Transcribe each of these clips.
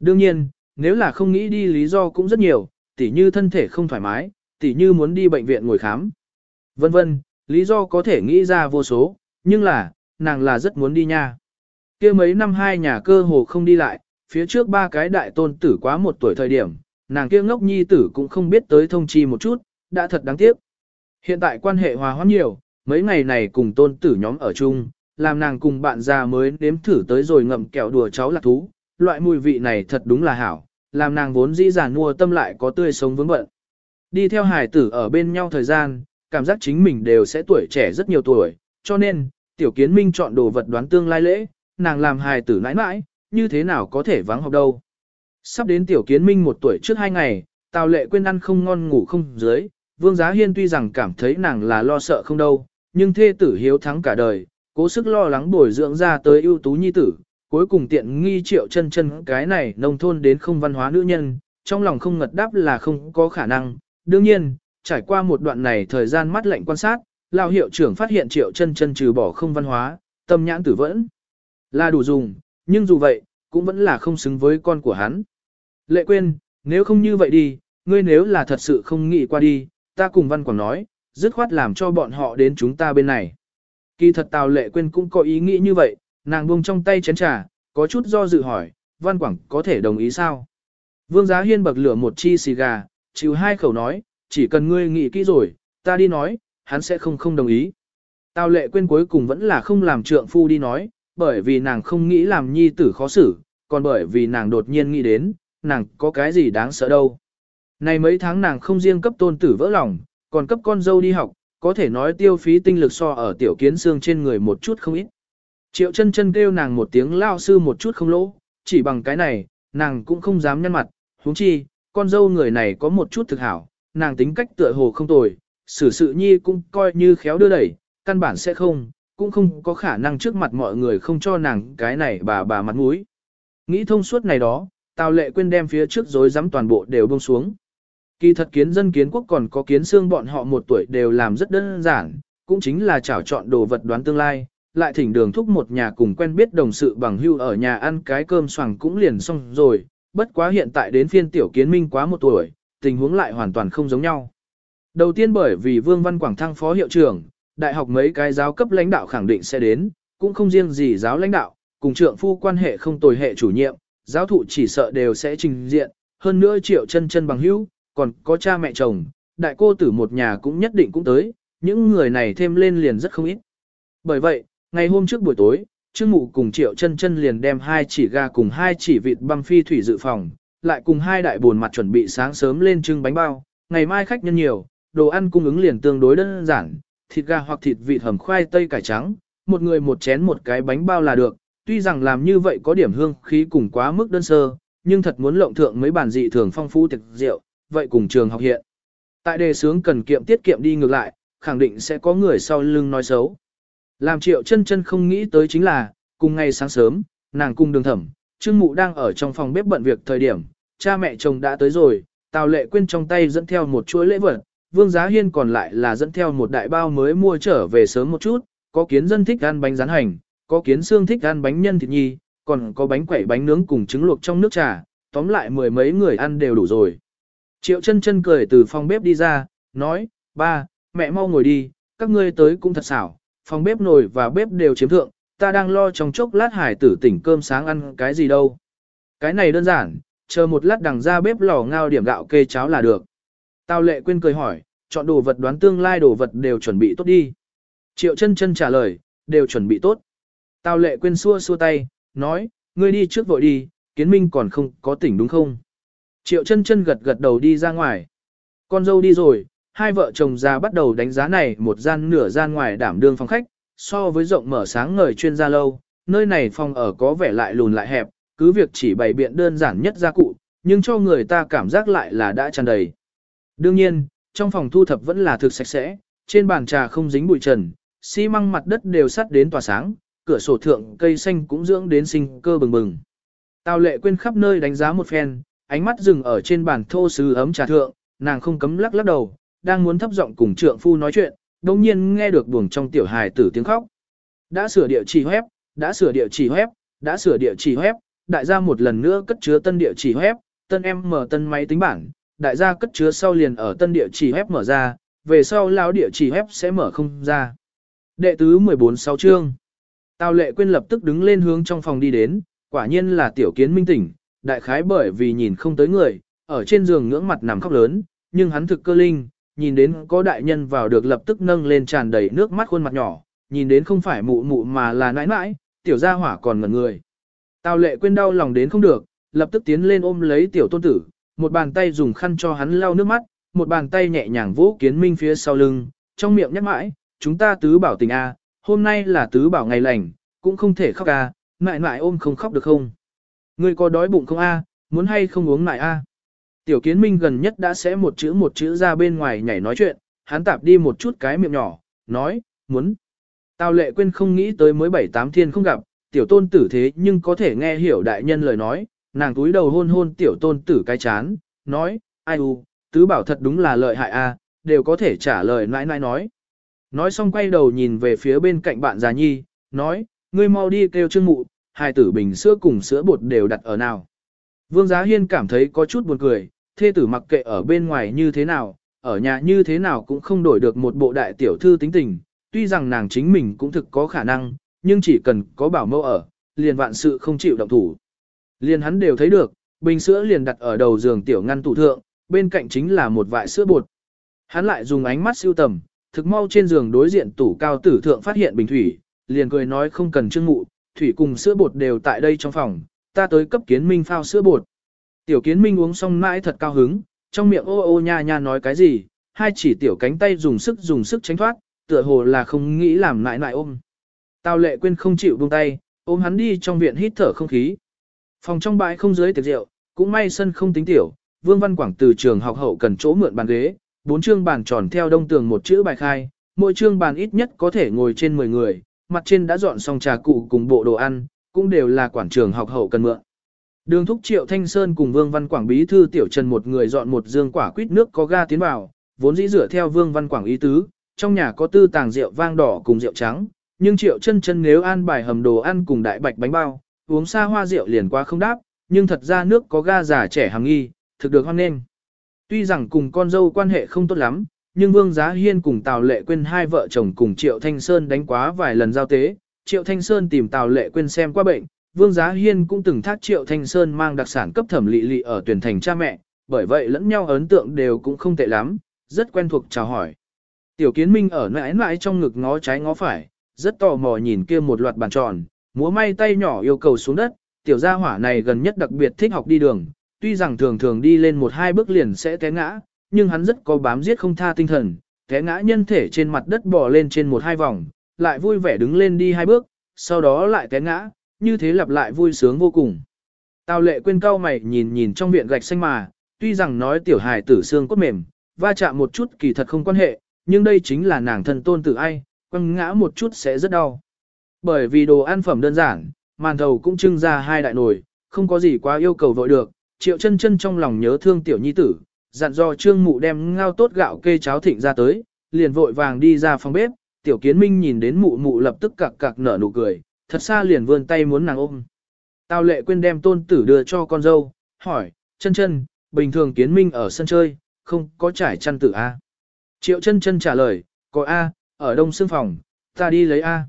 Đương nhiên, nếu là không nghĩ đi lý do cũng rất nhiều, tỉ như thân thể không thoải mái, tỉ như muốn đi bệnh viện ngồi khám. Vân vân, lý do có thể nghĩ ra vô số, nhưng là, nàng là rất muốn đi nha. kia mấy năm hai nhà cơ hồ không đi lại, phía trước ba cái đại tôn tử quá một tuổi thời điểm, nàng kia ngốc nhi tử cũng không biết tới thông chi một chút, đã thật đáng tiếc. Hiện tại quan hệ hòa hoãn nhiều, mấy ngày này cùng tôn tử nhóm ở chung, làm nàng cùng bạn già mới nếm thử tới rồi ngậm kẹo đùa cháu lạc thú, loại mùi vị này thật đúng là hảo, làm nàng vốn dĩ dàn mua tâm lại có tươi sống vững bận. Đi theo Hải tử ở bên nhau thời gian, cảm giác chính mình đều sẽ tuổi trẻ rất nhiều tuổi, cho nên, tiểu kiến minh chọn đồ vật đoán tương lai lễ, nàng làm hài tử nãi nãi, như thế nào có thể vắng học đâu. Sắp đến tiểu kiến minh một tuổi trước hai ngày, tào lệ quên ăn không ngon ngủ không dưới, vương giá hiên tuy rằng cảm thấy nàng là lo sợ không đâu, nhưng thê tử hiếu thắng cả đời, cố sức lo lắng bồi dưỡng ra tới ưu tú nhi tử, cuối cùng tiện nghi triệu chân chân cái này nông thôn đến không văn hóa nữ nhân, trong lòng không ngật đáp là không có khả năng. Đương nhiên, trải qua một đoạn này thời gian mắt lạnh quan sát, lao hiệu trưởng phát hiện triệu chân chân trừ bỏ không văn hóa, tâm nhãn tử vẫn là đủ dùng, nhưng dù vậy, cũng vẫn là không xứng với con của hắn. Lệ quên, nếu không như vậy đi, ngươi nếu là thật sự không nghĩ qua đi, ta cùng văn quảng nói, dứt khoát làm cho bọn họ đến chúng ta bên này. Kỳ thật Tào Lệ Quyên cũng có ý nghĩ như vậy, nàng buông trong tay chén trà, có chút do dự hỏi, Văn Quảng có thể đồng ý sao? Vương Giá Hiên bậc lửa một chi xì gà, chịu hai khẩu nói, chỉ cần ngươi nghĩ kỹ rồi, ta đi nói, hắn sẽ không không đồng ý. Tào Lệ Quyên cuối cùng vẫn là không làm trượng phu đi nói, bởi vì nàng không nghĩ làm nhi tử khó xử, còn bởi vì nàng đột nhiên nghĩ đến, nàng có cái gì đáng sợ đâu. Này mấy tháng nàng không riêng cấp tôn tử vỡ lòng, còn cấp con dâu đi học, có thể nói tiêu phí tinh lực so ở tiểu kiến xương trên người một chút không ít. Triệu chân chân kêu nàng một tiếng lao sư một chút không lỗ, chỉ bằng cái này, nàng cũng không dám nhăn mặt, huống chi, con dâu người này có một chút thực hảo, nàng tính cách tựa hồ không tồi, xử sự nhi cũng coi như khéo đưa đẩy, căn bản sẽ không, cũng không có khả năng trước mặt mọi người không cho nàng cái này bà bà mặt mũi. Nghĩ thông suốt này đó, Tào Lệ quên đem phía trước dối dám toàn bộ đều buông xuống. Kỳ thật kiến dân kiến quốc còn có kiến xương bọn họ một tuổi đều làm rất đơn giản, cũng chính là chảo chọn đồ vật đoán tương lai, lại thỉnh đường thúc một nhà cùng quen biết đồng sự bằng hưu ở nhà ăn cái cơm xoàng cũng liền xong rồi, bất quá hiện tại đến phiên tiểu kiến minh quá một tuổi, tình huống lại hoàn toàn không giống nhau. Đầu tiên bởi vì Vương Văn Quảng thăng phó hiệu trưởng, đại học mấy cái giáo cấp lãnh đạo khẳng định sẽ đến, cũng không riêng gì giáo lãnh đạo, cùng trượng phu quan hệ không tồi hệ chủ nhiệm, giáo thụ chỉ sợ đều sẽ trình diện, hơn nữa triệu chân chân bằng hữu, còn có cha mẹ chồng, đại cô tử một nhà cũng nhất định cũng tới, những người này thêm lên liền rất không ít. Bởi vậy, ngày hôm trước buổi tối, Trương Mụ cùng Triệu Chân Chân liền đem hai chỉ gà cùng hai chỉ vịt băm phi thủy dự phòng, lại cùng hai đại buồn mặt chuẩn bị sáng sớm lên trưng bánh bao, ngày mai khách nhân nhiều, đồ ăn cung ứng liền tương đối đơn giản, thịt gà hoặc thịt vịt hầm khoai tây cải trắng, một người một chén một cái bánh bao là được, tuy rằng làm như vậy có điểm hương khí cùng quá mức đơn sơ, nhưng thật muốn lộng thượng mấy bản dị thường phong phú thực rượu, vậy cùng trường học hiện. Tại đề sướng cần kiệm tiết kiệm đi ngược lại, khẳng định sẽ có người sau lưng nói xấu. Làm triệu chân chân không nghĩ tới chính là, cùng ngày sáng sớm, nàng cung đường thẩm, Trương Mụ đang ở trong phòng bếp bận việc thời điểm, cha mẹ chồng đã tới rồi, Tào Lệ Quyên trong tay dẫn theo một chuỗi lễ vật, Vương Giá Hiên còn lại là dẫn theo một đại bao mới mua trở về sớm một chút, có kiến dân thích ăn bánh rán hành, có kiến xương thích ăn bánh nhân thịt nhi, còn có bánh quẩy bánh nướng cùng trứng luộc trong nước trà, tóm lại mười mấy người ăn đều đủ rồi. Triệu chân chân cười từ phòng bếp đi ra, nói, ba, mẹ mau ngồi đi, các ngươi tới cũng thật xảo, phòng bếp nồi và bếp đều chiếm thượng, ta đang lo trong chốc lát hải tử tỉnh cơm sáng ăn cái gì đâu. Cái này đơn giản, chờ một lát đằng ra bếp lò ngao điểm gạo kê cháo là được. Tào lệ quên cười hỏi, chọn đồ vật đoán tương lai đồ vật đều chuẩn bị tốt đi. Triệu chân chân trả lời, đều chuẩn bị tốt. Tào lệ quên xua xua tay, nói, ngươi đi trước vội đi, kiến minh còn không có tỉnh đúng không? Triệu chân chân gật gật đầu đi ra ngoài. Con dâu đi rồi, hai vợ chồng già bắt đầu đánh giá này một gian nửa gian ngoài đảm đương phòng khách, so với rộng mở sáng ngời chuyên gia lâu, nơi này phòng ở có vẻ lại lùn lại hẹp, cứ việc chỉ bày biện đơn giản nhất gia cụ, nhưng cho người ta cảm giác lại là đã tràn đầy. Đương nhiên, trong phòng thu thập vẫn là thực sạch sẽ, trên bàn trà không dính bụi trần, xi măng mặt đất đều sắt đến tỏa sáng, cửa sổ thượng cây xanh cũng dưỡng đến sinh cơ bừng bừng. Tào lệ quên khắp nơi đánh giá một phen, ánh mắt dừng ở trên bàn thô sứ ấm trà thượng, nàng không cấm lắc lắc đầu, đang muốn thấp giọng cùng trượng phu nói chuyện, đồng nhiên nghe được buồng trong tiểu hài tử tiếng khóc. Đã sửa địa chỉ web, đã sửa địa chỉ web, đã sửa địa chỉ web, đại gia một lần nữa cất chứa tân địa chỉ web, tân em mở tân máy tính bảng, đại gia cất chứa sau liền ở tân địa chỉ web mở ra, về sau lão địa chỉ web sẽ mở không ra. Đệ tứ 14 sáu chương. Tào lệ quên lập tức đứng lên hướng trong phòng đi đến, quả nhiên là tiểu kiến minh tỉnh, đại khái bởi vì nhìn không tới người, ở trên giường ngưỡng mặt nằm khóc lớn, nhưng hắn thực cơ linh, nhìn đến có đại nhân vào được lập tức nâng lên tràn đầy nước mắt khuôn mặt nhỏ, nhìn đến không phải mụ mụ mà là nãi nãi, tiểu gia hỏa còn ngẩn người. Tào lệ quên đau lòng đến không được, lập tức tiến lên ôm lấy tiểu tôn tử, một bàn tay dùng khăn cho hắn lau nước mắt, một bàn tay nhẹ nhàng vỗ kiến minh phía sau lưng, trong miệng nhắc mãi, chúng ta tứ bảo tình A, hôm nay là tứ bảo ngày lành, cũng không thể khóc A, nãi nãi ôm không khóc được không? Ngươi có đói bụng không A, muốn hay không uống nãi A? Tiểu kiến minh gần nhất đã sẽ một chữ một chữ ra bên ngoài nhảy nói chuyện, hắn tạp đi một chút cái miệng nhỏ, nói, muốn. Tào lệ quên không nghĩ tới mới bảy tám thiên không gặp, tiểu tôn tử thế nhưng có thể nghe hiểu đại nhân lời nói, nàng túi đầu hôn hôn tiểu tôn tử cái chán, nói, ai u, tứ bảo thật đúng là lợi hại a, đều có thể trả lời nãi nãi nói. Nói xong quay đầu nhìn về phía bên cạnh bạn già nhi, nói, ngươi mau đi kêu trương mụ, hai tử bình sữa cùng sữa bột đều đặt ở nào. Vương Giá Hiên cảm thấy có chút buồn cười, thê tử mặc kệ ở bên ngoài như thế nào, ở nhà như thế nào cũng không đổi được một bộ đại tiểu thư tính tình, tuy rằng nàng chính mình cũng thực có khả năng, nhưng chỉ cần có bảo mẫu ở, liền vạn sự không chịu động thủ. Liền hắn đều thấy được, bình sữa liền đặt ở đầu giường tiểu ngăn tủ thượng, bên cạnh chính là một vại sữa bột. Hắn lại dùng ánh mắt siêu tầm, thực mau trên giường đối diện tủ cao tử thượng phát hiện bình thủy, liền cười nói không cần trương ngụ, thủy cùng sữa bột đều tại đây trong phòng, ta tới cấp kiến minh phao sữa bột. Tiểu kiến minh uống xong mãi thật cao hứng, trong miệng ô ô nha nha nói cái gì, hai chỉ tiểu cánh tay dùng sức dùng sức tránh thoát, tựa hồ là không nghĩ làm nại nại ôm. Tào lệ quên không chịu buông tay, ôm hắn đi trong viện hít thở không khí. Phòng trong bãi không dưới tiệc rượu, cũng may sân không tính tiểu, Vương Văn Quảng từ trường học hậu cần chỗ mượn bàn ghế, bốn chương bàn tròn theo đông tường một chữ bài khai, mỗi chương bàn ít nhất có thể ngồi trên 10 người, mặt trên đã dọn xong trà cụ cùng bộ đồ ăn, cũng đều là quản trường học hậu cần mượn. Đường thúc Triệu Thanh Sơn cùng Vương Văn Quảng bí thư tiểu trần một người dọn một dương quả quýt nước có ga tiến vào, vốn dĩ rửa theo Vương Văn Quảng ý tứ, trong nhà có tư tàng rượu vang đỏ cùng rượu trắng, nhưng Triệu chân chân nếu ăn bài hầm đồ ăn cùng đại bạch bánh bao, uống xa hoa rượu liền qua không đáp, nhưng thật ra nước có ga già trẻ hàng nghi, thực được hoan nghênh. Tuy rằng cùng con dâu quan hệ không tốt lắm, nhưng Vương Giá Hiên cùng Tào Lệ Quyên hai vợ chồng cùng Triệu Thanh Sơn đánh quá vài lần giao tế. Triệu Thanh Sơn tìm Tào Lệ Quyên xem qua bệnh, Vương Giá Hiên cũng từng thác Triệu Thanh Sơn mang đặc sản cấp thẩm lị lị ở tuyển thành cha mẹ, bởi vậy lẫn nhau ấn tượng đều cũng không tệ lắm, rất quen thuộc chào hỏi. Tiểu Kiến Minh ở mãi mãi trong ngực ngó trái ngó phải, rất tò mò nhìn kia một loạt bàn tròn, múa may tay nhỏ yêu cầu xuống đất, tiểu gia hỏa này gần nhất đặc biệt thích học đi đường, tuy rằng thường thường đi lên một hai bước liền sẽ té ngã, nhưng hắn rất có bám giết không tha tinh thần, té ngã nhân thể trên mặt đất bò lên trên một hai vòng, lại vui vẻ đứng lên đi hai bước, sau đó lại té ngã, như thế lặp lại vui sướng vô cùng. Tào lệ quên cao mày nhìn nhìn trong viện gạch xanh mà, tuy rằng nói tiểu hài tử xương cốt mềm, va chạm một chút kỳ thật không quan hệ, nhưng đây chính là nàng thân tôn tử ai, quăng ngã một chút sẽ rất đau. Bởi vì đồ ăn phẩm đơn giản, màn thầu cũng trưng ra hai đại nồi, không có gì quá yêu cầu vội được, triệu chân chân trong lòng nhớ thương tiểu nhi tử, dặn dò trương mụ đem ngao tốt gạo kê cháo thịnh ra tới, liền vội vàng đi ra phòng bếp, tiểu kiến minh nhìn đến mụ mụ lập tức cặc cặc nở nụ cười, thật xa liền vươn tay muốn nàng ôm. Tào lệ quên đem tôn tử đưa cho con dâu, hỏi, chân chân, bình thường kiến minh ở sân chơi, không có trải chăn tử A. Triệu chân chân trả lời, có A, ở đông xương phòng, ta đi lấy A.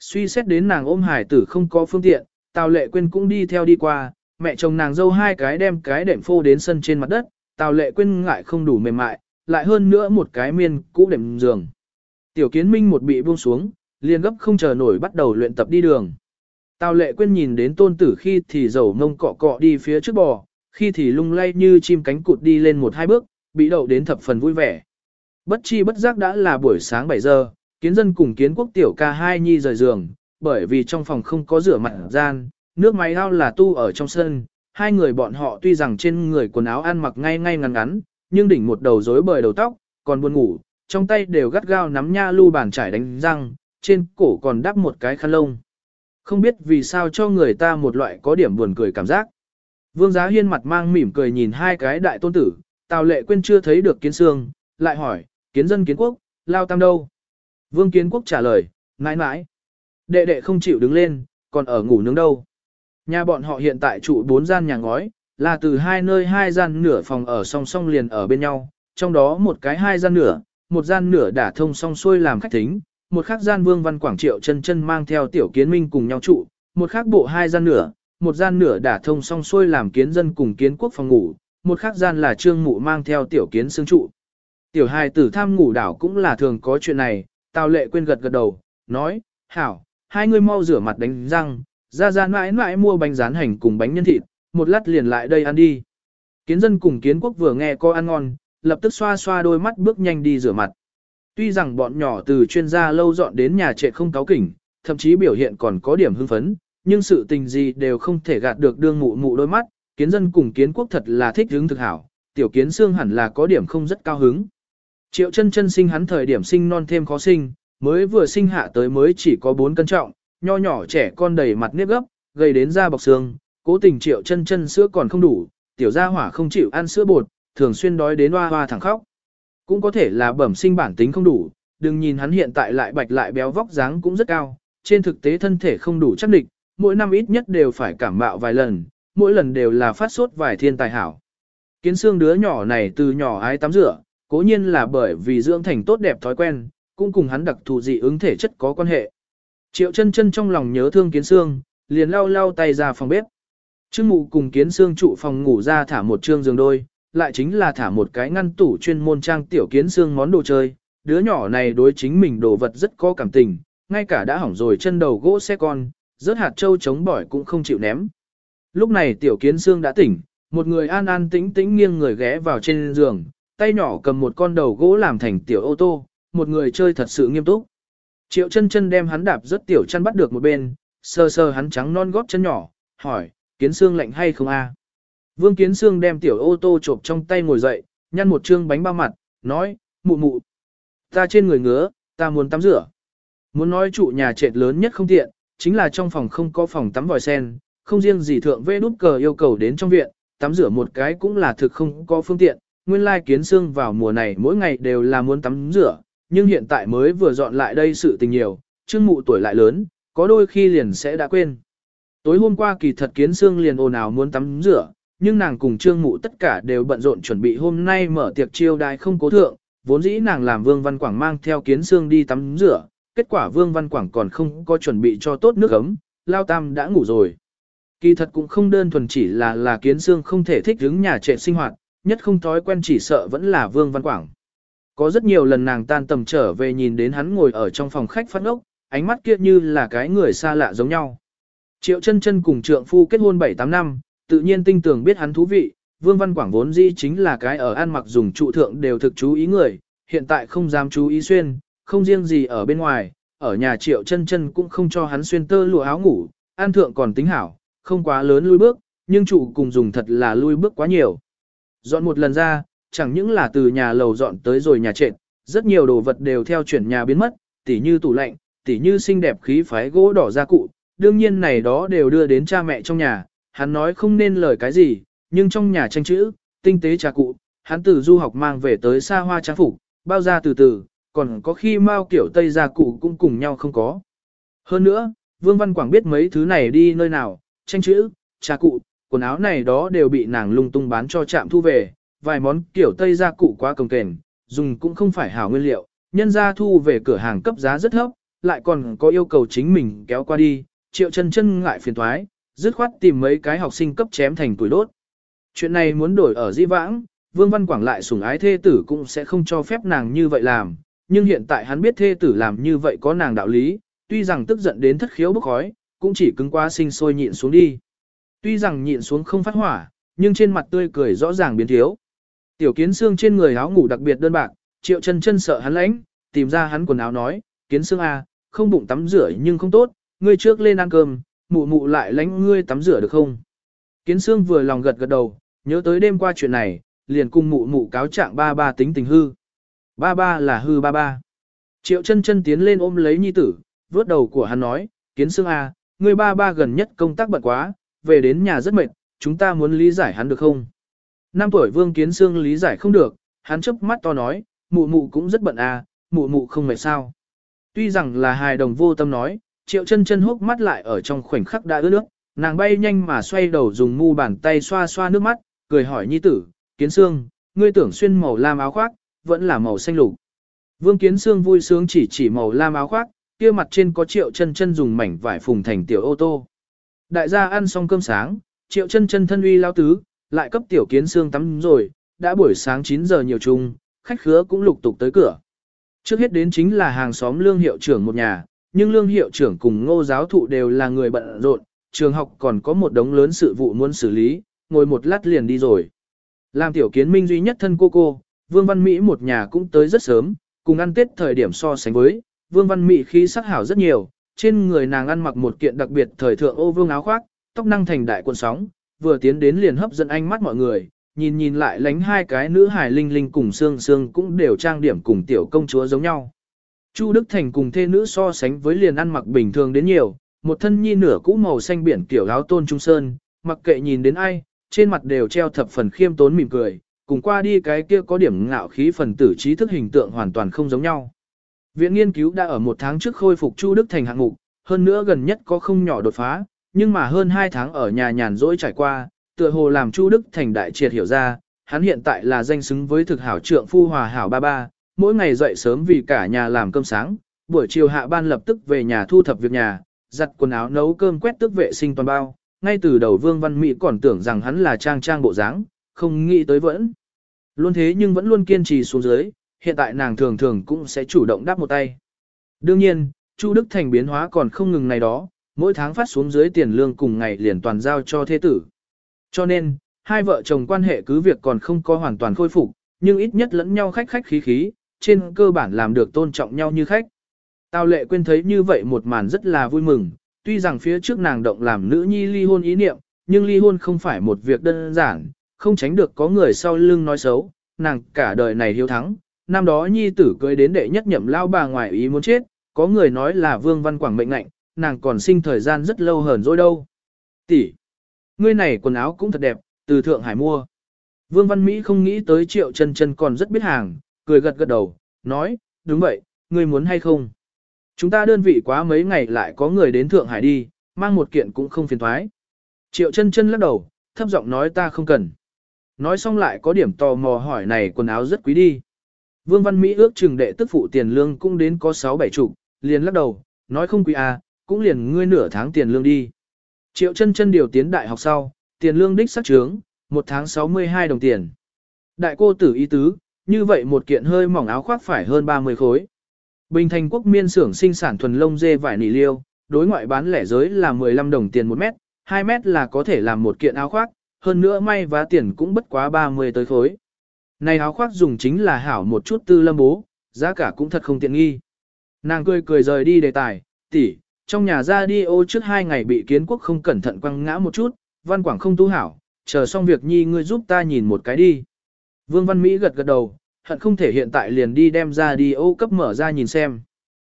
Suy xét đến nàng ôm hải tử không có phương tiện, Tào lệ quên cũng đi theo đi qua, mẹ chồng nàng dâu hai cái đem cái đệm phô đến sân trên mặt đất, Tào lệ quên ngại không đủ mềm mại, lại hơn nữa một cái miên cũ đệm giường. Tiểu kiến minh một bị buông xuống, liền gấp không chờ nổi bắt đầu luyện tập đi đường. Tào lệ quên nhìn đến tôn tử khi thì dầu mông cọ cọ đi phía trước bò, khi thì lung lay như chim cánh cụt đi lên một hai bước, bị đậu đến thập phần vui vẻ. Bất chi bất giác đã là buổi sáng 7 giờ, kiến dân cùng kiến quốc tiểu ca hai nhi rời giường, bởi vì trong phòng không có rửa mặt gian, nước máy ao là tu ở trong sân, hai người bọn họ tuy rằng trên người quần áo ăn mặc ngay ngay ngắn ngắn, nhưng đỉnh một đầu rối bời đầu tóc, còn buồn ngủ, trong tay đều gắt gao nắm nha lu bàn trải đánh răng, trên cổ còn đắp một cái khăn lông. Không biết vì sao cho người ta một loại có điểm buồn cười cảm giác. Vương Giá Hiên mặt mang mỉm cười nhìn hai cái đại tôn tử, Tào Lệ Quyên chưa thấy được kiến xương, lại hỏi, kiến dân kiến quốc, lao tam đâu? Vương Kiến Quốc trả lời, mãi mãi. Đệ đệ không chịu đứng lên, còn ở ngủ nướng đâu. Nhà bọn họ hiện tại trụ bốn gian nhà ngói, là từ hai nơi hai gian nửa phòng ở song song liền ở bên nhau, trong đó một cái hai gian nửa, một gian nửa đã thông song xuôi làm khách thính, một khác gian Vương Văn Quảng Triệu chân chân mang theo tiểu kiến minh cùng nhau trụ, một khác bộ hai gian nửa, một gian nửa đã thông song xuôi làm kiến dân cùng kiến quốc phòng ngủ, một khác gian là trương mụ mang theo tiểu kiến xương trụ. Tiểu hài tử tham ngủ đảo cũng là thường có chuyện này, Tào lệ quên gật gật đầu, nói, hảo, hai người mau rửa mặt đánh răng, ra ra mãi mãi mua bánh rán hành cùng bánh nhân thịt, một lát liền lại đây ăn đi. Kiến dân cùng kiến quốc vừa nghe có ăn ngon, lập tức xoa xoa đôi mắt bước nhanh đi rửa mặt. Tuy rằng bọn nhỏ từ chuyên gia lâu dọn đến nhà trệ không cáo kỉnh, thậm chí biểu hiện còn có điểm hưng phấn, nhưng sự tình gì đều không thể gạt được đương mụ mụ đôi mắt, kiến dân cùng kiến quốc thật là thích hứng thực hảo, tiểu kiến xương hẳn là có điểm không rất cao hứng. Triệu chân chân sinh hắn thời điểm sinh non thêm khó sinh, mới vừa sinh hạ tới mới chỉ có 4 cân trọng, nho nhỏ trẻ con đầy mặt nếp gấp, gây đến da bọc xương, cố tình triệu chân chân sữa còn không đủ, tiểu gia hỏa không chịu ăn sữa bột, thường xuyên đói đến hoa hoa thẳng khóc. Cũng có thể là bẩm sinh bản tính không đủ, đừng nhìn hắn hiện tại lại bạch lại béo vóc dáng cũng rất cao, trên thực tế thân thể không đủ chắc địch, mỗi năm ít nhất đều phải cảm mạo vài lần, mỗi lần đều là phát sốt vài thiên tài hảo. Kiến xương đứa nhỏ này từ nhỏ ái tắm rửa, cố nhiên là bởi vì dưỡng thành tốt đẹp thói quen, cũng cùng hắn đặc thù dị ứng thể chất có quan hệ. Triệu chân chân trong lòng nhớ thương kiến xương, liền lau lau tay ra phòng bếp. Trương mụ cùng kiến xương trụ phòng ngủ ra thả một trương giường đôi, lại chính là thả một cái ngăn tủ chuyên môn trang tiểu kiến xương món đồ chơi. Đứa nhỏ này đối chính mình đồ vật rất có cảm tình, ngay cả đã hỏng rồi chân đầu gỗ xe con, rớt hạt trâu chống bỏi cũng không chịu ném. Lúc này tiểu kiến xương đã tỉnh, một người an an tĩnh tĩnh nghiêng người ghé vào trên giường, tay nhỏ cầm một con đầu gỗ làm thành tiểu ô tô, một người chơi thật sự nghiêm túc. Triệu chân chân đem hắn đạp rất tiểu chân bắt được một bên, sờ sờ hắn trắng non gót chân nhỏ, hỏi, kiến xương lạnh hay không a? Vương kiến Sương đem tiểu ô tô trộm trong tay ngồi dậy, nhăn một trương bánh bao mặt, nói, mụ mụ. Ta trên người ngứa, ta muốn tắm rửa. Muốn nói trụ nhà trệt lớn nhất không tiện, chính là trong phòng không có phòng tắm vòi sen, không riêng gì thượng vê đút cờ yêu cầu đến trong viện, tắm rửa một cái cũng là thực không có phương tiện. Nguyên lai kiến xương vào mùa này mỗi ngày đều là muốn tắm rửa, nhưng hiện tại mới vừa dọn lại đây sự tình nhiều, trương mụ tuổi lại lớn, có đôi khi liền sẽ đã quên. Tối hôm qua kỳ thật kiến xương liền ồn ào muốn tắm rửa, nhưng nàng cùng trương mụ tất cả đều bận rộn chuẩn bị hôm nay mở tiệc chiêu đài không cố thượng, vốn dĩ nàng làm Vương Văn Quảng mang theo kiến xương đi tắm rửa, kết quả Vương Văn Quảng còn không có chuẩn bị cho tốt nước ấm, Lao Tam đã ngủ rồi. Kỳ thật cũng không đơn thuần chỉ là là kiến xương không thể thích đứng nhà trệ sinh hoạt, nhất không thói quen chỉ sợ vẫn là Vương Văn Quảng. Có rất nhiều lần nàng tan tầm trở về nhìn đến hắn ngồi ở trong phòng khách phát ốc, ánh mắt kia như là cái người xa lạ giống nhau. Triệu chân chân cùng trượng phu kết hôn 7-8 năm, tự nhiên tinh tường biết hắn thú vị, Vương Văn Quảng vốn dĩ chính là cái ở ăn mặc dùng trụ thượng đều thực chú ý người, hiện tại không dám chú ý xuyên, không riêng gì ở bên ngoài, ở nhà Triệu chân chân cũng không cho hắn xuyên tơ lụa áo ngủ, an thượng còn tính hảo, không quá lớn lui bước, nhưng trụ cùng dùng thật là lui bước quá nhiều. Dọn một lần ra, chẳng những là từ nhà lầu dọn tới rồi nhà trệt, rất nhiều đồ vật đều theo chuyển nhà biến mất, tỉ như tủ lạnh, tỉ như xinh đẹp khí phái gỗ đỏ gia cụ, đương nhiên này đó đều đưa đến cha mẹ trong nhà, hắn nói không nên lời cái gì, nhưng trong nhà tranh chữ, tinh tế trà cụ, hắn từ du học mang về tới xa hoa trang phục, bao ra từ từ, còn có khi mau kiểu tây gia cụ cũng cùng nhau không có. Hơn nữa, Vương Văn Quảng biết mấy thứ này đi nơi nào, tranh chữ, trà cụ, quần áo này đó đều bị nàng lung tung bán cho trạm thu về, vài món kiểu tây gia cụ quá công kềnh, dùng cũng không phải hảo nguyên liệu, nhân gia thu về cửa hàng cấp giá rất thấp, lại còn có yêu cầu chính mình kéo qua đi, triệu chân chân ngại phiền thoái, dứt khoát tìm mấy cái học sinh cấp chém thành tuổi đốt. Chuyện này muốn đổi ở di vãng, Vương Văn Quảng lại sủng ái thê tử cũng sẽ không cho phép nàng như vậy làm, nhưng hiện tại hắn biết thê tử làm như vậy có nàng đạo lý, tuy rằng tức giận đến thất khiếu bốc khói, cũng chỉ cứng quá sinh sôi nhịn xuống đi. Tuy rằng nhịn xuống không phát hỏa, nhưng trên mặt tươi cười rõ ràng biến thiếu. Tiểu kiến xương trên người áo ngủ đặc biệt đơn bạc, triệu chân chân sợ hắn lãnh, tìm ra hắn quần áo nói, kiến xương à, không bụng tắm rửa nhưng không tốt, ngươi trước lên ăn cơm, mụ mụ lại lánh ngươi tắm rửa được không? Kiến xương vừa lòng gật gật đầu, nhớ tới đêm qua chuyện này, liền cùng mụ mụ cáo trạng ba ba tính tình hư. Ba ba là hư ba ba. Triệu chân chân tiến lên ôm lấy nhi tử, vớt đầu của hắn nói, kiến xương à, ngươi ba ba gần nhất công tác bận quá, về đến nhà rất mệt, chúng ta muốn lý giải hắn được không? Năm tuổi Vương Kiến Sương lý giải không được, hắn chớp mắt to nói, mụ mụ cũng rất bận à, mụ mụ không mệt sao. Tuy rằng là hài đồng vô tâm nói, triệu chân chân hốc mắt lại ở trong khoảnh khắc đã ướt nước, nàng bay nhanh mà xoay đầu dùng mu bàn tay xoa xoa nước mắt, cười hỏi nhi tử, kiến xương, ngươi tưởng xuyên màu lam áo khoác, vẫn là màu xanh lục. Vương kiến xương vui sướng chỉ chỉ màu lam áo khoác, kia mặt trên có triệu chân chân dùng mảnh vải phùng thành tiểu ô tô. Đại gia ăn xong cơm sáng, triệu chân chân thân uy lao tứ, lại cấp tiểu kiến xương tắm rồi, đã buổi sáng 9 giờ nhiều chung, khách khứa cũng lục tục tới cửa. Trước hết đến chính là hàng xóm lương hiệu trưởng một nhà, nhưng lương hiệu trưởng cùng ngô giáo thụ đều là người bận rộn, trường học còn có một đống lớn sự vụ muốn xử lý, ngồi một lát liền đi rồi. Làm tiểu kiến minh duy nhất thân cô cô, Vương Văn Mỹ một nhà cũng tới rất sớm, cùng ăn tết thời điểm so sánh với, Vương Văn Mỹ khí sắc hảo rất nhiều, trên người nàng ăn mặc một kiện đặc biệt thời thượng ô vương áo khoác, tóc năng thành đại cuộn sóng, vừa tiến đến liền hấp dẫn ánh mắt mọi người, nhìn nhìn lại lánh hai cái nữ hài linh linh cùng xương xương cũng đều trang điểm cùng tiểu công chúa giống nhau. Chu Đức Thành cùng thê nữ so sánh với liền ăn mặc bình thường đến nhiều, một thân nhi nửa cũ màu xanh biển tiểu áo tôn trung sơn, mặc kệ nhìn đến ai, trên mặt đều treo thập phần khiêm tốn mỉm cười, cùng qua đi cái kia có điểm ngạo khí phần tử trí thức hình tượng hoàn toàn không giống nhau. Viện nghiên cứu đã ở một tháng trước khôi phục Chu Đức Thành hạng mục, hơn nữa gần nhất có không nhỏ đột phá, nhưng mà hơn hai tháng ở nhà nhàn rỗi trải qua, tựa hồ làm Chu Đức Thành đại triệt hiểu ra, hắn hiện tại là danh xứng với thực hảo trượng phu hòa hảo ba ba, mỗi ngày dậy sớm vì cả nhà làm cơm sáng, buổi chiều hạ ban lập tức về nhà thu thập việc nhà, giặt quần áo nấu cơm quét tước vệ sinh toàn bao, ngay từ đầu Vương Văn Mỹ còn tưởng rằng hắn là trang trang bộ dáng, không nghĩ tới vẫn. Luôn thế nhưng vẫn luôn kiên trì xuống dưới, hiện tại nàng thường thường cũng sẽ chủ động đáp một tay. Đương nhiên, Chu Đức Thành biến hóa còn không ngừng này đó, mỗi tháng phát xuống dưới tiền lương cùng ngày liền toàn giao cho thế tử. Cho nên, hai vợ chồng quan hệ cứ việc còn không có hoàn toàn khôi phục, nhưng ít nhất lẫn nhau khách khách khí khí, trên cơ bản làm được tôn trọng nhau như khách. Tào lệ quên thấy như vậy một màn rất là vui mừng, tuy rằng phía trước nàng động làm nữ nhi ly hôn ý niệm, nhưng ly hôn không phải một việc đơn giản, không tránh được có người sau lưng nói xấu, nàng cả đời này hiếu thắng. Năm đó nhi tử cưới đến đệ nhất nhậm lao bà ngoài ý muốn chết, có người nói là vương văn quảng mệnh lệnh, nàng còn sinh thời gian rất lâu hờn dỗi đâu. Tỷ, ngươi này quần áo cũng thật đẹp, từ Thượng Hải mua. Vương Văn Mỹ không nghĩ tới triệu chân chân còn rất biết hàng, cười gật gật đầu, nói, đúng vậy, ngươi muốn hay không? Chúng ta đơn vị quá mấy ngày lại có người đến Thượng Hải đi, mang một kiện cũng không phiền thoái. Triệu chân chân lắc đầu, thấp giọng nói ta không cần. Nói xong lại có điểm tò mò hỏi này quần áo rất quý đi. Vương Văn Mỹ ước chừng đệ tức phụ tiền lương cũng đến có 6-7 chục, liền lắc đầu, nói không quý à, cũng liền ngươi nửa tháng tiền lương đi. Triệu chân chân điều tiến đại học sau, tiền lương đích sắc trướng, một tháng 62 đồng tiền. Đại cô tử ý tứ, như vậy một kiện hơi mỏng áo khoác phải hơn 30 khối. Bình thành quốc miên xưởng sinh sản thuần lông dê vải nỉ liêu, đối ngoại bán lẻ giới là 15 đồng tiền một mét, 2 mét là có thể làm một kiện áo khoác, hơn nữa may vá tiền cũng bất quá 30 tới khối. Này áo khoác dùng chính là hảo một chút tư lâm bố, giá cả cũng thật không tiện nghi. Nàng cười cười rời đi đề tài, tỷ, trong nhà ra đi ô trước hai ngày bị kiến quốc không cẩn thận quăng ngã một chút, văn quảng không tu hảo, chờ xong việc nhi ngươi giúp ta nhìn một cái đi. Vương Văn Mỹ gật gật đầu, hận không thể hiện tại liền đi đem ra đi ô cấp mở ra nhìn xem.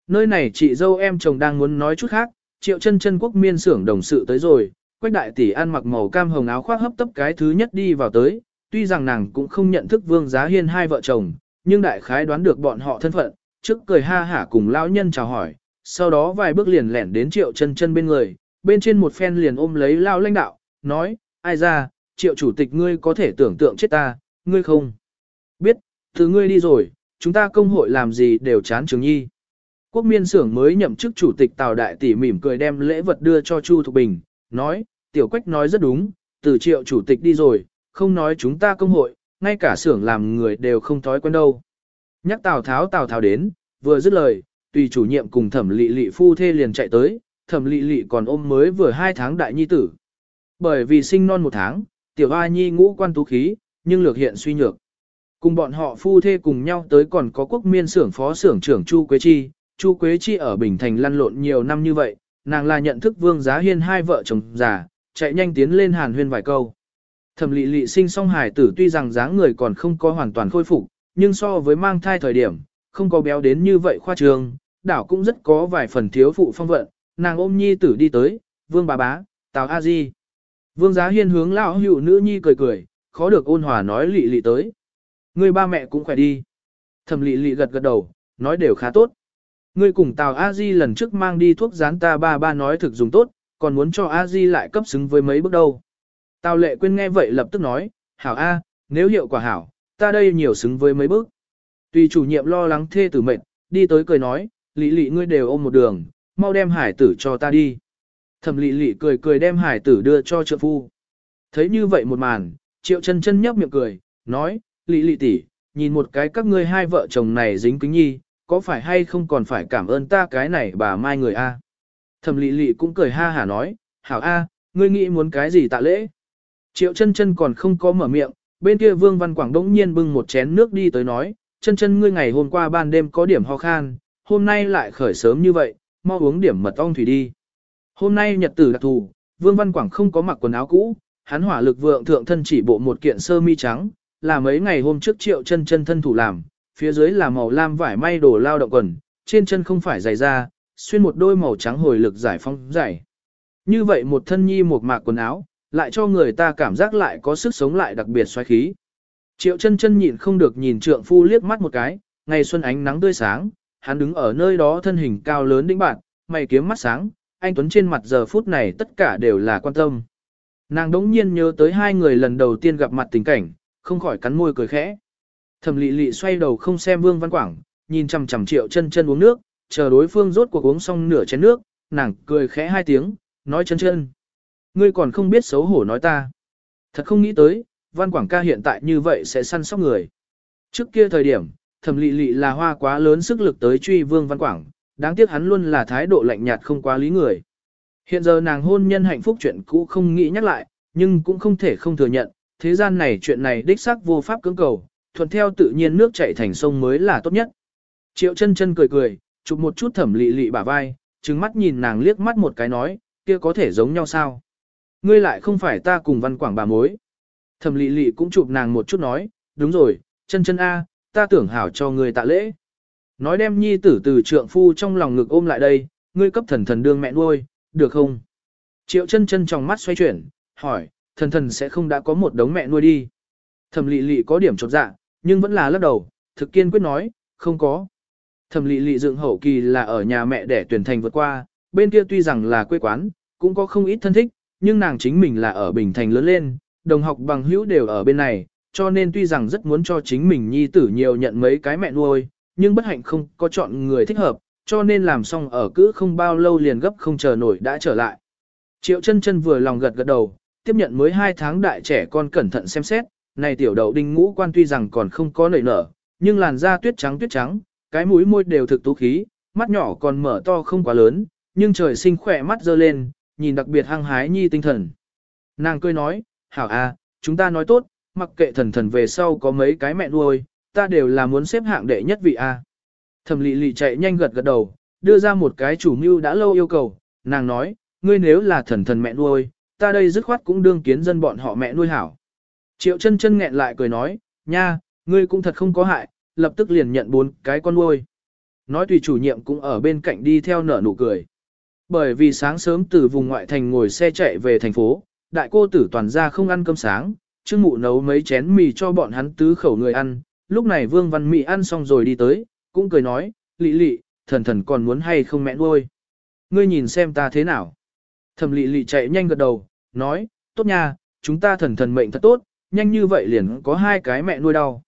Nơi này chị dâu em chồng đang muốn nói chút khác, triệu chân chân quốc miên xưởng đồng sự tới rồi, quách đại tỷ ăn mặc màu cam hồng áo khoác hấp tấp cái thứ nhất đi vào tới, tuy rằng nàng cũng không nhận thức vương giá hiên hai vợ chồng, nhưng đại khái đoán được bọn họ thân phận, trước cười ha hả cùng lão nhân chào hỏi, sau đó vài bước liền lẻn đến triệu chân chân bên người, bên trên một phen liền ôm lấy lao lãnh đạo, nói, ai ra, triệu chủ tịch ngươi có thể tưởng tượng chết ta, ngươi không. Biết, từ ngươi đi rồi, chúng ta công hội làm gì đều chán trường nhi. Quốc miên xưởng mới nhậm chức chủ tịch Tào Đại Tỷ mỉm cười đem lễ vật đưa cho Chu Thục Bình, nói, tiểu quách nói rất đúng, từ triệu chủ tịch đi rồi, không nói chúng ta công hội, ngay cả xưởng làm người đều không thói quen đâu. Nhắc Tào Tháo Tào Tháo đến, vừa dứt lời, tùy chủ nhiệm cùng thẩm lị lị phu thê liền chạy tới, thẩm lị lị còn ôm mới vừa hai tháng đại nhi tử. Bởi vì sinh non một tháng, tiểu A nhi ngũ quan tú khí, nhưng lược hiện suy nhược. Cùng bọn họ phu thê cùng nhau tới còn có quốc miên xưởng phó xưởng trưởng Chu Quế Chi, Chu Quế Chi ở Bình Thành lăn lộn nhiều năm như vậy, nàng là nhận thức Vương Giá Hiên hai vợ chồng già, chạy nhanh tiến lên hàn huyên vài câu. Thẩm Lệ Lệ sinh song hải tử tuy rằng dáng người còn không có hoàn toàn khôi phục, nhưng so với mang thai thời điểm, không có béo đến như vậy khoa trương, đảo cũng rất có vài phần thiếu phụ phong vận, nàng ôm nhi tử đi tới, Vương bà bá, Tào A Di. Vương Giá Hiên hướng lão hữu nữ nhi cười cười, khó được ôn hòa nói lị lị tới. Người ba mẹ cũng khỏe đi. Thẩm lị lị gật gật đầu, nói đều khá tốt. Ngươi cùng Tào A Di lần trước mang đi thuốc dán ta ba ba nói thực dùng tốt, còn muốn cho a di lại cấp xứng với mấy bước đâu. Tào lệ quên nghe vậy lập tức nói, hảo a, nếu hiệu quả hảo, ta đây nhiều xứng với mấy bước. Tùy chủ nhiệm lo lắng thê tử mệt, đi tới cười nói, lị lị ngươi đều ôm một đường, mau đem hải tử cho ta đi. Thẩm lị lị cười cười đem hải tử đưa cho trợ phu. Thấy như vậy một màn, triệu chân chân nhấp miệng cười, nói, lị lị tỷ, nhìn một cái các ngươi hai vợ chồng này dính kính nhi, có phải hay không còn phải cảm ơn ta cái này bà mai người a? Thẩm lị lị cũng cười ha hả nói, hảo a, ngươi nghĩ muốn cái gì tạ lễ? Triệu chân chân còn không có mở miệng, bên kia Vương Văn Quảng đống nhiên bưng một chén nước đi tới nói, chân chân ngươi ngày hôm qua ban đêm có điểm ho khan, hôm nay lại khởi sớm như vậy, mau uống điểm mật ong thủy đi. Hôm nay nhật tử đặc thù, Vương Văn Quảng không có mặc quần áo cũ, hắn hỏa lực vượng thượng thân chỉ bộ một kiện sơ mi trắng, là mấy ngày hôm trước triệu chân chân thân thủ làm, phía dưới là màu lam vải may đồ lao động quần, trên chân không phải giày da, xuyên một đôi màu trắng hồi lực giải phong giải. Như vậy một thân nhi một mạc quần áo, lại cho người ta cảm giác lại có sức sống lại đặc biệt xoáy khí. Triệu chân chân nhịn không được nhìn trượng phu liếc mắt một cái, ngày xuân ánh nắng tươi sáng, hắn đứng ở nơi đó thân hình cao lớn đĩnh bạn, mày kiếm mắt sáng, anh Tuấn trên mặt giờ phút này tất cả đều là quan tâm. Nàng đống nhiên nhớ tới hai người lần đầu tiên gặp mặt tình cảnh, không khỏi cắn môi cười khẽ. Thẩm lị lị xoay đầu không xem Vương Văn Quảng, nhìn chằm chằm triệu chân chân uống nước, chờ đối phương rốt cuộc uống xong nửa chén nước, nàng cười khẽ hai tiếng, nói chân chân. Ngươi còn không biết xấu hổ nói ta. Thật không nghĩ tới, Văn Quảng ca hiện tại như vậy sẽ săn sóc người. Trước kia thời điểm, thẩm lị lị là hoa quá lớn sức lực tới truy Vương Văn Quảng, đáng tiếc hắn luôn là thái độ lạnh nhạt không quá lý người. Hiện giờ nàng hôn nhân hạnh phúc chuyện cũ không nghĩ nhắc lại, nhưng cũng không thể không thừa nhận, thế gian này chuyện này đích xác vô pháp cưỡng cầu, thuận theo tự nhiên nước chảy thành sông mới là tốt nhất. Triệu chân chân cười cười, chụp một chút thẩm lị lị bả vai, trừng mắt nhìn nàng liếc mắt một cái nói, kia có thể giống nhau sao? Ngươi lại không phải ta cùng văn quảng bà mối. Thẩm lị lị cũng chụp nàng một chút nói, đúng rồi, chân chân A, ta tưởng hảo cho ngươi tạ lễ. Nói đem nhi tử từ trượng phu trong lòng ngực ôm lại đây, ngươi cấp thần thần đương mẹ nuôi, được không? Triệu chân chân trong mắt xoay chuyển, hỏi, thần thần sẽ không đã có một đống mẹ nuôi đi. Thẩm lị lị có điểm chột dạ, nhưng vẫn là lắc đầu, thực kiên quyết nói, không có. Thẩm lị lị dựng hậu kỳ là ở nhà mẹ để tuyển thành vượt qua, bên kia tuy rằng là quê quán, cũng có không ít thân thích, nhưng nàng chính mình là ở Bình Thành lớn lên, đồng học bằng hữu đều ở bên này, cho nên tuy rằng rất muốn cho chính mình nhi tử nhiều nhận mấy cái mẹ nuôi, nhưng bất hạnh không có chọn người thích hợp, cho nên làm xong ở cữ không bao lâu liền gấp không chờ nổi đã trở lại. Triệu chân chân vừa lòng gật gật đầu, tiếp nhận mới 2 tháng đại trẻ con cẩn thận xem xét, này tiểu đậu đinh ngũ quan tuy rằng còn không có nảy nở, nhưng làn da tuyết trắng tuyết trắng, cái mũi môi đều thực tú khí, mắt nhỏ còn mở to không quá lớn, nhưng trời sinh khỏe mắt dơ lên, nhìn đặc biệt hăng hái nhi tinh thần. Nàng cười nói, hảo a, chúng ta nói tốt, mặc kệ thần thần về sau có mấy cái mẹ nuôi, ta đều là muốn xếp hạng đệ nhất vị a. Thẩm lị lị chạy nhanh gật gật đầu, đưa ra một cái chủ mưu đã lâu yêu cầu, nàng nói, ngươi nếu là thần thần mẹ nuôi, ta đây dứt khoát cũng đương kiến dân bọn họ mẹ nuôi hảo. Triệu chân chân nghẹn lại cười nói, nha, ngươi cũng thật không có hại, lập tức liền nhận bốn cái con nuôi. Nói tùy chủ nhiệm cũng ở bên cạnh đi theo nở nụ cười. Bởi vì sáng sớm từ vùng ngoại thành ngồi xe chạy về thành phố, đại cô tử toàn ra không ăn cơm sáng, trương mụ nấu mấy chén mì cho bọn hắn tứ khẩu người ăn, lúc này Vương Văn Mỹ ăn xong rồi đi tới, cũng cười nói, lị lị, thần thần còn muốn hay không mẹ nuôi. Ngươi nhìn xem ta thế nào. Thẩm lị lị chạy nhanh gật đầu, nói, tốt nha, chúng ta thần thần mệnh thật tốt, nhanh như vậy liền có hai cái mẹ nuôi đau.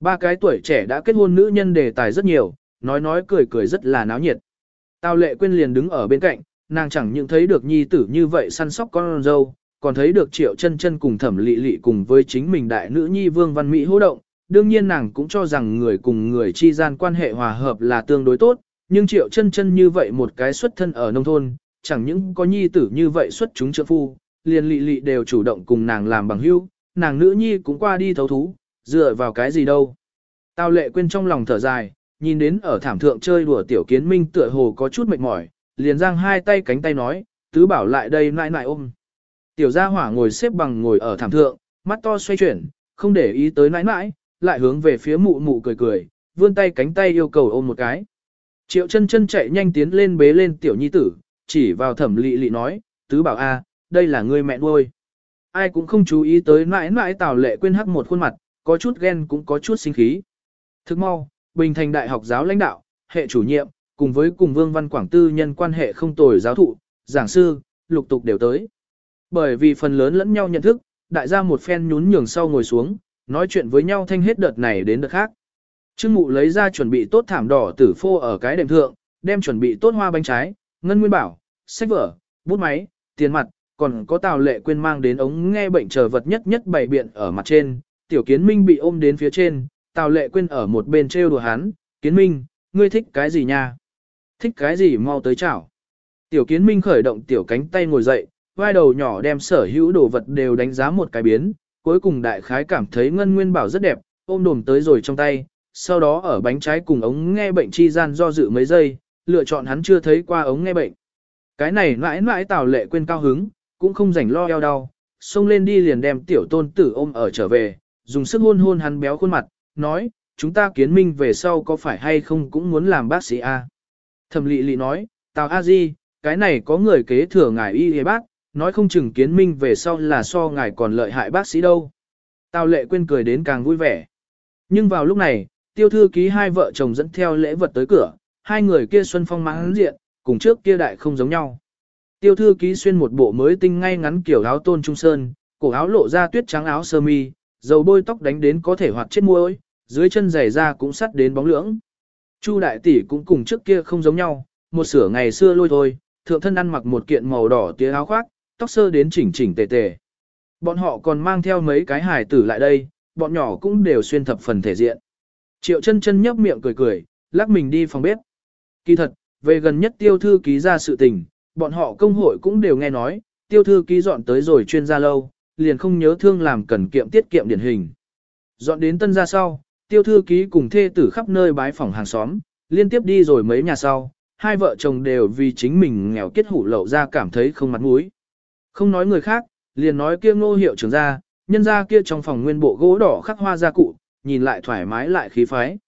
Ba cái tuổi trẻ đã kết hôn nữ nhân đề tài rất nhiều, nói nói cười cười rất là náo nhiệt. Tào lệ quên liền đứng ở bên cạnh, nàng chẳng những thấy được nhi tử như vậy săn sóc con dâu, còn thấy được triệu chân chân cùng thẩm lị lị cùng với chính mình đại nữ nhi vương văn mỹ hô động. Đương nhiên nàng cũng cho rằng người cùng người chi gian quan hệ hòa hợp là tương đối tốt, nhưng triệu chân chân như vậy một cái xuất thân ở nông thôn, chẳng những có nhi tử như vậy xuất chúng trợ phu, liền lị lị đều chủ động cùng nàng làm bằng hữu, nàng nữ nhi cũng qua đi thấu thú, dựa vào cái gì đâu. Tào lệ quên trong lòng thở dài, nhìn đến ở thảm thượng chơi đùa tiểu kiến minh tựa hồ có chút mệt mỏi, liền giang hai tay cánh tay nói, tứ bảo lại đây nại nại ôm. Tiểu gia hỏa ngồi xếp bằng ngồi ở thảm thượng, mắt to xoay chuyển, không để ý tới nãi nãi, lại hướng về phía mụ mụ cười cười, vươn tay cánh tay yêu cầu ôm một cái. Triệu chân chân chạy nhanh tiến lên bế lên tiểu nhi tử, chỉ vào thẩm lị lị nói, tứ bảo a, đây là người mẹ nuôi. Ai cũng không chú ý tới mãi mãi tào lệ quên hắc một khuôn mặt, có chút ghen cũng có chút sinh khí. Thức mau, Bình Thành Đại học giáo lãnh đạo, hệ chủ nhiệm, cùng với cùng Vương Văn Quảng Tư nhân quan hệ không tồi giáo thụ, giảng sư, lục tục đều tới. Bởi vì phần lớn lẫn nhau nhận thức, đại gia một phen nhún nhường sau ngồi xuống, nói chuyện với nhau thanh hết đợt này đến đợt khác. Trương Mụ lấy ra chuẩn bị tốt thảm đỏ tử phô ở cái đệm thượng, đem chuẩn bị tốt hoa bánh trái, ngân nguyên bảo, sách vở, bút máy, tiền mặt, còn có tào lệ quên mang đến ống nghe bệnh chờ vật nhất nhất bày biện ở mặt trên, tiểu kiến minh bị ôm đến phía trên, tào lệ quên ở một bên trêu đùa hắn, kiến minh, ngươi thích cái gì nha? Thích cái gì mau tới chảo. Tiểu kiến minh khởi động tiểu cánh tay ngồi dậy, vai đầu nhỏ đem sở hữu đồ vật đều đánh giá một cái biến, cuối cùng đại khái cảm thấy ngân nguyên bảo rất đẹp, ôm đồm tới rồi trong tay, sau đó ở bánh trái cùng ống nghe bệnh chi gian do dự mấy giây, lựa chọn hắn chưa thấy qua ống nghe bệnh. Cái này mãi mãi tào lệ quên cao hứng, cũng không rảnh lo eo đau, xông lên đi liền đem tiểu tôn tử ôm ở trở về, dùng sức hôn hôn hắn béo khuôn mặt, nói, chúng ta kiến minh về sau có phải hay không cũng muốn làm bác sĩ A. Thẩm lị lị nói, tào a di, cái này có người kế thừa ngài y y bác, nói không chừng kiến minh về sau là so ngài còn lợi hại bác sĩ đâu. Tào lệ quên cười đến càng vui vẻ. Nhưng vào lúc này, tiêu thư ký hai vợ chồng dẫn theo lễ vật tới cửa, hai người kia xuân phong mãn diện, cùng trước kia đại không giống nhau. Tiêu thư ký xuyên một bộ mới tinh ngay ngắn kiểu áo tôn trung sơn, cổ áo lộ ra tuyết trắng áo sơ mi, dầu bôi tóc đánh đến có thể hoạt chết môi, dưới chân giày da cũng sắt đến bóng lưỡng. Chu đại tỷ cũng cùng trước kia không giống nhau, một sửa ngày xưa lôi thôi, thượng thân ăn mặc một kiện màu đỏ tía áo khoác, tóc sơ đến chỉnh chỉnh tề tề. Bọn họ còn mang theo mấy cái hài tử lại đây, bọn nhỏ cũng đều xuyên thập phần thể diện. Triệu chân chân nhấp miệng cười cười, lắc mình đi phòng bếp. Kỳ thật, về gần nhất tiêu thư ký ra sự tình, bọn họ công hội cũng đều nghe nói, tiêu thư ký dọn tới rồi chuyên gia lâu, liền không nhớ thương làm cần kiệm tiết kiệm điển hình. Dọn đến tân gia sau, tiêu thư ký cùng thê tử khắp nơi bái phòng hàng xóm, liên tiếp đi rồi mấy nhà sau, hai vợ chồng đều vì chính mình nghèo kết hủ lậu ra cảm thấy không mặt mũi. Không nói người khác, liền nói kia ngô hiệu trưởng ra, nhân ra kia trong phòng nguyên bộ gỗ đỏ khắc hoa gia cụ, nhìn lại thoải mái lại khí phái.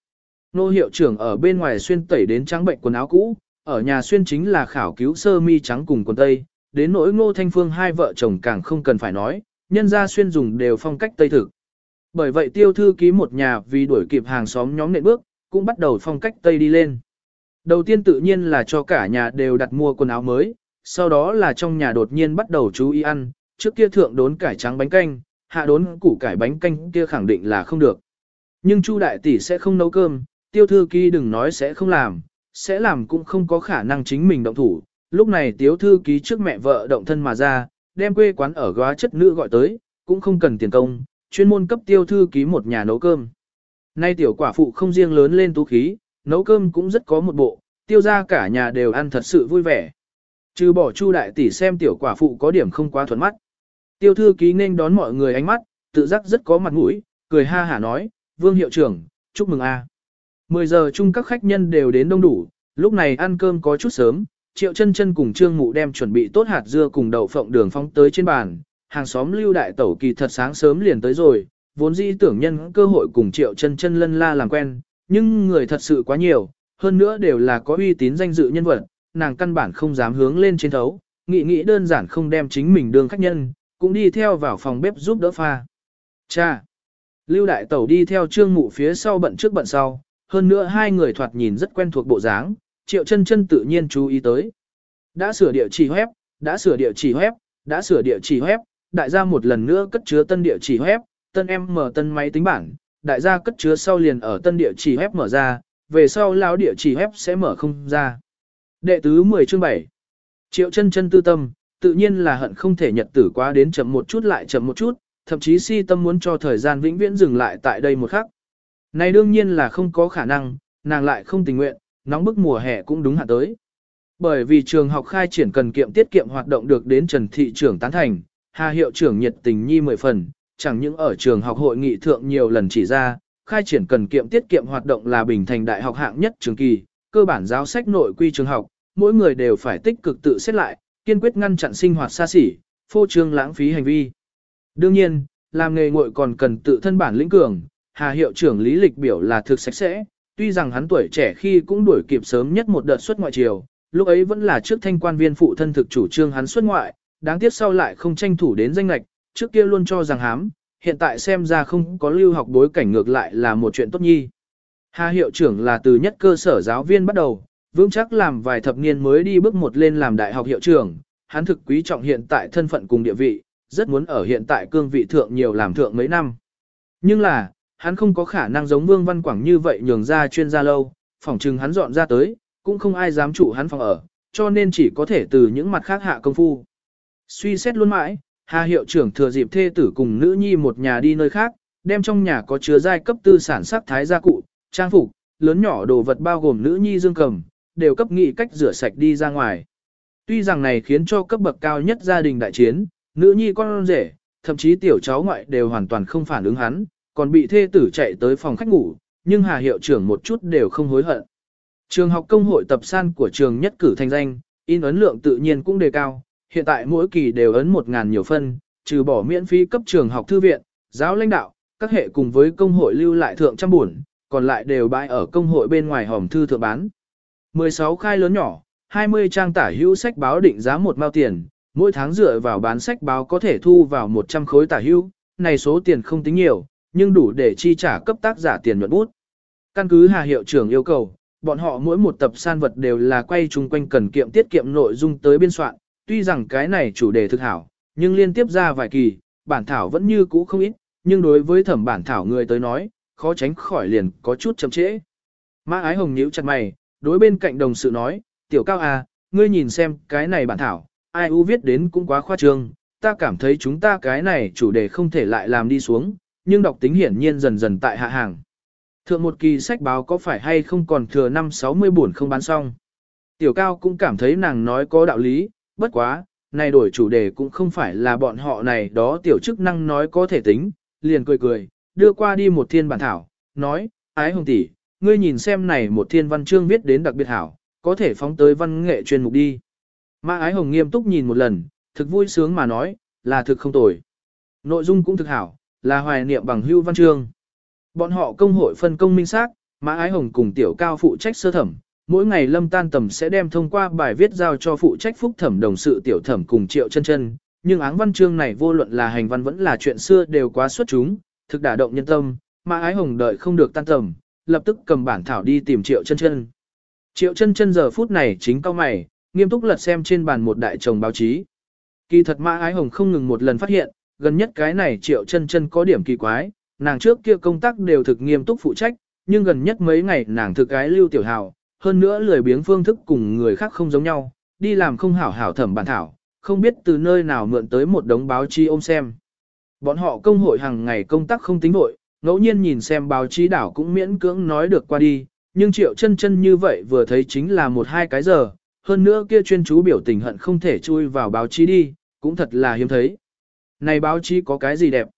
Nô hiệu trưởng ở bên ngoài xuyên tẩy đến trắng bệnh quần áo cũ, ở nhà xuyên chính là khảo cứu sơ mi trắng cùng quần tây, đến nỗi ngô thanh phương hai vợ chồng càng không cần phải nói, nhân ra xuyên dùng đều phong cách tây thực. Bởi vậy tiêu thư ký một nhà vì đuổi kịp hàng xóm nhóm nện bước, cũng bắt đầu phong cách tây đi lên. Đầu tiên tự nhiên là cho cả nhà đều đặt mua quần áo mới, sau đó là trong nhà đột nhiên bắt đầu chú ý ăn, trước kia thượng đốn cải trắng bánh canh, hạ đốn củ cải bánh canh kia khẳng định là không được. Nhưng Chu đại tỷ sẽ không nấu cơm, tiêu thư ký đừng nói sẽ không làm, sẽ làm cũng không có khả năng chính mình động thủ. Lúc này tiếu thư ký trước mẹ vợ động thân mà ra, đem quê quán ở góa chất nữ gọi tới, cũng không cần tiền công, chuyên môn cấp tiêu thư ký một nhà nấu cơm. Nay tiểu quả phụ không riêng lớn lên tú khí, nấu cơm cũng rất có một bộ, tiêu ra cả nhà đều ăn thật sự vui vẻ. Trừ bỏ chu đại tỷ xem tiểu quả phụ có điểm không quá thuận mắt. Tiêu thư ký nên đón mọi người ánh mắt, tự giác rất có mặt mũi, cười ha hả nói, vương hiệu trưởng, chúc mừng a. 10 giờ chung các khách nhân đều đến đông đủ, lúc này ăn cơm có chút sớm, triệu chân chân cùng trương mụ đem chuẩn bị tốt hạt dưa cùng đậu phộng đường phóng tới trên bàn, hàng xóm lưu đại tẩu kỳ thật sáng sớm liền tới rồi, vốn dĩ tưởng nhân cơ hội cùng triệu chân chân lân la làm quen, nhưng người thật sự quá nhiều, hơn nữa đều là có uy tín danh dự nhân vật, nàng căn bản không dám hướng lên trên thấu, nghĩ nghĩ đơn giản không đem chính mình đương khách nhân, cũng đi theo vào phòng bếp giúp đỡ pha. Cha! Lưu đại tẩu đi theo trương mụ phía sau bận trước bận sau, hơn nữa hai người thoạt nhìn rất quen thuộc bộ dáng, triệu chân chân tự nhiên chú ý tới. Đã sửa địa chỉ web, đã sửa địa chỉ web, đã sửa địa chỉ web, đại gia một lần nữa cất chứa tân địa chỉ web, tân em mở tân máy tính bảng, đại gia cất chứa sau liền ở tân địa chỉ web mở ra, về sau lão địa chỉ web sẽ mở không ra. Đệ tứ 10 chương 7 Triệu chân chân tư tâm, tự nhiên là hận không thể nhật tử quá đến chậm một chút lại chậm một chút, thậm chí si tâm muốn cho thời gian vĩnh viễn dừng lại tại đây một khắc. Này đương nhiên là không có khả năng, nàng lại không tình nguyện, nóng bức mùa hè cũng đúng hạn tới. Bởi vì trường học khai triển cần kiệm tiết kiệm hoạt động được đến Trần Thị trưởng tán thành, Hà hiệu trưởng nhiệt tình nhi mười phần, chẳng những ở trường học hội nghị thượng nhiều lần chỉ ra, khai triển cần kiệm tiết kiệm hoạt động là bình thành đại học hạng nhất trường kỳ, cơ bản giáo sách nội quy trường học, mỗi người đều phải tích cực tự xét lại, kiên quyết ngăn chặn sinh hoạt xa xỉ, phô trương lãng phí hành vi. Đương nhiên, làm nghề ngội còn cần tự thân bản lĩnh cường, Hà hiệu trưởng lý lịch biểu là thực sạch sẽ, tuy rằng hắn tuổi trẻ khi cũng đuổi kịp sớm nhất một đợt xuất ngoại triều, lúc ấy vẫn là trước thanh quan viên phụ thân thực chủ trương hắn xuất ngoại, đáng tiếc sau lại không tranh thủ đến danh lạch, trước kia luôn cho rằng hám, hiện tại xem ra không có lưu học bối cảnh ngược lại là một chuyện tốt nhi. Hà hiệu trưởng là từ nhất cơ sở giáo viên bắt đầu, vững chắc làm vài thập niên mới đi bước một lên làm đại học hiệu trưởng, hắn thực quý trọng hiện tại thân phận cùng địa vị, rất muốn ở hiện tại cương vị thượng nhiều làm thượng mấy năm. Nhưng là, hắn không có khả năng giống Vương Văn Quảng như vậy nhường ra chuyên gia lâu, phòng trừng hắn dọn ra tới, cũng không ai dám trụ hắn phòng ở, cho nên chỉ có thể từ những mặt khác hạ công phu. Suy xét luôn mãi, Hà hiệu trưởng thừa dịp thê tử cùng nữ nhi một nhà đi nơi khác, đem trong nhà có chứa giai cấp tư sản sắc thái gia cụ, trang phục, lớn nhỏ đồ vật bao gồm nữ nhi dương cầm, đều cấp nghị cách rửa sạch đi ra ngoài. Tuy rằng này khiến cho cấp bậc cao nhất gia đình đại chiến, nữ nhi con rể, thậm chí tiểu cháu ngoại đều hoàn toàn không phản ứng hắn, còn bị thê tử chạy tới phòng khách ngủ, nhưng Hà hiệu trưởng một chút đều không hối hận. Trường học công hội tập san của trường nhất cử thành danh, in ấn lượng tự nhiên cũng đề cao, hiện tại mỗi kỳ đều ấn 1.000 nhiều phân, trừ bỏ miễn phí cấp trường học thư viện, giáo lãnh đạo, các hệ cùng với công hội lưu lại thượng trăm buồn, còn lại đều bãi ở công hội bên ngoài hòm thư thượng bán. 16 khai lớn nhỏ, 20 trang tả hữu sách báo định giá một mao tiền, mỗi tháng dựa vào bán sách báo có thể thu vào 100 khối tả hữu, này số tiền không tính nhiều, nhưng đủ để chi trả cấp tác giả tiền nhuận bút. Căn cứ Hà hiệu trưởng yêu cầu, bọn họ mỗi một tập san vật đều là quay chung quanh cần kiệm tiết kiệm nội dung tới biên soạn, tuy rằng cái này chủ đề thực hảo, nhưng liên tiếp ra vài kỳ, bản thảo vẫn như cũ không ít, nhưng đối với thẩm bản thảo người tới nói, khó tránh khỏi liền có chút chậm trễ. Mã ái hồng nhíu chặt mày, đối bên cạnh đồng sự nói, tiểu cao à, ngươi nhìn xem cái này bản thảo, ai u viết đến cũng quá khoa trương, ta cảm thấy chúng ta cái này chủ đề không thể lại làm đi xuống, nhưng đọc tính hiển nhiên dần dần tại hạ hàng. Thượng một kỳ sách báo có phải hay không còn thừa năm 60 buồn không bán xong. Tiểu cao cũng cảm thấy nàng nói có đạo lý, bất quá, này đổi chủ đề cũng không phải là bọn họ này đó tiểu chức năng nói có thể tính, liền cười cười, đưa qua đi một thiên bản thảo, nói, ái hồng tỷ, ngươi nhìn xem này một thiên văn chương viết đến đặc biệt hảo, có thể phóng tới văn nghệ chuyên mục đi. Mã ái hồng nghiêm túc nhìn một lần, thực vui sướng mà nói, là thực không tồi. Nội dung cũng thực hảo, là hoài niệm bằng hưu văn chương. Bọn họ công hội phân công minh xác, Mã Ái Hồng cùng tiểu cao phụ trách sơ thẩm, mỗi ngày lâm tan tầm sẽ đem thông qua bài viết giao cho phụ trách phúc thẩm đồng sự tiểu thẩm cùng triệu chân chân, nhưng áng văn chương này vô luận là hành văn vẫn là chuyện xưa đều quá xuất chúng, thực đả động nhân tâm, Mã Ái Hồng đợi không được tan tầm, lập tức cầm bản thảo đi tìm triệu chân chân. Triệu chân chân giờ phút này chính cao mày, nghiêm túc lật xem trên bàn một đại chồng báo chí. Kỳ thật Mã Ái Hồng không ngừng một lần phát hiện, gần nhất cái này triệu chân chân có điểm kỳ quái, nàng trước kia công tác đều thực nghiêm túc phụ trách, nhưng gần nhất mấy ngày nàng thực cái lưu tiểu hào, hơn nữa lười biếng phương thức cùng người khác không giống nhau, đi làm không hảo hảo thẩm bản thảo, không biết từ nơi nào mượn tới một đống báo chí ôm xem. Bọn họ công hội hàng ngày công tác không tính vội, ngẫu nhiên nhìn xem báo chí đảo cũng miễn cưỡng nói được qua đi, nhưng triệu chân chân như vậy vừa thấy chính là một hai cái giờ, hơn nữa kia chuyên chú biểu tình hận không thể chui vào báo chí đi, cũng thật là hiếm thấy. Này báo chí có cái gì đẹp?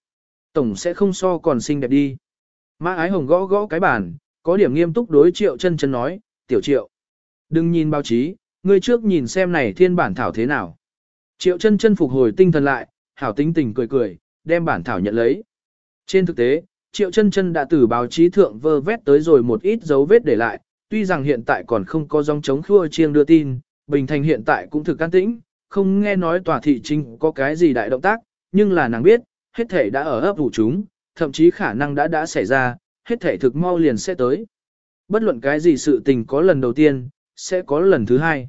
Tổng sẽ không so còn xinh đẹp đi. Mã ái hồng gõ gõ cái bàn, có điểm nghiêm túc đối triệu chân chân nói, tiểu triệu. Đừng nhìn báo chí, ngươi trước nhìn xem này thiên bản thảo thế nào. Triệu chân chân phục hồi tinh thần lại, hảo tính tình cười cười, đem bản thảo nhận lấy. Trên thực tế, triệu chân chân đã từ báo chí thượng vơ vét tới rồi một ít dấu vết để lại, tuy rằng hiện tại còn không có dòng chống khua chiêng đưa tin, Bình Thành hiện tại cũng thực can tĩnh, không nghe nói tòa thị trinh có cái gì đại động tác, nhưng là nàng biết, hết thể đã ở ấp ủ chúng, thậm chí khả năng đã đã xảy ra, hết thể thực mau liền sẽ tới. Bất luận cái gì sự tình có lần đầu tiên, sẽ có lần thứ hai.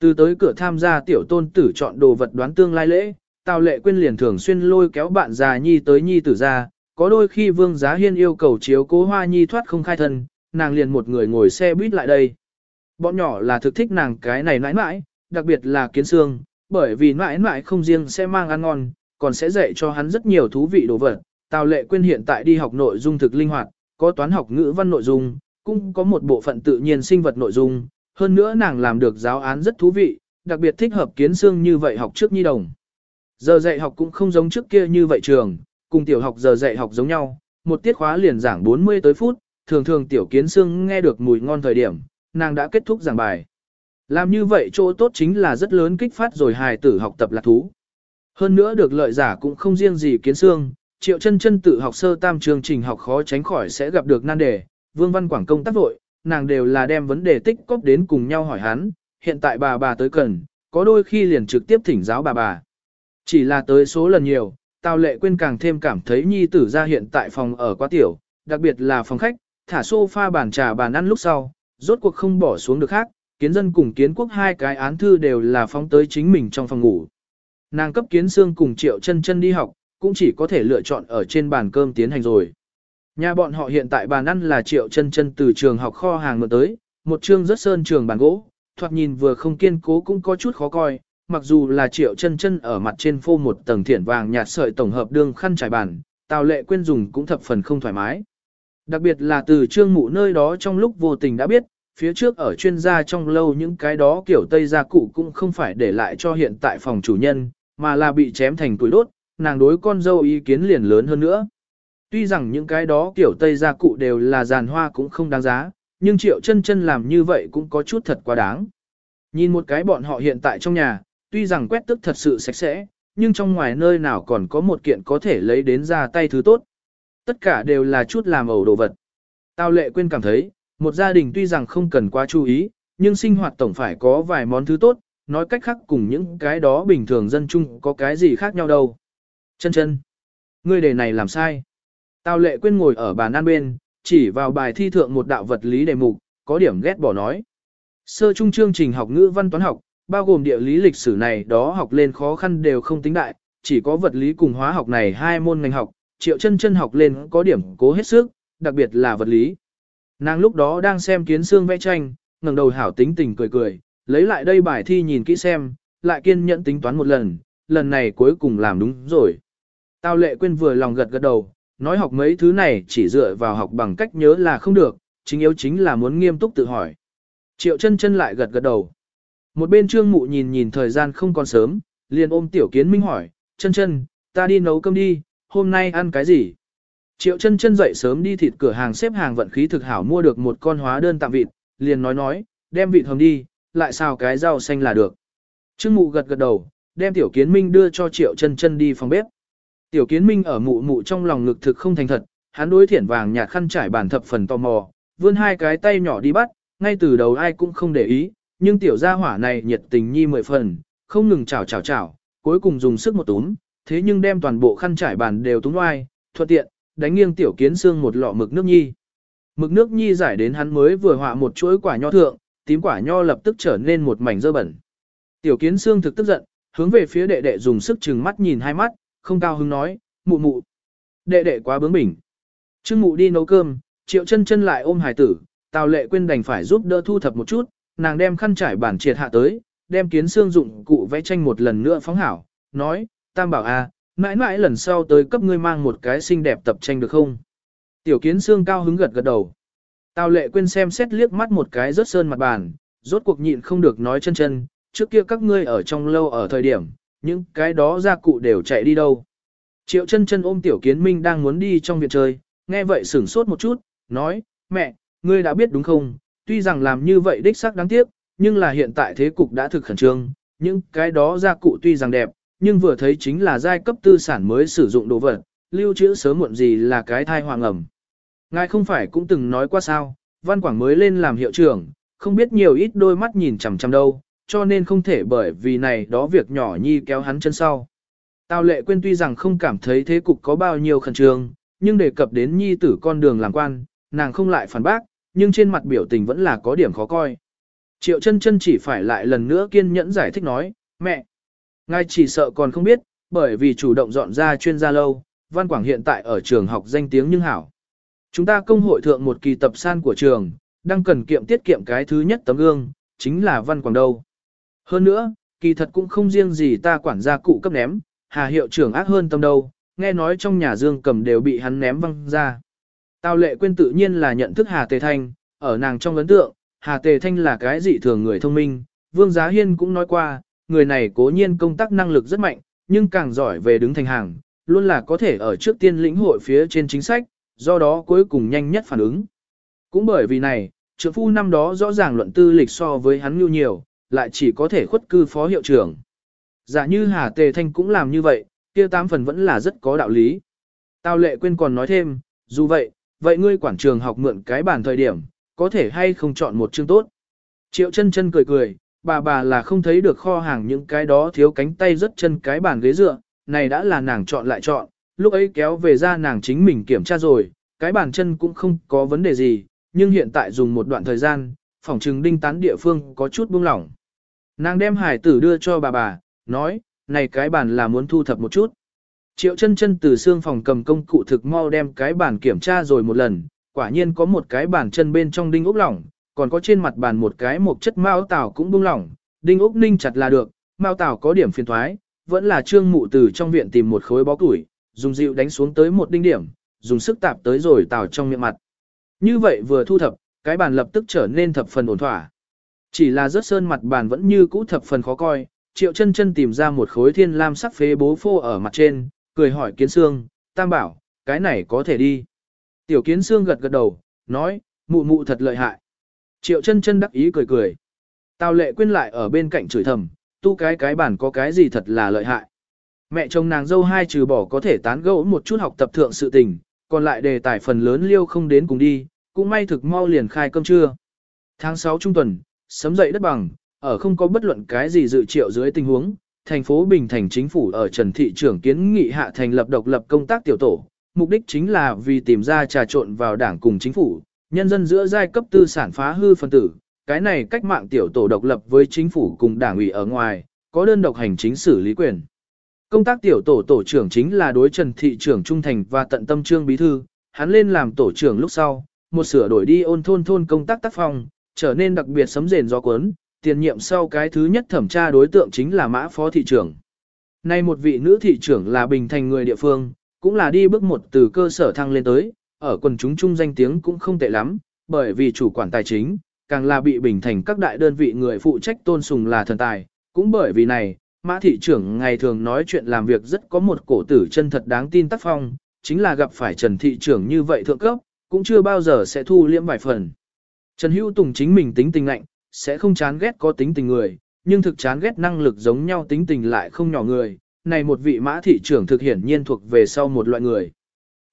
Từ tới cửa tham gia tiểu tôn tử chọn đồ vật đoán tương lai lễ, Tào Lệ Quyên liền thường xuyên lôi kéo bạn già nhi tới nhi tử ra, có đôi khi Vương Giá Hiên yêu cầu chiếu cố Hoa Nhi thoát không khai thân, nàng liền một người ngồi xe buýt lại đây. Bọn nhỏ là thực thích nàng cái này nãi nãi, đặc biệt là kiến xương, bởi vì nãi nãi không riêng sẽ mang ăn ngon, còn sẽ dạy cho hắn rất nhiều thú vị đồ vật. Tào Lệ Quyên hiện tại đi học nội dung thực linh hoạt, có toán học ngữ văn nội dung, cũng có một bộ phận tự nhiên sinh vật nội dung, hơn nữa nàng làm được giáo án rất thú vị, đặc biệt thích hợp kiến xương như vậy học trước nhi đồng. Giờ dạy học cũng không giống trước kia như vậy trường, cùng tiểu học giờ dạy học giống nhau, một tiết khóa liền giảng 40 tới phút, thường thường tiểu kiến xương nghe được mùi ngon thời điểm, nàng đã kết thúc giảng bài. Làm như vậy chỗ tốt chính là rất lớn kích phát rồi hài tử học tập lạc thú. Hơn nữa được lợi giả cũng không riêng gì kiến xương, triệu chân chân tự học sơ tam chương trình học khó tránh khỏi sẽ gặp được nan đề, vương văn quảng công tác vội, nàng đều là đem vấn đề tích cóp đến cùng nhau hỏi hắn, hiện tại bà bà tới cần, có đôi khi liền trực tiếp thỉnh giáo bà bà. Chỉ là tới số lần nhiều, Tào Lệ quên càng thêm cảm thấy nhi tử ra hiện tại phòng ở quá tiểu, đặc biệt là phòng khách, thả sofa bàn trà bàn ăn lúc sau, rốt cuộc không bỏ xuống được khác, kiến dân cùng kiến quốc hai cái án thư đều là phóng tới chính mình trong phòng ngủ. Nàng cấp kiến xương cùng triệu chân chân đi học, cũng chỉ có thể lựa chọn ở trên bàn cơm tiến hành rồi. Nhà bọn họ hiện tại bàn ăn là triệu chân chân từ trường học kho hàng mượn tới, một chương rất sơn trường bàn gỗ, thoạt nhìn vừa không kiên cố cũng có chút khó coi, mặc dù là triệu chân chân ở mặt trên phô một tầng thiển vàng nhạt sợi tổng hợp đương khăn trải bàn, tào lệ quên dùng cũng thập phần không thoải mái. Đặc biệt là từ trương mụ nơi đó trong lúc vô tình đã biết, phía trước ở chuyên gia trong lâu những cái đó kiểu tây gia cụ cũng không phải để lại cho hiện tại phòng chủ nhân, mà là bị chém thành tuổi đốt, nàng đối con dâu ý kiến liền lớn hơn nữa. Tuy rằng những cái đó kiểu tây gia cụ đều là giàn hoa cũng không đáng giá, nhưng triệu chân chân làm như vậy cũng có chút thật quá đáng. Nhìn một cái bọn họ hiện tại trong nhà, tuy rằng quét tức thật sự sạch sẽ, nhưng trong ngoài nơi nào còn có một kiện có thể lấy đến ra tay thứ tốt. Tất cả đều là chút làm ẩu đồ vật. Tao lệ quên cảm thấy, một gia đình tuy rằng không cần quá chú ý, nhưng sinh hoạt tổng phải có vài món thứ tốt, nói cách khác cùng những cái đó bình thường dân chung có cái gì khác nhau đâu. Chân chân, ngươi đề này làm sai. Tao lệ quên ngồi ở bàn ăn bên, chỉ vào bài thi thượng một đạo vật lý đề mục, có điểm ghét bỏ nói. Sơ trung chương trình học ngữ văn toán học, bao gồm địa lý lịch sử này đó học lên khó khăn đều không tính đại, chỉ có vật lý cùng hóa học này hai môn ngành học, triệu chân chân học lên có điểm cố hết sức, đặc biệt là vật lý. Nàng lúc đó đang xem kiến xương vẽ tranh, ngẩng đầu hảo tính tình cười cười, lấy lại đây bài thi nhìn kỹ xem, lại kiên nhẫn tính toán một lần, lần này cuối cùng làm đúng rồi. Tao lệ quên vừa lòng gật gật đầu, nói học mấy thứ này chỉ dựa vào học bằng cách nhớ là không được, chính yếu chính là muốn nghiêm túc tự hỏi. Triệu chân chân lại gật gật đầu. Một bên trương mụ nhìn nhìn thời gian không còn sớm, liền ôm tiểu kiến minh hỏi, chân chân, ta đi nấu cơm đi, hôm nay ăn cái gì? Triệu chân chân dậy sớm đi thịt cửa hàng xếp hàng vận khí thực hảo mua được một con hóa đơn tạm vịt, liền nói nói, đem vịt hầm đi, lại xào cái rau xanh là được. Trương mụ gật gật đầu, đem tiểu kiến minh đưa cho triệu chân chân đi phòng bếp. Tiểu kiến minh ở mụ mụ trong lòng ngực thực không thành thật, hắn đối thiển vàng nhạt khăn trải bàn thập phần tò mò, vươn hai cái tay nhỏ đi bắt, ngay từ đầu ai cũng không để ý, nhưng tiểu gia hỏa này nhiệt tình nhi mười phần, không ngừng chảo chảo chảo, cuối cùng dùng sức một túm, thế nhưng đem toàn bộ khăn trải bàn đều túm oai, thuận tiện, đánh nghiêng tiểu kiến xương một lọ mực nước nhi. Mực nước nhi giải đến hắn mới vừa họa một chuỗi quả nho thượng, tím quả nho lập tức trở nên một mảnh dơ bẩn. Tiểu kiến xương thực tức giận, hướng về phía đệ đệ dùng sức chừng mắt nhìn hai mắt, không cao hứng nói, mụ mụ. Đệ đệ quá bướng bỉnh. Trương mụ đi nấu cơm, triệu chân chân lại ôm hải tử, tào lệ quên đành phải giúp đỡ thu thập một chút, nàng đem khăn trải bản triệt hạ tới, đem kiến xương dụng cụ vẽ tranh một lần nữa phóng hảo, nói, tam bảo a, à, mãi mãi lần sau tới cấp ngươi mang một cái xinh đẹp tập tranh được không? Tiểu kiến xương cao hứng gật gật đầu. Tào lệ quên xem xét liếc mắt một cái rớt sơn mặt bàn, rốt cuộc nhịn không được nói chân chân, trước kia các ngươi ở trong lâu ở thời điểm, những cái đó gia cụ đều chạy đi đâu. Triệu chân chân ôm tiểu kiến minh đang muốn đi trong viện chơi, nghe vậy sửng sốt một chút, nói, mẹ, ngươi đã biết đúng không, tuy rằng làm như vậy đích xác đáng tiếc, nhưng là hiện tại thế cục đã thực khẩn trương, những cái đó gia cụ tuy rằng đẹp, nhưng vừa thấy chính là giai cấp tư sản mới sử dụng đồ vật, lưu trữ sớm muộn gì là cái thai hoàng ẩm. Ngài không phải cũng từng nói qua sao, văn quảng mới lên làm hiệu trưởng, không biết nhiều ít đôi mắt nhìn chằm chằm đâu, cho nên không thể bởi vì này đó việc nhỏ nhi kéo hắn chân sau. Tào lệ quên tuy rằng không cảm thấy thế cục có bao nhiêu khẩn trương, nhưng đề cập đến nhi tử con đường làm quan, nàng không lại phản bác, nhưng trên mặt biểu tình vẫn là có điểm khó coi. Triệu chân chân chỉ phải lại lần nữa kiên nhẫn giải thích nói, mẹ, ngài chỉ sợ còn không biết, bởi vì chủ động dọn ra chuyên gia lâu, Văn Quảng hiện tại ở trường học danh tiếng nhưng hảo. Chúng ta công hội thượng một kỳ tập san của trường, đang cần kiệm tiết kiệm cái thứ nhất tấm gương, chính là Văn Quảng đâu. Hơn nữa, kỳ thật cũng không riêng gì ta quản gia cụ cấp ném, hà hiệu trưởng ác hơn tâm đâu, nghe nói trong nhà dương cầm đều bị hắn ném văng ra. Tào lệ quên tự nhiên là nhận thức Hà Tề Thanh, ở nàng trong ấn tượng, Hà Tề Thanh là cái dị thường người thông minh, Vương Giá Hiên cũng nói qua, người này cố nhiên công tác năng lực rất mạnh, nhưng càng giỏi về đứng thành hàng, luôn là có thể ở trước tiên lĩnh hội phía trên chính sách, do đó cuối cùng nhanh nhất phản ứng. Cũng bởi vì này, trưởng phu năm đó rõ ràng luận tư lịch so với hắn nhiều nhiều, lại chỉ có thể khuất cư phó hiệu trưởng. Giả như Hà Tề Thanh cũng làm như vậy, kia tám phần vẫn là rất có đạo lý. Tào lệ quên còn nói thêm, dù vậy, vậy ngươi quản trường học mượn cái bàn thời điểm, có thể hay không chọn một chương tốt. Triệu chân chân cười cười, bà bà là không thấy được kho hàng những cái đó thiếu cánh tay rất chân cái bàn ghế dựa, này đã là nàng chọn lại chọn, lúc ấy kéo về ra nàng chính mình kiểm tra rồi, cái bàn chân cũng không có vấn đề gì, nhưng hiện tại dùng một đoạn thời gian, phòng trừng đinh tán địa phương có chút buông lỏng. Nàng đem hải tử đưa cho bà bà, nói, này cái bàn là muốn thu thập một chút. Triệu chân chân từ xương phòng cầm công cụ thực mau đem cái bàn kiểm tra rồi một lần, quả nhiên có một cái bàn chân bên trong đinh ốc lỏng, còn có trên mặt bàn một cái một chất mao tảo cũng buông lỏng, đinh ốc ninh chặt là được, mao tảo có điểm phiền thoái, vẫn là trương mụ từ trong viện tìm một khối bó củi, dùng dịu đánh xuống tới một đinh điểm, dùng sức tạp tới rồi tảo trong miệng mặt. Như vậy vừa thu thập, cái bàn lập tức trở nên thập phần ổn thỏa. Chỉ là rớt sơn mặt bàn vẫn như cũ thập phần khó coi, triệu chân chân tìm ra một khối thiên lam sắc phế bố phô ở mặt trên, cười hỏi kiến xương, tam bảo, cái này có thể đi. Tiểu kiến xương gật gật đầu, nói, mụ mụ thật lợi hại. Triệu chân chân đắc ý cười cười. Tào lệ quên lại ở bên cạnh chửi thầm, tu cái cái bản có cái gì thật là lợi hại. Mẹ chồng nàng dâu hai trừ bỏ có thể tán gẫu một chút học tập thượng sự tình, còn lại đề tài phần lớn liêu không đến cùng đi, cũng may thực mau liền khai cơm trưa. Tháng 6 trung tuần, sấm dậy đất bằng, ở không có bất luận cái gì dự triệu dưới tình huống, thành phố Bình Thành chính phủ ở Trần Thị trưởng kiến nghị hạ thành lập độc lập công tác tiểu tổ, mục đích chính là vì tìm ra trà trộn vào đảng cùng chính phủ, nhân dân giữa giai cấp tư sản phá hư phân tử, cái này cách mạng tiểu tổ độc lập với chính phủ cùng đảng ủy ở ngoài, có đơn độc hành chính xử lý quyền. Công tác tiểu tổ tổ trưởng chính là đối Trần Thị trưởng trung thành và tận tâm trương bí thư, hắn lên làm tổ trưởng lúc sau, một sửa đổi đi ôn thôn thôn công tác tác phong, trở nên đặc biệt sấm rền do cuốn, tiền nhiệm sau cái thứ nhất thẩm tra đối tượng chính là mã phó thị trưởng. Nay một vị nữ thị trưởng là bình thành người địa phương, cũng là đi bước một từ cơ sở thăng lên tới, ở quần chúng chung danh tiếng cũng không tệ lắm, bởi vì chủ quản tài chính, càng là bị bình thành các đại đơn vị người phụ trách tôn sùng là thần tài, cũng bởi vì này, mã thị trưởng ngày thường nói chuyện làm việc rất có một cổ tử chân thật đáng tin tác phong, chính là gặp phải Trần thị trưởng như vậy thượng cấp, cũng chưa bao giờ sẽ thu liễm vài phần. Trần Hữu Tùng chính mình tính tình lạnh, sẽ không chán ghét có tính tình người, nhưng thực chán ghét năng lực giống nhau tính tình lại không nhỏ người. Này một vị mã thị trưởng thực hiển nhiên thuộc về sau một loại người.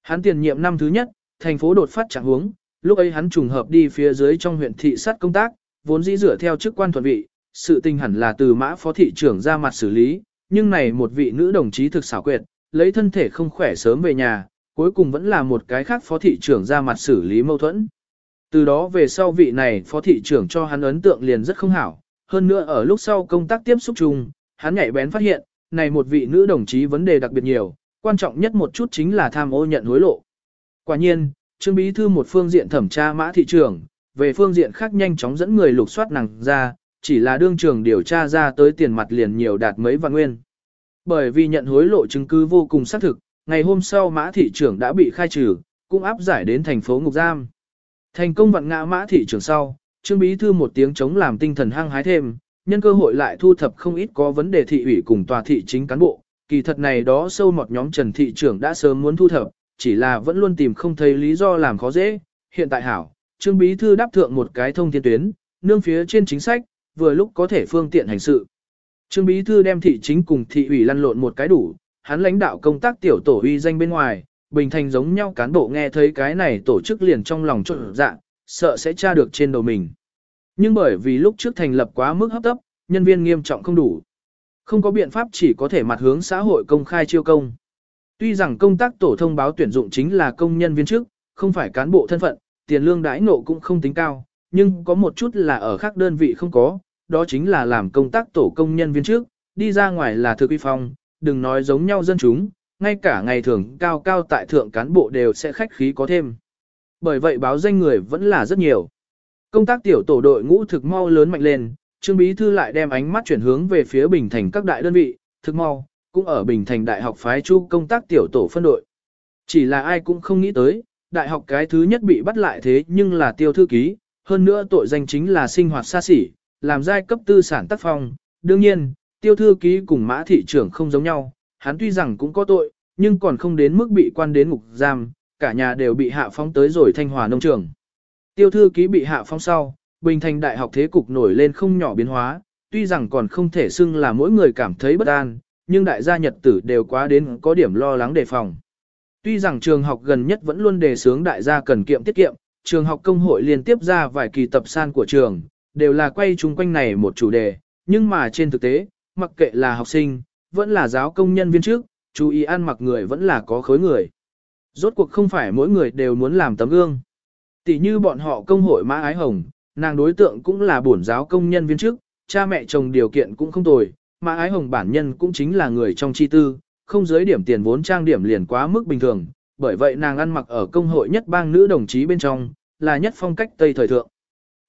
Hắn tiền nhiệm năm thứ nhất, thành phố đột phát trạng huống, lúc ấy hắn trùng hợp đi phía dưới trong huyện thị sát công tác, vốn dĩ dựa theo chức quan thuận vị, sự tình hẳn là từ mã phó thị trưởng ra mặt xử lý, nhưng này một vị nữ đồng chí thực xảo quyệt, lấy thân thể không khỏe sớm về nhà, cuối cùng vẫn là một cái khác phó thị trưởng ra mặt xử lý mâu thuẫn. Từ đó về sau vị này phó thị trưởng cho hắn ấn tượng liền rất không hảo, hơn nữa ở lúc sau công tác tiếp xúc chung, hắn nhạy bén phát hiện, này một vị nữ đồng chí vấn đề đặc biệt nhiều, quan trọng nhất một chút chính là tham ô nhận hối lộ. Quả nhiên, Trương Bí Thư một phương diện thẩm tra mã thị trưởng, về phương diện khác nhanh chóng dẫn người lục soát nàng ra, chỉ là đương trường điều tra ra tới tiền mặt liền nhiều đạt mấy vạn nguyên. Bởi vì nhận hối lộ chứng cứ vô cùng xác thực, ngày hôm sau mã thị trưởng đã bị khai trừ, cũng áp giải đến thành phố Ngục Giam. Thành công vận ngã mã thị trưởng sau, Trương Bí Thư một tiếng chống làm tinh thần hăng hái thêm, nhân cơ hội lại thu thập không ít có vấn đề thị ủy cùng tòa thị chính cán bộ. Kỳ thật này đó sâu một nhóm Trần Thị trưởng đã sớm muốn thu thập, chỉ là vẫn luôn tìm không thấy lý do làm khó dễ. Hiện tại hảo, Trương Bí Thư đáp thượng một cái thông thiên tuyến, nương phía trên chính sách, vừa lúc có thể phương tiện hành sự. Trương Bí Thư đem thị chính cùng thị ủy lăn lộn một cái đủ, hắn lãnh đạo công tác tiểu tổ uy danh bên ngoài, bình thành giống nhau cán bộ nghe thấy cái này tổ chức liền trong lòng trộn dạ, sợ sẽ tra được trên đầu mình. Nhưng bởi vì lúc trước thành lập quá mức hấp tấp, nhân viên nghiêm trọng không đủ. Không có biện pháp chỉ có thể mặt hướng xã hội công khai chiêu công. Tuy rằng công tác tổ thông báo tuyển dụng chính là công nhân viên chức, không phải cán bộ thân phận, tiền lương đãi ngộ cũng không tính cao, nhưng có một chút là ở khác đơn vị không có, đó chính là làm công tác tổ công nhân viên chức, đi ra ngoài là thực uy phong, đừng nói giống nhau dân chúng, ngay cả ngày thường cao cao tại thượng cán bộ đều sẽ khách khí có thêm. Bởi vậy báo danh người vẫn là rất nhiều. Công tác tiểu tổ đội ngũ thực mau lớn mạnh lên, Trương Bí Thư lại đem ánh mắt chuyển hướng về phía Bình Thành các đại đơn vị, thực mau, cũng ở Bình Thành Đại học phái chu công tác tiểu tổ phân đội. Chỉ là ai cũng không nghĩ tới, đại học cái thứ nhất bị bắt lại thế nhưng là tiêu thư ký, hơn nữa tội danh chính là sinh hoạt xa xỉ, làm giai cấp tư sản tác phong. Đương nhiên, tiêu thư ký cùng mã thị trưởng không giống nhau, hắn tuy rằng cũng có tội, nhưng còn không đến mức bị quan đến ngục giam, cả nhà đều bị hạ phong tới rồi thanh hòa nông trường. Tiêu thư ký bị hạ phong sau, Bình Thành Đại học thế cục nổi lên không nhỏ biến hóa, tuy rằng còn không thể xưng là mỗi người cảm thấy bất an, nhưng đại gia nhật tử đều quá đến có điểm lo lắng đề phòng. Tuy rằng trường học gần nhất vẫn luôn đề xướng đại gia cần kiệm tiết kiệm, trường học công hội liên tiếp ra vài kỳ tập san của trường, đều là quay chung quanh này một chủ đề, nhưng mà trên thực tế, mặc kệ là học sinh, vẫn là giáo công nhân viên trước, chú ý ăn mặc người vẫn là có khối người. Rốt cuộc không phải mỗi người đều muốn làm tấm gương. Tỷ như bọn họ công hội mã ái hồng, nàng đối tượng cũng là bổn giáo công nhân viên trước cha mẹ chồng điều kiện cũng không tồi, Mã ái hồng bản nhân cũng chính là người trong chi tư, không giới điểm tiền vốn trang điểm liền quá mức bình thường, bởi vậy nàng ăn mặc ở công hội nhất bang nữ đồng chí bên trong, là nhất phong cách Tây thời thượng.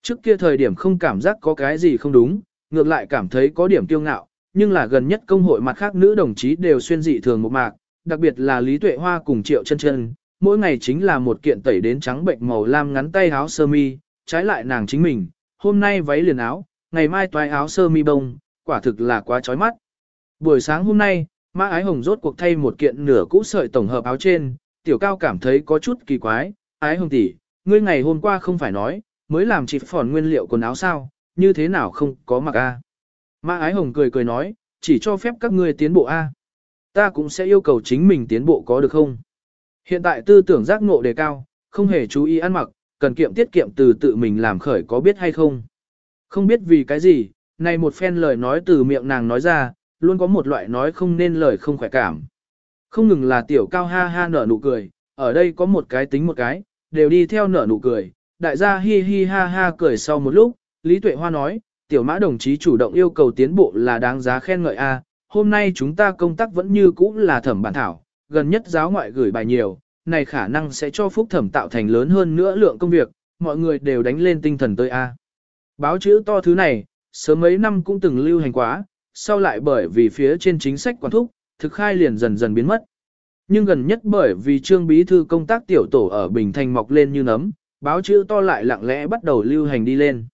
Trước kia thời điểm không cảm giác có cái gì không đúng, ngược lại cảm thấy có điểm kiêu ngạo, nhưng là gần nhất công hội mặt khác nữ đồng chí đều xuyên dị thường một mạc, đặc biệt là Lý Tuệ Hoa cùng Triệu Chân Chân, mỗi ngày chính là một kiện tẩy đến trắng bệnh màu lam ngắn tay áo sơ mi, trái lại nàng chính mình, hôm nay váy liền áo, ngày mai toái áo sơ mi bông, quả thực là quá chói mắt. Buổi sáng hôm nay, Mã Ái Hồng rốt cuộc thay một kiện nửa cũ sợi tổng hợp áo trên, tiểu cao cảm thấy có chút kỳ quái, Ái Hồng tỷ, ngươi ngày hôm qua không phải nói, mới làm chỉ phòn nguyên liệu quần áo sao, như thế nào không có mặc a? Mã Ái Hồng cười cười nói, chỉ cho phép các ngươi tiến bộ a. Ta cũng sẽ yêu cầu chính mình tiến bộ có được không? Hiện tại tư tưởng giác ngộ đề cao, không hề chú ý ăn mặc, cần kiệm tiết kiệm từ tự mình làm khởi có biết hay không? Không biết vì cái gì, này một phen lời nói từ miệng nàng nói ra, luôn có một loại nói không nên lời không khỏe cảm. Không ngừng là tiểu cao ha ha nở nụ cười, ở đây có một cái tính một cái, đều đi theo nở nụ cười, đại gia hi hi ha ha cười sau một lúc, Lý Tuệ Hoa nói, tiểu mã đồng chí chủ động yêu cầu tiến bộ là đáng giá khen ngợi a. hôm nay chúng ta công tác vẫn như cũ là thẩm bản thảo, gần nhất giáo ngoại gửi bài nhiều, này khả năng sẽ cho phúc thẩm tạo thành lớn hơn nữa lượng công việc, mọi người đều đánh lên tinh thần tới a. Báo chữ to thứ này, sớm mấy năm cũng từng lưu hành quá, sau lại bởi vì phía trên chính sách quản thúc, thực khai liền dần dần biến mất. Nhưng gần nhất bởi vì trương bí thư công tác tiểu tổ ở Bình Thành mọc lên như nấm, báo chữ to lại lặng lẽ bắt đầu lưu hành đi lên.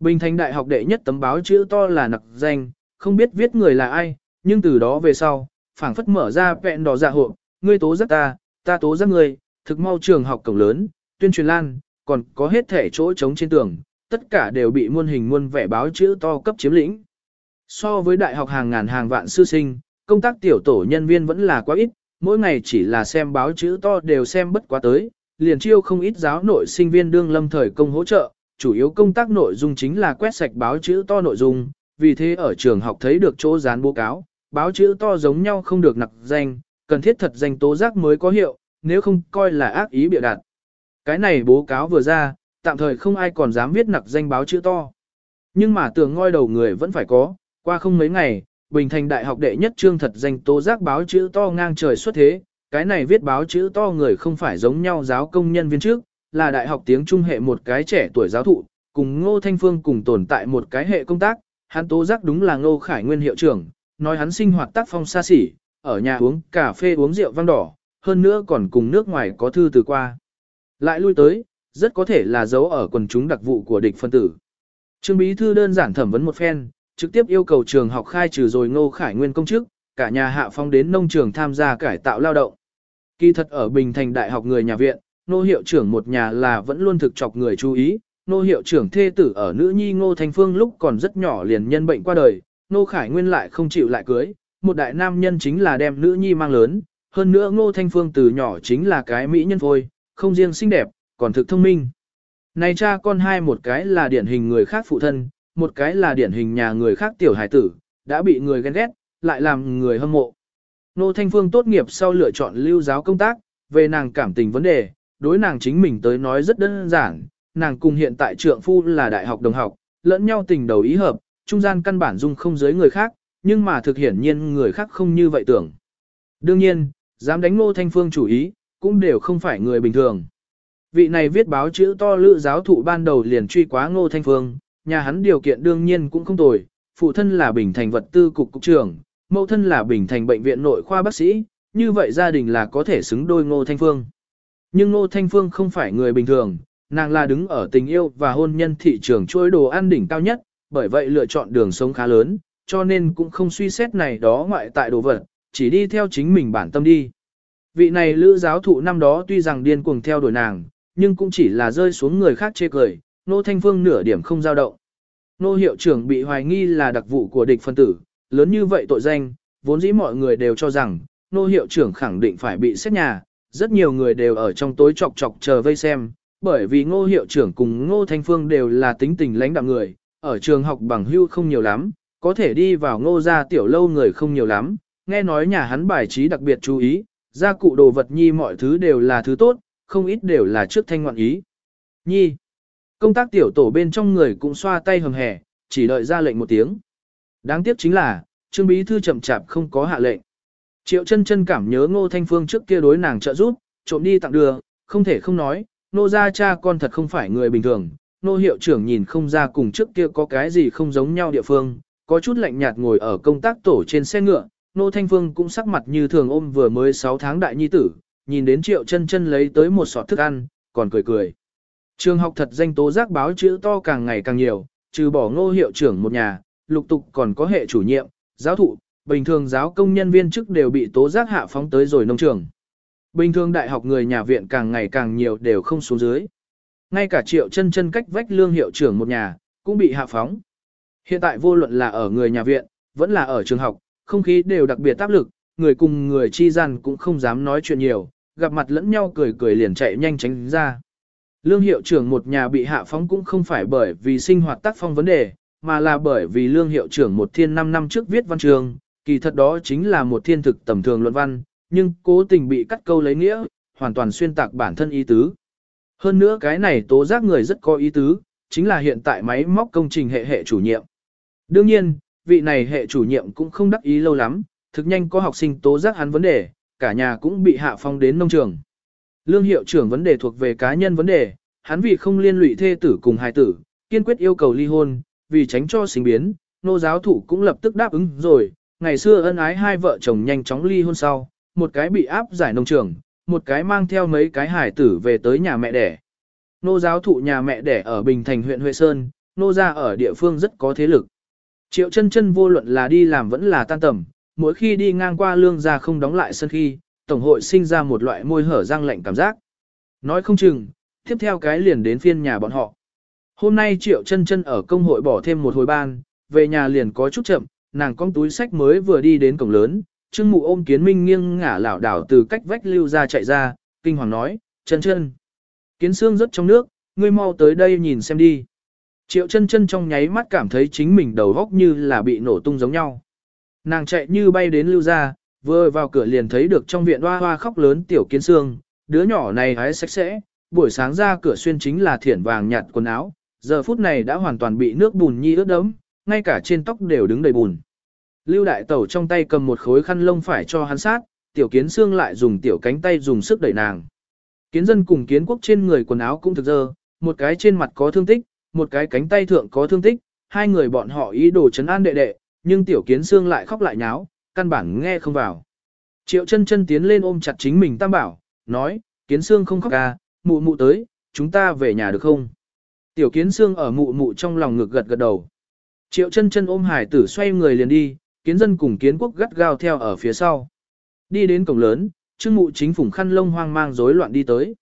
Bình Thành Đại học đệ nhất tấm báo chữ to là nặc danh, không biết viết người là ai, nhưng từ đó về sau, phảng phất mở ra vẹn đỏ dạ hộ, ngươi tố giác ta, ta tố giác ngươi, thực mau trường học cổng lớn, tuyên truyền lan, còn có hết thể chỗ trống trên tường, tất cả đều bị muôn hình muôn vẻ báo chữ to cấp chiếm lĩnh. So với đại học hàng ngàn hàng vạn sư sinh, công tác tiểu tổ nhân viên vẫn là quá ít, mỗi ngày chỉ là xem báo chữ to đều xem bất quá tới, liền chiêu không ít giáo nội sinh viên đương lâm thời công hỗ trợ, chủ yếu công tác nội dung chính là quét sạch báo chữ to nội dung, vì thế ở trường học thấy được chỗ dán bố cáo, báo chữ to giống nhau không được nặc danh, cần thiết thật danh tố giác mới có hiệu, nếu không coi là ác ý bịa đặt. Cái này bố cáo vừa ra, tạm thời không ai còn dám viết nặc danh báo chữ to. Nhưng mà tưởng ngoi đầu người vẫn phải có, qua không mấy ngày, Bình Thành Đại học đệ nhất trương thật danh tố giác báo chữ to ngang trời xuất thế, cái này viết báo chữ to người không phải giống nhau giáo công nhân viên trước, là đại học tiếng trung hệ một cái trẻ tuổi giáo thụ, cùng Ngô Thanh Phương cùng tồn tại một cái hệ công tác, hắn tố giác đúng là Ngô Khải Nguyên hiệu trưởng, nói hắn sinh hoạt tác phong xa xỉ, ở nhà uống cà phê uống rượu vang đỏ, hơn nữa còn cùng nước ngoài có thư từ qua. Lại lui tới, rất có thể là dấu ở quần chúng đặc vụ của địch phân tử. Trương Bí Thư đơn giản thẩm vấn một phen, trực tiếp yêu cầu trường học khai trừ rồi Ngô Khải Nguyên công chức, cả nhà hạ phong đến nông trường tham gia cải tạo lao động. Kỳ thật ở Bình Thành Đại học người nhà viện, nô hiệu trưởng một nhà là vẫn luôn thực chọc người chú ý, nô hiệu trưởng thê tử ở nữ nhi Ngô Thanh Phương lúc còn rất nhỏ liền nhân bệnh qua đời, nô Khải Nguyên lại không chịu lại cưới, một đại nam nhân chính là đem nữ nhi mang lớn, hơn nữa Ngô Thanh Phương từ nhỏ chính là cái mỹ nhân phôi, không riêng xinh đẹp, còn thực thông minh. Này cha con hai một cái là điển hình người khác phụ thân, một cái là điển hình nhà người khác tiểu hải tử, đã bị người ghen ghét, lại làm người hâm mộ. Nô Thanh Phương tốt nghiệp sau lựa chọn lưu giáo công tác, về nàng cảm tình vấn đề, đối nàng chính mình tới nói rất đơn giản, nàng cùng hiện tại trượng phu là đại học đồng học, lẫn nhau tình đầu ý hợp, trung gian căn bản dung không giới người khác, nhưng mà thực hiển nhiên người khác không như vậy tưởng. Đương nhiên, dám đánh Ngô Thanh Phương chủ ý, cũng đều không phải người bình thường. Vị này viết báo chữ to lự giáo thụ ban đầu liền truy quá Ngô Thanh Phương, nhà hắn điều kiện đương nhiên cũng không tồi, phụ thân là Bình Thành vật tư cục cục trưởng, mẫu thân là Bình Thành bệnh viện nội khoa bác sĩ, như vậy gia đình là có thể xứng đôi Ngô Thanh Phương. Nhưng Ngô Thanh Phương không phải người bình thường, nàng là đứng ở tình yêu và hôn nhân thị trường chuỗi đồ ăn đỉnh cao nhất, bởi vậy lựa chọn đường sống khá lớn, cho nên cũng không suy xét này đó ngoại tại đồ vật, chỉ đi theo chính mình bản tâm đi. Vị này lữ giáo thụ năm đó tuy rằng điên cuồng theo đuổi nàng, nhưng cũng chỉ là rơi xuống người khác chê cười, Nô Thanh Phương nửa điểm không dao động. Nô hiệu trưởng bị hoài nghi là đặc vụ của địch phân tử, lớn như vậy tội danh, vốn dĩ mọi người đều cho rằng, nô hiệu trưởng khẳng định phải bị xét nhà, rất nhiều người đều ở trong tối chọc chọc chờ vây xem, bởi vì ngô hiệu trưởng cùng ngô thanh phương đều là tính tình lãnh đạo người, ở trường học bằng hưu không nhiều lắm, có thể đi vào ngô gia tiểu lâu người không nhiều lắm, nghe nói nhà hắn bài trí đặc biệt chú ý, gia cụ đồ vật nhi mọi thứ đều là thứ tốt, không ít đều là trước thanh ngoạn ý. Nhi, Công tác tiểu tổ bên trong người cũng xoa tay hầm hẻ, chỉ đợi ra lệnh một tiếng. Đáng tiếc chính là, Trương Bí Thư chậm chạp không có hạ lệnh. Triệu chân chân cảm nhớ Ngô Thanh Phương trước kia đối nàng trợ giúp, trộm đi tặng đưa, không thể không nói, nô gia cha con thật không phải người bình thường. Nô hiệu trưởng nhìn không ra cùng trước kia có cái gì không giống nhau địa phương, có chút lạnh nhạt ngồi ở công tác tổ trên xe ngựa, nô thanh phương cũng sắc mặt như thường ôm vừa mới 6 tháng đại nhi tử, nhìn đến triệu chân chân lấy tới một sọt thức ăn, còn cười cười. Trường học thật danh tố giác báo chữ to càng ngày càng nhiều, trừ bỏ ngô hiệu trưởng một nhà, lục tục còn có hệ chủ nhiệm, giáo thụ, bình thường giáo công nhân viên chức đều bị tố giác hạ phóng tới rồi nông trường. Bình thường đại học người nhà viện càng ngày càng nhiều đều không xuống dưới. Ngay cả triệu chân chân cách vách lương hiệu trưởng một nhà, cũng bị hạ phóng. Hiện tại vô luận là ở người nhà viện, vẫn là ở trường học, không khí đều đặc biệt áp lực, người cùng người chi gian cũng không dám nói chuyện nhiều, gặp mặt lẫn nhau cười cười liền chạy nhanh tránh ra. Lương hiệu trưởng một nhà bị hạ phóng cũng không phải bởi vì sinh hoạt tác phong vấn đề, mà là bởi vì lương hiệu trưởng một thiên năm năm trước viết văn trường, kỳ thật đó chính là một thiên thực tầm thường luận văn, nhưng cố tình bị cắt câu lấy nghĩa, hoàn toàn xuyên tạc bản thân ý tứ. Hơn nữa cái này tố giác người rất có ý tứ, chính là hiện tại máy móc công trình hệ hệ chủ nhiệm. Đương nhiên, vị này hệ chủ nhiệm cũng không đắc ý lâu lắm, thực nhanh có học sinh tố giác hắn vấn đề, cả nhà cũng bị hạ phong đến nông trường. Lương hiệu trưởng vấn đề thuộc về cá nhân vấn đề, hắn vì không liên lụy thê tử cùng hài tử, kiên quyết yêu cầu ly hôn, vì tránh cho sinh biến, nô giáo thủ cũng lập tức đáp ứng rồi, ngày xưa ân ái hai vợ chồng nhanh chóng ly hôn sau, một cái bị áp giải nông trường, một cái mang theo mấy cái hải tử về tới nhà mẹ đẻ. Nô giáo thụ nhà mẹ đẻ ở Bình Thành huyện Huệ Sơn, nô gia ở địa phương rất có thế lực. Triệu chân chân vô luận là đi làm vẫn là tan tầm, mỗi khi đi ngang qua lương gia không đóng lại sân khi, tổng hội sinh ra một loại môi hở răng lạnh cảm giác. Nói không chừng, tiếp theo cái liền đến phiên nhà bọn họ. Hôm nay Triệu chân chân ở công hội bỏ thêm một hồi ban, về nhà liền có chút chậm, nàng con túi sách mới vừa đi đến cổng lớn, Trương Mụ ôm Kiến Minh nghiêng ngả lảo đảo từ cách vách lưu ra chạy ra, kinh hoàng nói, "Chân chân, Kiến xương rất trong nước, ngươi mau tới đây nhìn xem đi." Triệu chân chân trong nháy mắt cảm thấy chính mình đầu góc như là bị nổ tung giống nhau. Nàng chạy như bay đến lưu ra, vừa vào cửa liền thấy được trong viện hoa hoa khóc lớn tiểu kiến xương, đứa nhỏ này hái sạch sẽ, buổi sáng ra cửa xuyên chính là thiển vàng nhạt quần áo, giờ phút này đã hoàn toàn bị nước bùn nhi ướt đẫm, ngay cả trên tóc đều đứng đầy bùn. Lưu đại tẩu trong tay cầm một khối khăn lông phải cho hắn sát, tiểu kiến xương lại dùng tiểu cánh tay dùng sức đẩy nàng. Kiến dân cùng kiến quốc trên người quần áo cũng thực dơ, một cái trên mặt có thương tích, một cái cánh tay thượng có thương tích, hai người bọn họ ý đồ chấn an đệ đệ, nhưng tiểu kiến xương lại khóc lại nháo, căn bản nghe không vào. Triệu chân chân tiến lên ôm chặt chính mình tam bảo, nói, kiến xương không khóc à, mụ mụ tới, chúng ta về nhà được không? Tiểu kiến xương ở mụ mụ trong lòng ngực gật gật đầu. Triệu chân chân ôm hải tử xoay người liền đi, kiến dân cùng kiến quốc gắt gao theo ở phía sau. Đi đến cổng lớn, trương mụ chính phủng khăn lông hoang mang rối loạn đi tới.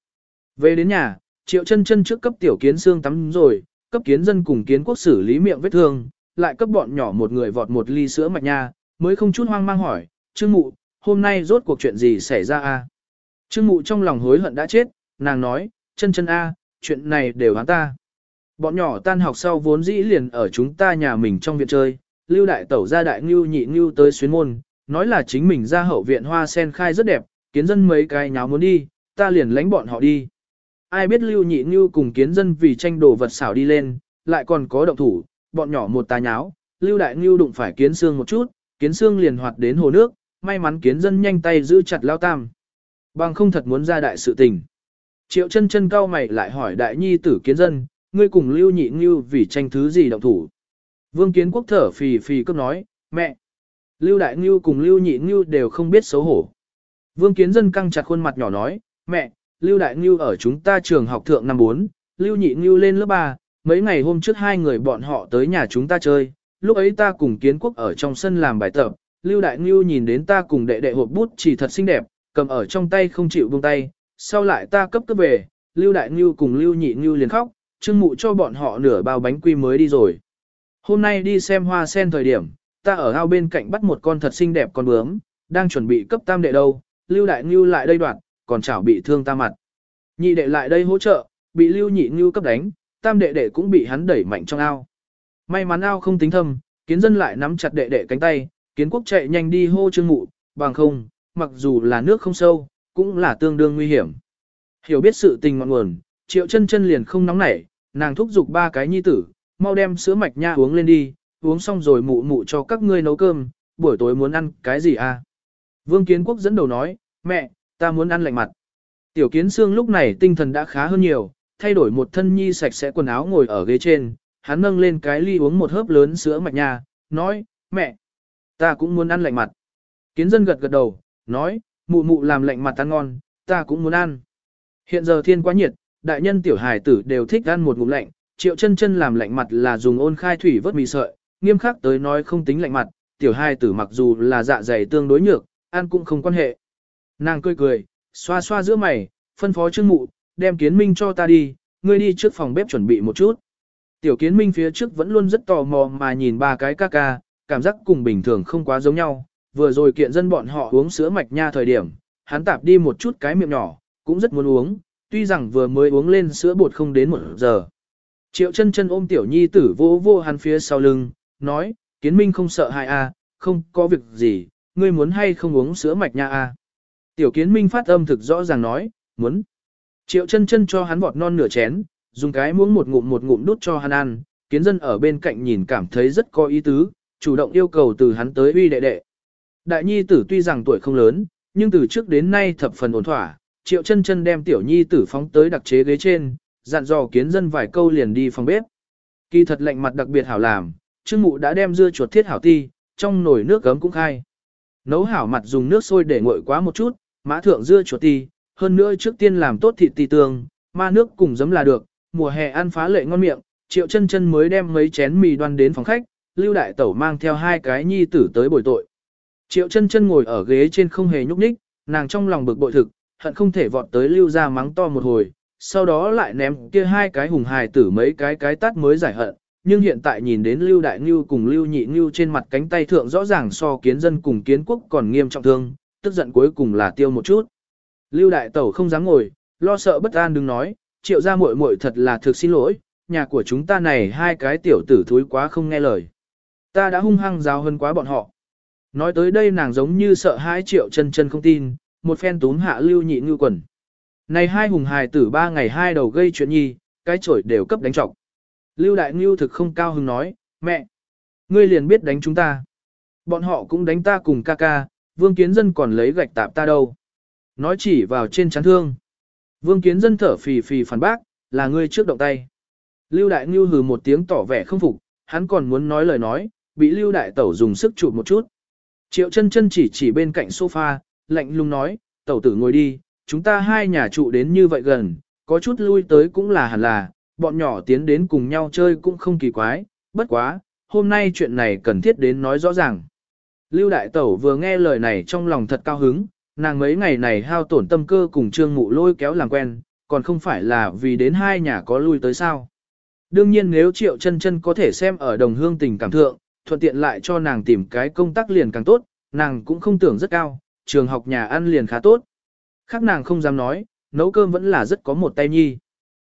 Về đến nhà, triệu chân chân trước cấp tiểu kiến xương tắm rồi, cấp kiến dân cùng kiến quốc xử lý miệng vết thương, lại cấp bọn nhỏ một người vọt một ly sữa mạch nha, mới không chút hoang mang hỏi, Trương Mụ, hôm nay rốt cuộc chuyện gì xảy ra a? Trương Mụ trong lòng hối hận đã chết, nàng nói, chân chân a, chuyện này đều hắn ta. Bọn nhỏ tan học sau vốn dĩ liền ở chúng ta nhà mình trong viện chơi, lưu đại tẩu ra đại ngưu nhị ngưu tới xuyến môn, nói là chính mình ra hậu viện hoa sen khai rất đẹp, kiến dân mấy cái nháo muốn đi, ta liền lánh bọn họ đi ai biết lưu nhị ngưu cùng kiến dân vì tranh đồ vật xảo đi lên, lại còn có động thủ, bọn nhỏ một tà nháo, lưu đại ngưu đụng phải kiến xương một chút, kiến xương liền hoạt đến hồ nước, may mắn kiến dân nhanh tay giữ chặt lao tam. Bằng không thật muốn ra đại sự tình. Triệu chân chân cao mày lại hỏi đại nhi tử kiến dân, ngươi cùng lưu nhị ngưu vì tranh thứ gì động thủ. Vương kiến quốc thở phì phì cấp nói, mẹ. Lưu đại ngưu cùng lưu nhị ngưu đều không biết xấu hổ. Vương kiến dân căng chặt khuôn mặt nhỏ nói, mẹ, Lưu Đại Ngưu ở chúng ta trường học thượng năm 4, Lưu Nhị Ngưu lên lớp 3, mấy ngày hôm trước hai người bọn họ tới nhà chúng ta chơi, lúc ấy ta cùng kiến quốc ở trong sân làm bài tập, Lưu Đại Ngưu nhìn đến ta cùng đệ đệ hộp bút chỉ thật xinh đẹp, cầm ở trong tay không chịu buông tay, sau lại ta cấp cấp về, Lưu Đại Ngưu cùng Lưu Nhị Ngưu liền khóc, Trương mụ cho bọn họ nửa bao bánh quy mới đi rồi. Hôm nay đi xem hoa sen thời điểm, ta ở ao bên cạnh bắt một con thật xinh đẹp con bướm, đang chuẩn bị cấp tam đệ đâu, Lưu Đại Ngưu lại đây đoạn, còn chảo bị thương ta mặt. Nhị đệ lại đây hỗ trợ, bị lưu nhị ngưu cấp đánh, tam đệ đệ cũng bị hắn đẩy mạnh trong ao. May mắn ao không tính thâm, kiến dân lại nắm chặt đệ đệ cánh tay, kiến quốc chạy nhanh đi hô trương mụ, bằng không, mặc dù là nước không sâu, cũng là tương đương nguy hiểm. Hiểu biết sự tình ngọn nguồn, triệu chân chân liền không nóng nảy, nàng thúc giục ba cái nhi tử, mau đem sữa mạch nha uống lên đi, uống xong rồi mụ mụ cho các ngươi nấu cơm, buổi tối muốn ăn cái gì à? Vương Kiến Quốc dẫn đầu nói, mẹ, ta muốn ăn lạnh mặt. Tiểu Kiến Sương lúc này tinh thần đã khá hơn nhiều, thay đổi một thân nhi sạch sẽ quần áo ngồi ở ghế trên, hắn nâng lên cái ly uống một hớp lớn sữa mạch nha, nói, mẹ, ta cũng muốn ăn lạnh mặt. Kiến dân gật gật đầu, nói, mụ mụ làm lạnh mặt ăn ngon, ta cũng muốn ăn. Hiện giờ thiên quá nhiệt, đại nhân tiểu hài tử đều thích ăn một ngụm lạnh, triệu chân chân làm lạnh mặt là dùng ôn khai thủy vớt mì sợi, nghiêm khắc tới nói không tính lạnh mặt, tiểu hai tử mặc dù là dạ dày tương đối nhược, ăn cũng không quan hệ. Nàng cười cười, xoa xoa giữa mày, phân phó trương mụ, đem kiến minh cho ta đi, ngươi đi trước phòng bếp chuẩn bị một chút. Tiểu kiến minh phía trước vẫn luôn rất tò mò mà nhìn ba cái ca ca, cảm giác cùng bình thường không quá giống nhau, vừa rồi kiện dân bọn họ uống sữa mạch nha thời điểm, hắn tạp đi một chút cái miệng nhỏ, cũng rất muốn uống, tuy rằng vừa mới uống lên sữa bột không đến một giờ. Triệu chân chân ôm tiểu nhi tử vô vô hắn phía sau lưng, nói, kiến minh không sợ hại a, à, không có việc gì, ngươi muốn hay không uống sữa mạch nha a. À. Tiểu kiến minh phát âm thực rõ ràng nói, muốn. Triệu chân chân cho hắn vọt non nửa chén, dùng cái muỗng một ngụm một ngụm đút cho hắn ăn, kiến dân ở bên cạnh nhìn cảm thấy rất có ý tứ, chủ động yêu cầu từ hắn tới uy đệ đệ. Đại nhi tử tuy rằng tuổi không lớn, nhưng từ trước đến nay thập phần ổn thỏa, triệu chân chân đem tiểu nhi tử phóng tới đặc chế ghế trên, dặn dò kiến dân vài câu liền đi phòng bếp. Kỳ thật lạnh mặt đặc biệt hảo làm, trương mụ đã đem dưa chuột thiết hảo ti, trong nồi nước gấm cũng khai. Nấu hảo mặt dùng nước sôi để nguội quá một chút, mã thượng dưa chuột ti, hơn nữa trước tiên làm tốt thịt ti tương, ma nước cùng giấm là được, mùa hè ăn phá lệ ngon miệng, triệu chân chân mới đem mấy chén mì đoan đến phòng khách, lưu đại tẩu mang theo hai cái nhi tử tới bồi tội. Triệu chân chân ngồi ở ghế trên không hề nhúc nhích, nàng trong lòng bực bội thực, hận không thể vọt tới lưu ra mắng to một hồi, sau đó lại ném kia hai cái hùng hài tử mấy cái cái tát mới giải hận. Nhưng hiện tại nhìn đến Lưu Đại Ngưu cùng Lưu Nhị Ngưu trên mặt cánh tay thượng rõ ràng so kiến dân cùng kiến quốc còn nghiêm trọng thương, tức giận cuối cùng là tiêu một chút. Lưu Đại Tẩu không dám ngồi, lo sợ bất an đừng nói, triệu ra muội muội thật là thực xin lỗi, nhà của chúng ta này hai cái tiểu tử thúi quá không nghe lời. Ta đã hung hăng giáo hơn quá bọn họ. Nói tới đây nàng giống như sợ hai triệu chân chân không tin, một phen túm hạ lưu nhị ngư quần. Này hai hùng hài tử ba ngày hai đầu gây chuyện nhi, cái chổi đều cấp đánh trọng. Lưu đại ngưu thực không cao hứng nói, mẹ, ngươi liền biết đánh chúng ta. Bọn họ cũng đánh ta cùng ca ca, vương kiến dân còn lấy gạch tạp ta đâu. Nói chỉ vào trên chán thương. Vương kiến dân thở phì phì phản bác, là ngươi trước động tay. Lưu đại ngưu hừ một tiếng tỏ vẻ không phục, hắn còn muốn nói lời nói, bị lưu đại tẩu dùng sức chụp một chút. Triệu chân chân chỉ chỉ bên cạnh sofa, lạnh lùng nói, tẩu tử ngồi đi, chúng ta hai nhà trụ đến như vậy gần, có chút lui tới cũng là hẳn là, bọn nhỏ tiến đến cùng nhau chơi cũng không kỳ quái, bất quá, hôm nay chuyện này cần thiết đến nói rõ ràng. Lưu Đại Tẩu vừa nghe lời này trong lòng thật cao hứng, nàng mấy ngày này hao tổn tâm cơ cùng trương mụ lôi kéo làm quen, còn không phải là vì đến hai nhà có lui tới sao. Đương nhiên nếu Triệu chân chân có thể xem ở đồng hương tình cảm thượng, thuận tiện lại cho nàng tìm cái công tác liền càng tốt, nàng cũng không tưởng rất cao, trường học nhà ăn liền khá tốt. Khác nàng không dám nói, nấu cơm vẫn là rất có một tay nhi.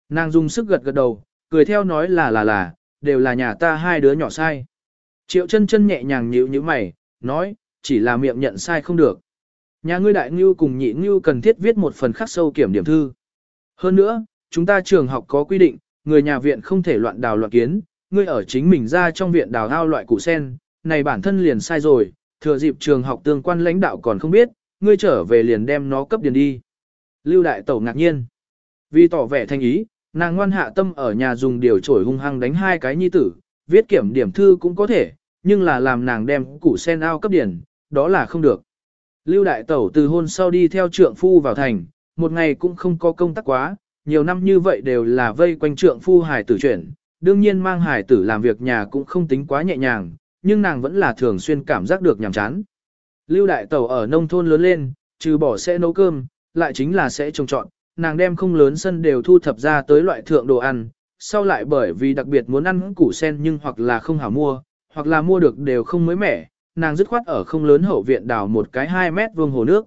Nàng dùng sức gật gật đầu, cười theo nói là là là, đều là nhà ta hai đứa nhỏ sai. Triệu chân chân nhẹ nhàng nhíu như mày, nói, chỉ là miệng nhận sai không được. Nhà ngươi đại ngưu cùng nhị ngưu cần thiết viết một phần khắc sâu kiểm điểm thư. Hơn nữa, chúng ta trường học có quy định, người nhà viện không thể loạn đào loạn kiến, ngươi ở chính mình ra trong viện đào ao loại củ sen, này bản thân liền sai rồi, thừa dịp trường học tương quan lãnh đạo còn không biết, ngươi trở về liền đem nó cấp điền đi. Lưu đại tẩu ngạc nhiên. Vì tỏ vẻ thanh ý, nàng ngoan hạ tâm ở nhà dùng điều trổi hung hăng đánh hai cái nhi tử, viết kiểm điểm thư cũng có thể, nhưng là làm nàng đem củ sen ao cấp điền, đó là không được. Lưu đại tẩu từ hôn sau đi theo trượng phu vào thành, một ngày cũng không có công tác quá, nhiều năm như vậy đều là vây quanh trượng phu hải tử chuyển, đương nhiên mang hải tử làm việc nhà cũng không tính quá nhẹ nhàng, nhưng nàng vẫn là thường xuyên cảm giác được nhàm chán. Lưu đại tẩu ở nông thôn lớn lên, trừ bỏ sẽ nấu cơm, lại chính là sẽ trồng trọt, nàng đem không lớn sân đều thu thập ra tới loại thượng đồ ăn, sau lại bởi vì đặc biệt muốn ăn củ sen nhưng hoặc là không hảo mua, hoặc là mua được đều không mới mẻ, nàng dứt khoát ở không lớn hậu viện đào một cái 2 mét vuông hồ nước.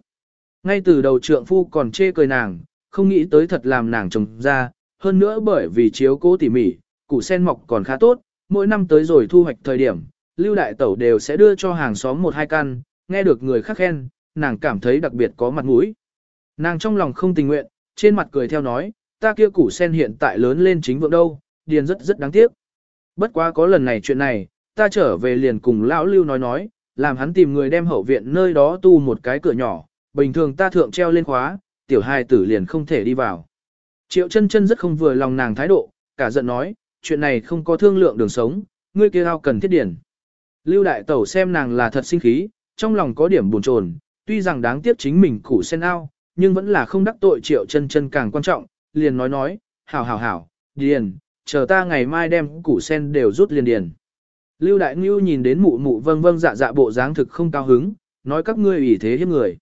Ngay từ đầu trượng phu còn chê cười nàng, không nghĩ tới thật làm nàng trồng ra, hơn nữa bởi vì chiếu cố tỉ mỉ, củ sen mọc còn khá tốt, mỗi năm tới rồi thu hoạch thời điểm, lưu đại tẩu đều sẽ đưa cho hàng xóm một hai căn, nghe được người khác khen, nàng cảm thấy đặc biệt có mặt mũi. Nàng trong lòng không tình nguyện, trên mặt cười theo nói, ta kia củ sen hiện tại lớn lên chính vượng đâu, điền rất rất đáng tiếc. Bất quá có lần này chuyện này, ta trở về liền cùng lão lưu nói nói, làm hắn tìm người đem hậu viện nơi đó tu một cái cửa nhỏ, bình thường ta thượng treo lên khóa, tiểu hài tử liền không thể đi vào. Triệu chân chân rất không vừa lòng nàng thái độ, cả giận nói, chuyện này không có thương lượng đường sống, ngươi kia ao cần thiết điển. Lưu đại tẩu xem nàng là thật sinh khí, trong lòng có điểm buồn chồn, tuy rằng đáng tiếc chính mình củ sen ao, nhưng vẫn là không đắc tội triệu chân chân càng quan trọng, liền nói nói, hảo hảo hảo, điền, chờ ta ngày mai đem củ sen đều rút liền điền. Lưu Đại Ngưu nhìn đến mụ mụ vâng vâng dạ dạ bộ dáng thực không cao hứng, nói các ngươi ủy thế hiếp người.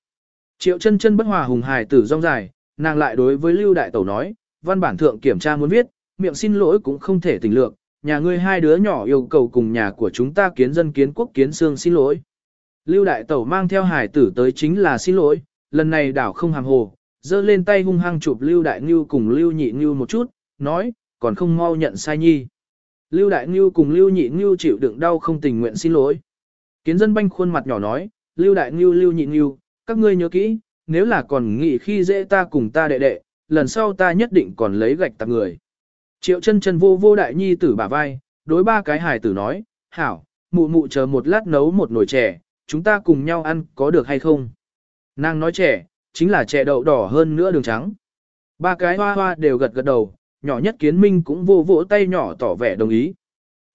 Triệu chân chân bất hòa hùng hài tử rong dài, nàng lại đối với Lưu Đại Tẩu nói, văn bản thượng kiểm tra muốn viết, miệng xin lỗi cũng không thể tình lượng, nhà ngươi hai đứa nhỏ yêu cầu cùng nhà của chúng ta kiến dân kiến quốc kiến xương xin lỗi. Lưu Đại Tẩu mang theo Hải tử tới chính là xin lỗi, lần này đảo không hàm hồ, giơ lên tay hung hăng chụp Lưu Đại Ngưu cùng Lưu Nhị Ngưu một chút, nói, còn không mau nhận sai nhi. Lưu Đại Ngưu cùng Lưu Nhị Ngưu chịu đựng đau không tình nguyện xin lỗi. Kiến dân banh khuôn mặt nhỏ nói, Lưu Đại Ngưu Lưu Nhị Ngưu, các ngươi nhớ kỹ, nếu là còn nghĩ khi dễ ta cùng ta đệ đệ, lần sau ta nhất định còn lấy gạch tặng người. Triệu chân chân vô vô đại nhi tử bả vai, đối ba cái hài tử nói, hảo, mụ mụ chờ một lát nấu một nồi chè, chúng ta cùng nhau ăn có được hay không? Nàng nói trẻ chính là trẻ đậu đỏ hơn nữa đường trắng. Ba cái hoa hoa đều gật gật đầu, nhỏ nhất kiến minh cũng vô vỗ tay nhỏ tỏ vẻ đồng ý.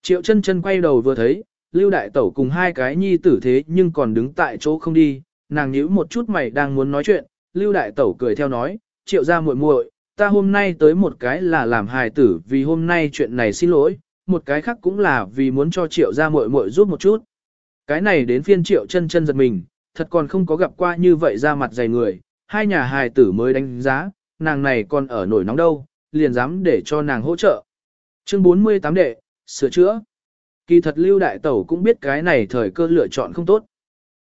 Triệu chân chân quay đầu vừa thấy, lưu đại tẩu cùng hai cái nhi tử thế nhưng còn đứng tại chỗ không đi, nàng nhíu một chút mày đang muốn nói chuyện, lưu đại tẩu cười theo nói, triệu ra muội muội, ta hôm nay tới một cái là làm hài tử vì hôm nay chuyện này xin lỗi, một cái khác cũng là vì muốn cho triệu ra muội muội giúp một chút. Cái này đến phiên triệu chân chân giật mình, thật còn không có gặp qua như vậy ra mặt dày người, hai nhà hài tử mới đánh giá, nàng này còn ở nổi nóng đâu, liền dám để cho nàng hỗ trợ. Chương 48 đệ, sửa chữa. Kỳ thật lưu đại tẩu cũng biết cái này thời cơ lựa chọn không tốt.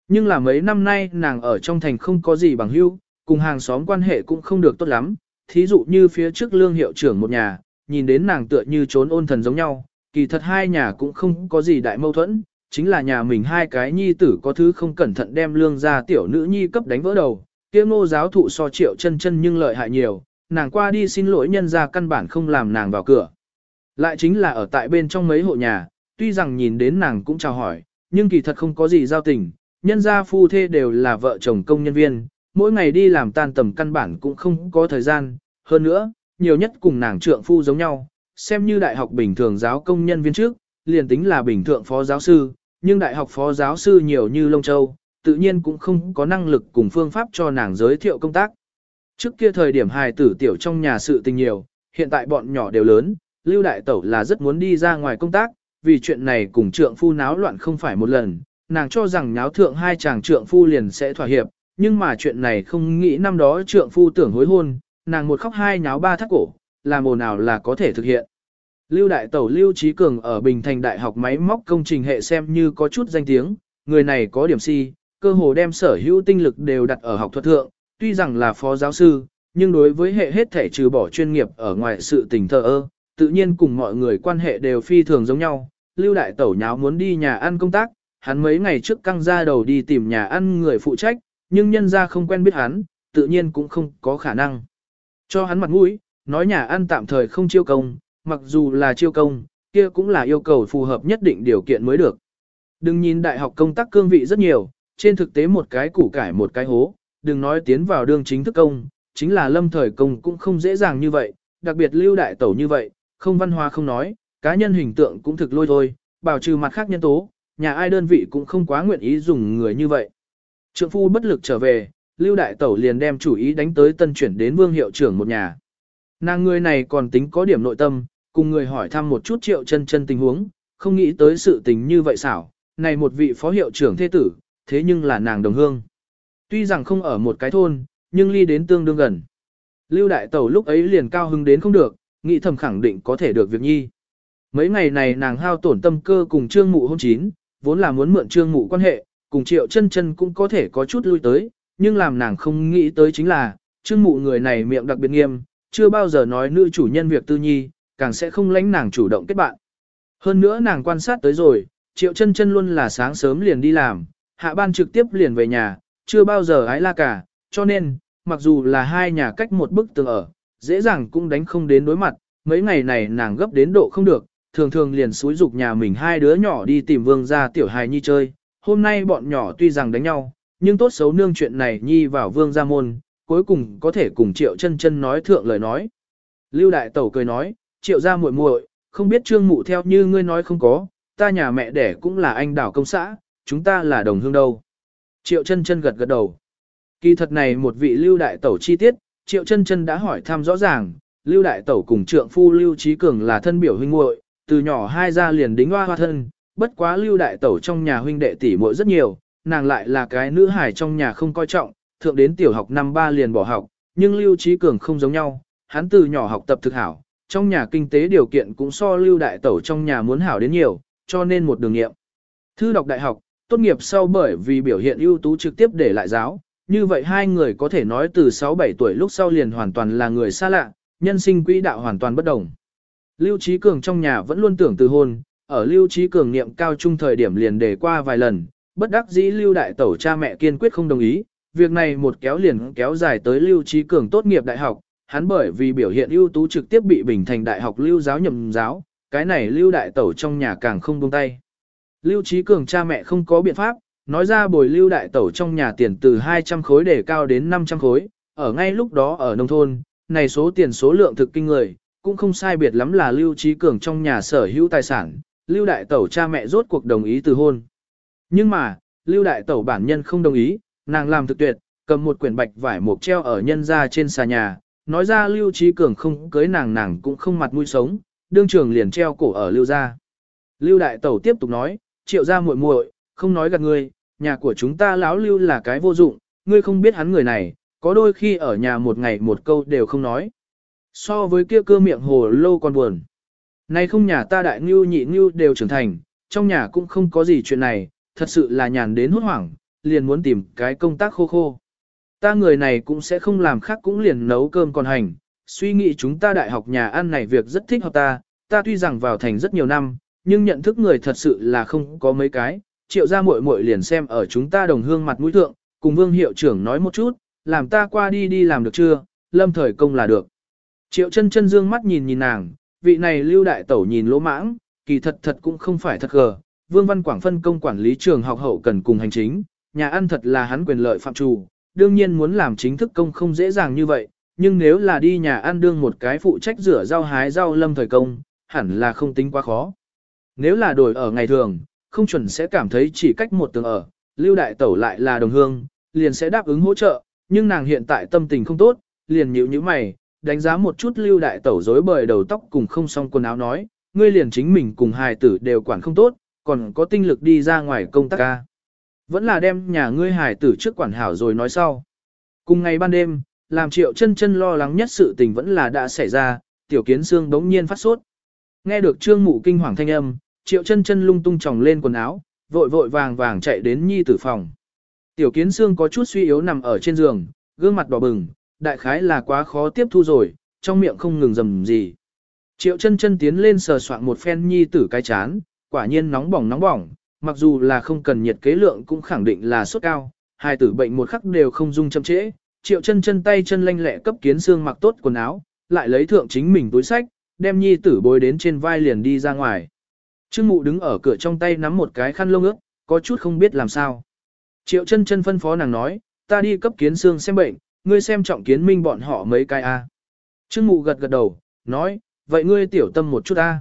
Nhưng là mấy năm nay nàng ở trong thành không có gì bằng hưu, cùng hàng xóm quan hệ cũng không được tốt lắm. Thí dụ như phía trước lương hiệu trưởng một nhà, nhìn đến nàng tựa như trốn ôn thần giống nhau, kỳ thật hai nhà cũng không có gì đại mâu thuẫn, chính là nhà mình hai cái nhi tử có thứ không cẩn thận đem lương ra tiểu nữ nhi cấp đánh vỡ đầu, kia ngô giáo thụ so triệu chân chân nhưng lợi hại nhiều, nàng qua đi xin lỗi nhân ra căn bản không làm nàng vào cửa. Lại chính là ở tại bên trong mấy hộ nhà, tuy rằng nhìn đến nàng cũng chào hỏi, nhưng kỳ thật không có gì giao tình, nhân gia phu thê đều là vợ chồng công nhân viên, mỗi ngày đi làm tan tầm căn bản cũng không có thời gian, hơn nữa, nhiều nhất cùng nàng trượng phu giống nhau, xem như đại học bình thường giáo công nhân viên trước, liền tính là bình thượng phó giáo sư, nhưng đại học phó giáo sư nhiều như Lông Châu, tự nhiên cũng không có năng lực cùng phương pháp cho nàng giới thiệu công tác. Trước kia thời điểm hài tử tiểu trong nhà sự tình nhiều, hiện tại bọn nhỏ đều lớn, Lưu Đại Tẩu là rất muốn đi ra ngoài công tác, vì chuyện này cùng trượng phu náo loạn không phải một lần, nàng cho rằng náo thượng hai chàng trượng phu liền sẽ thỏa hiệp, nhưng mà chuyện này không nghĩ năm đó trượng phu tưởng hối hôn, nàng một khóc hai nháo ba thắt cổ, làm ồn nào là có thể thực hiện. Lưu Đại Tẩu Lưu Trí Cường ở Bình Thành Đại học máy móc công trình hệ xem như có chút danh tiếng, người này có điểm si, cơ hồ đem sở hữu tinh lực đều đặt ở học thuật thượng, tuy rằng là phó giáo sư, nhưng đối với hệ hết thể trừ bỏ chuyên nghiệp ở ngoài sự tình thờ ơ, tự nhiên cùng mọi người quan hệ đều phi thường giống nhau. Lưu Đại Tẩu nháo muốn đi nhà ăn công tác, hắn mấy ngày trước căng ra đầu đi tìm nhà ăn người phụ trách, nhưng nhân ra không quen biết hắn, tự nhiên cũng không có khả năng. Cho hắn mặt mũi, nói nhà ăn tạm thời không chiêu công, mặc dù là chiêu công, kia cũng là yêu cầu phù hợp nhất định điều kiện mới được. Đừng nhìn đại học công tác cương vị rất nhiều, trên thực tế một cái củ cải một cái hố, đừng nói tiến vào đương chính thức công, chính là lâm thời công cũng không dễ dàng như vậy, đặc biệt lưu đại tẩu như vậy, không văn hóa không nói, cá nhân hình tượng cũng thực lôi thôi, bảo trừ mặt khác nhân tố, nhà ai đơn vị cũng không quá nguyện ý dùng người như vậy. Trượng phu bất lực trở về, lưu đại tẩu liền đem chủ ý đánh tới tân chuyển đến vương hiệu trưởng một nhà. Nàng người này còn tính có điểm nội tâm, cùng người hỏi thăm một chút triệu chân chân tình huống, không nghĩ tới sự tình như vậy xảo, này một vị phó hiệu trưởng thế tử, thế nhưng là nàng đồng hương. Tuy rằng không ở một cái thôn, nhưng ly đến tương đương gần. Lưu đại tẩu lúc ấy liền cao hứng đến không được, nghĩ thầm khẳng định có thể được việc nhi. Mấy ngày này nàng hao tổn tâm cơ cùng trương mụ hôn chín, vốn là muốn mượn trương mụ quan hệ, cùng triệu chân chân cũng có thể có chút lui tới, nhưng làm nàng không nghĩ tới chính là, trương mụ người này miệng đặc biệt nghiêm, chưa bao giờ nói nữ chủ nhân việc tư nhi, càng sẽ không lãnh nàng chủ động kết bạn. Hơn nữa nàng quan sát tới rồi, triệu chân chân luôn là sáng sớm liền đi làm, hạ ban trực tiếp liền về nhà, chưa bao giờ ái la cả, cho nên, mặc dù là hai nhà cách một bức tường ở, dễ dàng cũng đánh không đến đối mặt, mấy ngày này nàng gấp đến độ không được, thường thường liền xúi dục nhà mình hai đứa nhỏ đi tìm vương gia tiểu hài nhi chơi. Hôm nay bọn nhỏ tuy rằng đánh nhau, nhưng tốt xấu nương chuyện này nhi vào vương gia môn, cuối cùng có thể cùng triệu chân chân nói thượng lời nói. Lưu đại tẩu cười nói, triệu gia muội muội, không biết trương mụ theo như ngươi nói không có, ta nhà mẹ đẻ cũng là anh đảo công xã, chúng ta là đồng hương đâu. Triệu chân chân gật gật đầu. Kỳ thật này một vị lưu đại tẩu chi tiết, triệu chân chân đã hỏi thăm rõ ràng, lưu đại tẩu cùng trượng phu lưu trí cường là thân biểu huynh muội, từ nhỏ hai gia liền đính hoa hoa thân, bất quá lưu đại tẩu trong nhà huynh đệ tỷ muội rất nhiều, nàng lại là cái nữ hải trong nhà không coi trọng, thượng đến tiểu học năm ba liền bỏ học, nhưng lưu trí cường không giống nhau, hắn từ nhỏ học tập thực hảo, trong nhà kinh tế điều kiện cũng so lưu đại tẩu trong nhà muốn hảo đến nhiều, cho nên một đường nghiệm. Thư đọc đại học, tốt nghiệp sau bởi vì biểu hiện ưu tú trực tiếp để lại giáo, như vậy hai người có thể nói từ 6-7 tuổi lúc sau liền hoàn toàn là người xa lạ, nhân sinh quỹ đạo hoàn toàn bất đồng. Lưu Trí Cường trong nhà vẫn luôn tưởng từ hôn, ở Lưu Trí Cường niệm cao trung thời điểm liền đề qua vài lần, bất đắc dĩ Lưu Đại Tẩu cha mẹ kiên quyết không đồng ý, việc này một kéo liền kéo dài tới Lưu Trí Cường tốt nghiệp đại học, hắn bởi vì biểu hiện ưu tú trực tiếp bị bình thành đại học Lưu giáo nhầm giáo, cái này Lưu Đại Tẩu trong nhà càng không buông tay. Lưu Trí Cường cha mẹ không có biện pháp, nói ra bồi Lưu Đại Tẩu trong nhà tiền từ 200 khối để cao đến 500 khối, ở ngay lúc đó ở nông thôn, này số tiền số lượng thực kinh người, cũng không sai biệt lắm là Lưu Trí Cường trong nhà sở hữu tài sản, Lưu Đại Tẩu cha mẹ rốt cuộc đồng ý từ hôn. Nhưng mà, Lưu Đại Tẩu bản nhân không đồng ý, nàng làm thực tuyệt, cầm một quyển bạch vải mộc treo ở nhân ra trên xà nhà, nói ra Lưu Trí Cường không cưới nàng nàng cũng không mặt mũi sống, đương trường liền treo cổ ở Lưu gia. Lưu Đại Tẩu tiếp tục nói, triệu gia muội muội, không nói gạt ngươi, nhà của chúng ta lão Lưu là cái vô dụng, ngươi không biết hắn người này, có đôi khi ở nhà một ngày một câu đều không nói. So với kia cơ miệng hồ lâu còn buồn. Nay không nhà ta đại ngưu nhị ngưu đều trưởng thành, trong nhà cũng không có gì chuyện này, thật sự là nhàn đến hốt hoảng, liền muốn tìm cái công tác khô khô. Ta người này cũng sẽ không làm khác cũng liền nấu cơm còn hành, suy nghĩ chúng ta đại học nhà ăn này việc rất thích hợp ta, ta tuy rằng vào thành rất nhiều năm, nhưng nhận thức người thật sự là không có mấy cái, triệu ra muội muội liền xem ở chúng ta đồng hương mặt mũi thượng, cùng vương hiệu trưởng nói một chút, làm ta qua đi đi làm được chưa, lâm thời công là được. Triệu chân chân dương mắt nhìn nhìn nàng, vị này lưu đại tẩu nhìn lỗ mãng, kỳ thật thật cũng không phải thật gờ. Vương Văn Quảng phân công quản lý trường học hậu cần cùng hành chính, nhà ăn thật là hắn quyền lợi phạm trù, đương nhiên muốn làm chính thức công không dễ dàng như vậy, nhưng nếu là đi nhà ăn đương một cái phụ trách rửa rau hái rau lâm thời công, hẳn là không tính quá khó. Nếu là đổi ở ngày thường, không chuẩn sẽ cảm thấy chỉ cách một tường ở, lưu đại tẩu lại là đồng hương, liền sẽ đáp ứng hỗ trợ, nhưng nàng hiện tại tâm tình không tốt, liền nhíu như mày, đánh giá một chút lưu đại tẩu rối bời đầu tóc cùng không xong quần áo nói, ngươi liền chính mình cùng hài tử đều quản không tốt, còn có tinh lực đi ra ngoài công tác ca. Vẫn là đem nhà ngươi hải tử trước quản hảo rồi nói sau. Cùng ngày ban đêm, làm triệu chân chân lo lắng nhất sự tình vẫn là đã xảy ra, tiểu kiến xương đống nhiên phát sốt. Nghe được trương mụ kinh hoàng thanh âm, triệu chân chân lung tung tròng lên quần áo, vội vội vàng vàng chạy đến nhi tử phòng. Tiểu kiến xương có chút suy yếu nằm ở trên giường, gương mặt đỏ bừng, đại khái là quá khó tiếp thu rồi, trong miệng không ngừng rầm gì. Triệu chân chân tiến lên sờ soạn một phen nhi tử cái chán, quả nhiên nóng bỏng nóng bỏng, mặc dù là không cần nhiệt kế lượng cũng khẳng định là sốt cao, hai tử bệnh một khắc đều không dung chậm trễ. Triệu chân chân tay chân lanh lẹ cấp kiến xương mặc tốt quần áo, lại lấy thượng chính mình túi sách, đem nhi tử bối đến trên vai liền đi ra ngoài. Trương mụ đứng ở cửa trong tay nắm một cái khăn lông ướt, có chút không biết làm sao. Triệu chân chân phân phó nàng nói, ta đi cấp kiến xương xem bệnh, ngươi xem trọng kiến minh bọn họ mấy cái a. Trương mụ gật gật đầu, nói, vậy ngươi tiểu tâm một chút a.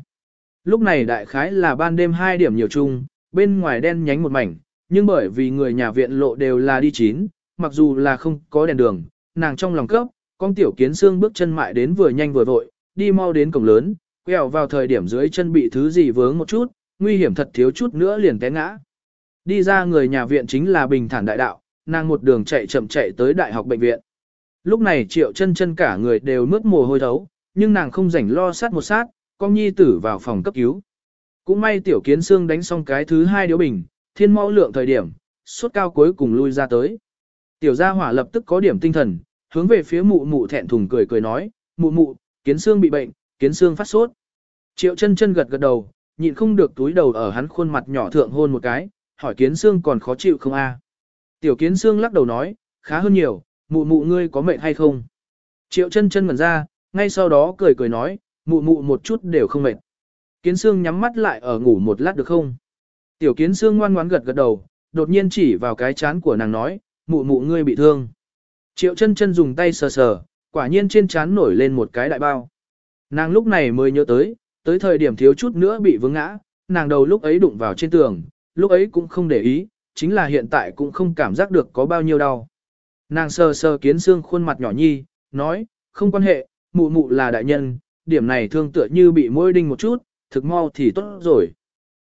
Lúc này đại khái là ban đêm hai điểm nhiều chung, bên ngoài đen nhánh một mảnh, nhưng bởi vì người nhà viện lộ đều là đi chín, mặc dù là không có đèn đường, nàng trong lòng cấp, con tiểu kiến xương bước chân mại đến vừa nhanh vừa vội, đi mau đến cổng lớn, quẹo vào thời điểm dưới chân bị thứ gì vướng một chút, nguy hiểm thật thiếu chút nữa liền té ngã. Đi ra người nhà viện chính là bình thản đại đạo, nàng một đường chạy chậm chạy tới đại học bệnh viện. Lúc này triệu chân chân cả người đều mướt mồ hôi thấu, nhưng nàng không rảnh lo sát một sát, con nhi tử vào phòng cấp cứu. Cũng may tiểu kiến xương đánh xong cái thứ hai điếu bình, thiên mau lượng thời điểm, suốt cao cuối cùng lui ra tới. Tiểu gia hỏa lập tức có điểm tinh thần, hướng về phía mụ mụ thẹn thùng cười cười nói, mụ mụ, kiến xương bị bệnh, kiến xương phát sốt. Triệu chân chân gật gật đầu, nhịn không được túi đầu ở hắn khuôn mặt nhỏ thượng hôn một cái, hỏi kiến xương còn khó chịu không a? Tiểu kiến xương lắc đầu nói, khá hơn nhiều, mụ mụ ngươi có mệnh hay không? Triệu chân chân ngẩn ra, ngay sau đó cười cười nói, Mụ mụ một chút đều không mệt. Kiến xương nhắm mắt lại ở ngủ một lát được không? Tiểu kiến xương ngoan ngoãn gật gật đầu, đột nhiên chỉ vào cái chán của nàng nói, mụ mụ ngươi bị thương. Triệu chân chân dùng tay sờ sờ, quả nhiên trên chán nổi lên một cái đại bao. Nàng lúc này mới nhớ tới, tới thời điểm thiếu chút nữa bị vướng ngã, nàng đầu lúc ấy đụng vào trên tường, lúc ấy cũng không để ý, chính là hiện tại cũng không cảm giác được có bao nhiêu đau. Nàng sờ sờ kiến xương khuôn mặt nhỏ nhi, nói, không quan hệ, mụ mụ là đại nhân, điểm này thương tựa như bị môi đinh một chút, thực mau thì tốt rồi.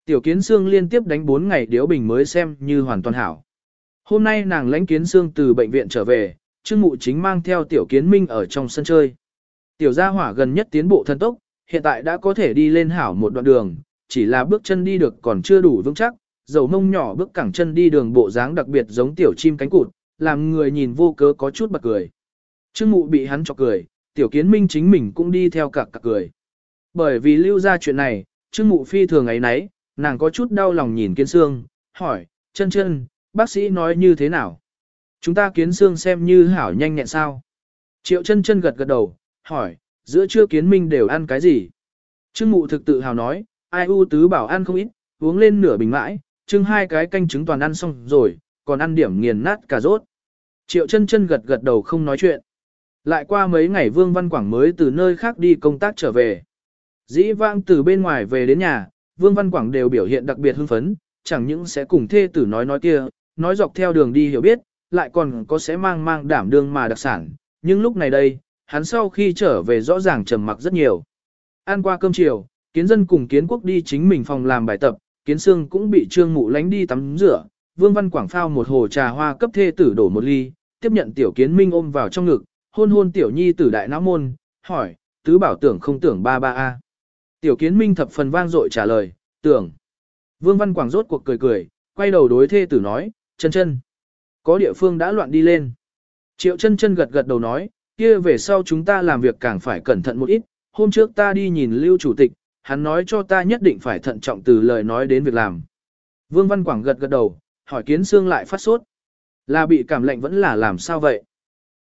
Tiểu kiến xương liên tiếp đánh 4 ngày điếu bình mới xem như hoàn toàn hảo. Hôm nay nàng lãnh kiến xương từ bệnh viện trở về, trương mụ chính mang theo tiểu kiến minh ở trong sân chơi. Tiểu gia hỏa gần nhất tiến bộ thân tốc, hiện tại đã có thể đi lên hảo một đoạn đường, chỉ là bước chân đi được còn chưa đủ vững chắc, dầu mông nhỏ bước cẳng chân đi đường bộ dáng đặc biệt giống tiểu chim cánh cụt, làm người nhìn vô cớ có chút bật cười. Trương mụ bị hắn chọc cười, tiểu kiến minh chính mình cũng đi theo cả cả cười. Bởi vì lưu ra chuyện này, trương mụ phi thường ấy nấy, nàng có chút đau lòng nhìn kiến xương, hỏi, chân chân, bác sĩ nói như thế nào? Chúng ta kiến xương xem như hảo nhanh nhẹn sao? Triệu chân chân gật gật đầu, hỏi, giữa trưa kiến minh đều ăn cái gì? Trương mụ thực tự hào nói, ai u tứ bảo ăn không ít, uống lên nửa bình mãi, trưng hai cái canh trứng toàn ăn xong rồi, còn ăn điểm nghiền nát cả rốt. Triệu chân chân gật gật đầu không nói chuyện. Lại qua mấy ngày Vương Văn Quảng mới từ nơi khác đi công tác trở về. Dĩ vãng từ bên ngoài về đến nhà, Vương Văn Quảng đều biểu hiện đặc biệt hưng phấn, chẳng những sẽ cùng thê tử nói nói kia, nói dọc theo đường đi hiểu biết, lại còn có sẽ mang mang đảm đương mà đặc sản. Nhưng lúc này đây, hắn sau khi trở về rõ ràng trầm mặc rất nhiều. Ăn qua cơm chiều, kiến dân cùng kiến quốc đi chính mình phòng làm bài tập, kiến xương cũng bị trương mụ lánh đi tắm rửa. Vương Văn Quảng phao một hồ trà hoa cấp thê tử đổ một ly, tiếp nhận tiểu kiến minh ôm vào trong ngực, hôn hôn tiểu nhi tử đại não môn, hỏi, tứ bảo tưởng không tưởng ba ba a. Tiểu kiến minh thập phần vang dội trả lời, tưởng. Vương Văn Quảng rốt cuộc cười cười, quay đầu đối thê tử nói, chân chân. Có địa phương đã loạn đi lên. Triệu chân chân gật gật đầu nói, kia về sau chúng ta làm việc càng phải cẩn thận một ít. Hôm trước ta đi nhìn lưu chủ tịch, hắn nói cho ta nhất định phải thận trọng từ lời nói đến việc làm. Vương Văn Quảng gật gật đầu, hỏi kiến xương lại phát sốt. Là bị cảm lạnh vẫn là làm sao vậy?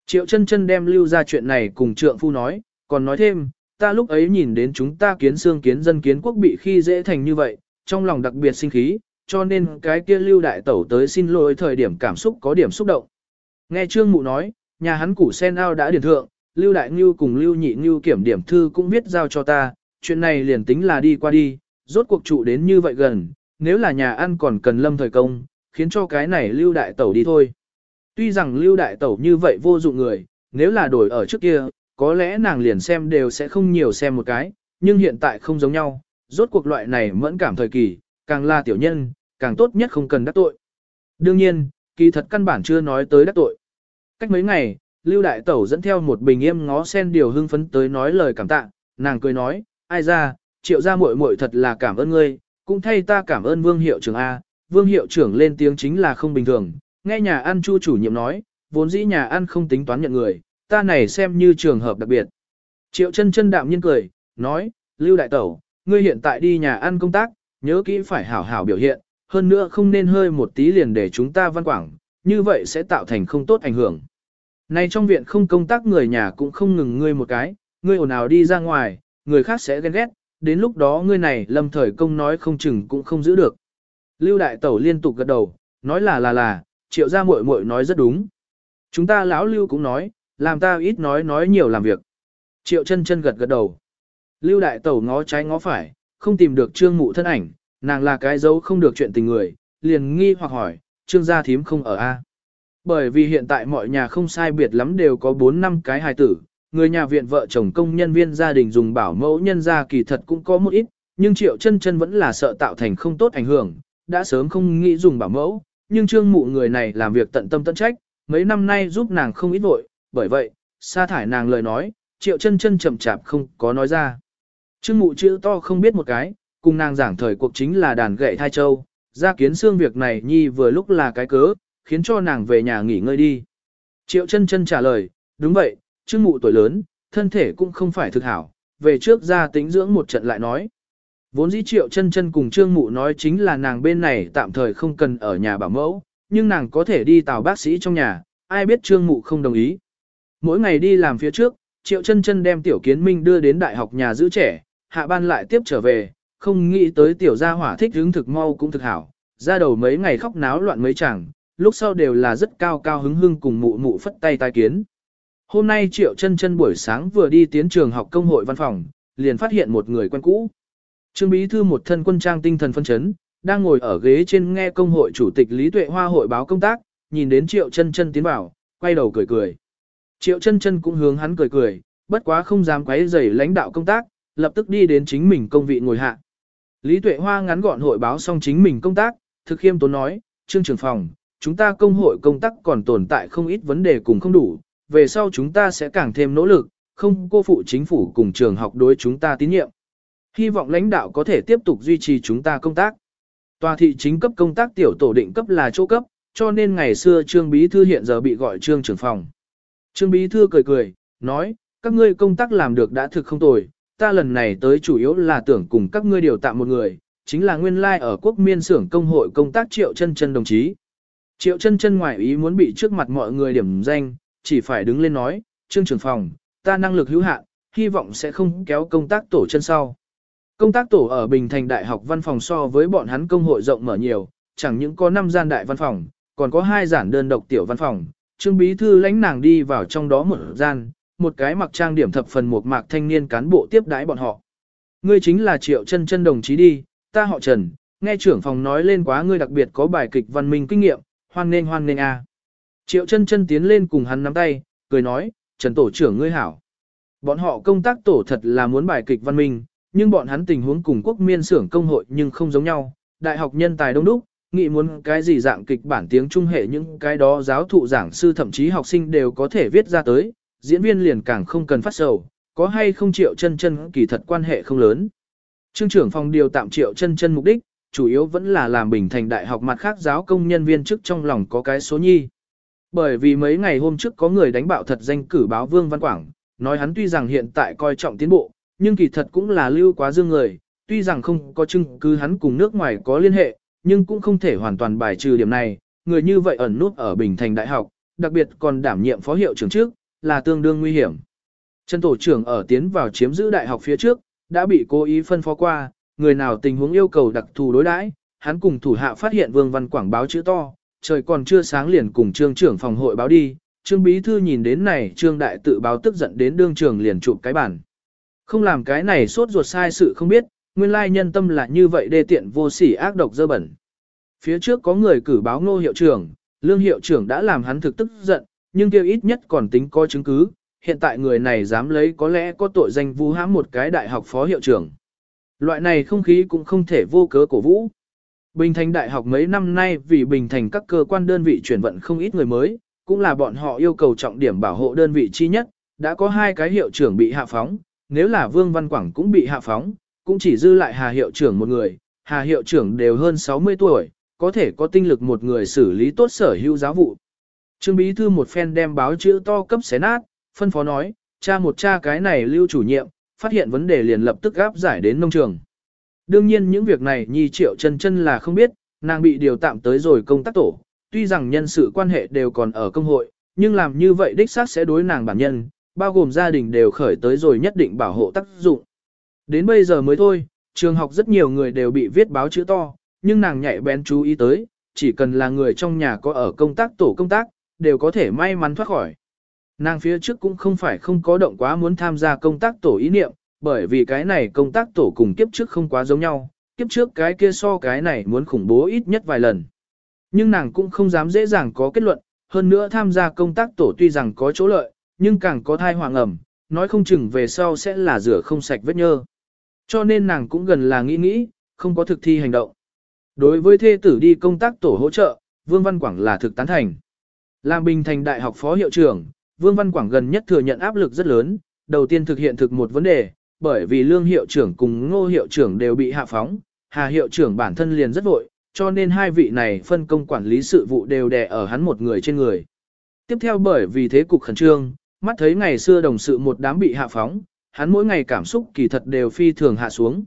Triệu chân chân đem lưu ra chuyện này cùng trượng phu nói, còn nói thêm, ta lúc ấy nhìn đến chúng ta kiến xương kiến dân kiến quốc bị khi dễ thành như vậy, trong lòng đặc biệt sinh khí, cho nên cái kia lưu đại tẩu tới xin lỗi thời điểm cảm xúc có điểm xúc động. Nghe trương mụ nói, nhà hắn củ sen ao đã điển thượng, lưu đại ngưu cùng lưu nhị ngưu kiểm điểm thư cũng viết giao cho ta, chuyện này liền tính là đi qua đi, rốt cuộc trụ đến như vậy gần, nếu là nhà ăn còn cần lâm thời công, khiến cho cái này lưu đại tẩu đi thôi. Tuy rằng lưu đại tẩu như vậy vô dụng người, nếu là đổi ở trước kia, có lẽ nàng liền xem đều sẽ không nhiều xem một cái, nhưng hiện tại không giống nhau, rốt cuộc loại này mẫn cảm thời kỳ, càng là tiểu nhân, càng tốt nhất không cần đắc tội. Đương nhiên, kỳ thật căn bản chưa nói tới đắc tội. Cách mấy ngày, Lưu Đại Tẩu dẫn theo một bình yêm ngó sen điều hưng phấn tới nói lời cảm tạ, nàng cười nói, ai ra, triệu gia muội muội thật là cảm ơn ngươi, cũng thay ta cảm ơn vương hiệu trưởng A, vương hiệu trưởng lên tiếng chính là không bình thường, nghe nhà ăn chu chủ nhiệm nói, vốn dĩ nhà ăn không tính toán nhận người, ta này xem như trường hợp đặc biệt. Triệu chân chân đạm nhiên cười, nói, Lưu Đại Tẩu, ngươi hiện tại đi nhà ăn công tác, nhớ kỹ phải hảo hảo biểu hiện, hơn nữa không nên hơi một tí liền để chúng ta văn quảng, như vậy sẽ tạo thành không tốt ảnh hưởng. Này trong viện không công tác người nhà cũng không ngừng ngươi một cái, ngươi ồn ào đi ra ngoài, người khác sẽ ghen ghét, đến lúc đó ngươi này lâm thời công nói không chừng cũng không giữ được. Lưu Đại Tẩu liên tục gật đầu, nói là là là, triệu gia muội muội nói rất đúng. Chúng ta lão Lưu cũng nói, làm ta ít nói nói nhiều làm việc. Triệu chân chân gật gật đầu. Lưu đại tẩu ngó trái ngó phải, không tìm được trương mụ thân ảnh, nàng là cái dấu không được chuyện tình người, liền nghi hoặc hỏi, trương gia thím không ở A. Bởi vì hiện tại mọi nhà không sai biệt lắm đều có 4 năm cái hài tử, người nhà viện vợ chồng công nhân viên gia đình dùng bảo mẫu nhân gia kỳ thật cũng có một ít, nhưng triệu chân chân vẫn là sợ tạo thành không tốt ảnh hưởng, đã sớm không nghĩ dùng bảo mẫu, nhưng trương mụ người này làm việc tận tâm tận trách, mấy năm nay giúp nàng không ít vội, bởi vậy, sa thải nàng lời nói, triệu chân chân chậm chạp không có nói ra. Trương mụ chữ to không biết một cái, cùng nàng giảng thời cuộc chính là đàn gậy thai châu, ra kiến xương việc này nhi vừa lúc là cái cớ, khiến cho nàng về nhà nghỉ ngơi đi. Triệu chân chân trả lời, đúng vậy, trương mụ tuổi lớn, thân thể cũng không phải thực hảo, về trước ra tính dưỡng một trận lại nói. Vốn dĩ triệu chân chân cùng trương mụ nói chính là nàng bên này tạm thời không cần ở nhà bảo mẫu, nhưng nàng có thể đi tào bác sĩ trong nhà, ai biết trương mụ không đồng ý. Mỗi ngày đi làm phía trước, Triệu chân chân đem tiểu kiến minh đưa đến đại học nhà giữ trẻ, hạ ban lại tiếp trở về, không nghĩ tới tiểu gia hỏa thích hứng thực mau cũng thực hảo, ra đầu mấy ngày khóc náo loạn mấy chẳng, lúc sau đều là rất cao cao hứng hưng cùng mụ mụ phất tay tai kiến. Hôm nay Triệu chân chân buổi sáng vừa đi tiến trường học công hội văn phòng, liền phát hiện một người quen cũ. Trương Bí Thư một thân quân trang tinh thần phân chấn, đang ngồi ở ghế trên nghe công hội chủ tịch Lý Tuệ Hoa hội báo công tác, nhìn đến Triệu chân chân tiến vào, quay đầu cười cười. Triệu chân chân cũng hướng hắn cười cười, bất quá không dám quấy rầy lãnh đạo công tác, lập tức đi đến chính mình công vị ngồi hạ. Lý Tuệ Hoa ngắn gọn hội báo xong chính mình công tác, thực khiêm tốn nói, Trương trưởng phòng, chúng ta công hội công tác còn tồn tại không ít vấn đề cùng không đủ, về sau chúng ta sẽ càng thêm nỗ lực, không cô phụ chính phủ cùng trường học đối chúng ta tín nhiệm. Hy vọng lãnh đạo có thể tiếp tục duy trì chúng ta công tác. Tòa thị chính cấp công tác tiểu tổ định cấp là chỗ cấp, cho nên ngày xưa Trương Bí Thư hiện giờ bị gọi Trương trưởng phòng. Trương Bí Thư cười cười, nói, các ngươi công tác làm được đã thực không tồi, ta lần này tới chủ yếu là tưởng cùng các ngươi điều tạm một người, chính là nguyên lai like ở quốc miên xưởng công hội công tác Triệu chân chân đồng chí. Triệu chân chân ngoại ý muốn bị trước mặt mọi người điểm danh, chỉ phải đứng lên nói, Trương trưởng phòng, ta năng lực hữu hạn, hy vọng sẽ không kéo công tác tổ chân sau. Công tác tổ ở Bình Thành Đại học văn phòng so với bọn hắn công hội rộng mở nhiều, chẳng những có 5 gian đại văn phòng, còn có hai giản đơn độc tiểu văn phòng. Trương Bí Thư lãnh nàng đi vào trong đó một gian, một cái mặc trang điểm thập phần một mạc thanh niên cán bộ tiếp đái bọn họ. Ngươi chính là Triệu chân chân đồng chí đi, ta họ Trần, nghe trưởng phòng nói lên quá ngươi đặc biệt có bài kịch văn minh kinh nghiệm, hoan nên hoan nên a. Triệu chân chân tiến lên cùng hắn nắm tay, cười nói, Trần tổ trưởng ngươi hảo. Bọn họ công tác tổ thật là muốn bài kịch văn minh, nhưng bọn hắn tình huống cùng quốc miên xưởng công hội nhưng không giống nhau. Đại học nhân tài đông đúc, nghĩ muốn cái gì dạng kịch bản tiếng trung hệ những cái đó giáo thụ giảng sư thậm chí học sinh đều có thể viết ra tới, diễn viên liền càng không cần phát sầu, có hay không triệu chân chân kỳ thật quan hệ không lớn. Trương trưởng phòng điều tạm triệu chân chân mục đích, chủ yếu vẫn là làm bình thành đại học mặt khác giáo công nhân viên chức trong lòng có cái số nhi. Bởi vì mấy ngày hôm trước có người đánh bạo thật danh cử báo Vương Văn Quảng, nói hắn tuy rằng hiện tại coi trọng tiến bộ, nhưng kỳ thật cũng là lưu quá dương người, tuy rằng không có chứng cứ hắn cùng nước ngoài có liên hệ, nhưng cũng không thể hoàn toàn bài trừ điểm này, người như vậy ẩn nút ở Bình Thành Đại học, đặc biệt còn đảm nhiệm phó hiệu trưởng trước, là tương đương nguy hiểm. Trần tổ trưởng ở tiến vào chiếm giữ đại học phía trước, đã bị cố ý phân phó qua, người nào tình huống yêu cầu đặc thù đối đãi, hắn cùng thủ hạ phát hiện Vương Văn Quảng báo chữ to, trời còn chưa sáng liền cùng trương trưởng phòng hội báo đi, trương bí thư nhìn đến này trương đại tự báo tức giận đến đương trường liền chụp cái bản. Không làm cái này sốt ruột sai sự không biết, nguyên lai nhân tâm là như vậy đê tiện vô sỉ ác độc dơ bẩn. Phía trước có người cử báo ngô hiệu trưởng, lương hiệu trưởng đã làm hắn thực tức giận, nhưng kêu ít nhất còn tính có chứng cứ, hiện tại người này dám lấy có lẽ có tội danh vu hãm một cái đại học phó hiệu trưởng. Loại này không khí cũng không thể vô cớ cổ vũ. Bình Thành Đại học mấy năm nay vì Bình Thành các cơ quan đơn vị chuyển vận không ít người mới, cũng là bọn họ yêu cầu trọng điểm bảo hộ đơn vị chi nhất, đã có hai cái hiệu trưởng bị hạ phóng, nếu là Vương Văn Quảng cũng bị hạ phóng, cũng chỉ dư lại Hà hiệu trưởng một người, Hà hiệu trưởng đều hơn 60 tuổi, có thể có tinh lực một người xử lý tốt sở hữu giáo vụ. Trương Bí Thư một phen đem báo chữ to cấp xé nát, phân phó nói, cha một cha cái này lưu chủ nhiệm, phát hiện vấn đề liền lập tức gáp giải đến nông trường. Đương nhiên những việc này Nhi Triệu chân chân là không biết, nàng bị điều tạm tới rồi công tác tổ, tuy rằng nhân sự quan hệ đều còn ở công hội, nhưng làm như vậy đích xác sẽ đối nàng bản nhân, bao gồm gia đình đều khởi tới rồi nhất định bảo hộ tác dụng. Đến bây giờ mới thôi, trường học rất nhiều người đều bị viết báo chữ to, nhưng nàng nhạy bén chú ý tới, chỉ cần là người trong nhà có ở công tác tổ công tác, đều có thể may mắn thoát khỏi. Nàng phía trước cũng không phải không có động quá muốn tham gia công tác tổ ý niệm, bởi vì cái này công tác tổ cùng kiếp trước không quá giống nhau, kiếp trước cái kia so cái này muốn khủng bố ít nhất vài lần. Nhưng nàng cũng không dám dễ dàng có kết luận, hơn nữa tham gia công tác tổ tuy rằng có chỗ lợi, nhưng càng có thai hoàng ẩm, nói không chừng về sau sẽ là rửa không sạch vết nhơ. Cho nên nàng cũng gần là nghĩ nghĩ, không có thực thi hành động. Đối với thê tử đi công tác tổ hỗ trợ, Vương Văn Quảng là thực tán thành. Làm Bình Thành Đại học Phó Hiệu trưởng, Vương Văn Quảng gần nhất thừa nhận áp lực rất lớn, đầu tiên thực hiện thực một vấn đề, bởi vì lương hiệu trưởng cùng ngô hiệu trưởng đều bị hạ phóng, hà hiệu trưởng bản thân liền rất vội, cho nên hai vị này phân công quản lý sự vụ đều đè ở hắn một người trên người. Tiếp theo bởi vì thế cục khẩn trương, mắt thấy ngày xưa đồng sự một đám bị hạ phóng, hắn mỗi ngày cảm xúc kỳ thật đều phi thường hạ xuống.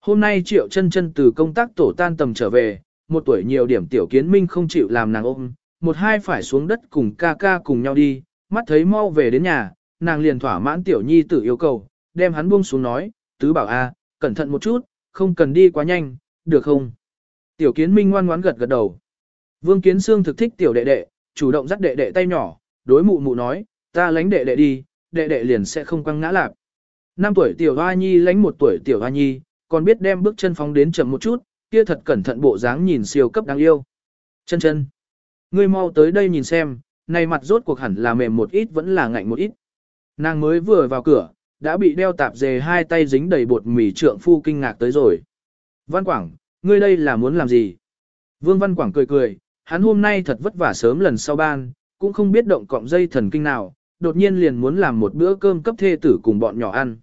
Hôm nay Triệu Chân Chân từ công tác tổ tan tầm trở về, một tuổi nhiều điểm tiểu kiến minh không chịu làm nàng ôm, một hai phải xuống đất cùng ca ca cùng nhau đi, mắt thấy mau về đến nhà, nàng liền thỏa mãn tiểu nhi tử yêu cầu, đem hắn buông xuống nói, tứ bảo a, cẩn thận một chút, không cần đi quá nhanh, được không? Tiểu kiến minh ngoan ngoãn gật gật đầu. Vương kiến xương thực thích tiểu đệ đệ, chủ động dắt đệ đệ tay nhỏ, đối mụ mụ nói, ta lánh đệ đệ đi, đệ đệ liền sẽ không quăng ngã lạp. 5 tuổi tiểu hoa nhi lánh một tuổi tiểu hoa nhi, còn biết đem bước chân phóng đến chậm một chút, kia thật cẩn thận bộ dáng nhìn siêu cấp đáng yêu. Chân chân, ngươi mau tới đây nhìn xem, nay mặt rốt cuộc hẳn là mềm một ít vẫn là ngạnh một ít. Nàng mới vừa vào cửa, đã bị đeo tạp dề hai tay dính đầy bột mì trượng phu kinh ngạc tới rồi. Văn Quảng, ngươi đây là muốn làm gì? Vương Văn Quảng cười cười, hắn hôm nay thật vất vả sớm lần sau ban, cũng không biết động cọng dây thần kinh nào, đột nhiên liền muốn làm một bữa cơm cấp thê tử cùng bọn nhỏ ăn.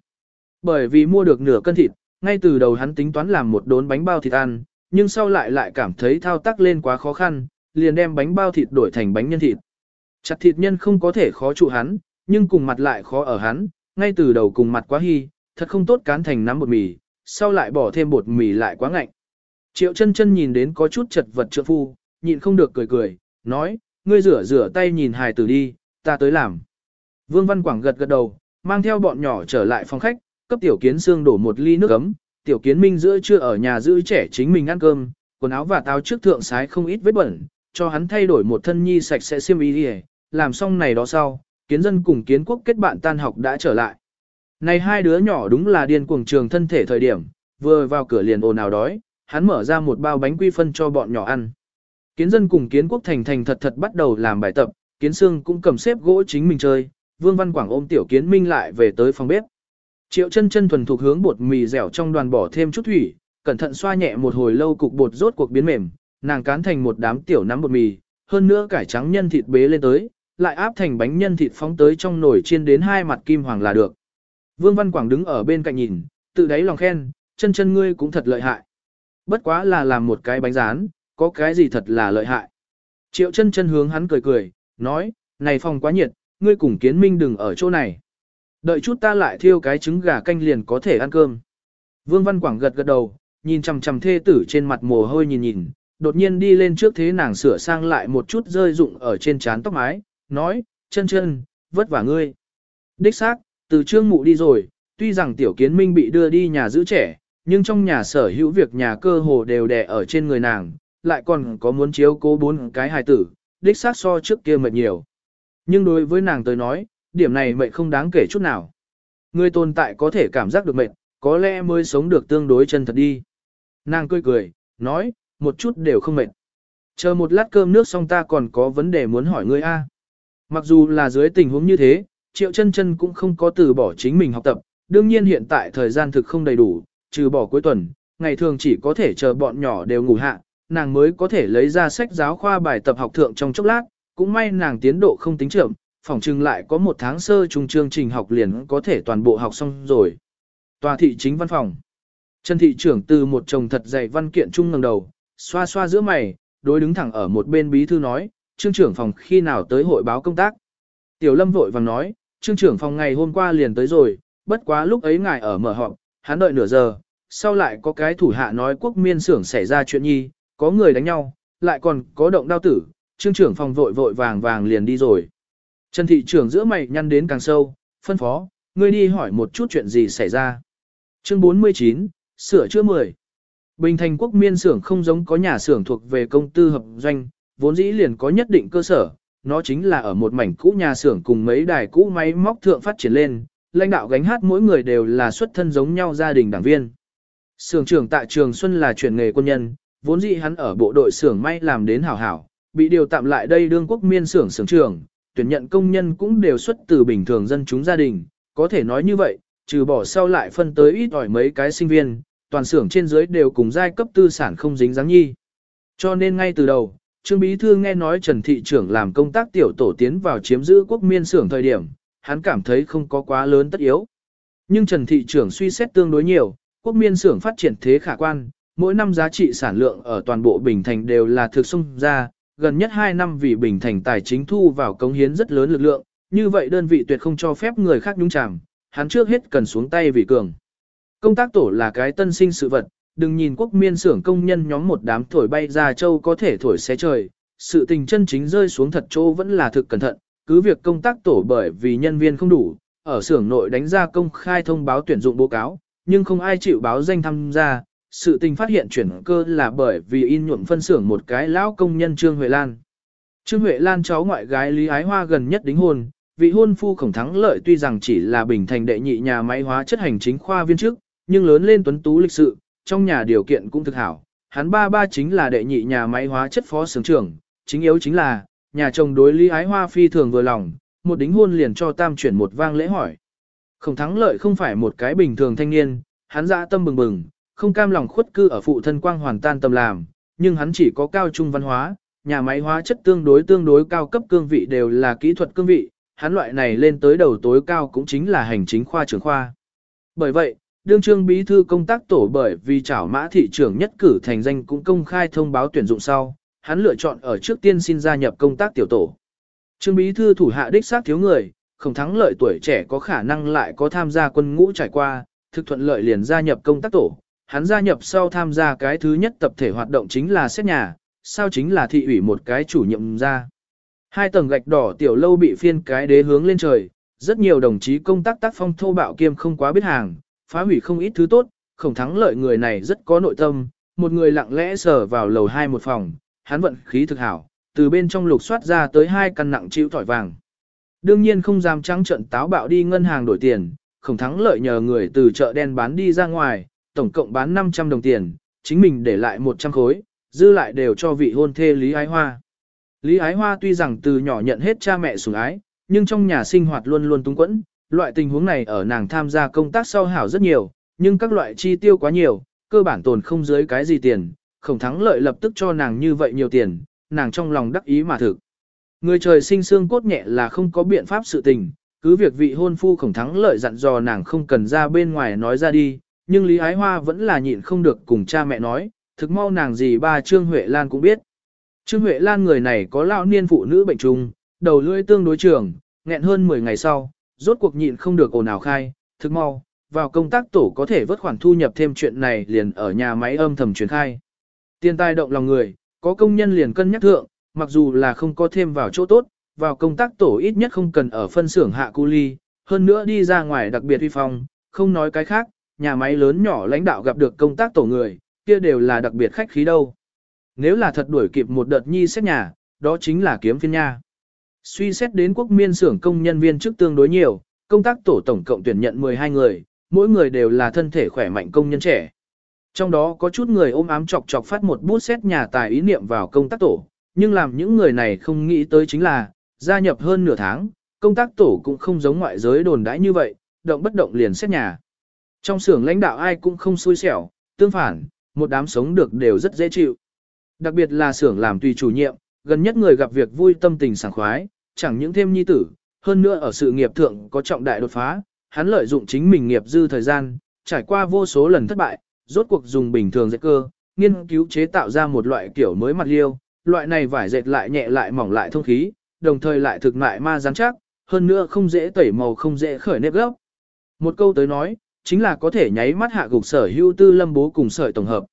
Bởi vì mua được nửa cân thịt, ngay từ đầu hắn tính toán làm một đốn bánh bao thịt ăn, nhưng sau lại lại cảm thấy thao tác lên quá khó khăn, liền đem bánh bao thịt đổi thành bánh nhân thịt. Chặt thịt nhân không có thể khó trụ hắn, nhưng cùng mặt lại khó ở hắn, ngay từ đầu cùng mặt quá hy, thật không tốt cán thành nắm bột mì, sau lại bỏ thêm bột mì lại quá ngạnh. Triệu chân chân nhìn đến có chút chật vật trượng phu, nhịn không được cười cười, nói, ngươi rửa rửa tay nhìn hài tử đi, ta tới làm. Vương Văn Quảng gật gật đầu, mang theo bọn nhỏ trở lại phòng khách, cấp tiểu kiến xương đổ một ly nước ấm, tiểu kiến minh giữa trưa ở nhà giữ trẻ chính mình ăn cơm, quần áo và táo trước thượng sái không ít vết bẩn, cho hắn thay đổi một thân nhi sạch sẽ xiêm y đi làm xong này đó sau, kiến dân cùng kiến quốc kết bạn tan học đã trở lại. Này hai đứa nhỏ đúng là điên cuồng trường thân thể thời điểm, vừa vào cửa liền ồn ào đói, hắn mở ra một bao bánh quy phân cho bọn nhỏ ăn. Kiến dân cùng kiến quốc thành thành thật thật bắt đầu làm bài tập, kiến xương cũng cầm xếp gỗ chính mình chơi, vương văn quảng ôm tiểu kiến minh lại về tới phòng bếp. Triệu chân chân thuần thuộc hướng bột mì dẻo trong đoàn bỏ thêm chút thủy, cẩn thận xoa nhẹ một hồi lâu cục bột rốt cuộc biến mềm, nàng cán thành một đám tiểu nắm bột mì, hơn nữa cải trắng nhân thịt bế lên tới, lại áp thành bánh nhân thịt phóng tới trong nồi chiên đến hai mặt kim hoàng là được. Vương Văn Quảng đứng ở bên cạnh nhìn, tự đáy lòng khen, chân chân ngươi cũng thật lợi hại. Bất quá là làm một cái bánh rán, có cái gì thật là lợi hại. Triệu chân chân hướng hắn cười cười, nói, này phòng quá nhiệt, ngươi cùng kiến minh đừng ở chỗ này. Đợi chút ta lại thiêu cái trứng gà canh liền có thể ăn cơm. Vương Văn Quảng gật gật đầu, nhìn chằm chằm thê tử trên mặt mồ hôi nhìn nhìn, đột nhiên đi lên trước thế nàng sửa sang lại một chút rơi rụng ở trên trán tóc mái, nói, chân chân, vất vả ngươi. Đích xác, từ trương mụ đi rồi, tuy rằng tiểu kiến minh bị đưa đi nhà giữ trẻ, nhưng trong nhà sở hữu việc nhà cơ hồ đều đè ở trên người nàng, lại còn có muốn chiếu cố bốn cái hài tử, đích xác so trước kia mệt nhiều. Nhưng đối với nàng tới nói, điểm này mệt không đáng kể chút nào. Người tồn tại có thể cảm giác được mệt, có lẽ mới sống được tương đối chân thật đi. Nàng cười cười, nói, một chút đều không mệt. Chờ một lát cơm nước xong ta còn có vấn đề muốn hỏi ngươi a. Mặc dù là dưới tình huống như thế, Triệu chân chân cũng không có từ bỏ chính mình học tập, đương nhiên hiện tại thời gian thực không đầy đủ, trừ bỏ cuối tuần, ngày thường chỉ có thể chờ bọn nhỏ đều ngủ hạ, nàng mới có thể lấy ra sách giáo khoa bài tập học thượng trong chốc lát, cũng may nàng tiến độ không tính chậm, phỏng chừng lại có một tháng sơ trung chương trình học liền có thể toàn bộ học xong rồi. Tòa thị chính văn phòng. Trần thị trưởng từ một chồng thật dày văn kiện trung ngẩng đầu, xoa xoa giữa mày, đối đứng thẳng ở một bên bí thư nói, trương trưởng phòng khi nào tới hội báo công tác. Tiểu lâm vội vàng nói, trương trưởng phòng ngày hôm qua liền tới rồi, bất quá lúc ấy ngài ở mở họp, hắn đợi nửa giờ, sau lại có cái thủ hạ nói quốc miên xưởng xảy ra chuyện nhi, có người đánh nhau, lại còn có động đao tử, trương trưởng phòng vội vội vàng vàng liền đi rồi. Trần thị trưởng giữa mày nhăn đến càng sâu, phân phó, ngươi đi hỏi một chút chuyện gì xảy ra. Chương 49, sửa chữa 10. Bình thành quốc miên xưởng không giống có nhà xưởng thuộc về công tư hợp doanh, vốn dĩ liền có nhất định cơ sở, nó chính là ở một mảnh cũ nhà xưởng cùng mấy đài cũ máy móc thượng phát triển lên, lãnh đạo gánh hát mỗi người đều là xuất thân giống nhau gia đình đảng viên. Xưởng trưởng tại Trường Xuân là chuyển nghề quân nhân, vốn dĩ hắn ở bộ đội xưởng may làm đến hảo hảo, bị điều tạm lại đây đương quốc miên xưởng xưởng trưởng, tuyển nhận công nhân cũng đều xuất từ bình thường dân chúng gia đình, có thể nói như vậy, trừ bỏ sau lại phân tới ít ỏi mấy cái sinh viên, toàn xưởng trên dưới đều cùng giai cấp tư sản không dính dáng nhi. Cho nên ngay từ đầu, Trương Bí Thư nghe nói Trần Thị trưởng làm công tác tiểu tổ tiến vào chiếm giữ quốc miên xưởng thời điểm, hắn cảm thấy không có quá lớn tất yếu. Nhưng Trần Thị trưởng suy xét tương đối nhiều, quốc miên xưởng phát triển thế khả quan, mỗi năm giá trị sản lượng ở toàn bộ Bình Thành đều là thực sung ra, gần nhất 2 năm vì Bình Thành tài chính thu vào cống hiến rất lớn lực lượng, như vậy đơn vị tuyệt không cho phép người khác nhúng chàm, hắn trước hết cần xuống tay vì cường. Công tác tổ là cái tân sinh sự vật, đừng nhìn quốc miên xưởng công nhân nhóm một đám thổi bay ra châu có thể thổi xé trời, sự tình chân chính rơi xuống thật chỗ vẫn là thực cẩn thận, cứ việc công tác tổ bởi vì nhân viên không đủ, ở xưởng nội đánh ra công khai thông báo tuyển dụng báo cáo, nhưng không ai chịu báo danh tham gia. Sự tình phát hiện chuyển cơ là bởi vì in nhuộm phân xưởng một cái lão công nhân Trương Huệ Lan. Trương Huệ Lan cháu ngoại gái Lý Ái Hoa gần nhất đính hôn, vị hôn phu khổng thắng lợi tuy rằng chỉ là bình thành đệ nhị nhà máy hóa chất hành chính khoa viên trước, nhưng lớn lên tuấn tú lịch sự, trong nhà điều kiện cũng thực hảo. Hắn ba ba chính là đệ nhị nhà máy hóa chất phó xưởng trưởng, chính yếu chính là, nhà chồng đối Lý Ái Hoa phi thường vừa lòng, một đính hôn liền cho tam chuyển một vang lễ hỏi. Khổng thắng lợi không phải một cái bình thường thanh niên, hắn dạ tâm bừng bừng, không cam lòng khuất cư ở phụ thân quang hoàn tan tâm làm, nhưng hắn chỉ có cao trung văn hóa, nhà máy hóa chất tương đối tương đối cao cấp cương vị đều là kỹ thuật cương vị, hắn loại này lên tới đầu tối cao cũng chính là hành chính khoa trưởng khoa. Bởi vậy, đương trương bí thư công tác tổ bởi vì chảo mã thị trưởng nhất cử thành danh cũng công khai thông báo tuyển dụng sau, hắn lựa chọn ở trước tiên xin gia nhập công tác tiểu tổ. Trương bí thư thủ hạ đích xác thiếu người, không thắng lợi tuổi trẻ có khả năng lại có tham gia quân ngũ trải qua, thực thuận lợi liền gia nhập công tác tổ. Hắn gia nhập sau tham gia cái thứ nhất tập thể hoạt động chính là xét nhà, sau chính là thị ủy một cái chủ nhiệm ra. Hai tầng gạch đỏ tiểu lâu bị phiên cái đế hướng lên trời, rất nhiều đồng chí công tác tác phong thô bạo kiêm không quá biết hàng, phá hủy không ít thứ tốt, khổng thắng lợi người này rất có nội tâm, một người lặng lẽ sờ vào lầu hai một phòng, hắn vận khí thực hảo, từ bên trong lục soát ra tới hai căn nặng chịu tỏi vàng. Đương nhiên không dám trắng trận táo bạo đi ngân hàng đổi tiền, khổng thắng lợi nhờ người từ chợ đen bán đi ra ngoài, tổng cộng bán 500 đồng tiền, chính mình để lại 100 khối, dư lại đều cho vị hôn thê Lý Ái Hoa. Lý Ái Hoa tuy rằng từ nhỏ nhận hết cha mẹ sủng ái, nhưng trong nhà sinh hoạt luôn luôn túng quẫn, loại tình huống này ở nàng tham gia công tác sau hảo rất nhiều, nhưng các loại chi tiêu quá nhiều, cơ bản tồn không dưới cái gì tiền, khổng thắng lợi lập tức cho nàng như vậy nhiều tiền, nàng trong lòng đắc ý mà thực. Người trời sinh xương cốt nhẹ là không có biện pháp sự tình, cứ việc vị hôn phu khổng thắng lợi dặn dò nàng không cần ra bên ngoài nói ra đi, nhưng Lý Ái Hoa vẫn là nhịn không được cùng cha mẹ nói, thực mau nàng gì ba Trương Huệ Lan cũng biết. Trương Huệ Lan người này có lão niên phụ nữ bệnh trùng, đầu lưỡi tương đối trường, nghẹn hơn 10 ngày sau, rốt cuộc nhịn không được ồn ào khai, thực mau, vào công tác tổ có thể vớt khoản thu nhập thêm chuyện này liền ở nhà máy âm thầm truyền khai. Tiền tài động lòng người, có công nhân liền cân nhắc thượng, mặc dù là không có thêm vào chỗ tốt, vào công tác tổ ít nhất không cần ở phân xưởng hạ cu ly, hơn nữa đi ra ngoài đặc biệt uy phong, không nói cái khác, nhà máy lớn nhỏ lãnh đạo gặp được công tác tổ người, kia đều là đặc biệt khách khí đâu. Nếu là thật đuổi kịp một đợt nhi xét nhà, đó chính là kiếm phiên nha. Suy xét đến quốc miên xưởng công nhân viên chức tương đối nhiều, công tác tổ tổng cộng tuyển nhận 12 người, mỗi người đều là thân thể khỏe mạnh công nhân trẻ. Trong đó có chút người ôm ám chọc chọc phát một bút xét nhà tài ý niệm vào công tác tổ, nhưng làm những người này không nghĩ tới chính là, gia nhập hơn nửa tháng, công tác tổ cũng không giống ngoại giới đồn đãi như vậy, động bất động liền xét nhà. Trong xưởng lãnh đạo ai cũng không xui xẻo, tương phản, một đám sống được đều rất dễ chịu. Đặc biệt là xưởng làm tùy chủ nhiệm, gần nhất người gặp việc vui tâm tình sảng khoái, chẳng những thêm nhi tử, hơn nữa ở sự nghiệp thượng có trọng đại đột phá, hắn lợi dụng chính mình nghiệp dư thời gian, trải qua vô số lần thất bại, rốt cuộc dùng bình thường dệt cơ, nghiên cứu chế tạo ra một loại kiểu mới mặt liêu, loại này vải dệt lại nhẹ lại mỏng lại thông khí, đồng thời lại thực mại ma rắn chắc, hơn nữa không dễ tẩy màu không dễ khởi nếp gốc. Một câu tới nói, chính là có thể nháy mắt hạ gục sở hữu tư lâm bố cùng sợi tổng hợp.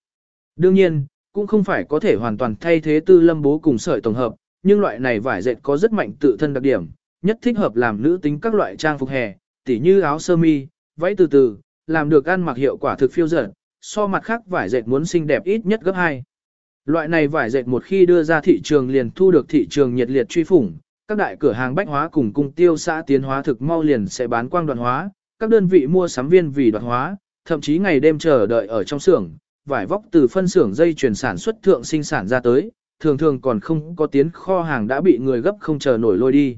Đương nhiên, cũng không phải có thể hoàn toàn thay thế tư lâm bố cùng sợi tổng hợp, nhưng loại này vải dệt có rất mạnh tự thân đặc điểm, nhất thích hợp làm nữ tính các loại trang phục hè, tỉ như áo sơ mi, váy từ từ, làm được ăn mặc hiệu quả thực phiêu dở, so mặt khác vải dệt muốn xinh đẹp ít nhất gấp 2. Loại này vải dệt một khi đưa ra thị trường liền thu được thị trường nhiệt liệt truy phủng, các đại cửa hàng bách hóa cùng cung tiêu xã tiến hóa thực mau liền sẽ bán quang đoạn hóa, các đơn vị mua sắm viên vì đoạt hóa, thậm chí ngày đêm chờ đợi ở trong xưởng, vải vóc từ phân xưởng dây chuyển sản xuất thượng sinh sản ra tới, thường thường còn không có tiến kho hàng đã bị người gấp không chờ nổi lôi đi.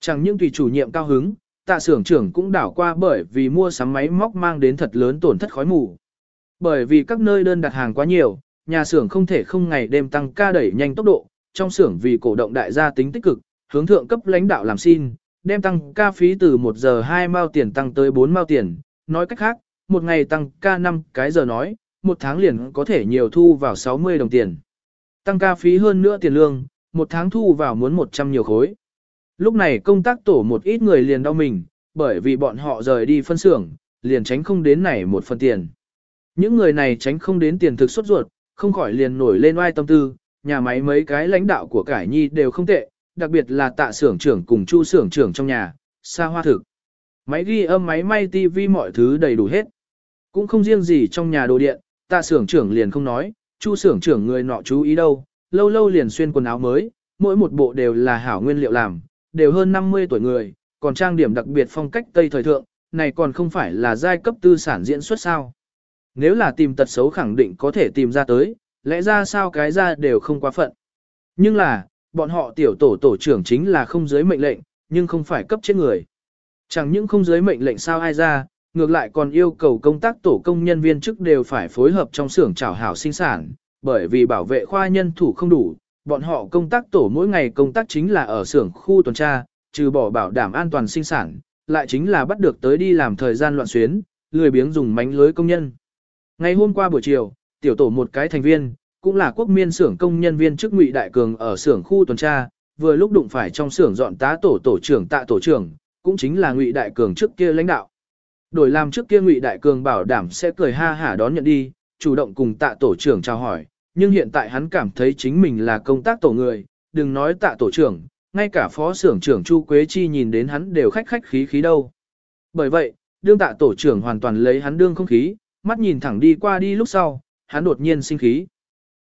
Chẳng những tùy chủ nhiệm cao hứng, tạ xưởng trưởng cũng đảo qua bởi vì mua sắm máy móc mang đến thật lớn tổn thất khói mù. Bởi vì các nơi đơn đặt hàng quá nhiều, nhà xưởng không thể không ngày đêm tăng ca đẩy nhanh tốc độ, trong xưởng vì cổ động đại gia tính tích cực, hướng thượng cấp lãnh đạo làm xin, đem tăng ca phí từ 1 giờ 2 mao tiền tăng tới 4 mao tiền, nói cách khác, một ngày tăng ca 5 cái giờ nói, một tháng liền có thể nhiều thu vào 60 đồng tiền. Tăng ca phí hơn nữa tiền lương, một tháng thu vào muốn 100 nhiều khối. Lúc này công tác tổ một ít người liền đau mình, bởi vì bọn họ rời đi phân xưởng, liền tránh không đến này một phần tiền. Những người này tránh không đến tiền thực xuất ruột, không khỏi liền nổi lên oai tâm tư, nhà máy mấy cái lãnh đạo của cải nhi đều không tệ, đặc biệt là tạ xưởng trưởng cùng chu xưởng trưởng trong nhà, xa hoa thực. Máy ghi âm máy may tivi mọi thứ đầy đủ hết. Cũng không riêng gì trong nhà đồ điện, tạ xưởng trưởng liền không nói, chu xưởng trưởng người nọ chú ý đâu, lâu lâu liền xuyên quần áo mới, mỗi một bộ đều là hảo nguyên liệu làm, đều hơn 50 tuổi người, còn trang điểm đặc biệt phong cách Tây thời thượng, này còn không phải là giai cấp tư sản diễn xuất sao. Nếu là tìm tật xấu khẳng định có thể tìm ra tới, lẽ ra sao cái ra đều không quá phận. Nhưng là, bọn họ tiểu tổ tổ trưởng chính là không dưới mệnh lệnh, nhưng không phải cấp chết người. Chẳng những không dưới mệnh lệnh sao ai ra, ngược lại còn yêu cầu công tác tổ công nhân viên chức đều phải phối hợp trong xưởng trảo hảo sinh sản, bởi vì bảo vệ khoa nhân thủ không đủ, bọn họ công tác tổ mỗi ngày công tác chính là ở xưởng khu tuần tra, trừ bỏ bảo đảm an toàn sinh sản, lại chính là bắt được tới đi làm thời gian loạn xuyến, lười biếng dùng mánh lưới công nhân. Ngày hôm qua buổi chiều, tiểu tổ một cái thành viên, cũng là quốc miên xưởng công nhân viên chức ngụy đại cường ở xưởng khu tuần tra, vừa lúc đụng phải trong xưởng dọn tá tổ tổ trưởng tạ tổ trưởng, cũng chính là ngụy đại cường trước kia lãnh đạo. Đổi làm trước kia ngụy đại cường bảo đảm sẽ cười ha hả đón nhận đi, chủ động cùng tạ tổ trưởng chào hỏi, nhưng hiện tại hắn cảm thấy chính mình là công tác tổ người, đừng nói tạ tổ trưởng, ngay cả phó xưởng trưởng Chu Quế Chi nhìn đến hắn đều khách khách khí khí đâu. Bởi vậy, đương tạ tổ trưởng hoàn toàn lấy hắn đương không khí, mắt nhìn thẳng đi qua đi lúc sau, hắn đột nhiên sinh khí.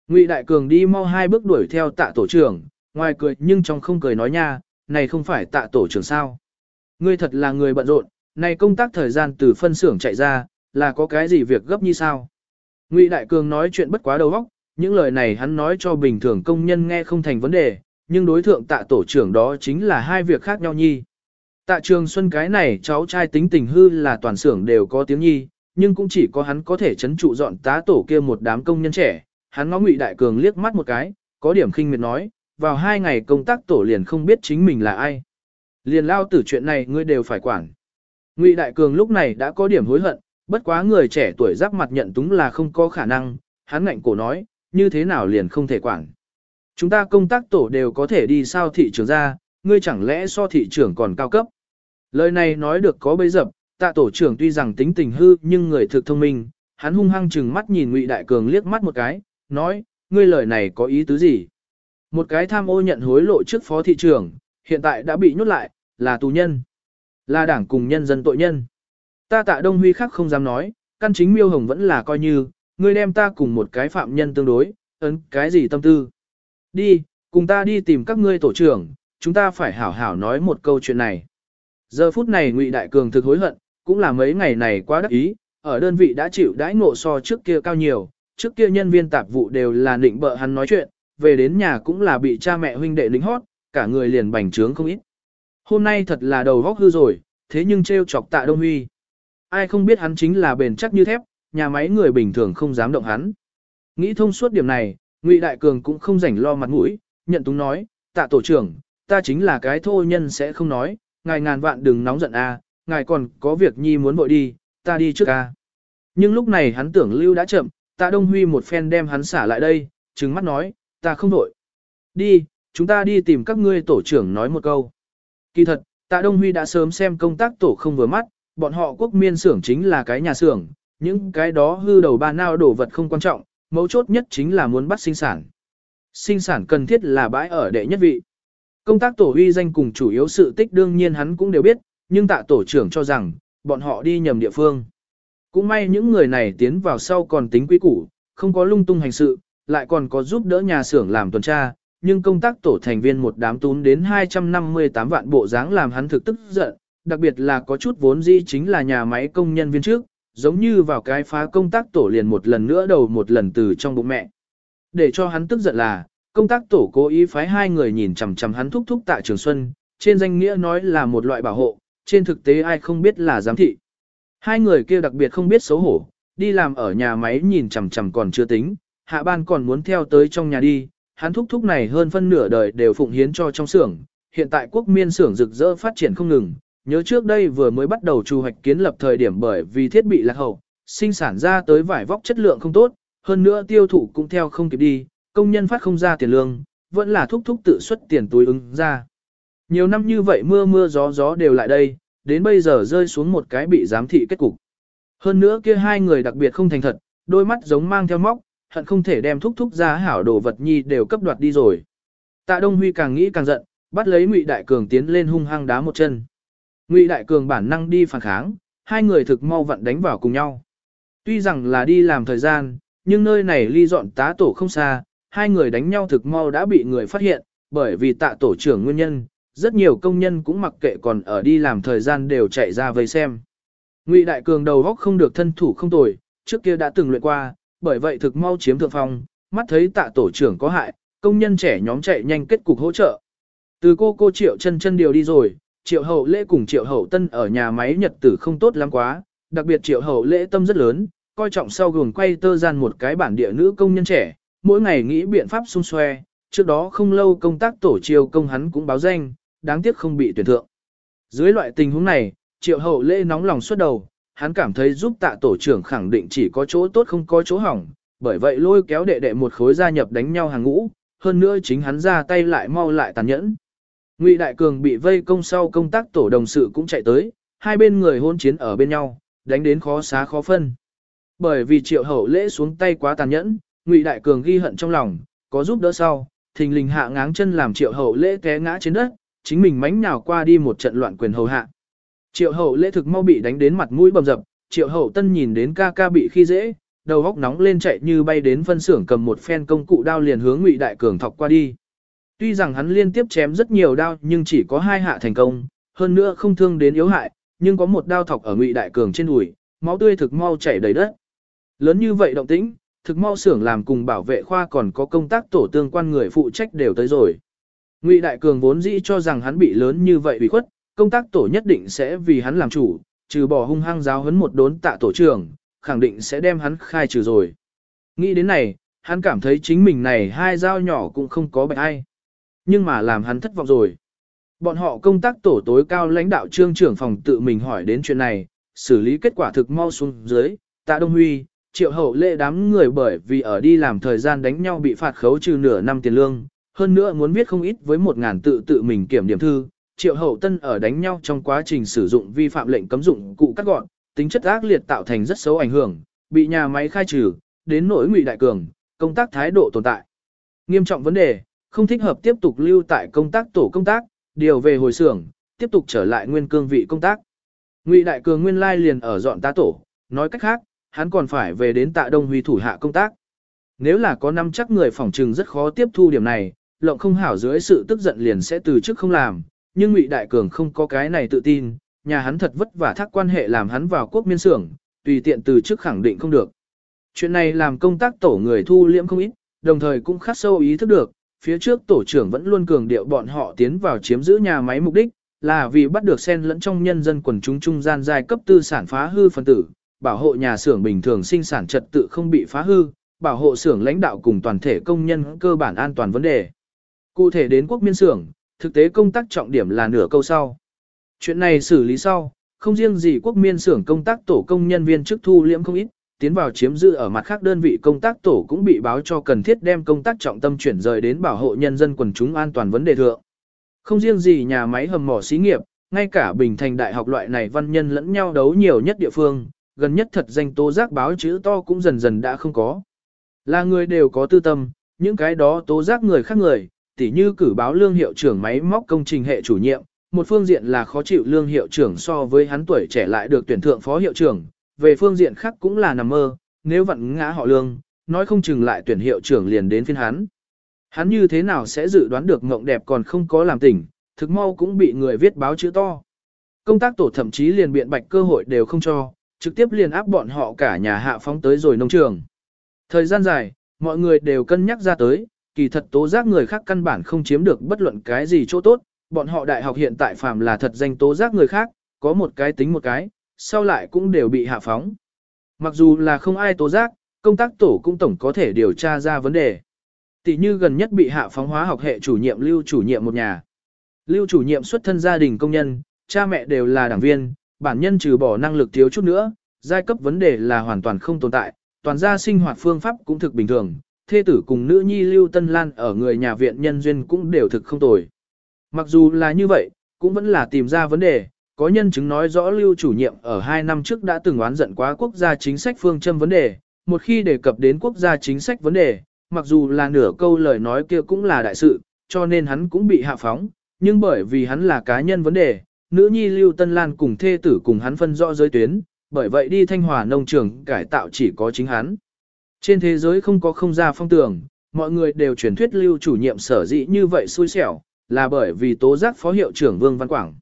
Ngụy Đại Cường đi mau hai bước đuổi theo tạ tổ trưởng, ngoài cười nhưng trong không cười nói nha, này không phải tạ tổ trưởng sao. Ngươi thật là người bận rộn, này công tác thời gian từ phân xưởng chạy ra, là có cái gì việc gấp như sao. Ngụy Đại Cường nói chuyện bất quá đầu óc, những lời này hắn nói cho bình thường công nhân nghe không thành vấn đề, nhưng đối thượng tạ tổ trưởng đó chính là hai việc khác nhau nhi. Tạ trường xuân cái này cháu trai tính tình hư là toàn xưởng đều có tiếng nhi, nhưng cũng chỉ có hắn có thể chấn trụ dọn tá tổ kia một đám công nhân trẻ. Hắn ngó Ngụy Đại Cường liếc mắt một cái, có điểm khinh miệt nói, vào hai ngày công tác tổ liền không biết chính mình là ai. Liền lao tử chuyện này ngươi đều phải quản. Ngụy Đại Cường lúc này đã có điểm hối hận, bất quá người trẻ tuổi giáp mặt nhận túng là không có khả năng, hắn ngạnh cổ nói, như thế nào liền không thể quản. Chúng ta công tác tổ đều có thể đi sao thị trường ra, ngươi chẳng lẽ so thị trường còn cao cấp. Lời này nói được có bấy dập, tạ tổ trưởng tuy rằng tính tình hư nhưng người thực thông minh, hắn hung hăng chừng mắt nhìn Ngụy Đại Cường liếc mắt một cái, nói, ngươi lời này có ý tứ gì? Một cái tham ô nhận hối lộ trước phó thị trưởng, hiện tại đã bị nhốt lại, là tù nhân, là đảng cùng nhân dân tội nhân. Ta tạ Đông Huy khác không dám nói, căn chính miêu hồng vẫn là coi như, ngươi đem ta cùng một cái phạm nhân tương đối, ấn cái gì tâm tư. Đi, cùng ta đi tìm các ngươi tổ trưởng, chúng ta phải hảo hảo nói một câu chuyện này. Giờ phút này Ngụy Đại Cường thực hối hận, cũng là mấy ngày này quá đắc ý, ở đơn vị đã chịu đãi ngộ so trước kia cao nhiều, trước kia nhân viên tạp vụ đều là định bợ hắn nói chuyện, về đến nhà cũng là bị cha mẹ huynh đệ lính hót, cả người liền bành trướng không ít. Hôm nay thật là đầu góc hư rồi, thế nhưng trêu chọc tạ Đông Huy. Ai không biết hắn chính là bền chắc như thép, nhà máy người bình thường không dám động hắn. Nghĩ thông suốt điểm này, Ngụy Đại Cường cũng không rảnh lo mặt mũi, nhận túng nói, tạ tổ trưởng, ta chính là cái thô nhân sẽ không nói, ngài ngàn vạn đừng nóng giận a, ngài còn có việc nhi muốn vội đi, ta đi trước a. Nhưng lúc này hắn tưởng lưu đã chậm, tạ Đông Huy một phen đem hắn xả lại đây, trừng mắt nói, ta không đổi. Đi, chúng ta đi tìm các ngươi tổ trưởng nói một câu. Kỳ thật, tạ Đông Huy đã sớm xem công tác tổ không vừa mắt, bọn họ quốc miên xưởng chính là cái nhà xưởng, những cái đó hư đầu ba nao đổ vật không quan trọng, mấu chốt nhất chính là muốn bắt sinh sản. Sinh sản cần thiết là bãi ở đệ nhất vị. Công tác tổ huy danh cùng chủ yếu sự tích đương nhiên hắn cũng đều biết, nhưng tạ tổ trưởng cho rằng, bọn họ đi nhầm địa phương. Cũng may những người này tiến vào sau còn tính quý củ, không có lung tung hành sự, lại còn có giúp đỡ nhà xưởng làm tuần tra, nhưng công tác tổ thành viên một đám tún đến 258 vạn bộ dáng làm hắn thực tức giận, đặc biệt là có chút vốn dĩ chính là nhà máy công nhân viên trước, giống như vào cái phá công tác tổ liền một lần nữa đầu một lần từ trong bụng mẹ. Để cho hắn tức giận là, công tác tổ cố ý phái hai người nhìn chằm chằm hắn thúc thúc tại Trường Xuân, trên danh nghĩa nói là một loại bảo hộ, trên thực tế ai không biết là giám thị. Hai người kia đặc biệt không biết xấu hổ, đi làm ở nhà máy nhìn chằm chằm còn chưa tính, hạ ban còn muốn theo tới trong nhà đi, hắn thúc thúc này hơn phân nửa đời đều phụng hiến cho trong xưởng, hiện tại quốc miên xưởng rực rỡ phát triển không ngừng, Nhớ trước đây vừa mới bắt đầu chu hoạch kiến lập thời điểm bởi vì thiết bị lạc hậu, sinh sản ra tới vải vóc chất lượng không tốt, hơn nữa tiêu thụ cũng theo không kịp đi, công nhân phát không ra tiền lương, vẫn là thúc thúc tự xuất tiền túi ứng ra. Nhiều năm như vậy mưa mưa gió gió đều lại đây, đến bây giờ rơi xuống một cái bị giám thị kết cục. Hơn nữa kia hai người đặc biệt không thành thật, đôi mắt giống mang theo móc, hận không thể đem thúc thúc ra hảo đồ vật nhi đều cấp đoạt đi rồi. Tạ Đông Huy càng nghĩ càng giận, bắt lấy Ngụy Đại Cường tiến lên hung hăng đá một chân. Ngụy Đại Cường bản năng đi phản kháng, hai người thực mau vặn đánh vào cùng nhau. Tuy rằng là đi làm thời gian, nhưng nơi này ly dọn tá tổ không xa, hai người đánh nhau thực mau đã bị người phát hiện, bởi vì tạ tổ trưởng nguyên nhân, rất nhiều công nhân cũng mặc kệ còn ở đi làm thời gian đều chạy ra vây xem. Ngụy Đại Cường đầu góc không được thân thủ không tồi, trước kia đã từng luyện qua, bởi vậy thực mau chiếm thượng phong, mắt thấy tạ tổ trưởng có hại, công nhân trẻ nhóm chạy nhanh kết cục hỗ trợ. Từ cô cô triệu chân chân điều đi rồi, triệu hậu lễ cùng triệu hậu tân ở nhà máy nhật tử không tốt lắm quá, đặc biệt triệu hậu lễ tâm rất lớn, coi trọng sau gường quay tơ gian một cái bản địa nữ công nhân trẻ, mỗi ngày nghĩ biện pháp xung xoe, trước đó không lâu công tác tổ chiêu công hắn cũng báo danh, đáng tiếc không bị tuyển thượng. Dưới loại tình huống này, triệu hậu lễ nóng lòng suốt đầu, hắn cảm thấy giúp tạ tổ trưởng khẳng định chỉ có chỗ tốt không có chỗ hỏng, bởi vậy lôi kéo đệ đệ một khối gia nhập đánh nhau hàng ngũ, hơn nữa chính hắn ra tay lại mau lại tàn nhẫn. Ngụy Đại Cường bị vây công sau công tác tổ đồng sự cũng chạy tới, hai bên người hôn chiến ở bên nhau, đánh đến khó xá khó phân. Bởi vì triệu hậu lễ xuống tay quá tàn nhẫn, Ngụy Đại Cường ghi hận trong lòng, có giúp đỡ sau, thình lình hạ ngáng chân làm triệu hậu lễ té ngã trên đất, chính mình mánh nhào qua đi một trận loạn quyền hầu hạ. Triệu hậu lễ thực mau bị đánh đến mặt mũi bầm dập, triệu hậu tân nhìn đến ca ca bị khi dễ, đầu góc nóng lên chạy như bay đến phân xưởng cầm một phen công cụ đao liền hướng Ngụy Đại Cường thọc qua đi. Tuy rằng hắn liên tiếp chém rất nhiều đao nhưng chỉ có hai hạ thành công, hơn nữa không thương đến yếu hại, nhưng có một đao thọc ở Ngụy Đại Cường trên đùi, máu tươi thực mau chảy đầy đất. Lớn như vậy động tĩnh, thực mau xưởng làm cùng bảo vệ khoa còn có công tác tổ tương quan người phụ trách đều tới rồi. Ngụy Đại Cường vốn dĩ cho rằng hắn bị lớn như vậy bị khuất, công tác tổ nhất định sẽ vì hắn làm chủ, trừ bỏ hung hăng giáo huấn một đốn tạ tổ trưởng, khẳng định sẽ đem hắn khai trừ rồi. Nghĩ đến này, hắn cảm thấy chính mình này hai dao nhỏ cũng không có bệnh ai. Nhưng mà làm hắn thất vọng rồi. Bọn họ công tác tổ tối cao lãnh đạo trương trưởng phòng tự mình hỏi đến chuyện này, xử lý kết quả thực mau xuống dưới, tạ Đông Huy, triệu hậu lệ đám người bởi vì ở đi làm thời gian đánh nhau bị phạt khấu trừ nửa năm tiền lương, hơn nữa muốn viết không ít với một ngàn tự tự mình kiểm điểm thư, triệu hậu tân ở đánh nhau trong quá trình sử dụng vi phạm lệnh cấm dụng cụ cắt gọn, tính chất ác liệt tạo thành rất xấu ảnh hưởng, bị nhà máy khai trừ, đến nỗi ngụy đại cường, công tác thái độ tồn tại. Nghiêm trọng vấn đề, không thích hợp tiếp tục lưu tại công tác tổ công tác, điều về hồi xưởng, tiếp tục trở lại nguyên cương vị công tác. Ngụy đại cường nguyên lai liền ở dọn tá tổ, nói cách khác, hắn còn phải về đến tạ đông huy thủ hạ công tác. Nếu là có năm chắc người phỏng trừng rất khó tiếp thu điểm này, lộng không hảo dưới sự tức giận liền sẽ từ chức không làm, nhưng Ngụy Đại Cường không có cái này tự tin, nhà hắn thật vất vả thác quan hệ làm hắn vào quốc miên xưởng, tùy tiện từ chức khẳng định không được. Chuyện này làm công tác tổ người thu liễm không ít, đồng thời cũng khắc sâu ý thức được, phía trước tổ trưởng vẫn luôn cường điệu bọn họ tiến vào chiếm giữ nhà máy mục đích, là vì bắt được sen lẫn trong nhân dân quần chúng trung gian giai cấp tư sản phá hư phân tử, bảo hộ nhà xưởng bình thường sinh sản trật tự không bị phá hư, bảo hộ xưởng lãnh đạo cùng toàn thể công nhân cơ bản an toàn vấn đề. Cụ thể đến quốc miên xưởng, thực tế công tác trọng điểm là nửa câu sau. Chuyện này xử lý sau, không riêng gì quốc miên xưởng công tác tổ công nhân viên chức thu liễm không ít, tiến vào chiếm giữ ở mặt khác đơn vị công tác tổ cũng bị báo cho cần thiết đem công tác trọng tâm chuyển rời đến bảo hộ nhân dân quần chúng an toàn vấn đề thượng. Không riêng gì nhà máy hầm mỏ xí nghiệp, ngay cả Bình Thành Đại học loại này văn nhân lẫn nhau đấu nhiều nhất địa phương, gần nhất thật danh tố giác báo chữ to cũng dần dần đã không có. Là người đều có tư tâm, những cái đó tố giác người khác người, tỉ như cử báo lương hiệu trưởng máy móc công trình hệ chủ nhiệm, một phương diện là khó chịu lương hiệu trưởng so với hắn tuổi trẻ lại được tuyển thượng phó hiệu trưởng, về phương diện khác cũng là nằm mơ, nếu vẫn ngã họ lương, nói không chừng lại tuyển hiệu trưởng liền đến phiên hắn. Hắn như thế nào sẽ dự đoán được ngộng đẹp còn không có làm tỉnh, thực mau cũng bị người viết báo chữ to. Công tác tổ thậm chí liền biện bạch cơ hội đều không cho, trực tiếp liền áp bọn họ cả nhà hạ phóng tới rồi nông trường. Thời gian dài, mọi người đều cân nhắc ra tới, kỳ thật tố giác người khác căn bản không chiếm được bất luận cái gì chỗ tốt, bọn họ đại học hiện tại phàm là thật danh tố giác người khác, có một cái tính một cái, sau lại cũng đều bị hạ phóng. Mặc dù là không ai tố giác, công tác tổ cũng tổng có thể điều tra ra vấn đề. Tỷ như gần nhất bị hạ phóng hóa học hệ chủ nhiệm lưu chủ nhiệm một nhà. Lưu chủ nhiệm xuất thân gia đình công nhân, cha mẹ đều là đảng viên, bản nhân trừ bỏ năng lực thiếu chút nữa, giai cấp vấn đề là hoàn toàn không tồn tại, toàn gia sinh hoạt phương pháp cũng thực bình thường, thê tử cùng nữ nhi Lưu Tân Lan ở người nhà viện nhân duyên cũng đều thực không tồi. Mặc dù là như vậy, cũng vẫn là tìm ra vấn đề, có nhân chứng nói rõ Lưu chủ nhiệm ở hai năm trước đã từng oán giận quá quốc gia chính sách phương châm vấn đề, một khi đề cập đến quốc gia chính sách vấn đề, mặc dù là nửa câu lời nói kia cũng là đại sự, cho nên hắn cũng bị hạ phóng, nhưng bởi vì hắn là cá nhân vấn đề, nữ nhi Lưu Tân Lan cùng thê tử cùng hắn phân rõ giới tuyến, bởi vậy đi thanh hòa nông trường cải tạo chỉ có chính hắn. Trên thế giới không có không ra phong tường, mọi người đều truyền thuyết lưu chủ nhiệm sở dĩ như vậy xui xẻo, là bởi vì tố giác phó hiệu trưởng Vương Văn Quảng.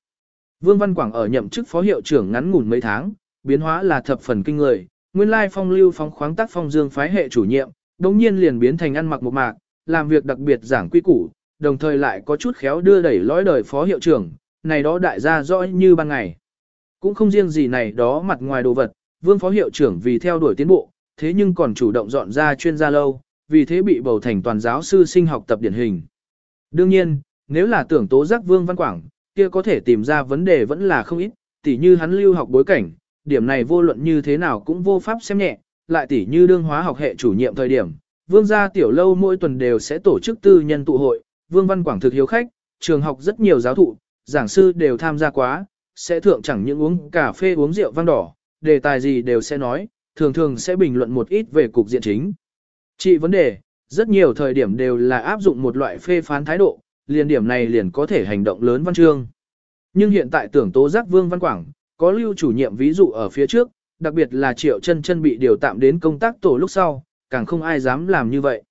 Vương Văn Quảng ở nhậm chức phó hiệu trưởng ngắn ngủn mấy tháng, biến hóa là thập phần kinh người, nguyên lai phong lưu phóng khoáng tác phong dương phái hệ chủ nhiệm, đồng nhiên liền biến thành ăn mặc một mạc, làm việc đặc biệt giảng quy củ, đồng thời lại có chút khéo đưa đẩy lõi đời phó hiệu trưởng, này đó đại gia rõ như ban ngày. Cũng không riêng gì này đó mặt ngoài đồ vật, vương phó hiệu trưởng vì theo đuổi tiến bộ, thế nhưng còn chủ động dọn ra chuyên gia lâu, vì thế bị bầu thành toàn giáo sư sinh học tập điển hình. Đương nhiên, nếu là tưởng tố giác vương văn quảng, kia có thể tìm ra vấn đề vẫn là không ít, tỉ như hắn lưu học bối cảnh, điểm này vô luận như thế nào cũng vô pháp xem nhẹ, lại tỉ như đương hóa học hệ chủ nhiệm thời điểm, vương gia tiểu lâu mỗi tuần đều sẽ tổ chức tư nhân tụ hội, vương văn quảng thực hiếu khách, trường học rất nhiều giáo thụ, giảng sư đều tham gia quá, sẽ thượng chẳng những uống cà phê uống rượu vang đỏ, đề tài gì đều sẽ nói, thường thường sẽ bình luận một ít về cục diện chính. Trị vấn đề, rất nhiều thời điểm đều là áp dụng một loại phê phán thái độ, liền điểm này liền có thể hành động lớn văn chương. Nhưng hiện tại tưởng tố giác Vương Văn Quảng, có lưu chủ nhiệm ví dụ ở phía trước, đặc biệt là Triệu chân chân bị điều tạm đến công tác tổ lúc sau, càng không ai dám làm như vậy.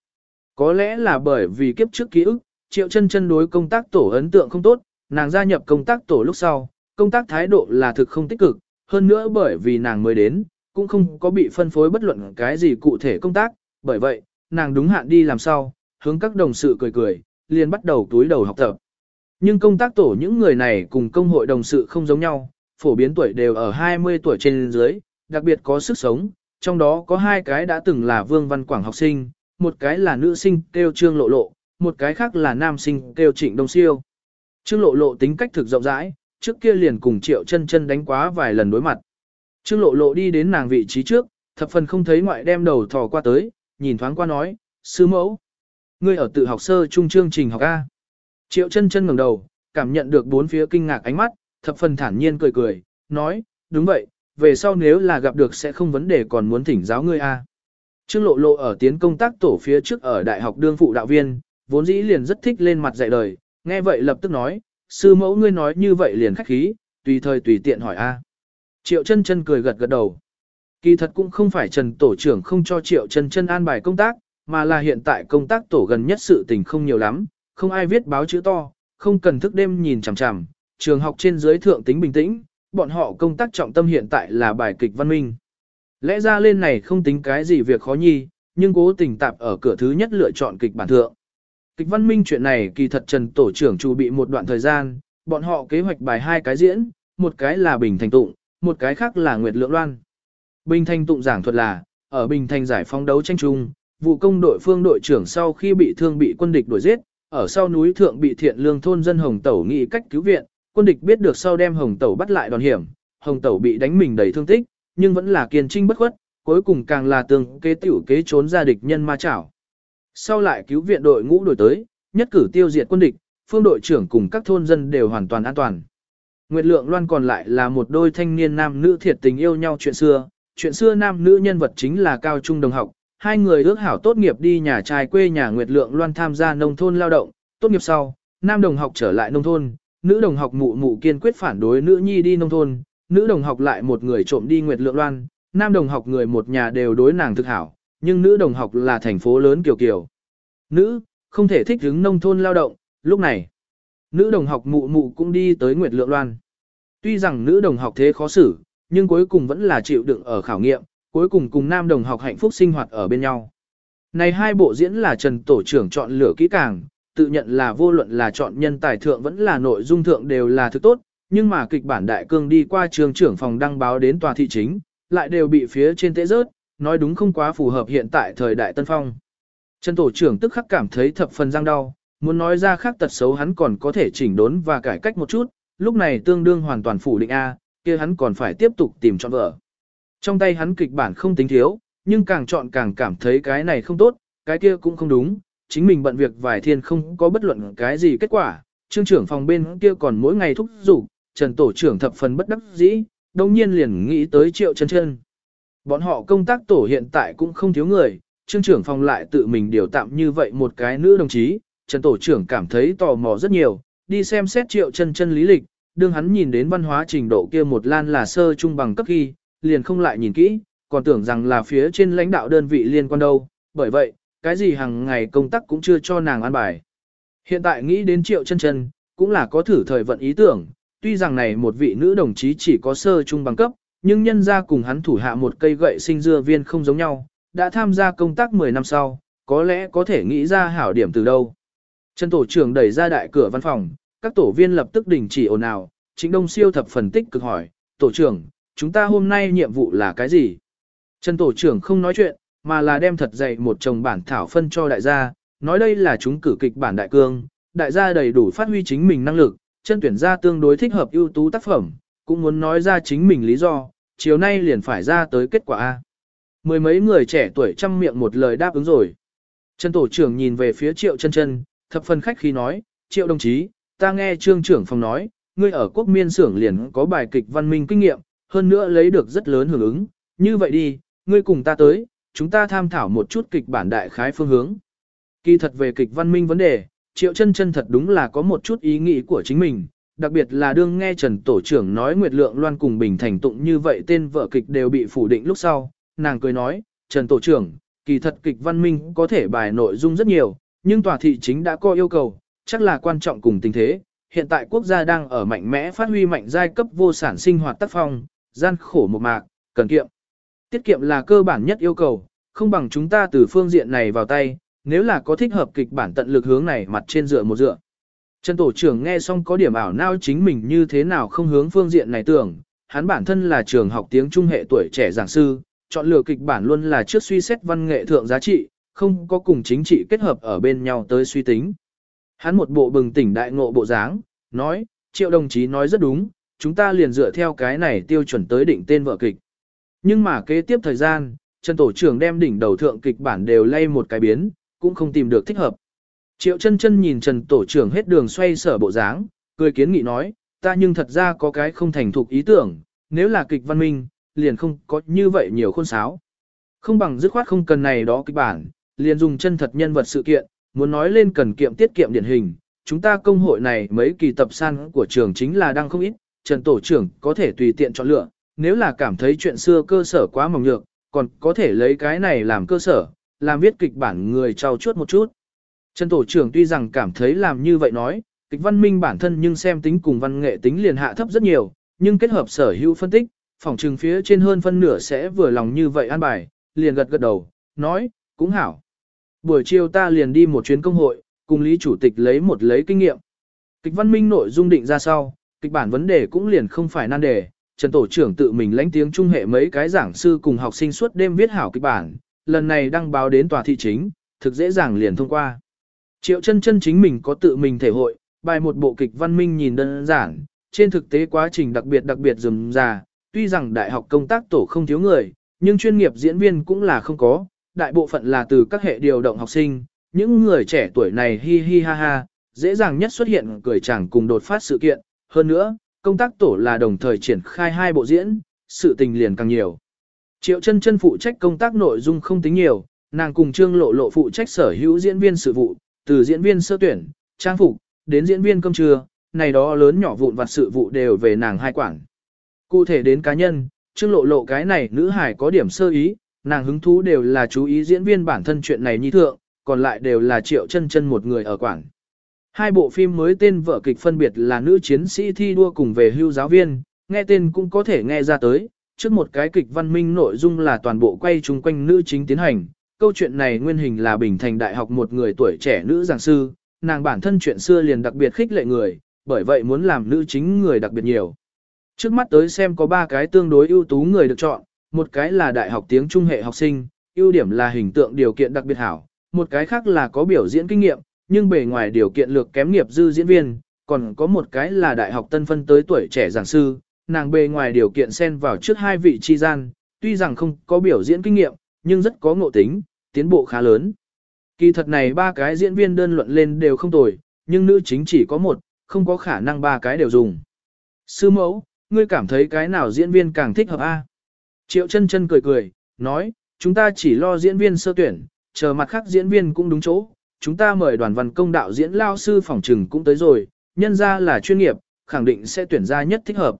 Có lẽ là bởi vì kiếp trước ký ức, Triệu chân chân đối công tác tổ ấn tượng không tốt, nàng gia nhập công tác tổ lúc sau, công tác thái độ là thực không tích cực, hơn nữa bởi vì nàng mới đến, cũng không có bị phân phối bất luận cái gì cụ thể công tác, bởi vậy, nàng đúng hạn đi làm sao, hướng các đồng sự cười cười, liền bắt đầu túi đầu học tập. Nhưng công tác tổ những người này cùng công hội đồng sự không giống nhau, phổ biến tuổi đều ở 20 tuổi trên dưới, đặc biệt có sức sống, trong đó có hai cái đã từng là Vương Văn Quảng học sinh, một cái là nữ sinh kêu Trương Lộ Lộ, một cái khác là nam sinh kêu Trịnh Đông Siêu. Trương Lộ Lộ tính cách thực rộng rãi, trước kia liền cùng Triệu chân chân đánh quá vài lần đối mặt. Trương Lộ Lộ đi đến nàng vị trí trước, thập phần không thấy ngoại đem đầu thò qua tới, nhìn thoáng qua nói, sư mẫu. Ngươi ở tự học sơ trung chương trình học A. Triệu chân chân ngẩng đầu, cảm nhận được bốn phía kinh ngạc ánh mắt, thập phần thản nhiên cười cười, nói, đúng vậy, về sau nếu là gặp được sẽ không vấn đề còn muốn thỉnh giáo ngươi A. Trương lộ lộ ở tiến công tác tổ phía trước ở đại học đương phụ đạo viên, vốn dĩ liền rất thích lên mặt dạy đời, nghe vậy lập tức nói, sư mẫu ngươi nói như vậy liền khách khí, tùy thời tùy tiện hỏi A. Triệu chân chân cười gật gật đầu. Kỳ thật cũng không phải Trần Tổ trưởng không cho Triệu chân chân an bài công tác, mà là hiện tại công tác tổ gần nhất sự tình không nhiều lắm, không ai viết báo chữ to, không cần thức đêm nhìn chằm chằm, trường học trên dưới thượng tính bình tĩnh, bọn họ công tác trọng tâm hiện tại là bài kịch văn minh. Lẽ ra lên này không tính cái gì việc khó nhi, nhưng cố tình tạp ở cửa thứ nhất lựa chọn kịch bản thượng. Kịch văn minh chuyện này kỳ thật Trần Tổ trưởng chuẩn bị một đoạn thời gian, bọn họ kế hoạch bài hai cái diễn, một cái là Bình Thành Tụng, một cái khác là Nguyệt Lượng Loan. Bình Thành Tụng giảng thuật là, ở Bình Thành giải phóng đấu tranh chung, vụ công đội phương đội trưởng sau khi bị thương bị quân địch đuổi giết, ở sau núi thượng bị thiện lương thôn dân Hồng Tẩu nghị cách cứu viện, quân địch biết được sau đem Hồng Tẩu bắt lại đòn hiểm, Hồng Tẩu bị đánh mình đầy thương tích, nhưng vẫn là kiên trinh bất khuất, cuối cùng càng là tường kế tiểu kế trốn ra địch nhân ma chảo. Sau lại cứu viện đội ngũ đổi tới, nhất cử tiêu diệt quân địch, phương đội trưởng cùng các thôn dân đều hoàn toàn an toàn. Nguyệt Lượng Loan còn lại là một đôi thanh niên nam nữ thiệt tình yêu nhau chuyện xưa, chuyện xưa nam nữ nhân vật chính là cao trung đồng học, hai người ước hảo tốt nghiệp đi nhà trai quê nhà Nguyệt Lượng Loan tham gia nông thôn lao động, tốt nghiệp sau, nam đồng học trở lại nông thôn, nữ đồng học mụ mụ kiên quyết phản đối nữ nhi đi nông thôn, nữ đồng học lại một người trộm đi Nguyệt Lượng Loan, nam đồng học người một nhà đều đối nàng thực hảo, nhưng nữ đồng học là thành phố lớn kiều kiều. Nữ, không thể thích hứng nông thôn lao động, lúc này, nữ đồng học mụ mụ cũng đi tới Nguyệt Lượng Loan. Tuy rằng nữ đồng học thế khó xử, nhưng cuối cùng vẫn là chịu đựng ở khảo nghiệm, cuối cùng cùng nam đồng học hạnh phúc sinh hoạt ở bên nhau. Này hai bộ diễn là Trần Tổ trưởng chọn lựa kỹ càng, tự nhận là vô luận là chọn nhân tài thượng vẫn là nội dung thượng đều là thứ tốt, nhưng mà kịch bản đại cương đi qua trường trưởng phòng đăng báo đến tòa thị chính, lại đều bị phía trên tế rớt, nói đúng không quá phù hợp hiện tại thời đại tân phong. Trần Tổ trưởng tức khắc cảm thấy thập phần răng đau, muốn nói ra khác tật xấu hắn còn có thể chỉnh đốn và cải cách một chút, lúc này tương đương hoàn toàn phủ định A, kia hắn còn phải tiếp tục tìm chọn vợ. Trong tay hắn kịch bản không tính thiếu, nhưng càng chọn càng cảm thấy cái này không tốt, cái kia cũng không đúng, chính mình bận việc vài thiên không có bất luận cái gì kết quả, trương trưởng phòng bên kia còn mỗi ngày thúc giục, trần tổ trưởng thập phần bất đắc dĩ, đồng nhiên liền nghĩ tới triệu chân chân. Bọn họ công tác tổ hiện tại cũng không thiếu người, trương trưởng phòng lại tự mình điều tạm như vậy một cái nữ đồng chí, trần tổ trưởng cảm thấy tò mò rất nhiều, đi xem xét triệu chân chân lý lịch, đương hắn nhìn đến văn hóa trình độ kia một lan là sơ trung bằng cấp ghi, liền không lại nhìn kỹ, còn tưởng rằng là phía trên lãnh đạo đơn vị liên quan đâu, bởi vậy, cái gì hàng ngày công tác cũng chưa cho nàng an bài. Hiện tại nghĩ đến triệu chân chân, cũng là có thử thời vận ý tưởng, tuy rằng này một vị nữ đồng chí chỉ có sơ trung bằng cấp, nhưng nhân ra cùng hắn thủ hạ một cây gậy sinh dưa viên không giống nhau, đã tham gia công tác 10 năm sau, có lẽ có thể nghĩ ra hảo điểm từ đâu. Trần tổ trưởng đẩy ra đại cửa văn phòng, các tổ viên lập tức đình chỉ ồn ào, chính đông siêu thập phần tích cực hỏi, tổ trưởng, chúng ta hôm nay nhiệm vụ là cái gì? Trần tổ trưởng không nói chuyện, mà là đem thật dạy một chồng bản thảo phân cho đại gia, nói đây là chúng cử kịch bản đại cương, đại gia đầy đủ phát huy chính mình năng lực, chân tuyển ra tương đối thích hợp ưu tú tác phẩm, cũng muốn nói ra chính mình lý do, chiều nay liền phải ra tới kết quả A. Mười mấy người trẻ tuổi chăm miệng một lời đáp ứng rồi. Trần tổ trưởng nhìn về phía triệu chân chân, thập phần khách khi nói, triệu đồng chí, ta nghe trương trưởng phòng nói, ngươi ở quốc miên xưởng liền có bài kịch văn minh kinh nghiệm, hơn nữa lấy được rất lớn hưởng ứng, như vậy đi, ngươi cùng ta tới, chúng ta tham thảo một chút kịch bản đại khái phương hướng. Kỳ thật về kịch văn minh vấn đề, triệu chân chân thật đúng là có một chút ý nghĩ của chính mình, đặc biệt là đương nghe Trần Tổ trưởng nói Nguyệt Lượng Loan cùng Bình Thành Tụng như vậy tên vợ kịch đều bị phủ định lúc sau, nàng cười nói, Trần Tổ trưởng, kỳ thật kịch văn minh có thể bài nội dung rất nhiều, nhưng tòa thị chính đã có yêu cầu, chắc là quan trọng cùng tình thế. Hiện tại quốc gia đang ở mạnh mẽ phát huy mạnh giai cấp vô sản sinh hoạt tác phong, gian khổ một mạc, cần kiệm. Tiết kiệm là cơ bản nhất yêu cầu, không bằng chúng ta từ phương diện này vào tay, nếu là có thích hợp kịch bản tận lực hướng này mặt trên dựa một dựa. Trần tổ trưởng nghe xong có điểm ảo nao chính mình như thế nào không hướng phương diện này tưởng, hắn bản thân là trường học tiếng trung hệ tuổi trẻ giảng sư, chọn lựa kịch bản luôn là trước suy xét văn nghệ thượng giá trị, không có cùng chính trị kết hợp ở bên nhau tới suy tính. Hắn một bộ bừng tỉnh đại ngộ bộ dáng, nói, triệu đồng chí nói rất đúng, chúng ta liền dựa theo cái này tiêu chuẩn tới định tên vợ kịch. Nhưng mà kế tiếp thời gian, Trần Tổ trưởng đem đỉnh đầu thượng kịch bản đều lay một cái biến, cũng không tìm được thích hợp. Triệu chân chân nhìn Trần Tổ trưởng hết đường xoay sở bộ dáng, cười kiến nghị nói, ta nhưng thật ra có cái không thành thục ý tưởng, nếu là kịch văn minh, liền không có như vậy nhiều khôn sáo. Không bằng dứt khoát không cần này đó kịch bản, liền dùng chân thật nhân vật sự kiện, muốn nói lên cần kiệm tiết kiệm điển hình. Chúng ta công hội này mấy kỳ tập san của trường chính là đang không ít, Trần Tổ trưởng có thể tùy tiện chọn lựa, nếu là cảm thấy chuyện xưa cơ sở quá mỏng nhược, còn có thể lấy cái này làm cơ sở, làm viết kịch bản người trao chuốt một chút. Trần Tổ trưởng tuy rằng cảm thấy làm như vậy nói, kịch văn minh bản thân nhưng xem tính cùng văn nghệ tính liền hạ thấp rất nhiều, nhưng kết hợp sở hữu phân tích, phòng trừng phía trên hơn phân nửa sẽ vừa lòng như vậy an bài, liền gật gật đầu, nói, cũng hảo. Buổi chiều ta liền đi một chuyến công hội, cùng Lý Chủ tịch lấy một lấy kinh nghiệm. Kịch văn minh nội dung định ra sau, kịch bản vấn đề cũng liền không phải nan đề. Trần Tổ trưởng tự mình lãnh tiếng trung hệ mấy cái giảng sư cùng học sinh suốt đêm viết hảo kịch bản, lần này đăng báo đến tòa thị chính, thực dễ dàng liền thông qua. Triệu chân chân chính mình có tự mình thể hội, bài một bộ kịch văn minh nhìn đơn giản, trên thực tế quá trình đặc biệt đặc biệt rườm rà. tuy rằng đại học công tác tổ không thiếu người, nhưng chuyên nghiệp diễn viên cũng là không có, đại bộ phận là từ các hệ điều động học sinh, những người trẻ tuổi này hi hi ha ha, dễ dàng nhất xuất hiện cười chẳng cùng đột phát sự kiện, hơn nữa, công tác tổ là đồng thời triển khai hai bộ diễn, sự tình liền càng nhiều. Triệu chân chân phụ trách công tác nội dung không tính nhiều, nàng cùng trương lộ lộ phụ trách sở hữu diễn viên sự vụ, từ diễn viên sơ tuyển, trang phục, đến diễn viên cơm trưa, này đó lớn nhỏ vụn vặt sự vụ đều về nàng hai quản. Cụ thể đến cá nhân, trương lộ lộ cái này nữ hải có điểm sơ ý, nàng hứng thú đều là chú ý diễn viên bản thân chuyện này nhi thượng, còn lại đều là triệu chân chân một người ở quảng. Hai bộ phim mới tên vở kịch phân biệt là nữ chiến sĩ thi đua cùng về hưu giáo viên, nghe tên cũng có thể nghe ra tới, trước một cái kịch văn minh nội dung là toàn bộ quay chung quanh nữ chính tiến hành. Câu chuyện này nguyên hình là Bình Thành Đại học một người tuổi trẻ nữ giảng sư, nàng bản thân chuyện xưa liền đặc biệt khích lệ người, bởi vậy muốn làm nữ chính người đặc biệt nhiều. Trước mắt tới xem có ba cái tương đối ưu tú người được chọn, một cái là đại học tiếng trung hệ học sinh, ưu điểm là hình tượng điều kiện đặc biệt hảo, một cái khác là có biểu diễn kinh nghiệm, nhưng bề ngoài điều kiện lược kém nghiệp dư diễn viên, còn có một cái là đại học tân phân tới tuổi trẻ giảng sư, nàng bề ngoài điều kiện xen vào trước hai vị chi gian, tuy rằng không có biểu diễn kinh nghiệm, nhưng rất có ngộ tính, tiến bộ khá lớn. Kỳ thật này ba cái diễn viên đơn luận lên đều không tồi, nhưng nữ chính chỉ có một, không có khả năng ba cái đều dùng. Sư mẫu, ngươi cảm thấy cái nào diễn viên càng thích hợp a? Triệu chân chân cười cười, nói, chúng ta chỉ lo diễn viên sơ tuyển, chờ mặt khác diễn viên cũng đúng chỗ. Chúng ta mời đoàn văn công đạo diễn lao sư phòng trừng cũng tới rồi, nhân ra là chuyên nghiệp, khẳng định sẽ tuyển ra nhất thích hợp.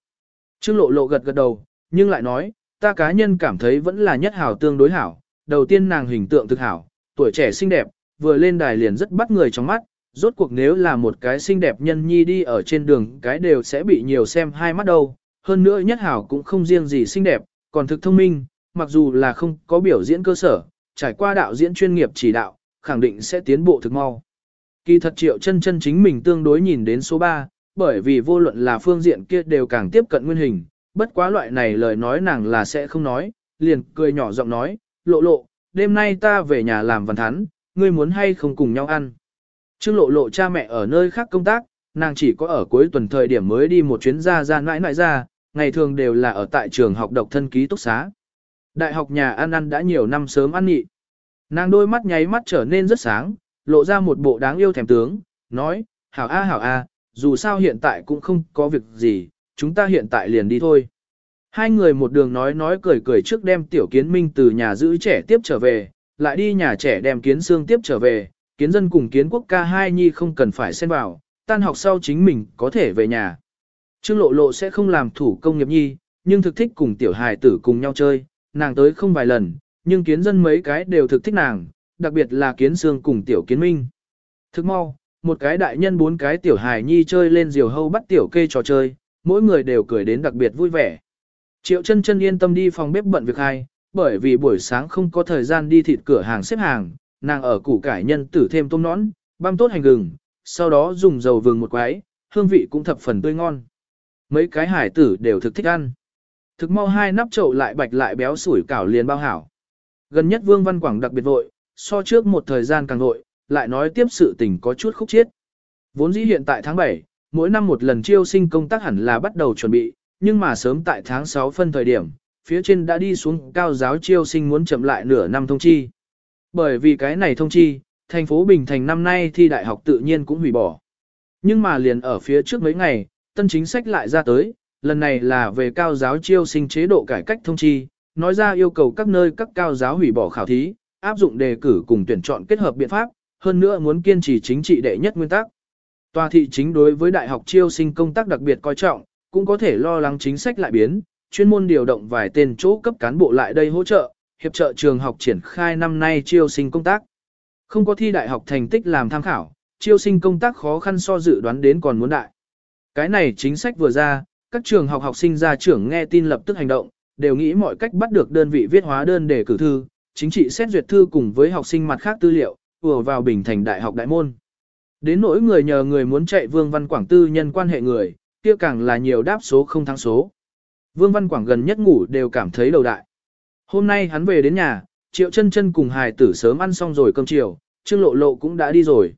Trương lộ lộ gật gật đầu, nhưng lại nói, ta cá nhân cảm thấy vẫn là nhất hảo tương đối hảo, đầu tiên nàng hình tượng thực hảo, tuổi trẻ xinh đẹp, vừa lên đài liền rất bắt người trong mắt, rốt cuộc nếu là một cái xinh đẹp nhân nhi đi ở trên đường cái đều sẽ bị nhiều xem hai mắt đâu, hơn nữa nhất hảo cũng không riêng gì xinh đẹp, còn thực thông minh, mặc dù là không có biểu diễn cơ sở, trải qua đạo diễn chuyên nghiệp chỉ đạo, khẳng định sẽ tiến bộ thực mau. Kỳ thật triệu chân chân chính mình tương đối nhìn đến số 3, bởi vì vô luận là phương diện kia đều càng tiếp cận nguyên hình, bất quá loại này lời nói nàng là sẽ không nói, liền cười nhỏ giọng nói, lộ lộ, đêm nay ta về nhà làm văn thắn, ngươi muốn hay không cùng nhau ăn. Trương lộ lộ cha mẹ ở nơi khác công tác, nàng chỉ có ở cuối tuần thời điểm mới đi một chuyến ra ra nãi nãi ra, ngày thường đều là ở tại trường học độc thân ký túc xá. Đại học nhà ăn ăn đã nhiều năm sớm ăn nhị. Nàng đôi mắt nháy mắt trở nên rất sáng, lộ ra một bộ đáng yêu thèm tướng, nói, hảo a hảo a, dù sao hiện tại cũng không có việc gì, chúng ta hiện tại liền đi thôi. Hai người một đường nói nói cười cười trước đem tiểu kiến minh từ nhà giữ trẻ tiếp trở về, lại đi nhà trẻ đem kiến xương tiếp trở về, kiến dân cùng kiến quốc ca hai nhi không cần phải xen vào, tan học sau chính mình có thể về nhà. Trương lộ lộ sẽ không làm thủ công nghiệp nhi, nhưng thực thích cùng tiểu hài tử cùng nhau chơi, nàng tới không vài lần, nhưng kiến dân mấy cái đều thực thích nàng, đặc biệt là kiến xương cùng tiểu kiến minh. Thức mau, một cái đại nhân bốn cái tiểu hài nhi chơi lên diều hâu bắt tiểu kê trò chơi, mỗi người đều cười đến đặc biệt vui vẻ. Triệu chân chân yên tâm đi phòng bếp bận việc hai, bởi vì buổi sáng không có thời gian đi thịt cửa hàng xếp hàng, nàng ở củ cải nhân tử thêm tôm nõn, băm tốt hành gừng, sau đó dùng dầu vừng một quái, hương vị cũng thập phần tươi ngon. Mấy cái hải tử đều thực thích ăn. Thực mau hai nắp chậu lại bạch lại béo sủi cảo liền bao hảo. Gần nhất Vương Văn Quảng đặc biệt vội, so trước một thời gian càng vội, lại nói tiếp sự tình có chút khúc chiết. Vốn dĩ hiện tại tháng 7, mỗi năm một lần chiêu sinh công tác hẳn là bắt đầu chuẩn bị, nhưng mà sớm tại tháng 6 phân thời điểm, phía trên đã đi xuống cao giáo chiêu sinh muốn chậm lại nửa năm thông chi. Bởi vì cái này thông chi, thành phố Bình Thành năm nay thi đại học tự nhiên cũng hủy bỏ. Nhưng mà liền ở phía trước mấy ngày, tân chính sách lại ra tới, lần này là về cao giáo chiêu sinh chế độ cải cách thông chi, nói ra yêu cầu các nơi các cao giáo hủy bỏ khảo thí, áp dụng đề cử cùng tuyển chọn kết hợp biện pháp, hơn nữa muốn kiên trì chính trị đệ nhất nguyên tắc. Tòa thị chính đối với đại học chiêu sinh công tác đặc biệt coi trọng, cũng có thể lo lắng chính sách lại biến, chuyên môn điều động vài tên chỗ cấp cán bộ lại đây hỗ trợ, hiệp trợ trường học triển khai năm nay chiêu sinh công tác. Không có thi đại học thành tích làm tham khảo, chiêu sinh công tác khó khăn so dự đoán đến còn muốn đại. Cái này chính sách vừa ra, các trường học học sinh ra trưởng nghe tin lập tức hành động, đều nghĩ mọi cách bắt được đơn vị viết hóa đơn để cử thư, chính trị xét duyệt thư cùng với học sinh mặt khác tư liệu, vừa vào Bình Thành Đại học Đại Môn. Đến nỗi người nhờ người muốn chạy Vương Văn Quảng tư nhân quan hệ người, kia càng là nhiều đáp số không thắng số. Vương Văn Quảng gần nhất ngủ đều cảm thấy đầu đại. Hôm nay hắn về đến nhà, Triệu chân chân cùng hài tử sớm ăn xong rồi cơm chiều, Trương Lộ Lộ cũng đã đi rồi.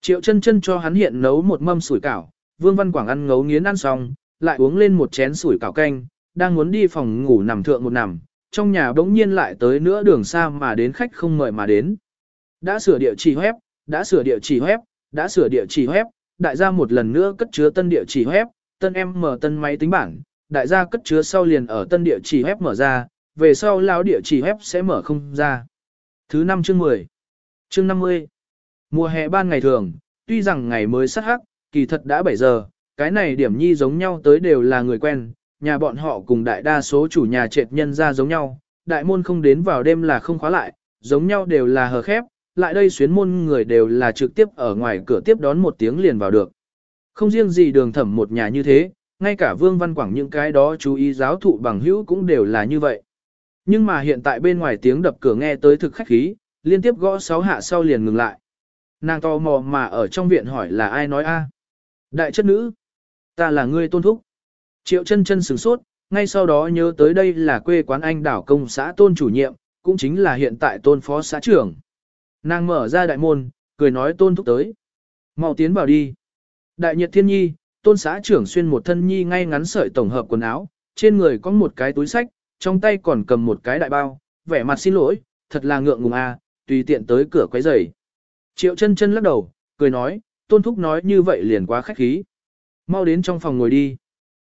Triệu chân chân cho hắn hiện nấu một mâm sủi cảo, Vương Văn Quảng ăn ngấu nghiến ăn xong, lại uống lên một chén sủi cảo canh, đang muốn đi phòng ngủ nằm thượng một nằm, trong nhà bỗng nhiên lại tới nữa đường xa mà đến khách không mời mà đến. Đã sửa địa chỉ web, đã sửa địa chỉ web, đã sửa địa chỉ web, đại gia một lần nữa cất chứa tân địa chỉ web, tân em mở tân máy tính bảng, đại gia cất chứa sau liền ở tân địa chỉ web mở ra, về sau lão địa chỉ web sẽ mở không ra. Thứ 5 chương 10 Chương 50 Mùa hè ban ngày thường, tuy rằng ngày mới sát hắc, kỳ thật đã 7 giờ, cái này điểm nhi giống nhau tới đều là người quen, nhà bọn họ cùng đại đa số chủ nhà trệt nhân ra giống nhau, đại môn không đến vào đêm là không khóa lại, giống nhau đều là hờ khép, lại đây xuyến môn người đều là trực tiếp ở ngoài cửa tiếp đón một tiếng liền vào được. Không riêng gì đường thẩm một nhà như thế, ngay cả Vương Văn Quảng những cái đó chú ý giáo thụ bằng hữu cũng đều là như vậy. Nhưng mà hiện tại bên ngoài tiếng đập cửa nghe tới thực khách khí, liên tiếp gõ sáu hạ sau liền ngừng lại. Nàng to mò mà ở trong viện hỏi là ai nói a? Đại chất nữ, ta là ngươi tôn thúc. Triệu chân chân sửng sốt, ngay sau đó nhớ tới đây là quê quán anh đảo công xã tôn chủ nhiệm, cũng chính là hiện tại tôn phó xã trưởng. Nàng mở ra đại môn, cười nói tôn thúc tới. mau tiến vào đi. Đại nhật thiên nhi, tôn xã trưởng xuyên một thân nhi ngay ngắn sợi tổng hợp quần áo, trên người có một cái túi sách, trong tay còn cầm một cái đại bao, vẻ mặt xin lỗi, thật là ngượng ngùng a, tùy tiện tới cửa quấy rầy. Triệu chân chân lắc đầu, cười nói, tôn thúc nói như vậy liền quá khách khí. Mau đến trong phòng ngồi đi.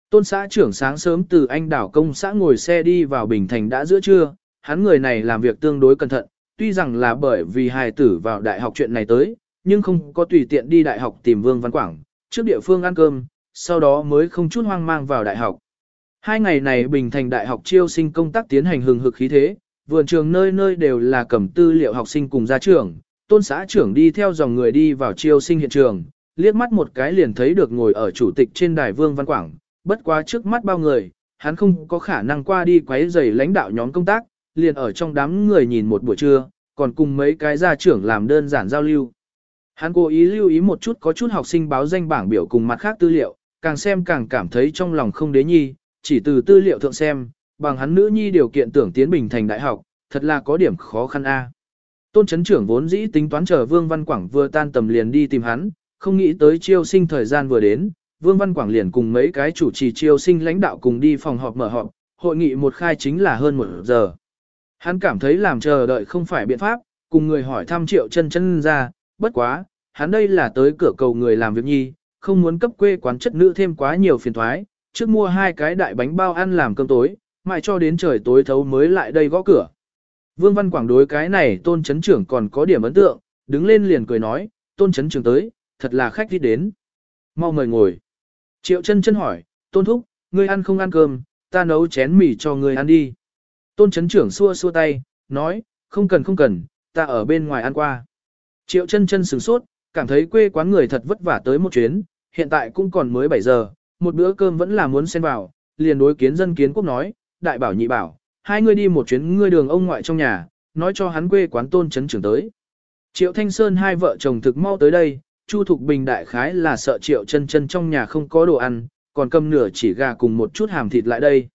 Tôn xã trưởng sáng sớm từ anh đảo công xã ngồi xe đi vào Bình Thành đã giữa trưa, hắn người này làm việc tương đối cẩn thận, tuy rằng là bởi vì hài tử vào đại học chuyện này tới, nhưng không có tùy tiện đi đại học tìm Vương Văn Quảng, trước địa phương ăn cơm, sau đó mới không chút hoang mang vào đại học. Hai ngày này Bình Thành Đại học chiêu sinh công tác tiến hành hừng hực khí thế, vườn trường nơi nơi đều là cầm tư liệu học sinh cùng gia trưởng tôn xã trưởng đi theo dòng người đi vào chiêu sinh hiện trường, liếc mắt một cái liền thấy được ngồi ở chủ tịch trên đài Vương Văn Quảng, bất quá trước mắt bao người, hắn không có khả năng qua đi quấy rầy lãnh đạo nhóm công tác, liền ở trong đám người nhìn một buổi trưa, còn cùng mấy cái gia trưởng làm đơn giản giao lưu. Hắn cố ý lưu ý một chút có chút học sinh báo danh bảng biểu cùng mặt khác tư liệu, càng xem càng cảm thấy trong lòng không đế nhi, chỉ từ tư liệu thượng xem, bằng hắn nữ nhi điều kiện tưởng tiến bình thành đại học, thật là có điểm khó khăn a. Tôn chấn trưởng vốn dĩ tính toán chờ Vương Văn Quảng vừa tan tầm liền đi tìm hắn, không nghĩ tới chiêu sinh thời gian vừa đến, Vương Văn Quảng liền cùng mấy cái chủ trì chiêu sinh lãnh đạo cùng đi phòng họp mở họp, hội nghị một khai chính là hơn một giờ. Hắn cảm thấy làm chờ đợi không phải biện pháp, cùng người hỏi thăm triệu chân chân ra, bất quá, hắn đây là tới cửa cầu người làm việc nhi, không muốn cấp quê quán chất nữ thêm quá nhiều phiền thoái, trước mua hai cái đại bánh bao ăn làm cơm tối, mãi cho đến trời tối thấu mới lại đây gõ cửa. Vương Văn Quảng đối cái này tôn chấn trưởng còn có điểm ấn tượng, đứng lên liền cười nói, tôn chấn trưởng tới, thật là khách đi đến. Mau mời ngồi. Triệu chân chân hỏi, tôn thúc, ngươi ăn không ăn cơm, ta nấu chén mì cho ngươi ăn đi. Tôn chấn trưởng xua xua tay, nói, không cần không cần, ta ở bên ngoài ăn qua. Triệu chân chân sửng sốt, cảm thấy quê quán người thật vất vả tới một chuyến, hiện tại cũng còn mới 7 giờ, một bữa cơm vẫn là muốn xen vào, liền đối kiến dân kiến quốc nói, đại bảo nhị bảo, hai người đi một chuyến ngươi đường ông ngoại trong nhà, nói cho hắn quê quán tôn chấn trưởng tới. Triệu Thanh Sơn hai vợ chồng thực mau tới đây, Chu Thục Bình đại khái là sợ Triệu chân chân trong nhà không có đồ ăn, còn cầm nửa chỉ gà cùng một chút hàm thịt lại đây.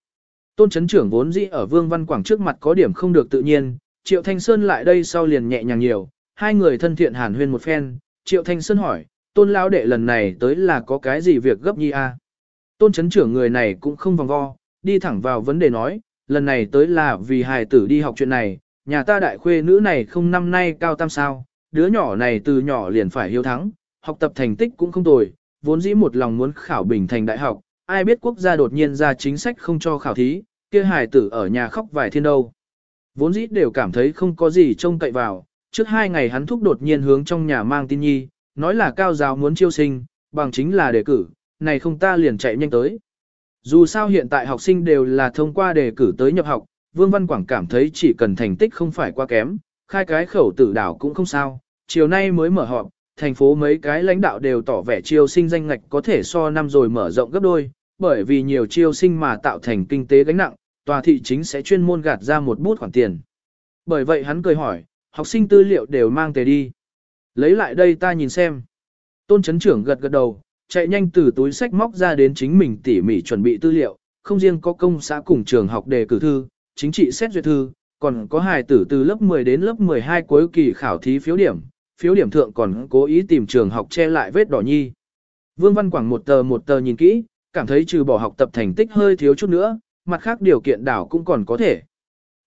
Tôn chấn trưởng vốn dĩ ở Vương Văn Quảng trước mặt có điểm không được tự nhiên, Triệu Thanh Sơn lại đây sau liền nhẹ nhàng nhiều, hai người thân thiện hàn huyên một phen, Triệu Thanh Sơn hỏi, Tôn lão đệ lần này tới là có cái gì việc gấp nhi a? Tôn chấn trưởng người này cũng không vòng vo, đi thẳng vào vấn đề nói, lần này tới là vì hài tử đi học chuyện này, nhà ta đại khuê nữ này không năm nay cao tam sao, đứa nhỏ này từ nhỏ liền phải hiếu thắng, học tập thành tích cũng không tồi, vốn dĩ một lòng muốn khảo bình thành đại học, ai biết quốc gia đột nhiên ra chính sách không cho khảo thí, kia hài tử ở nhà khóc vài thiên đâu. Vốn dĩ đều cảm thấy không có gì trông cậy vào, trước hai ngày hắn thúc đột nhiên hướng trong nhà mang tin nhi, nói là cao giáo muốn chiêu sinh, bằng chính là đề cử, này không ta liền chạy nhanh tới. Dù sao hiện tại học sinh đều là thông qua đề cử tới nhập học, Vương Văn Quảng cảm thấy chỉ cần thành tích không phải quá kém, khai cái khẩu tử đảo cũng không sao. Chiều nay mới mở họp, thành phố mấy cái lãnh đạo đều tỏ vẻ chiêu sinh danh ngạch có thể so năm rồi mở rộng gấp đôi, bởi vì nhiều chiêu sinh mà tạo thành kinh tế gánh nặng, tòa thị chính sẽ chuyên môn gạt ra một bút khoản tiền. Bởi vậy hắn cười hỏi, học sinh tư liệu đều mang tới đi. Lấy lại đây ta nhìn xem. Tôn chấn trưởng gật gật đầu, chạy nhanh từ túi sách móc ra đến chính mình tỉ mỉ chuẩn bị tư liệu, không riêng có công xã cùng trường học đề cử thư, chính trị xét duyệt thư, còn có hài tử từ lớp 10 đến lớp 12 cuối kỳ khảo thí phiếu điểm, phiếu điểm thượng còn cố ý tìm trường học che lại vết đỏ nhi. Vương Văn Quảng một tờ một tờ nhìn kỹ, cảm thấy trừ bỏ học tập thành tích hơi thiếu chút nữa, mặt khác điều kiện đảo cũng còn có thể.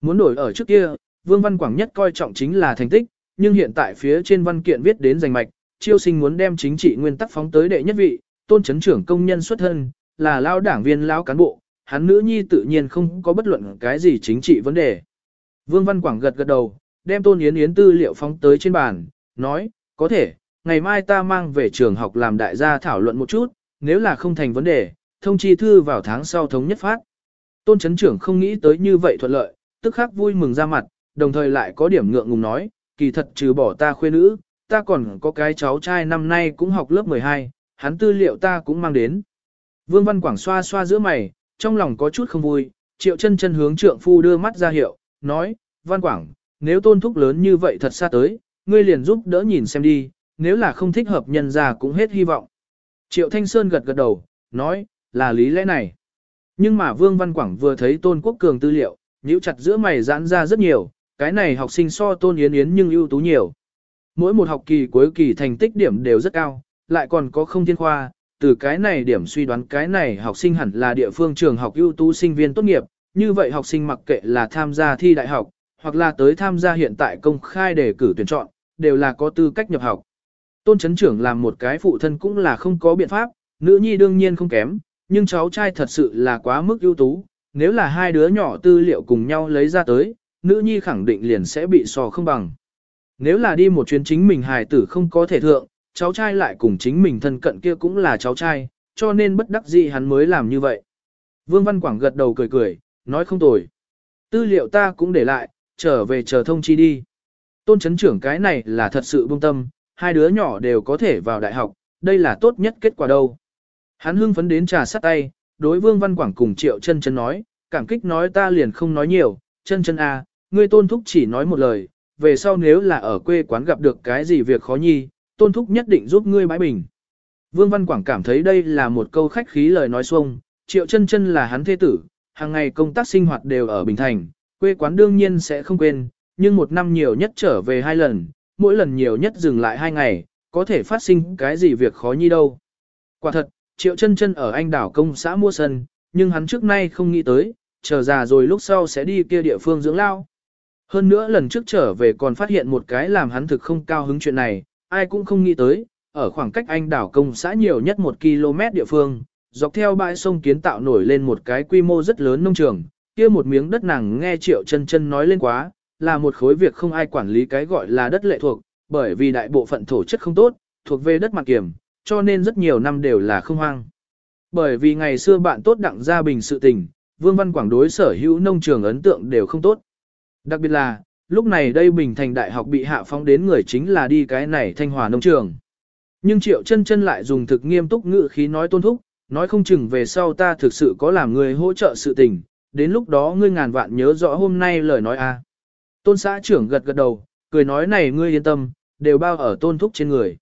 Muốn đổi ở trước kia, Vương Văn Quảng nhất coi trọng chính là thành tích, nhưng hiện tại phía trên văn kiện viết đến giành mạch, chiêu sinh muốn đem chính trị nguyên tắc phóng tới đệ nhất vị, tôn chấn trưởng công nhân xuất thân, là lao đảng viên lao cán bộ, hắn nữ nhi tự nhiên không có bất luận cái gì chính trị vấn đề. Vương Văn Quảng gật gật đầu, đem tôn yến yến tư liệu phóng tới trên bàn, nói, có thể, ngày mai ta mang về trường học làm đại gia thảo luận một chút, nếu là không thành vấn đề, thông chi thư vào tháng sau thống nhất phát. Tôn chấn trưởng không nghĩ tới như vậy thuận lợi, tức khắc vui mừng ra mặt, đồng thời lại có điểm ngượng ngùng nói, kỳ thật trừ bỏ ta khuê nữ, ta còn có cái cháu trai năm nay cũng học lớp 12, hắn tư liệu ta cũng mang đến. Vương Văn Quảng xoa xoa giữa mày, trong lòng có chút không vui, triệu chân chân hướng trượng phu đưa mắt ra hiệu, nói, Văn Quảng, nếu tôn thúc lớn như vậy thật xa tới, ngươi liền giúp đỡ nhìn xem đi, nếu là không thích hợp nhân ra cũng hết hy vọng. Triệu Thanh Sơn gật gật đầu, nói, là lý lẽ này. Nhưng mà Vương Văn Quảng vừa thấy Tôn Quốc Cường tư liệu, nhíu chặt giữa mày giãn ra rất nhiều, cái này học sinh so Tôn Yến Yến nhưng ưu tú nhiều. Mỗi một học kỳ cuối kỳ thành tích điểm đều rất cao, lại còn có không thiên khoa, từ cái này điểm suy đoán cái này học sinh hẳn là địa phương trường học ưu tú sinh viên tốt nghiệp, như vậy học sinh mặc kệ là tham gia thi đại học, hoặc là tới tham gia hiện tại công khai đề cử tuyển chọn, đều là có tư cách nhập học. Tôn chấn trưởng làm một cái phụ thân cũng là không có biện pháp, nữ nhi đương nhiên không kém, nhưng cháu trai thật sự là quá mức ưu tú, nếu là hai đứa nhỏ tư liệu cùng nhau lấy ra tới, nữ nhi khẳng định liền sẽ bị so không bằng. Nếu là đi một chuyến chính mình hài tử không có thể thượng, cháu trai lại cùng chính mình thân cận kia cũng là cháu trai, cho nên bất đắc dĩ hắn mới làm như vậy. Vương Văn Quảng gật đầu cười cười, nói không tồi. Tư liệu ta cũng để lại, trở về chờ thông chi đi. Tôn chấn trưởng cái này là thật sự buông tâm, hai đứa nhỏ đều có thể vào đại học, đây là tốt nhất kết quả đâu. Hắn hưng phấn đến trà sắt tay, đối Vương Văn Quảng cùng Triệu chân chân nói, cảm kích nói ta liền không nói nhiều, chân chân à, ngươi tôn thúc chỉ nói một lời, về sau nếu là ở quê quán gặp được cái gì việc khó nhi, tôn thúc nhất định giúp ngươi bãi bình. Vương Văn Quảng cảm thấy đây là một câu khách khí lời nói xuông, Triệu chân chân là hắn thế tử, hàng ngày công tác sinh hoạt đều ở Bình Thành, quê quán đương nhiên sẽ không quên, nhưng một năm nhiều nhất trở về hai lần, mỗi lần nhiều nhất dừng lại hai ngày, có thể phát sinh cái gì việc khó nhi đâu. Quả thật, Triệu chân chân ở anh đảo công xã mua sân, nhưng hắn trước nay không nghĩ tới, chờ già rồi lúc sau sẽ đi kia địa phương dưỡng lao. Hơn nữa lần trước trở về còn phát hiện một cái làm hắn thực không cao hứng chuyện này, ai cũng không nghĩ tới, ở khoảng cách anh đảo công xã nhiều nhất một km địa phương, dọc theo bãi sông kiến tạo nổi lên một cái quy mô rất lớn nông trường, kia một miếng đất nàng nghe triệu chân chân nói lên quá, là một khối việc không ai quản lý cái gọi là đất lệ thuộc, bởi vì đại bộ phận thổ chất không tốt, thuộc về đất mặt kiểm, cho nên rất nhiều năm đều là không hoang. Bởi vì ngày xưa bạn tốt đặng gia bình sự tình, Vương Văn Quảng đối sở hữu nông trường ấn tượng đều không tốt. Đặc biệt là, lúc này đây Bình Thành Đại học bị hạ phóng đến người chính là đi cái này thanh hòa nông trường. Nhưng Triệu chân chân lại dùng thực nghiêm túc ngữ khí nói tôn thúc, nói không chừng về sau ta thực sự có làm người hỗ trợ sự tình, đến lúc đó ngươi ngàn vạn nhớ rõ hôm nay lời nói a. Tôn xã trưởng gật gật đầu, cười nói này ngươi yên tâm, đều bao ở tôn thúc trên người.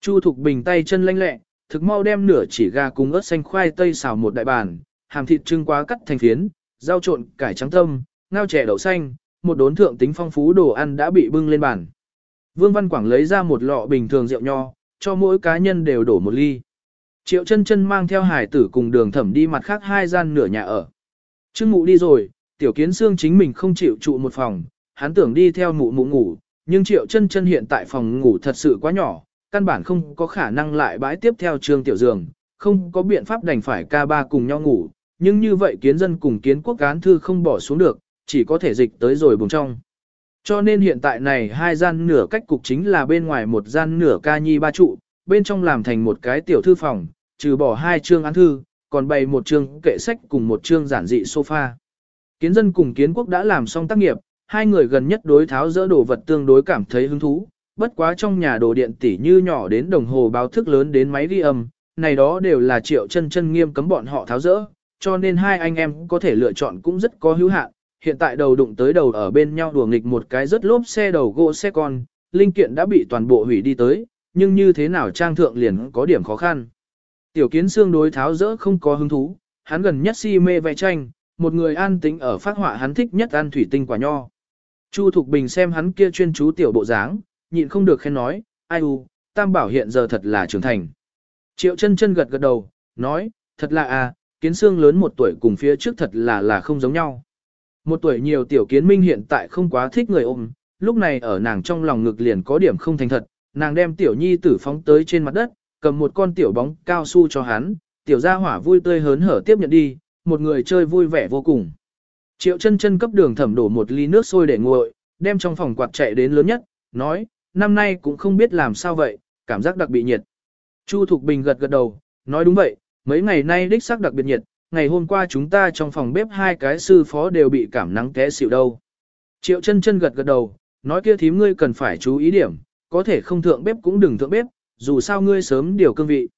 Chu Thục Bình tay chân lanh lẹ, thực mau đem nửa chỉ gà cùng ớt xanh khoai tây xào một đại bàn, hàm thịt trưng quá cắt thành phiến, rau trộn, cải trắng tâm, ngao chè đậu xanh, một đốn thượng tính phong phú đồ ăn đã bị bưng lên bàn. Vương Văn Quảng lấy ra một lọ bình thường rượu nho, cho mỗi cá nhân đều đổ một ly. Triệu chân chân mang theo hải tử cùng đường thẩm đi mặt khác hai gian nửa nhà ở. Trương mụ đi rồi, tiểu kiến xương chính mình không chịu trụ một phòng, hắn tưởng đi theo mụ mụ ngủ, nhưng triệu chân chân hiện tại phòng ngủ thật sự quá nhỏ, căn bản không có khả năng lại bãi tiếp theo trương tiểu giường, không có biện pháp đành phải ca ba cùng nhau ngủ, nhưng như vậy kiến dân cùng kiến quốc cán thư không bỏ xuống được, chỉ có thể dịch tới rồi bùng trong. Cho nên hiện tại này hai gian nửa cách cục chính là bên ngoài một gian nửa ca nhi ba trụ, bên trong làm thành một cái tiểu thư phòng, trừ bỏ hai chương án thư, còn bày một chương kệ sách cùng một chương giản dị sofa. Kiến dân cùng kiến quốc đã làm xong tác nghiệp, hai người gần nhất đối tháo dỡ đồ vật tương đối cảm thấy hứng thú, bất quá trong nhà đồ điện tỉ như nhỏ đến đồng hồ báo thức lớn đến máy ghi âm, này đó đều là triệu chân chân nghiêm cấm bọn họ tháo dỡ, cho nên hai anh em có thể lựa chọn cũng rất có hữu hạn. Hiện tại đầu đụng tới đầu ở bên nhau đùa nghịch một cái rất lốp xe đầu gỗ xe con, linh kiện đã bị toàn bộ hủy đi tới, nhưng như thế nào trang thượng liền có điểm khó khăn. Tiểu kiến xương đối tháo rỡ không có hứng thú, hắn gần nhất si mê vẽ tranh, một người an tĩnh ở phát họa hắn thích nhất ăn thủy tinh quả nho. Chu Thục Bình xem hắn kia chuyên chú tiểu bộ dáng, nhịn không được khen nói, ai u, tam bảo hiện giờ thật là trưởng thành. Triệu chân chân gật gật đầu, nói, thật là à, kiến xương lớn một tuổi cùng phía trước thật là là không giống nhau. Một tuổi nhiều tiểu kiến minh hiện tại không quá thích người ôm, lúc này ở nàng trong lòng ngực liền có điểm không thành thật, nàng đem tiểu nhi tử phóng tới trên mặt đất, cầm một con tiểu bóng cao su cho hắn, tiểu gia hỏa vui tươi hớn hở tiếp nhận đi, một người chơi vui vẻ vô cùng. Triệu chân chân cấp đường thẩm đổ một ly nước sôi để nguội, đem trong phòng quạt chạy đến lớn nhất, nói, năm nay cũng không biết làm sao vậy, cảm giác đặc biệt nhiệt. Chu Thục Bình gật gật đầu, nói đúng vậy, mấy ngày nay đích xác đặc biệt nhiệt, ngày hôm qua chúng ta trong phòng bếp hai cái sư phó đều bị cảm nắng té xịu đâu. Triệu chân chân gật gật đầu, nói kia thím ngươi cần phải chú ý điểm, có thể không thượng bếp cũng đừng thượng bếp, dù sao ngươi sớm điều cương vị.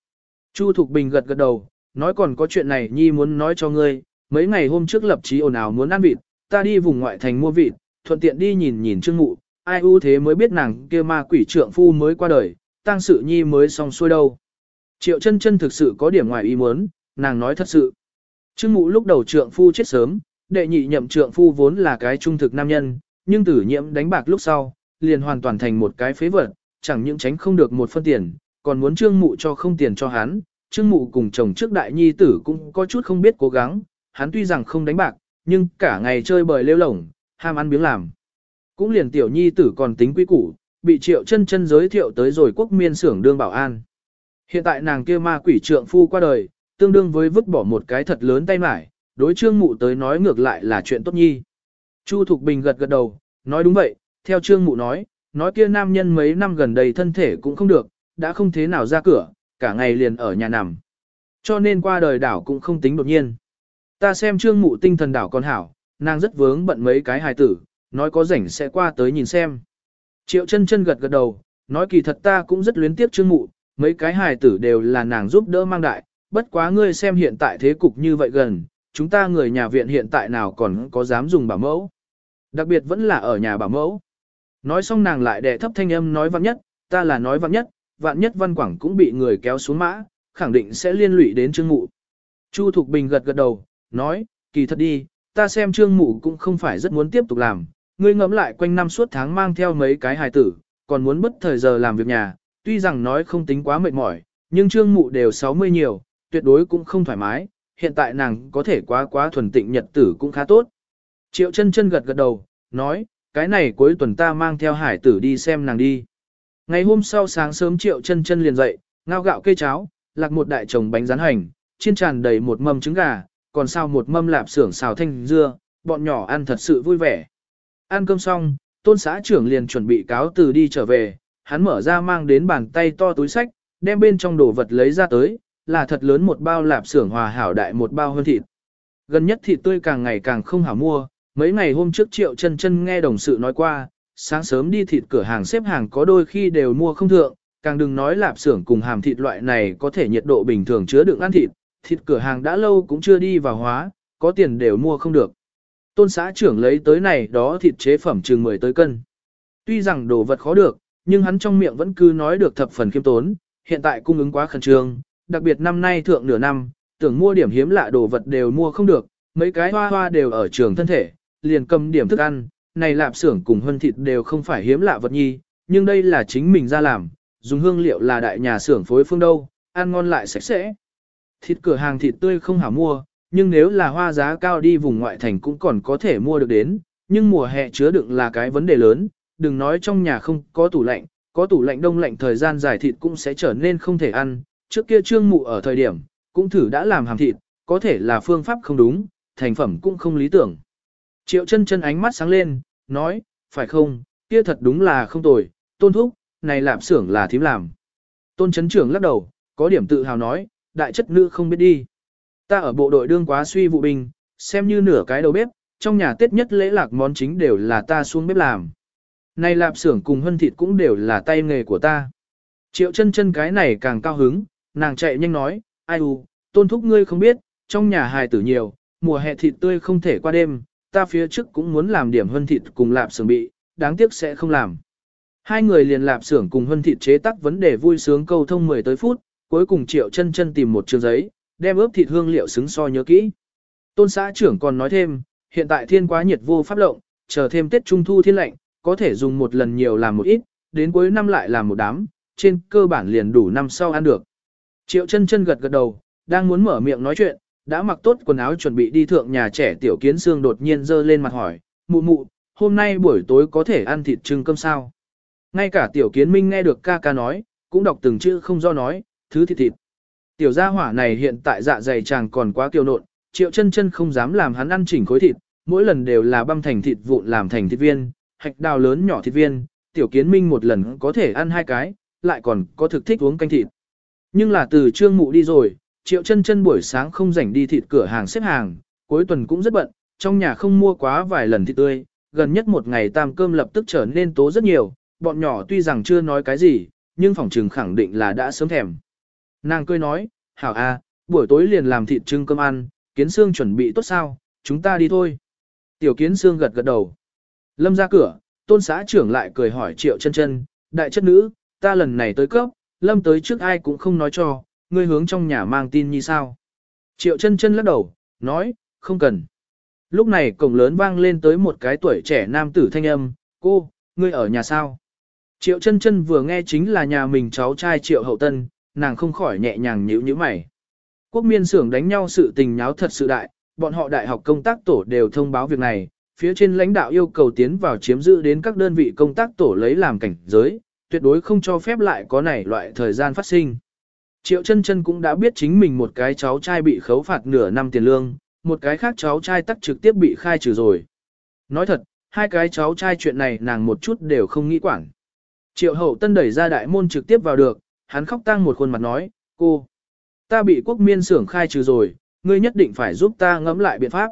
Chu Thục Bình gật gật đầu, nói còn có chuyện này nhi muốn nói cho ngươi, mấy ngày hôm trước lập chí ồn ào muốn ăn vịt, ta đi vùng ngoại thành mua vịt, thuận tiện đi nhìn nhìn trương mụ, ai ưu thế mới biết nàng kia ma quỷ trượng phu mới qua đời, tang sự nhi mới xong xuôi đâu. Triệu chân chân thực sự có điểm ngoài ý muốn, nàng nói thật sự. Trương mụ lúc đầu trượng phu chết sớm, đệ nhị nhậm trượng phu vốn là cái trung thực nam nhân, nhưng tử nhiễm đánh bạc lúc sau, liền hoàn toàn thành một cái phế vật, chẳng những tránh không được một phân tiền, còn muốn trương mụ cho không tiền cho hắn. Trương mụ cùng chồng trước đại nhi tử cũng có chút không biết cố gắng, hắn tuy rằng không đánh bạc, nhưng cả ngày chơi bời lêu lổng, ham ăn biếng làm. Cũng liền tiểu nhi tử còn tính quý củ, bị triệu chân chân giới thiệu tới rồi quốc miên xưởng đương bảo an. Hiện tại nàng kia ma quỷ trượng phu qua đời, tương đương với vứt bỏ một cái thật lớn tay mải, đối trương mụ tới nói ngược lại là chuyện tốt nhi. Chu Thục Bình gật gật đầu, nói đúng vậy, theo trương mụ nói, nói kia nam nhân mấy năm gần đây thân thể cũng không được, đã không thế nào ra cửa, cả ngày liền ở nhà nằm. Cho nên qua đời đảo cũng không tính đột nhiên. Ta xem trương mụ tinh thần đảo còn hảo, nàng rất vướng bận mấy cái hài tử, nói có rảnh sẽ qua tới nhìn xem. Triệu chân chân gật gật đầu, nói kỳ thật ta cũng rất luyến tiếc trương mụ, mấy cái hài tử đều là nàng giúp đỡ mang đại, bất quá ngươi xem hiện tại thế cục như vậy gần, chúng ta người nhà viện hiện tại nào còn có dám dùng bảo mẫu. Đặc biệt vẫn là ở nhà bảo mẫu. Nói xong nàng lại đè thấp thanh âm nói vạn nhất, ta là nói vạn nhất, vạn nhất văn quảng cũng bị người kéo xuống mã, khẳng định sẽ liên lụy đến trương mụ. Chu Thục Bình gật gật đầu, nói, kỳ thật đi, ta xem trương mụ cũng không phải rất muốn tiếp tục làm, ngươi ngẫm lại quanh năm suốt tháng mang theo mấy cái hài tử, còn muốn bất thời giờ làm việc nhà, tuy rằng nói không tính quá mệt mỏi, nhưng trương mụ đều 60 nhiều, tuyệt đối cũng không thoải mái, hiện tại nàng có thể quá quá thuần tịnh nhật tử cũng khá tốt. Triệu chân chân gật gật đầu, nói, cái này cuối tuần ta mang theo hải tử đi xem nàng đi. Ngày hôm sau sáng sớm triệu chân chân liền dậy, ngao gạo cây cháo, lạc một đại chồng bánh rán hành, chiên tràn đầy một mâm trứng gà, còn sao một mâm lạp xưởng xào thanh dưa, bọn nhỏ ăn thật sự vui vẻ. Ăn cơm xong, tôn xã trưởng liền chuẩn bị cáo từ đi trở về, hắn mở ra mang đến bàn tay to túi sách, đem bên trong đồ vật lấy ra tới, là thật lớn một bao lạp xưởng hòa hảo đại một bao hơn thịt. Gần nhất thịt tươi càng ngày càng không hảo mua, mấy ngày hôm trước triệu chân chân nghe đồng sự nói qua, sáng sớm đi thịt cửa hàng xếp hàng có đôi khi đều mua không thượng, càng đừng nói lạp xưởng cùng hàm thịt loại này có thể nhiệt độ bình thường chứa đựng ăn thịt, thịt cửa hàng đã lâu cũng chưa đi vào hóa, có tiền đều mua không được. Tôn xã trưởng lấy tới này đó thịt chế phẩm chừng 10 tới cân. Tuy rằng đồ vật khó được, nhưng hắn trong miệng vẫn cứ nói được thập phần khiêm tốn, hiện tại cung ứng quá khẩn trương, đặc biệt năm nay thượng nửa năm, tưởng mua điểm hiếm lạ đồ vật đều mua không được, mấy cái hoa hoa đều ở trường thân thể, liền cầm điểm thức ăn, này lạp xưởng cùng hân thịt đều không phải hiếm lạ vật nhi, nhưng đây là chính mình ra làm, dùng hương liệu là đại nhà xưởng phối phương đâu, ăn ngon lại sạch sẽ. Thịt cửa hàng thịt tươi không hảo mua, nhưng nếu là hoa giá cao đi vùng ngoại thành cũng còn có thể mua được đến, nhưng mùa hè chứa đựng là cái vấn đề lớn, đừng nói trong nhà không có tủ lạnh, có tủ lạnh đông lạnh thời gian dài thịt cũng sẽ trở nên không thể ăn, trước kia trương mụ ở thời điểm, cũng thử đã làm hàm thịt, có thể là phương pháp không đúng, thành phẩm cũng không lý tưởng. Triệu chân chân ánh mắt sáng lên, nói, phải không, kia thật đúng là không tồi, tôn thúc, này lạp xưởng là thím làm. Tôn chấn trưởng lắc đầu, có điểm tự hào nói, đại chất nữ không biết đi. Ta ở bộ đội đương quá suy vụ binh, xem như nửa cái đầu bếp, trong nhà tết nhất lễ lạc món chính đều là ta xuống bếp làm. Này lạp xưởng cùng hân thịt cũng đều là tay nghề của ta. Triệu chân chân cái này càng cao hứng, nàng chạy nhanh nói, ai u, tôn thúc ngươi không biết, trong nhà hài tử nhiều, mùa hè thịt tươi không thể qua đêm, ta phía trước cũng muốn làm điểm hân thịt cùng lạp xưởng bị, đáng tiếc sẽ không làm. Hai người liền lạp xưởng cùng hân thịt chế tác vấn đề vui sướng câu thông 10 tới phút, cuối cùng triệu chân chân tìm một trường giấy, đem ướp thịt hương liệu xứng so nhớ kỹ. Tôn xã trưởng còn nói thêm, hiện tại thiên quá nhiệt vô pháp lộng, chờ thêm Tết Trung Thu thiên lạnh, có thể dùng một lần nhiều làm một ít, đến cuối năm lại làm một đám, trên cơ bản liền đủ năm sau ăn được. Triệu chân chân gật gật đầu, đang muốn mở miệng nói chuyện, đã mặc tốt quần áo chuẩn bị đi thượng nhà trẻ tiểu kiến xương đột nhiên dơ lên mặt hỏi, mụ mụ, hôm nay buổi tối có thể ăn thịt trưng cơm sao? Ngay cả tiểu kiến minh nghe được ca ca nói, cũng đọc từng chữ không do nói, thứ thịt thịt. Tiểu gia hỏa này hiện tại dạ dày chàng còn quá kiêu nộn, triệu chân chân không dám làm hắn ăn chỉnh khối thịt, mỗi lần đều là băm thành thịt vụn làm thành thịt viên, hạch đào lớn nhỏ thịt viên, tiểu kiến minh một lần có thể ăn hai cái, lại còn có thực thích uống canh thịt. Nhưng là từ trương mụ đi rồi, triệu chân chân buổi sáng không rảnh đi thịt cửa hàng xếp hàng, cuối tuần cũng rất bận, trong nhà không mua quá vài lần thịt tươi, gần nhất một ngày tam cơm lập tức trở nên tố rất nhiều, bọn nhỏ tuy rằng chưa nói cái gì, nhưng phòng trừng khẳng định là đã sớm thèm. Nàng cười nói, hảo a, buổi tối liền làm thịt trưng cơm ăn, kiến xương chuẩn bị tốt sao, chúng ta đi thôi. Tiểu kiến xương gật gật đầu. Lâm ra cửa, tôn xã trưởng lại cười hỏi triệu chân chân, đại chất nữ, ta lần này tới cấp, lâm tới trước ai cũng không nói cho, ngươi hướng trong nhà mang tin như sao. Triệu chân chân lắc đầu, nói, không cần. Lúc này cổng lớn vang lên tới một cái tuổi trẻ nam tử thanh âm, cô, ngươi ở nhà sao? Triệu chân chân vừa nghe chính là nhà mình cháu trai triệu hậu tân, nàng không khỏi nhẹ nhàng nhíu nhíu mày. Quốc miên xưởng đánh nhau sự tình nháo thật sự đại, bọn họ đại học công tác tổ đều thông báo việc này, phía trên lãnh đạo yêu cầu tiến vào chiếm giữ đến các đơn vị công tác tổ lấy làm cảnh giới, tuyệt đối không cho phép lại có này loại thời gian phát sinh. Triệu chân chân cũng đã biết chính mình một cái cháu trai bị khấu phạt nửa năm tiền lương, một cái khác cháu trai tắc trực tiếp bị khai trừ rồi. Nói thật, hai cái cháu trai chuyện này nàng một chút đều không nghĩ quản. Triệu hậu tân đẩy ra đại môn trực tiếp vào được, hắn khóc tang một khuôn mặt nói, cô, Ta bị quốc miên xưởng khai trừ rồi, ngươi nhất định phải giúp ta ngẫm lại biện pháp.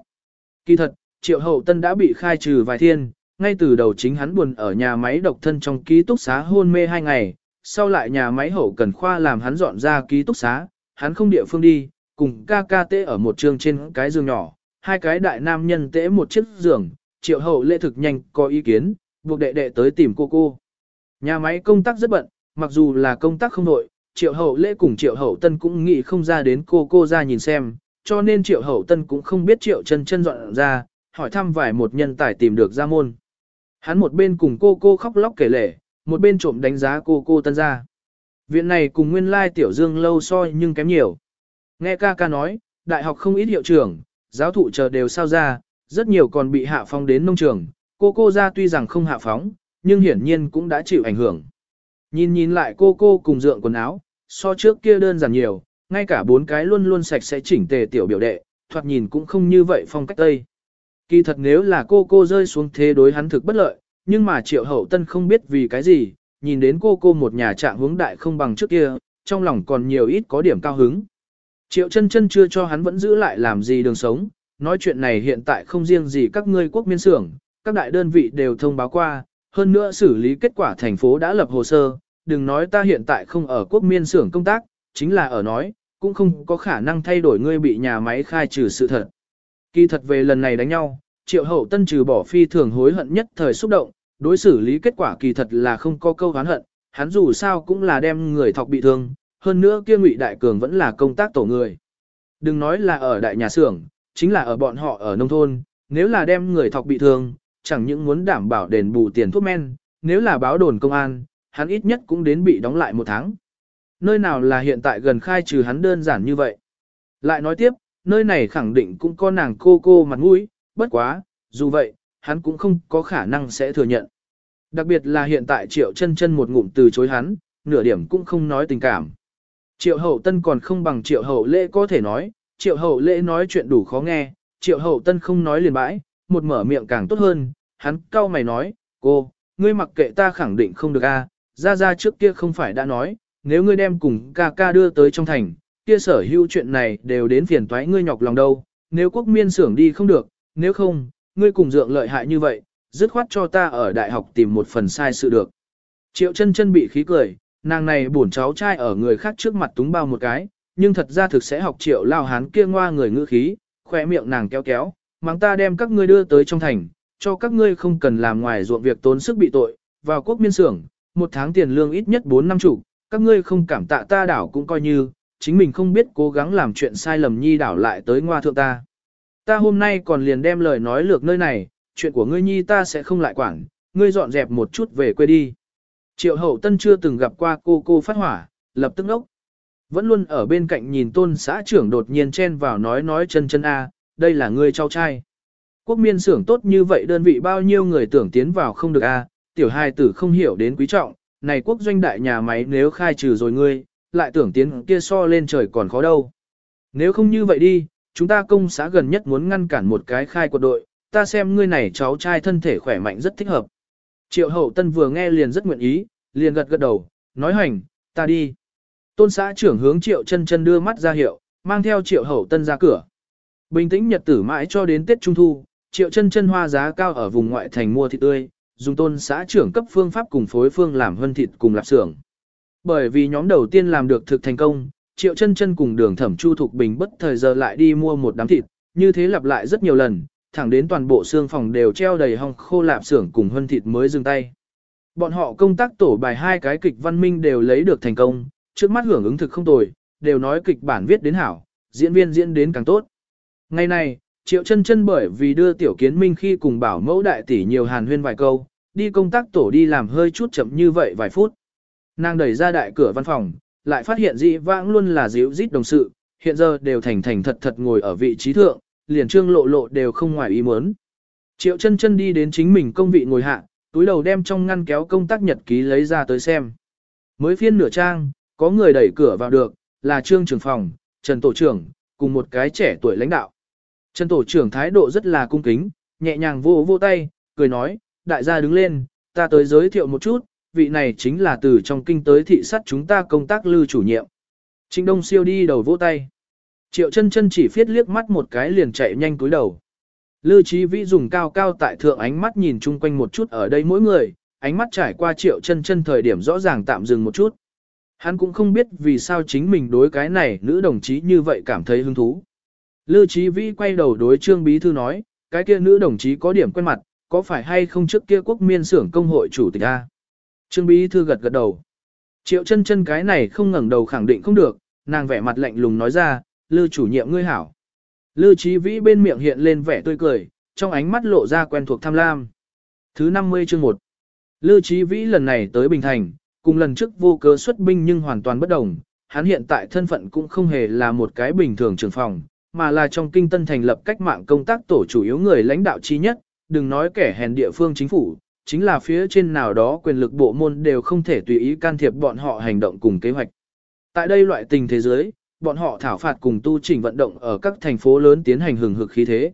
Kỳ thật, triệu hậu tân đã bị khai trừ vài thiên, ngay từ đầu chính hắn buồn ở nhà máy độc thân trong ký túc xá hôn mê hai ngày, sau lại nhà máy hậu cần khoa làm hắn dọn ra ký túc xá, hắn không địa phương đi, cùng ca ca tê ở một trường trên cái giường nhỏ, hai cái đại nam nhân tễ một chiếc giường, triệu hậu lễ thực nhanh có ý kiến, buộc đệ đệ tới tìm cô cô. Nhà máy công tác rất bận, mặc dù là công tác không nội, triệu hậu lễ cùng triệu hậu tân cũng nghĩ không ra đến cô cô ra nhìn xem, cho nên triệu hậu tân cũng không biết triệu chân chân dọn ra, hỏi thăm vài một nhân tài tìm được ra môn. Hắn một bên cùng cô cô khóc lóc kể lể, một bên trộm đánh giá cô cô tân ra. Viện này cùng nguyên lai tiểu dương lâu so nhưng kém nhiều. Nghe ca ca nói, đại học không ít hiệu trưởng, giáo thụ chờ đều sao ra, rất nhiều còn bị hạ phong đến nông trường. Cô cô ra tuy rằng không hạ phóng, nhưng hiển nhiên cũng đã chịu ảnh hưởng. Nhìn nhìn lại cô cô cùng dượng quần áo, so trước kia đơn giản nhiều, ngay cả bốn cái luôn luôn sạch sẽ chỉnh tề tiểu biểu đệ, thoạt nhìn cũng không như vậy phong cách Tây. Kỳ thật nếu là cô cô rơi xuống thế đối hắn thực bất lợi, nhưng mà triệu hậu tân không biết vì cái gì, nhìn đến cô cô một nhà trạng hướng đại không bằng trước kia, trong lòng còn nhiều ít có điểm cao hứng. Triệu chân chân chưa cho hắn vẫn giữ lại làm gì đường sống, nói chuyện này hiện tại không riêng gì các ngươi quốc miên xưởng, các đại đơn vị đều thông báo qua, hơn nữa xử lý kết quả thành phố đã lập hồ sơ, đừng nói ta hiện tại không ở quốc miên xưởng công tác, chính là ở nói, cũng không có khả năng thay đổi ngươi bị nhà máy khai trừ sự thật. Kỳ thật về lần này đánh nhau, triệu hậu tân trừ bỏ phi thường hối hận nhất thời xúc động, đối xử lý kết quả kỳ thật là không có câu hán hận, hắn dù sao cũng là đem người thọc bị thương, hơn nữa kia ngụy đại cường vẫn là công tác tổ người. Đừng nói là ở đại nhà xưởng, chính là ở bọn họ ở nông thôn, nếu là đem người thọc bị thương, chẳng những muốn đảm bảo đền bù tiền thuốc men, nếu là báo đồn công an, hắn ít nhất cũng đến bị đóng lại một tháng. Nơi nào là hiện tại gần khai trừ hắn đơn giản như vậy. Lại nói tiếp, nơi này khẳng định cũng có nàng cô cô mặt mũi, bất quá, dù vậy, hắn cũng không có khả năng sẽ thừa nhận. Đặc biệt là hiện tại triệu chân chân một ngụm từ chối hắn, nửa điểm cũng không nói tình cảm. Triệu hậu tân còn không bằng triệu hậu lễ có thể nói, triệu hậu lễ nói chuyện đủ khó nghe, triệu hậu tân không nói liền bãi, một mở miệng càng tốt hơn, hắn cau mày nói, cô, ngươi mặc kệ ta khẳng định không được a, ra ra trước kia không phải đã nói, nếu ngươi đem cùng ca ca đưa tới trong thành, kia sở hữu chuyện này đều đến phiền toái ngươi nhọc lòng đâu, nếu quốc miên xưởng đi không được, nếu không, ngươi cùng dượng lợi hại như vậy, dứt khoát cho ta ở đại học tìm một phần sai sự được. Triệu chân chân bị khí cười, nàng này bổn cháu trai ở người khác trước mặt túng bao một cái, nhưng thật ra thực sẽ học triệu lao hán kia ngoa người ngữ khí, khỏe miệng nàng kéo kéo, mang ta đem các ngươi đưa tới trong thành, cho các ngươi không cần làm ngoài ruộng việc tốn sức bị tội, vào quốc miên xưởng, một tháng tiền lương ít nhất 4 năm chủ, các ngươi không cảm tạ ta đảo cũng coi như, chính mình không biết cố gắng làm chuyện sai lầm nhi đảo lại tới ngoa thượng ta. Ta hôm nay còn liền đem lời nói lược nơi này, chuyện của ngươi nhi ta sẽ không lại quản, ngươi dọn dẹp một chút về quê đi. Triệu hậu tân chưa từng gặp qua cô cô phát hỏa, lập tức ốc. Vẫn luôn ở bên cạnh nhìn tôn xã trưởng đột nhiên chen vào nói nói chân chân A, đây là ngươi trao trai. Quốc miên xưởng tốt như vậy đơn vị bao nhiêu người tưởng tiến vào không được A, tiểu hai tử không hiểu đến quý trọng, này quốc doanh đại nhà máy nếu khai trừ rồi ngươi, lại tưởng tiến kia so lên trời còn khó đâu. Nếu không như vậy đi, chúng ta công xã gần nhất muốn ngăn cản một cái khai quật đội, ta xem ngươi này cháu trai thân thể khỏe mạnh rất thích hợp. Triệu hậu tân vừa nghe liền rất nguyện ý, liền gật gật đầu, nói hành, ta đi. Tôn xã trưởng hướng triệu chân chân đưa mắt ra hiệu, mang theo triệu hậu tân ra cửa. Bình tĩnh nhật tử mãi cho đến Tết Trung Thu, triệu chân chân hoa giá cao ở vùng ngoại thành mua thịt tươi, dùng tôn xã trưởng cấp phương pháp cùng phối phương làm hân thịt cùng lạp xưởng. Bởi vì nhóm đầu tiên làm được thực thành công, triệu chân chân cùng đường thẩm chu thục bình bất thời giờ lại đi mua một đám thịt, như thế lặp lại rất nhiều lần, thẳng đến toàn bộ xương phòng đều treo đầy hong khô lạp xưởng cùng hun thịt mới dừng tay. Bọn họ công tác tổ bài hai cái kịch văn minh đều lấy được thành công, trước mắt hưởng ứng thực không tồi, đều nói kịch bản viết đến hảo, diễn viên diễn đến càng tốt. Ngày này, Triệu chân chân bởi vì đưa tiểu kiến minh khi cùng bảo mẫu đại tỷ nhiều hàn huyên vài câu, đi công tác tổ đi làm hơi chút chậm như vậy vài phút. Nàng đẩy ra đại cửa văn phòng, lại phát hiện dị vãng luôn là díu dít đồng sự, hiện giờ đều thành thành thật thật ngồi ở vị trí thượng, liền trương lộ lộ đều không ngoài ý muốn. Triệu chân chân đi đến chính mình công vị ngồi hạ, túi đầu đem trong ngăn kéo công tác nhật ký lấy ra tới xem. Mới phiên nửa trang, có người đẩy cửa vào được, là trương trưởng phòng, Trần Tổ trưởng, cùng một cái trẻ tuổi lãnh đạo. Trần Tổ trưởng thái độ rất là cung kính, nhẹ nhàng vô vô tay, cười nói, đại gia đứng lên, ta tới giới thiệu một chút, vị này chính là từ trong kinh tới thị sát chúng ta công tác lưu chủ nhiệm. Trịnh Đông Siêu đi đầu vỗ tay. Triệu chân chân chỉ phiết liếc mắt một cái liền chạy nhanh cúi đầu. Lư Chí Vĩ dùng cao cao tại thượng ánh mắt nhìn chung quanh một chút ở đây mỗi người, ánh mắt trải qua triệu chân chân thời điểm rõ ràng tạm dừng một chút. Hắn cũng không biết vì sao chính mình đối cái này nữ đồng chí như vậy cảm thấy hứng thú. Lư Chí Vĩ quay đầu đối Trương Bí Thư nói, cái kia nữ đồng chí có điểm quen mặt, có phải hay không trước kia quốc miên xưởng công hội chủ tịch A. Trương Bí Thư gật gật đầu. Triệu chân chân cái này không ngẩng đầu khẳng định không được, nàng vẻ mặt lạnh lùng nói ra, Lư chủ nhiệm ngươi hảo. Lư Chí Vĩ bên miệng hiện lên vẻ tươi cười, trong ánh mắt lộ ra quen thuộc tham lam. Thứ 50 chương 1 Lư Chí Vĩ lần này tới Bình Thành, cùng lần trước vô cớ xuất binh nhưng hoàn toàn bất đồng, hắn hiện tại thân phận cũng không hề là một cái bình thường trưởng phòng, mà là trong kinh tân thành lập cách mạng công tác tổ chủ yếu người lãnh đạo chi nhất, đừng nói kẻ hèn địa phương chính phủ, chính là phía trên nào đó quyền lực bộ môn đều không thể tùy ý can thiệp bọn họ hành động cùng kế hoạch. Tại đây loại tình thế giới, bọn họ thảo phạt cùng tu chỉnh vận động ở các thành phố lớn tiến hành hừng hực khí thế.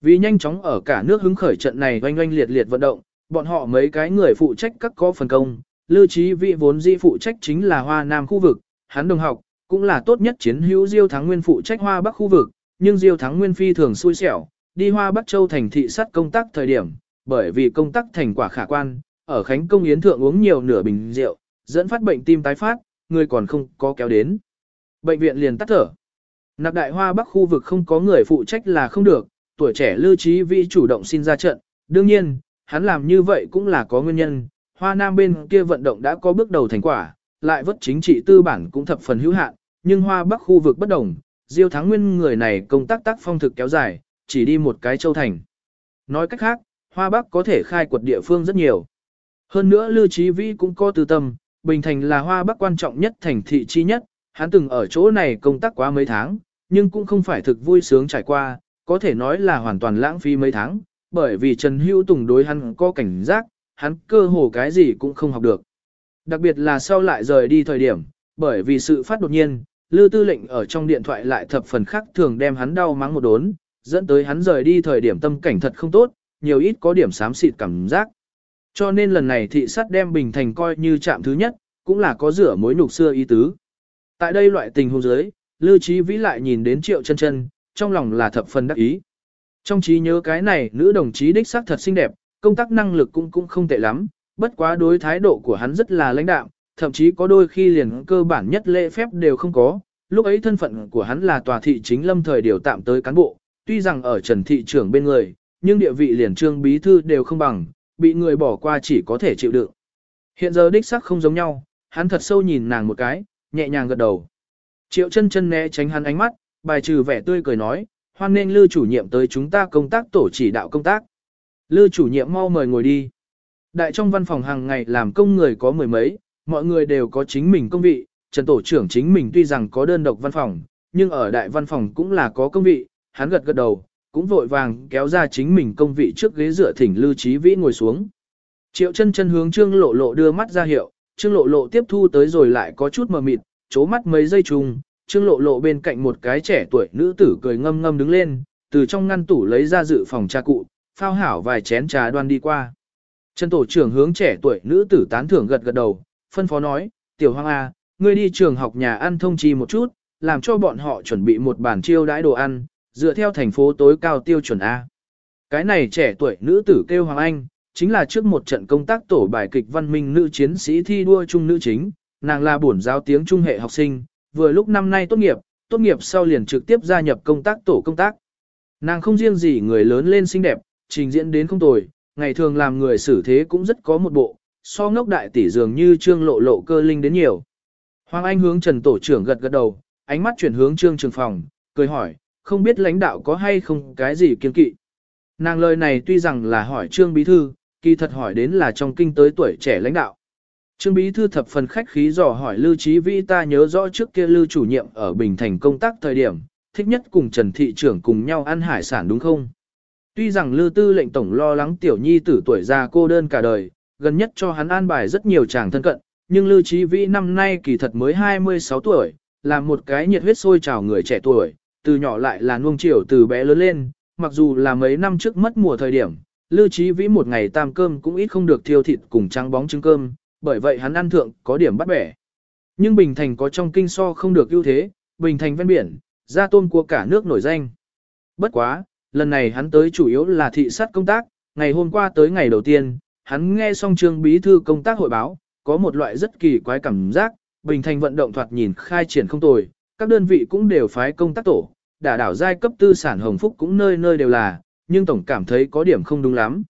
Vì nhanh chóng ở cả nước hứng khởi trận này oanh oanh liệt liệt vận động, bọn họ mấy cái người phụ trách các có phần công, lưu trí vị vốn di phụ trách chính là Hoa Nam khu vực, hắn đồng học, cũng là tốt nhất chiến hữu Diêu Thắng Nguyên phụ trách Hoa Bắc khu vực, nhưng Diêu Thắng Nguyên phi thường xui xẻo, đi Hoa Bắc Châu thành thị sát công tác thời điểm, bởi vì công tác thành quả khả quan, ở Khánh Công Yến Thượng uống nhiều nửa bình rượu, dẫn phát bệnh tim tái phát, người còn không có kéo đến. Bệnh viện liền tắt thở. Nạp đại hoa bắc khu vực không có người phụ trách là không được, tuổi trẻ lưu trí vĩ chủ động xin ra trận. Đương nhiên, hắn làm như vậy cũng là có nguyên nhân. Hoa Nam bên kia vận động đã có bước đầu thành quả, lại vất chính trị tư bản cũng thập phần hữu hạn, nhưng hoa bắc khu vực bất đồng. Diêu Thắng Nguyên người này công tác tác phong thực kéo dài, chỉ đi một cái châu thành. Nói cách khác, Hoa Bắc có thể khai quật địa phương rất nhiều. Hơn nữa Lưu Trí Vĩ cũng có tư tâm, Bình Thành là Hoa Bắc quan trọng nhất thành thị chi nhất, hắn từng ở chỗ này công tác quá mấy tháng, nhưng cũng không phải thực vui sướng trải qua, có thể nói là hoàn toàn lãng phí mấy tháng, bởi vì Trần Hữu Tùng đối hắn có cảnh giác, hắn cơ hồ cái gì cũng không học được. Đặc biệt là sau lại rời đi thời điểm, bởi vì sự phát đột nhiên, Lưu Tư lệnh ở trong điện thoại lại thập phần khác thường đem hắn đau mắng một đốn, dẫn tới hắn rời đi thời điểm tâm cảnh thật không tốt, nhiều ít có điểm xám xịt cảm giác. Cho nên lần này thị sát đem Bình Thành coi như trạm thứ nhất, cũng là có rửa mối nhục xưa ý tứ. Tại đây loại tình huống dưới, Lưu Trí Vĩ lại nhìn đến Triệu Chân Chân, trong lòng là thập phần đắc ý. Trong trí nhớ cái này, nữ đồng chí đích xác thật xinh đẹp, công tác năng lực cũng cũng không tệ lắm, bất quá đối thái độ của hắn rất là lãnh đạm, thậm chí có đôi khi liền cơ bản nhất lễ phép đều không có. Lúc ấy thân phận của hắn là tòa thị chính lâm thời điều tạm tới cán bộ, tuy rằng ở Trần thị trưởng bên người, nhưng địa vị liền trương bí thư đều không bằng, bị người bỏ qua chỉ có thể chịu đựng. Hiện giờ đích xác không giống nhau, hắn thật sâu nhìn nàng một cái, nhẹ nhàng gật đầu. Triệu chân chân né tránh hắn ánh mắt, bài trừ vẻ tươi cười nói, hoan nên Lư chủ nhiệm tới chúng ta công tác tổ chỉ đạo công tác. Lư chủ nhiệm mau mời ngồi đi. Đại trong văn phòng hàng ngày làm công người có mười mấy, mọi người đều có chính mình công vị, Trần tổ trưởng chính mình tuy rằng có đơn độc văn phòng, nhưng ở đại văn phòng cũng là có công vị, hắn gật gật đầu, cũng vội vàng kéo ra chính mình công vị trước ghế dựa thỉnh lưu Chí Vĩ ngồi xuống. Triệu chân chân hướng Trương Lộ Lộ đưa mắt ra hiệu, Trương Lộ Lộ tiếp thu tới rồi lại có chút mờ mịt, chố mắt mấy giây chung, Trương Lộ Lộ bên cạnh một cái trẻ tuổi nữ tử cười ngâm ngâm đứng lên, từ trong ngăn tủ lấy ra dự phòng trà cụ, phao hảo vài chén trà đoan đi qua. chân tổ trưởng hướng trẻ tuổi nữ tử tán thưởng gật gật đầu, phân phó nói, "Tiểu Hoang A, ngươi đi trường học nhà ăn thông chi một chút, làm cho bọn họ chuẩn bị một bàn chiêu đãi đồ ăn, dựa theo thành phố tối cao tiêu chuẩn A." Cái này trẻ tuổi nữ tử kêu Hoàng Anh, chính là trước một trận công tác tổ bài kịch văn minh nữ chiến sĩ thi đua trung nữ chính, nàng là bổn giáo tiếng trung hệ học sinh, vừa lúc năm nay tốt nghiệp, tốt nghiệp sau liền trực tiếp gia nhập công tác tổ công tác. Nàng không riêng gì người lớn lên xinh đẹp, trình diễn đến không tồi, ngày thường làm người xử thế cũng rất có một bộ, so ngốc đại tỷ dường như trương lộ lộ cơ linh đến nhiều. Hoàng Anh hướng Trần Tổ trưởng gật gật đầu, ánh mắt chuyển hướng trương trường phòng, cười hỏi, không biết lãnh đạo có hay không cái gì kiên kỵ. Nàng lời này tuy rằng là hỏi trương bí thư, kỳ thật hỏi đến là trong kinh tới tuổi trẻ lãnh đạo. Trương Bí Thư thập phần khách khí dò hỏi Lưu Trí Vĩ ta nhớ rõ trước kia Lưu chủ nhiệm ở Bình Thành công tác thời điểm, thích nhất cùng Trần Thị trưởng cùng nhau ăn hải sản đúng không? Tuy rằng Lưu Tư lệnh tổng lo lắng tiểu nhi tử tuổi già cô đơn cả đời, gần nhất cho hắn an bài rất nhiều chàng thân cận, nhưng Lưu Trí Vĩ năm nay kỳ thật mới 26 tuổi, là một cái nhiệt huyết sôi trào người trẻ tuổi, từ nhỏ lại là nuông chiều từ bé lớn lên, mặc dù là mấy năm trước mất mùa thời điểm, Lưu Trí Vĩ một ngày tam cơm cũng ít không được thiêu thịt cùng trắng bóng trứng cơm, bởi vậy hắn ăn thượng có điểm bắt bẻ. Nhưng Bình Thành có trong kinh so không được ưu thế, Bình Thành ven biển, gia tôn của cả nước nổi danh. Bất quá, lần này hắn tới chủ yếu là thị sát công tác, ngày hôm qua tới ngày đầu tiên, hắn nghe xong trương bí thư công tác hội báo, có một loại rất kỳ quái cảm giác, Bình Thành vận động thoạt nhìn khai triển không tồi, các đơn vị cũng đều phái công tác tổ, đả đảo giai cấp tư sản hồng phúc cũng nơi nơi đều là, nhưng tổng cảm thấy có điểm không đúng lắm.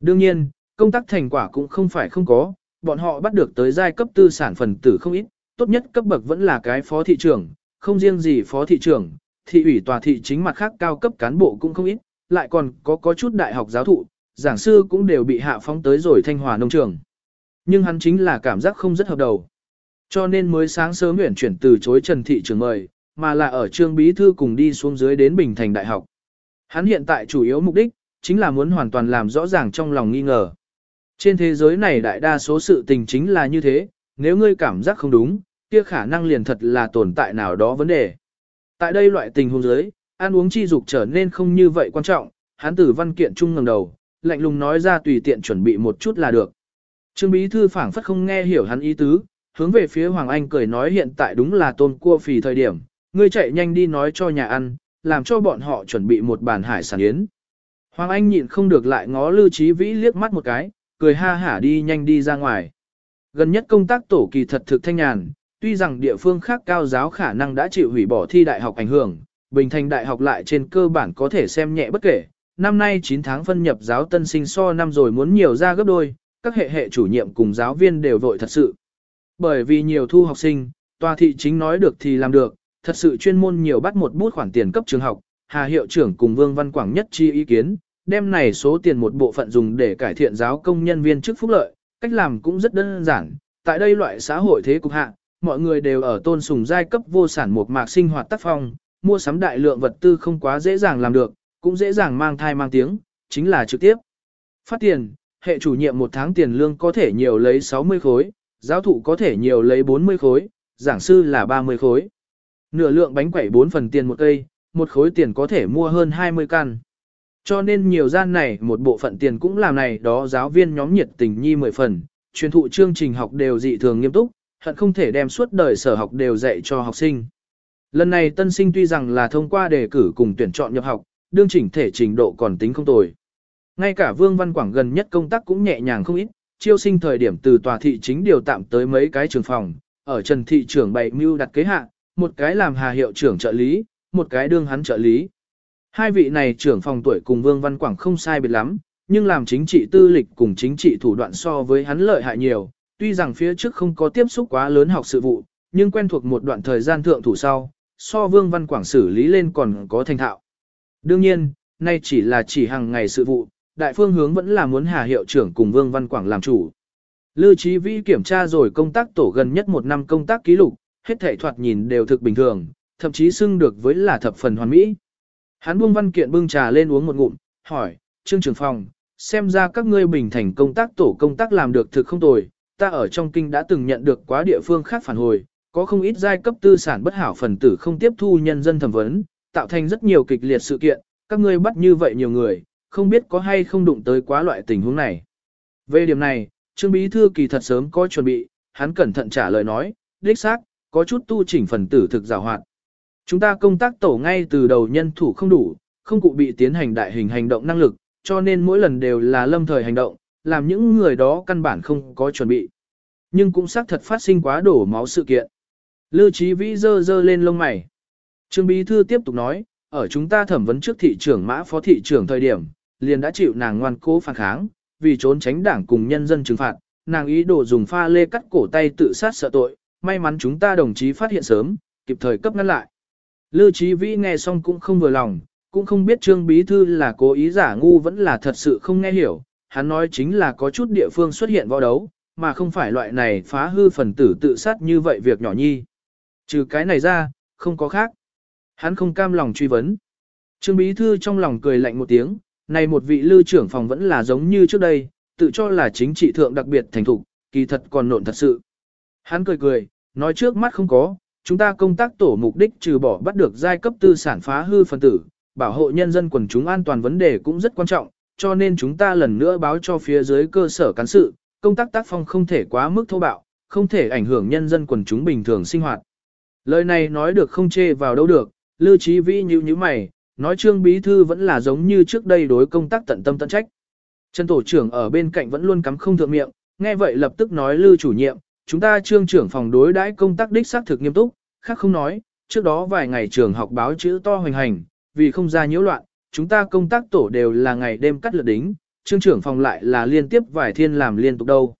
Đương nhiên, công tác thành quả cũng không phải không có, bọn họ bắt được tới giai cấp tư sản phần tử không ít, tốt nhất cấp bậc vẫn là cái phó thị trưởng, không riêng gì phó thị trưởng, thị ủy tòa thị chính mặt khác cao cấp cán bộ cũng không ít, lại còn có có chút đại học giáo thụ, giảng sư cũng đều bị hạ phóng tới rồi thanh hòa nông trường. Nhưng hắn chính là cảm giác không rất hợp đầu. Cho nên mới sáng sớm nguyện chuyển từ chối Trần Thị trường mời, mà là ở trương bí thư cùng đi xuống dưới đến Bình Thành Đại học. Hắn hiện tại chủ yếu mục đích, chính là muốn hoàn toàn làm rõ ràng trong lòng nghi ngờ. Trên thế giới này đại đa số sự tình chính là như thế, nếu ngươi cảm giác không đúng, kia khả năng liền thật là tồn tại nào đó vấn đề. Tại đây loại tình huống dưới, ăn uống chi dục trở nên không như vậy quan trọng, hắn tử văn kiện trung ngẩng đầu, lạnh lùng nói ra tùy tiện chuẩn bị một chút là được. Trương bí thư phảng phất không nghe hiểu hắn ý tứ, hướng về phía Hoàng Anh cười nói hiện tại đúng là tôn cua phì thời điểm, ngươi chạy nhanh đi nói cho nhà ăn, làm cho bọn họ chuẩn bị một bàn hải sản yến. Hoàng Anh nhịn không được lại ngó Lưu trí Vĩ liếc mắt một cái, cười ha hả đi nhanh đi ra ngoài. Gần nhất công tác tổ kỳ thật thực thanh nhàn, tuy rằng địa phương khác cao giáo khả năng đã chịu hủy bỏ thi đại học ảnh hưởng, Bình Thành Đại học lại trên cơ bản có thể xem nhẹ bất kể. Năm nay 9 tháng phân nhập giáo tân sinh so năm rồi muốn nhiều ra gấp đôi, các hệ hệ chủ nhiệm cùng giáo viên đều vội thật sự. Bởi vì nhiều thu học sinh, tòa thị chính nói được thì làm được, thật sự chuyên môn nhiều bắt một bút khoản tiền cấp trường học, Hà hiệu trưởng cùng Vương Văn Quảng nhất chi ý kiến, đem này số tiền một bộ phận dùng để cải thiện giáo công nhân viên chức phúc lợi, cách làm cũng rất đơn giản. Tại đây loại xã hội thế cục hạ, mọi người đều ở tôn sùng giai cấp vô sản một mạc sinh hoạt tác phong, mua sắm đại lượng vật tư không quá dễ dàng làm được, cũng dễ dàng mang thai mang tiếng, chính là trực tiếp. Phát tiền, hệ chủ nhiệm một tháng tiền lương có thể nhiều lấy 60 khối, giáo thụ có thể nhiều lấy 40 khối, giảng sư là 30 khối. Nửa lượng bánh quẩy 4 phần tiền một cây, một khối tiền có thể mua hơn 20 căn. Cho nên nhiều gian này một bộ phận tiền cũng làm này đó giáo viên nhóm nhiệt tình nhi mười phần, truyền thụ chương trình học đều dị thường nghiêm túc, hận không thể đem suốt đời sở học đều dạy cho học sinh. Lần này tân sinh tuy rằng là thông qua đề cử cùng tuyển chọn nhập học, đương chỉnh thể trình độ còn tính không tồi. Ngay cả Vương Văn Quảng gần nhất công tác cũng nhẹ nhàng không ít, chiêu sinh thời điểm từ tòa thị chính điều tạm tới mấy cái trường phòng, ở Trần thị trưởng bày mưu đặt kế hạ, một cái làm Hà hiệu trưởng trợ lý, một cái đương hắn trợ lý. Hai vị này trưởng phòng tuổi cùng Vương Văn Quảng không sai biệt lắm, nhưng làm chính trị tư lịch cùng chính trị thủ đoạn so với hắn lợi hại nhiều, tuy rằng phía trước không có tiếp xúc quá lớn học sự vụ, nhưng quen thuộc một đoạn thời gian thượng thủ sau, so Vương Văn Quảng xử lý lên còn có thành thạo. Đương nhiên, nay chỉ là chỉ hàng ngày sự vụ, đại phương hướng vẫn là muốn Hà hiệu trưởng cùng Vương Văn Quảng làm chủ. Lưu Chí Vĩ kiểm tra rồi công tác tổ gần nhất một năm công tác ký lục, hết thể thoạt nhìn đều thực bình thường, thậm chí xưng được với là thập phần hoàn mỹ. Hắn buông văn kiện bưng trà lên uống một ngụm, hỏi, Trương trưởng phòng, xem ra các ngươi bình thành công tác tổ công tác làm được thực không tồi, ta ở trong kinh đã từng nhận được quá địa phương khác phản hồi, có không ít giai cấp tư sản bất hảo phần tử không tiếp thu nhân dân thẩm vấn, tạo thành rất nhiều kịch liệt sự kiện, các ngươi bắt như vậy nhiều người, không biết có hay không đụng tới quá loại tình huống này. Về điểm này, Trương Bí Thư kỳ thật sớm có chuẩn bị, hắn cẩn thận trả lời nói, đích xác, có chút tu chỉnh phần tử thực rào hoạt. Chúng ta công tác tổ ngay từ đầu nhân thủ không đủ, không cụ bị tiến hành đại hình hành động năng lực, cho nên mỗi lần đều là lâm thời hành động, làm những người đó căn bản không có chuẩn bị. Nhưng cũng xác thật phát sinh quá đổ máu sự kiện. Lưu Chí Vĩ dơ dơ lên lông mày. Trương Bí Thư tiếp tục nói, ở chúng ta thẩm vấn trước thị trưởng mã phó thị trưởng thời điểm, liền đã chịu nàng ngoan cố phản kháng, vì trốn tránh đảng cùng nhân dân trừng phạt, nàng ý đồ dùng pha lê cắt cổ tay tự sát sợ tội, may mắn chúng ta đồng chí phát hiện sớm, kịp thời cấp ngăn lại. Lưu Chí Vĩ nghe xong cũng không vừa lòng, cũng không biết Trương Bí Thư là cố ý giả ngu vẫn là thật sự không nghe hiểu, hắn nói chính là có chút địa phương xuất hiện võ đấu, mà không phải loại này phá hư phần tử tự sát như vậy việc nhỏ nhi. Trừ cái này ra, không có khác. Hắn không cam lòng truy vấn. Trương Bí Thư trong lòng cười lạnh một tiếng, này một vị lưu trưởng phòng vẫn là giống như trước đây, tự cho là chính trị thượng đặc biệt thành thục, kỳ thật còn nộn thật sự. Hắn cười cười, nói trước mắt không có, chúng ta công tác tổ mục đích trừ bỏ bắt được giai cấp tư sản phá hư phần tử, bảo hộ nhân dân quần chúng an toàn vấn đề cũng rất quan trọng, cho nên chúng ta lần nữa báo cho phía dưới cơ sở cán sự, công tác tác phong không thể quá mức thô bạo, không thể ảnh hưởng nhân dân quần chúng bình thường sinh hoạt. Lời này nói được không chê vào đâu được, Lưu Chí Vĩ nhíu nhíu mày, nói Trương Bí Thư vẫn là giống như trước đây đối công tác tận tâm tận trách. Trần Tổ trưởng ở bên cạnh vẫn luôn cắm không thượng miệng, nghe vậy lập tức nói lư chủ nhiệm, chúng ta trương trưởng phòng đối đãi công tác đích xác thực nghiêm túc, khác không nói, trước đó vài ngày trường học báo chữ to hoành hành, vì không ra nhiễu loạn, chúng ta công tác tổ đều là ngày đêm cắt lượt đính, trương trưởng phòng lại là liên tiếp vài thiên làm liên tục đâu.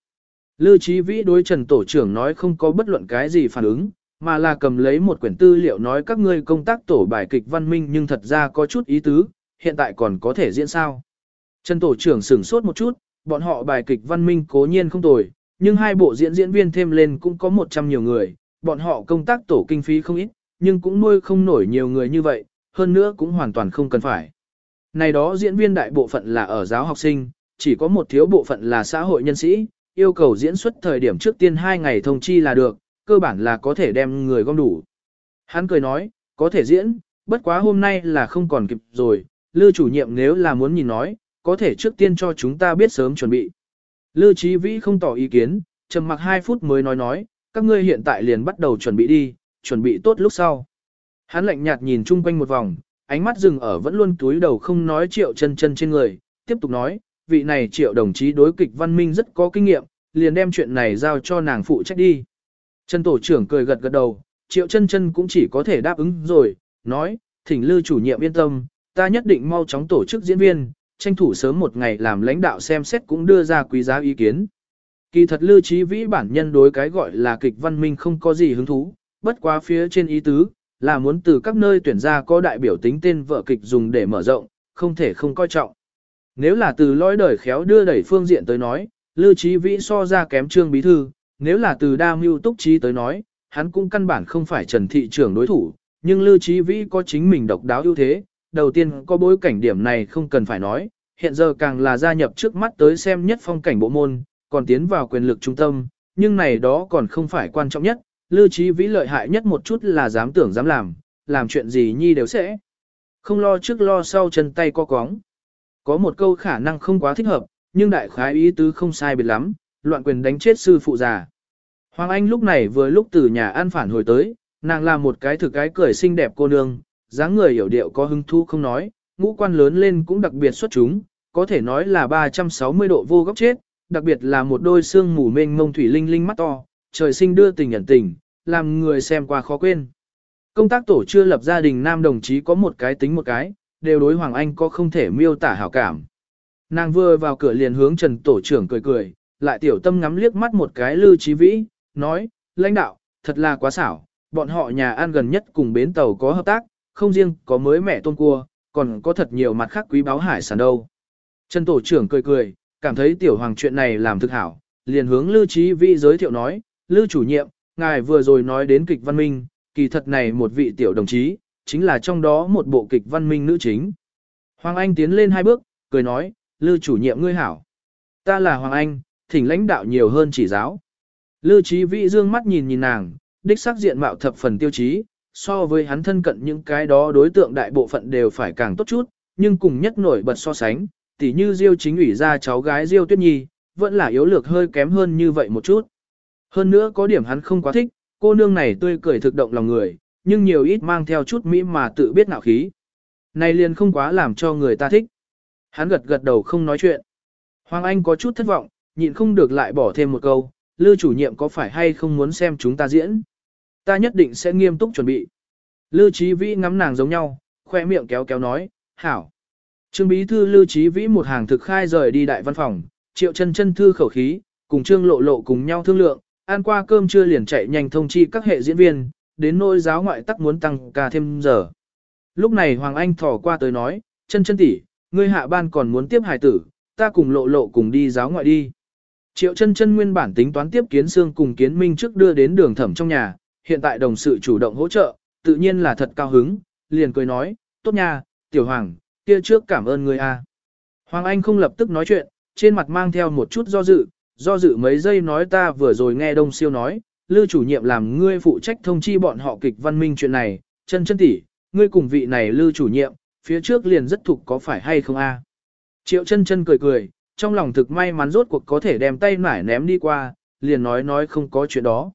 lư trí Vĩ đối Trần Tổ trưởng nói không có bất luận cái gì phản ứng, mà là cầm lấy một quyển tư liệu nói các ngươi công tác tổ bài kịch văn minh nhưng thật ra có chút ý tứ, hiện tại còn có thể diễn sao. Trần Tổ trưởng sửng sốt một chút, bọn họ bài kịch văn minh cố nhiên không tồi, nhưng hai bộ diễn diễn viên thêm lên cũng có 100 nhiều người, bọn họ công tác tổ kinh phí không ít, nhưng cũng nuôi không nổi nhiều người như vậy, hơn nữa cũng hoàn toàn không cần phải. Này đó diễn viên đại bộ phận là ở giáo học sinh, chỉ có một thiếu bộ phận là xã hội nhân sĩ, yêu cầu diễn xuất thời điểm trước tiên 2 ngày thông chi là được, cơ bản là có thể đem người gom đủ. Hắn cười nói, có thể diễn, bất quá hôm nay là không còn kịp rồi, lưu chủ nhiệm nếu là muốn nhìn nói, có thể trước tiên cho chúng ta biết sớm chuẩn bị. Lưu Chí Vĩ không tỏ ý kiến, trầm mặc 2 phút mới nói nói, các ngươi hiện tại liền bắt đầu chuẩn bị đi, chuẩn bị tốt lúc sau. Hắn lạnh nhạt nhìn chung quanh một vòng, ánh mắt dừng ở vẫn luôn túi đầu không nói triệu chân chân trên người, tiếp tục nói, vị này triệu đồng chí đối kịch văn minh rất có kinh nghiệm, liền đem chuyện này giao cho nàng phụ trách đi. Trần tổ trưởng cười gật gật đầu, triệu chân chân cũng chỉ có thể đáp ứng rồi, nói, thỉnh lư chủ nhiệm yên tâm, ta nhất định mau chóng tổ chức diễn viên, tranh thủ sớm một ngày làm lãnh đạo xem xét cũng đưa ra quý giá ý kiến. Kỳ thật lư trí vĩ bản nhân đối cái gọi là kịch văn minh không có gì hứng thú, bất quá phía trên ý tứ, là muốn từ các nơi tuyển ra có đại biểu tính tên vợ kịch dùng để mở rộng, không thể không coi trọng. Nếu là từ lõi đời khéo đưa đẩy phương diện tới nói, lư trí vĩ so ra kém trương bí thư, nếu là từ đa mưu túc trí tới nói, hắn cũng căn bản không phải trần thị trưởng đối thủ, nhưng lưu trí vĩ có chính mình độc đáo ưu thế, đầu tiên có bối cảnh điểm này không cần phải nói, hiện giờ càng là gia nhập trước mắt tới xem nhất phong cảnh bộ môn, còn tiến vào quyền lực trung tâm, nhưng này đó còn không phải quan trọng nhất, lưu trí vĩ lợi hại nhất một chút là dám tưởng dám làm, làm chuyện gì nhi đều sẽ. Không lo trước lo sau chân tay co cóng. Có một câu khả năng không quá thích hợp, nhưng đại khái ý tứ không sai biệt lắm, loạn quyền đánh chết sư phụ già. Hoàng Anh lúc này vừa lúc từ nhà ăn phản hồi tới, nàng là một cái thực cái cười xinh đẹp cô nương, dáng người hiểu điệu có hứng thú không nói, ngũ quan lớn lên cũng đặc biệt xuất chúng, có thể nói là 360 độ vô góc chết, đặc biệt là một đôi xương mù mênh mông thủy linh linh mắt to, trời sinh đưa tình ẩn tình, làm người xem qua khó quên. Công tác tổ chưa lập gia đình nam đồng chí có một cái tính một cái, đều đối Hoàng Anh có không thể miêu tả hảo cảm. Nàng vừa vào cửa liền hướng Trần tổ trưởng cười cười, lại tiểu tâm ngắm liếc mắt một cái Lư Chí Vĩ, nói, lãnh đạo, thật là quá xảo, bọn họ nhà ăn gần nhất cùng bến tàu có hợp tác, không riêng có mới mẻ tôm cua, còn có thật nhiều mặt khác quý báo hải sản đâu. Trần tổ trưởng cười cười, cảm thấy tiểu hoàng chuyện này làm thực hảo, liền hướng Lưu Chí Vi giới thiệu nói, Lưu chủ nhiệm, ngài vừa rồi nói đến kịch văn minh, kỳ thật này một vị tiểu đồng chí, chính là trong đó một bộ kịch văn minh nữ chính. Hoàng Anh tiến lên hai bước, cười nói, Lưu chủ nhiệm ngươi hảo. Ta là Hoàng Anh, thỉnh lãnh đạo nhiều hơn chỉ giáo. Lưu Chí Vĩ dương mắt nhìn nhìn nàng, đích xác diện mạo thập phần tiêu chí, so với hắn thân cận những cái đó đối tượng đại bộ phận đều phải càng tốt chút, nhưng cùng nhất nổi bật so sánh, tỉ như Diêu chính ủy ra cháu gái Diêu Tuyết Nhi, vẫn là yếu lược hơi kém hơn như vậy một chút. Hơn nữa có điểm hắn không quá thích, cô nương này tươi cười thực động lòng người, nhưng nhiều ít mang theo chút mỹ mà tự biết nạo khí. Này liền không quá làm cho người ta thích. Hắn gật gật đầu không nói chuyện. Hoàng Anh có chút thất vọng, nhịn không được lại bỏ thêm một câu, Lư chủ nhiệm có phải hay không muốn xem chúng ta diễn? Ta nhất định sẽ nghiêm túc chuẩn bị. Lư Chí Vĩ ngắm nàng giống nhau, khoe miệng kéo kéo nói, hảo. Trương Bí Thư Lư Chí Vĩ một hàng thực khai rời đi đại văn phòng, triệu chân chân thư khẩu khí, cùng Trương Lộ Lộ cùng nhau thương lượng, ăn qua cơm trưa liền chạy nhanh thông chi các hệ diễn viên, đến nỗi giáo ngoại tắc muốn tăng ca thêm giờ. Lúc này Hoàng Anh thỏ qua tới nói, chân chân tỷ, ngươi hạ ban còn muốn tiếp hài tử, ta cùng Lộ Lộ cùng đi giáo ngoại đi. Triệu chân chân nguyên bản tính toán tiếp kiến xương cùng kiến minh trước đưa đến đường thẩm trong nhà, hiện tại đồng sự chủ động hỗ trợ, tự nhiên là thật cao hứng, liền cười nói, tốt nha, tiểu hoàng, kia trước cảm ơn người a. Hoàng Anh không lập tức nói chuyện, trên mặt mang theo một chút do dự, do dự mấy giây nói ta vừa rồi nghe Đông Siêu nói, Lư chủ nhiệm làm ngươi phụ trách thông chi bọn họ kịch văn minh chuyện này, chân chân tỷ, ngươi cùng vị này Lư chủ nhiệm, phía trước liền rất thục có phải hay không a? Triệu chân chân cười cười, trong lòng thực may mắn rốt cuộc có thể đem tay nải ném đi qua, liền nói nói không có chuyện đó.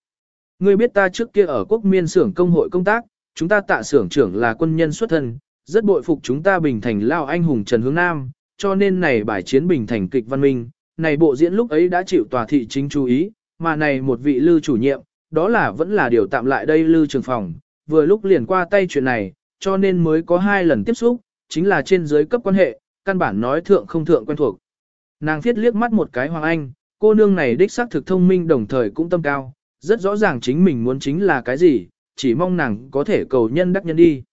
Ngươi biết ta trước kia ở quốc miên xưởng công hội công tác, chúng ta tạ xưởng trưởng là quân nhân xuất thân, rất bội phục chúng ta bình thành lao anh hùng Trần Hướng Nam, cho nên này bài chiến bình thành kịch văn minh, này bộ diễn lúc ấy đã chịu tòa thị chính chú ý, mà này một vị lưu chủ nhiệm, đó là vẫn là điều tạm lại đây lưu trường phòng, vừa lúc liền qua tay chuyện này, cho nên mới có hai lần tiếp xúc, chính là trên dưới cấp quan hệ, căn bản nói thượng không thượng quen thuộc. Nàng thiết liếc mắt một cái Hoàng Anh, cô nương này đích xác thực thông minh đồng thời cũng tâm cao, rất rõ ràng chính mình muốn chính là cái gì, chỉ mong nàng có thể cầu nhân đắc nhân đi.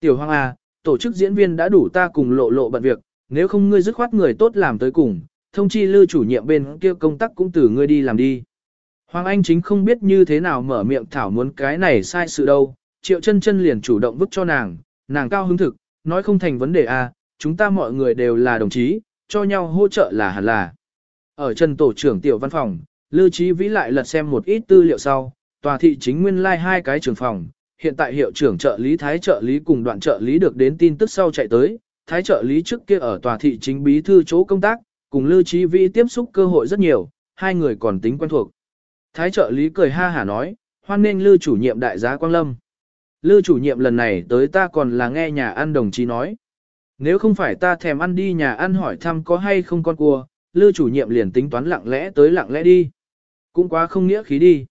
Tiểu Hoàng A, tổ chức diễn viên đã đủ ta cùng lộ lộ bận việc, nếu không ngươi dứt khoát người tốt làm tới cùng, thông chi lưu chủ nhiệm bên kia công tác cũng từ ngươi đi làm đi. Hoàng Anh chính không biết như thế nào mở miệng thảo muốn cái này sai sự đâu, triệu chân chân liền chủ động vứt cho nàng, nàng cao hứng thực, nói không thành vấn đề a, chúng ta mọi người đều là đồng chí, cho nhau hỗ trợ là hẳn là. Ở chân tổ trưởng tiểu văn phòng, Lưu Trí Vĩ lại lật xem một ít tư liệu sau, tòa thị chính nguyên lai like hai cái trường phòng, hiện tại hiệu trưởng trợ lý thái trợ lý cùng đoạn trợ lý được đến tin tức sau chạy tới, thái trợ lý trước kia ở tòa thị chính bí thư chỗ công tác, cùng Lưu Trí Vĩ tiếp xúc cơ hội rất nhiều, hai người còn tính quen thuộc. Thái trợ lý cười ha hả nói, hoan nghênh Lưu chủ nhiệm đại giá Quang Lâm. Lưu chủ nhiệm lần này tới ta còn là nghe nhà ăn đồng chí nói. Nếu không phải ta thèm ăn đi nhà ăn hỏi thăm có hay không con cua, Lưu chủ nhiệm liền tính toán lặng lẽ tới lặng lẽ đi. Cũng quá không nghĩa khí đi.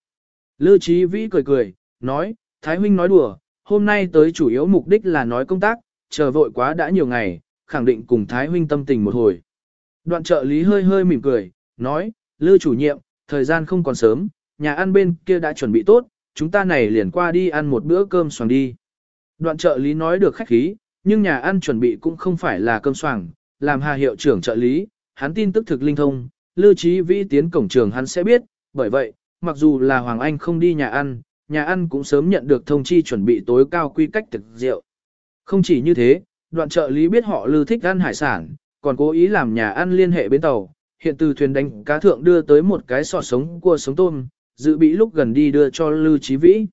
Lưu Chí Vĩ cười cười, nói, Thái Huynh nói đùa, hôm nay tới chủ yếu mục đích là nói công tác, chờ vội quá đã nhiều ngày, khẳng định cùng Thái Huynh tâm tình một hồi. Đoạn trợ lý hơi hơi mỉm cười, nói, Lưu chủ nhiệm, thời gian không còn sớm, nhà ăn bên kia đã chuẩn bị tốt, chúng ta này liền qua đi ăn một bữa cơm xoàng đi. Đoạn trợ lý nói được khách khí, nhưng nhà ăn chuẩn bị cũng không phải là cơm soảng, làm hà hiệu trưởng trợ lý, hắn tin tức thực linh thông, lưu trí vĩ tiến cổng trường hắn sẽ biết, bởi vậy, mặc dù là Hoàng Anh không đi nhà ăn, nhà ăn cũng sớm nhận được thông chi chuẩn bị tối cao quy cách thực rượu. Không chỉ như thế, đoạn trợ lý biết họ lưu thích ăn hải sản, còn cố ý làm nhà ăn liên hệ bên tàu, hiện từ thuyền đánh cá thượng đưa tới một cái sọ sống cua sống tôm, dự bị lúc gần đi đưa cho Lưu Chí Vĩ.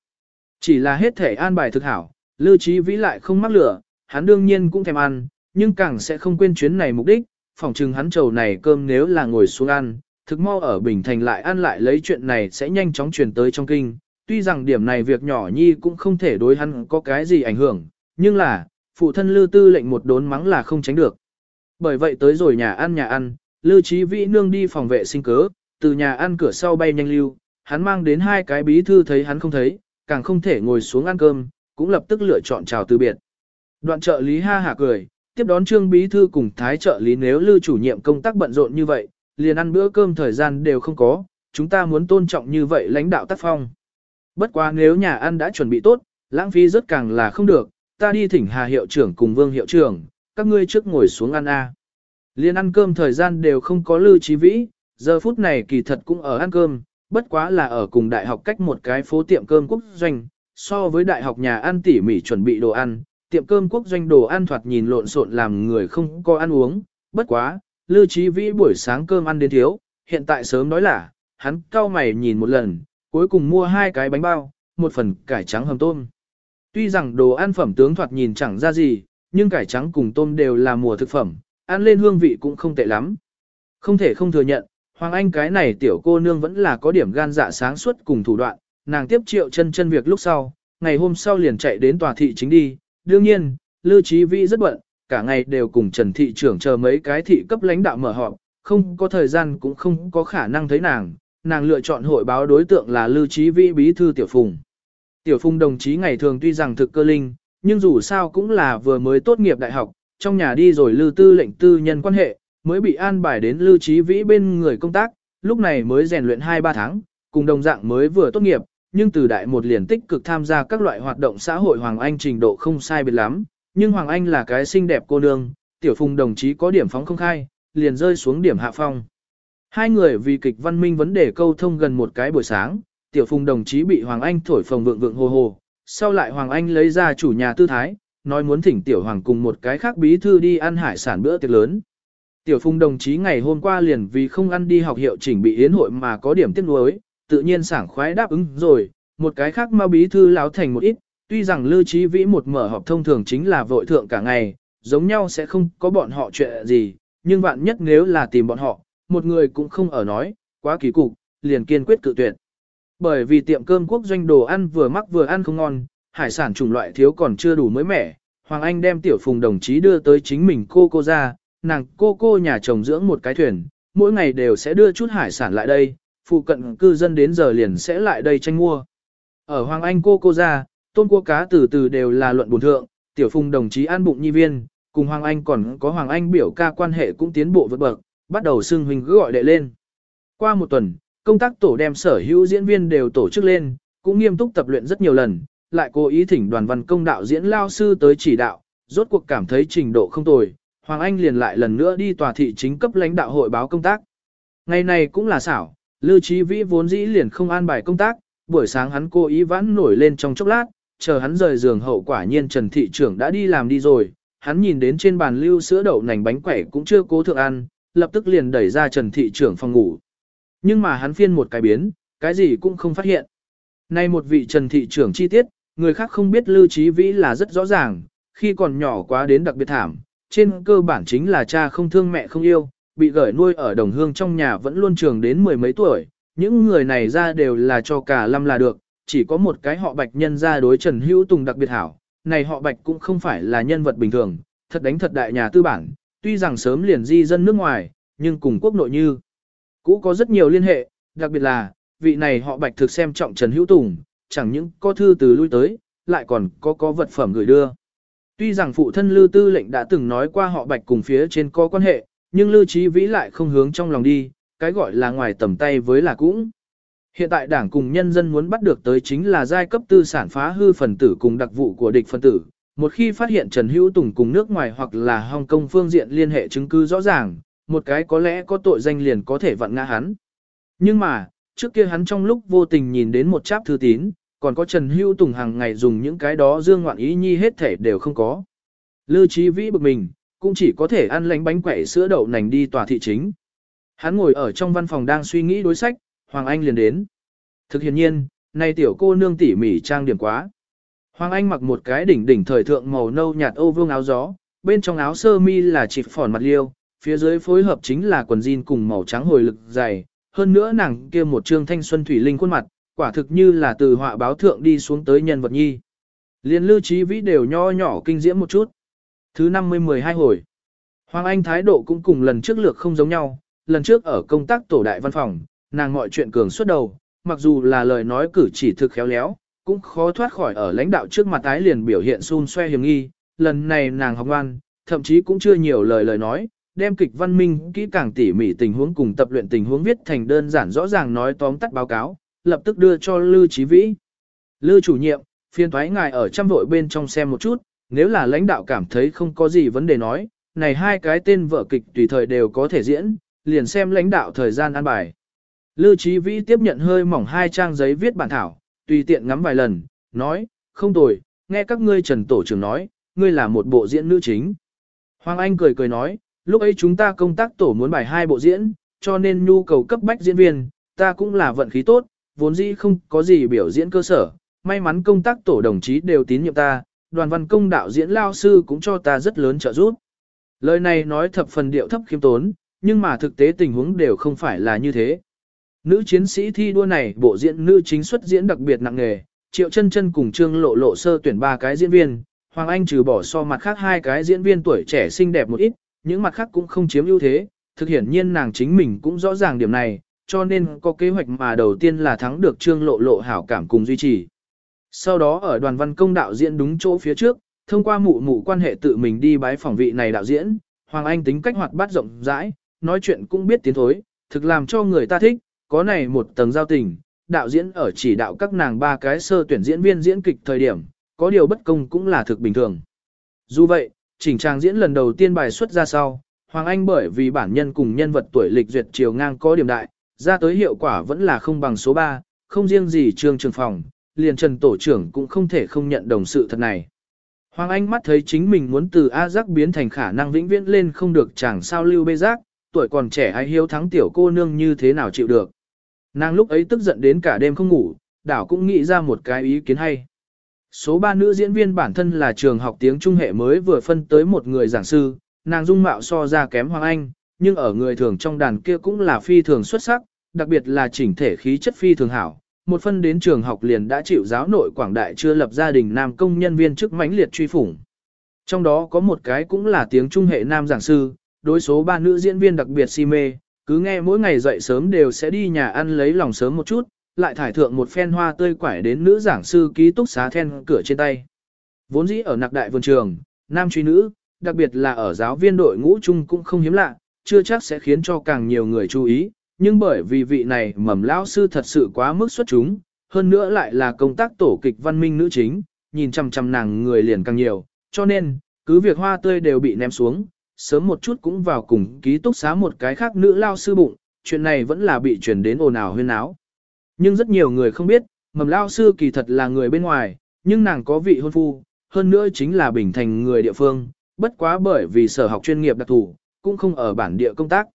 Chỉ là hết thể an bài thực hảo, Lưu Chí Vĩ lại không mắc lửa, hắn đương nhiên cũng thèm ăn, nhưng càng sẽ không quên chuyến này mục đích, phòng trừng hắn trầu này cơm nếu là ngồi xuống ăn, thực mau ở Bình Thành lại ăn lại lấy chuyện này sẽ nhanh chóng truyền tới trong kinh. Tuy rằng điểm này việc nhỏ nhi cũng không thể đối hắn có cái gì ảnh hưởng, nhưng là, phụ thân Lưu Tư lệnh một đốn mắng là không tránh được. Bởi vậy tới rồi nhà ăn nhà ăn, Lưu Chí Vĩ nương đi phòng vệ sinh cớ, từ nhà ăn cửa sau bay nhanh lưu, hắn mang đến hai cái bí thư thấy hắn không thấy, càng không thể ngồi xuống ăn cơm, cũng lập tức lựa chọn chào từ biệt. Đoạn trợ lý ha hả cười, tiếp đón trương bí thư cùng thái trợ lý nếu lưu chủ nhiệm công tác bận rộn như vậy, liền ăn bữa cơm thời gian đều không có, chúng ta muốn tôn trọng như vậy lãnh đạo tác phong. Bất quá nếu nhà ăn đã chuẩn bị tốt, lãng phí rất càng là không được, ta đi thỉnh hà hiệu trưởng cùng vương hiệu trưởng, các ngươi trước ngồi xuống ăn a. Liên ăn cơm thời gian đều không có lưu trí vĩ, giờ phút này kỳ thật cũng ở ăn cơm, bất quá là ở cùng đại học cách một cái phố tiệm cơm quốc doanh, so với đại học nhà ăn tỉ mỉ chuẩn bị đồ ăn, tiệm cơm quốc doanh đồ ăn thoạt nhìn lộn xộn làm người không có ăn uống, bất quá, Lưu Chí Vĩ buổi sáng cơm ăn đến thiếu, hiện tại sớm nói là, hắn cao mày nhìn một lần, cuối cùng mua hai cái bánh bao, một phần cải trắng hầm tôm. Tuy rằng đồ ăn phẩm tướng thoạt nhìn chẳng ra gì, nhưng cải trắng cùng tôm đều là mùa thực phẩm, ăn lên hương vị cũng không tệ lắm. Không thể không thừa nhận, Hoàng Anh cái này tiểu cô nương vẫn là có điểm gan dạ sáng suốt cùng thủ đoạn, nàng tiếp triệu chân chân việc lúc sau, ngày hôm sau liền chạy đến tòa thị chính đi, đương nhiên, Lưu Chí Vĩ rất bận, cả ngày đều cùng Trần thị trưởng chờ mấy cái thị cấp lãnh đạo mở họp, không có thời gian cũng không có khả năng thấy nàng, nàng lựa chọn hội báo đối tượng là Lưu Chí Vĩ bí thư Tiểu Phùng. Tiểu Phùng đồng chí ngày thường tuy rằng thực cơ linh, nhưng dù sao cũng là vừa mới tốt nghiệp đại học, trong nhà đi rồi lưu tư lệnh tư nhân quan hệ, mới bị an bài đến lưu Chí vĩ bên người công tác, lúc này mới rèn luyện 2-3 tháng, cùng đồng dạng mới vừa tốt nghiệp, nhưng từ đại một liền tích cực tham gia các loại hoạt động xã hội Hoàng Anh trình độ không sai biệt lắm, nhưng Hoàng Anh là cái xinh đẹp cô nương, tiểu phùng đồng chí có điểm phóng không khai, liền rơi xuống điểm hạ phong. Hai người vì kịch văn minh vấn đề câu thông gần một cái buổi sáng, tiểu phùng đồng chí bị Hoàng Anh thổi phồng vượng vượng hồ hồ, sau lại Hoàng Anh lấy ra chủ nhà tư thái, nói muốn thỉnh tiểu hoàng cùng một cái khác bí thư đi ăn hải sản bữa tiệc lớn. Tiểu Phùng đồng chí ngày hôm qua liền vì không ăn đi học hiệu chỉnh bị yến hội mà có điểm tiếc nuối, tự nhiên sảng khoái đáp ứng rồi, một cái khác ma bí thư láo thành một ít, tuy rằng Lưu trí Vĩ một mở họp thông thường chính là vội thượng cả ngày, giống nhau sẽ không có bọn họ chuyện gì, nhưng vạn nhất nếu là tìm bọn họ, một người cũng không ở nói, quá kỳ cục, liền kiên quyết cự tuyệt. Bởi vì tiệm cơm quốc doanh đồ ăn vừa mắc vừa ăn không ngon, hải sản chủng loại thiếu còn chưa đủ mới mẻ, Hoàng Anh đem tiểu phùng đồng chí đưa tới chính mình cô cô ra, nàng cô cô nhà chồng dưỡng một cái thuyền, mỗi ngày đều sẽ đưa chút hải sản lại đây, phụ cận cư dân đến giờ liền sẽ lại đây tranh mua. Ở Hoàng Anh cô cô ra, tôm cua cá từ từ đều là luận bổn thượng, tiểu phùng đồng chí an bụng nhi viên, cùng Hoàng Anh còn có Hoàng Anh biểu ca quan hệ cũng tiến bộ vượt bậc, bắt đầu xưng huynh cứ gọi đệ lên. Qua một tuần, công tác tổ đem sở hữu diễn viên đều tổ chức lên, cũng nghiêm túc tập luyện rất nhiều lần, lại cố ý thỉnh đoàn văn công đạo diễn lao sư tới chỉ đạo, rốt cuộc cảm thấy trình độ không tồi, Hoàng Anh liền lại lần nữa đi tòa thị chính cấp lãnh đạo hội báo công tác. Ngày này cũng là xảo, Lưu Chí Vĩ vốn dĩ liền không an bài công tác, buổi sáng hắn cố ý vãn nổi lên trong chốc lát, chờ hắn rời giường hậu quả nhiên Trần Thị trưởng đã đi làm đi rồi, hắn nhìn đến trên bàn lưu sữa đậu nành bánh quẩy cũng chưa cố thượng ăn, lập tức liền đẩy ra Trần Thị trưởng phòng ngủ. Nhưng mà hắn phiên một cái biến, cái gì cũng không phát hiện. Nay một vị Trần Thị trưởng chi tiết, người khác không biết Lưu Chí Vĩ là rất rõ ràng, khi còn nhỏ quá đến đặc biệt thảm, trên cơ bản chính là cha không thương mẹ không yêu, bị gửi nuôi ở đồng hương trong nhà vẫn luôn trường đến mười mấy tuổi, những người này ra đều là cho cả lâm là được, chỉ có một cái họ bạch nhân ra đối Trần Hữu Tùng đặc biệt hảo, này họ bạch cũng không phải là nhân vật bình thường, thật đánh thật đại nhà tư bản, tuy rằng sớm liền di dân nước ngoài, nhưng cùng quốc nội như cũ có rất nhiều liên hệ, đặc biệt là, vị này họ bạch thực xem trọng Trần Hữu Tùng, chẳng những có thư từ lui tới, lại còn có có vật phẩm gửi đưa. Tuy rằng phụ thân Lư Tư lệnh đã từng nói qua họ Bạch cùng phía trên có quan hệ, nhưng Lưu Chí Vĩ lại không hướng trong lòng đi, cái gọi là ngoài tầm tay với là cũng. Hiện tại đảng cùng nhân dân muốn bắt được tới chính là giai cấp tư sản phá hư phần tử cùng đặc vụ của địch phần tử. Một khi phát hiện Trần Hữu Tùng cùng nước ngoài hoặc là Hong Kong phương diện liên hệ chứng cứ rõ ràng, một cái có lẽ có tội danh liền có thể vặn ngã hắn. Nhưng mà, trước kia hắn trong lúc vô tình nhìn đến một cháp thư tín, còn có Trần Hữu Tùng hàng ngày dùng những cái đó dương ngoạn ý nhi hết thể đều không có. Lưu Chí Vĩ bực mình, cũng chỉ có thể ăn lánh bánh quẩy sữa đậu nành đi tòa thị chính. Hắn ngồi ở trong văn phòng đang suy nghĩ đối sách, Hoàng Anh liền đến. Thực hiện nhiên, nay tiểu cô nương tỉ mỉ trang điểm quá. Hoàng Anh mặc một cái đỉnh đỉnh thời thượng màu nâu nhạt ô vương áo gió, bên trong áo sơ mi là chỉ phỏn mặt liêu, phía dưới phối hợp chính là quần jean cùng màu trắng hồi lực dày. Hơn nữa nàng kia một trương thanh xuân thủy linh khuôn mặt, quả thực như là từ họa báo thượng đi xuống tới nhân vật nhi. Liên lưu trí vĩ đều nho nhỏ kinh diễm một chút. Thứ 50-12 hồi. Hoàng Anh thái độ cũng cùng lần trước lược không giống nhau, lần trước ở công tác tổ đại văn phòng, nàng mọi chuyện cường suốt đầu, mặc dù là lời nói cử chỉ thực khéo léo, cũng khó thoát khỏi ở lãnh đạo trước mặt tái liền biểu hiện xun xoe hiểm nghi, lần này nàng học ngoan, thậm chí cũng chưa nhiều lời lời nói, đem kịch văn minh kỹ càng tỉ mỉ tình huống cùng tập luyện tình huống viết thành đơn giản rõ ràng nói tóm tắt báo cáo, lập tức đưa cho Lư Chí Vĩ. Lư chủ nhiệm, phiên thoái ngài ở trăm vội bên trong xem một chút, nếu là lãnh đạo cảm thấy không có gì vấn đề nói, này hai cái tên vợ kịch tùy thời đều có thể diễn, liền xem lãnh đạo thời gian an bài. Lư Chí Vĩ tiếp nhận hơi mỏng hai trang giấy viết bản thảo, tùy tiện ngắm vài lần, nói, không tồi, nghe các ngươi trần tổ trưởng nói, ngươi là một bộ diễn nữ chính. Hoàng Anh cười cười nói, lúc ấy chúng ta công tác tổ muốn bài hai bộ diễn, cho nên nhu cầu cấp bách diễn viên, ta cũng là vận khí tốt, vốn dĩ không có gì biểu diễn cơ sở, may mắn công tác tổ đồng chí đều tín nhiệm ta, đoàn văn công đạo diễn lao sư cũng cho ta rất lớn trợ giúp. Lời này nói thập phần điệu thấp khiêm tốn, nhưng mà thực tế tình huống đều không phải là như thế. Nữ chiến sĩ thi đua này bộ diễn nữ chính xuất diễn đặc biệt nặng nghề, Triệu Chân Chân cùng Trương Lộ Lộ sơ tuyển ba cái diễn viên, Hoàng Anh trừ bỏ so mặt khác hai cái diễn viên tuổi trẻ xinh đẹp một ít, những mặt khác cũng không chiếm ưu thế, thực hiển nhiên nàng chính mình cũng rõ ràng điểm này, cho nên có kế hoạch mà đầu tiên là thắng được Trương Lộ Lộ hảo cảm cùng duy trì. Sau đó ở đoàn văn công đạo diễn đúng chỗ phía trước, thông qua mụ mụ quan hệ tự mình đi bái phỏng vị này đạo diễn, Hoàng Anh tính cách hoạt bát rộng rãi, nói chuyện cũng biết tiến thối, thực làm cho người ta thích, có này một tầng giao tình, đạo diễn ở chỉ đạo các nàng ba cái sơ tuyển diễn viên diễn kịch thời điểm, có điều bất công cũng là thực bình thường. Dù vậy, chỉnh trang diễn lần đầu tiên bài xuất ra sau, Hoàng Anh bởi vì bản nhân cùng nhân vật tuổi lịch duyệt chiều ngang có điểm đại, ra tới hiệu quả vẫn là không bằng số 3, không riêng gì trương trường phòng, liền trần tổ trưởng cũng không thể không nhận đồng sự thật này. Hoàng Anh mắt thấy chính mình muốn từ A giác biến thành khả năng vĩnh viễn lên không được chẳng sao lưu bê giác, tuổi còn trẻ ai hiếu thắng tiểu cô nương như thế nào chịu được. Nàng lúc ấy tức giận đến cả đêm không ngủ, đảo cũng nghĩ ra một cái ý kiến hay. Số 3 nữ diễn viên bản thân là trường học tiếng trung hệ mới vừa phân tới một người giảng sư, nàng dung mạo so ra kém Hoàng Anh, nhưng ở người thường trong đàn kia cũng là phi thường xuất sắc, đặc biệt là chỉnh thể khí chất phi thường hảo. Một phân đến trường học liền đã chịu giáo nội quảng đại chưa lập gia đình nam công nhân viên chức mãnh liệt truy phủng. Trong đó có một cái cũng là tiếng trung hệ nam giảng sư, đối số ba nữ diễn viên đặc biệt si mê, cứ nghe mỗi ngày dậy sớm đều sẽ đi nhà ăn lấy lòng sớm một chút, lại thải thượng một phen hoa tươi quải đến nữ giảng sư ký túc xá then cửa trên tay. Vốn dĩ ở nặc đại vườn trường, nam truy nữ, đặc biệt là ở giáo viên đội ngũ chung cũng không hiếm lạ, chưa chắc sẽ khiến cho càng nhiều người chú ý, nhưng bởi vì vị này mầm lão sư thật sự quá mức xuất chúng, hơn nữa lại là công tác tổ kịch văn minh nữ chính, nhìn chăm chăm nàng người liền càng nhiều, cho nên, cứ việc hoa tươi đều bị ném xuống, sớm một chút cũng vào cùng ký túc xá một cái khác nữ lao sư bụng, chuyện này vẫn là bị truyền đến ồn ào huyên áo. Nhưng rất nhiều người không biết, mầm lao sư kỳ thật là người bên ngoài, nhưng nàng có vị hôn phu, hơn nữa chính là bình thành người địa phương, bất quá bởi vì sở học chuyên nghiệp đặc thù, cũng không ở bản địa công tác.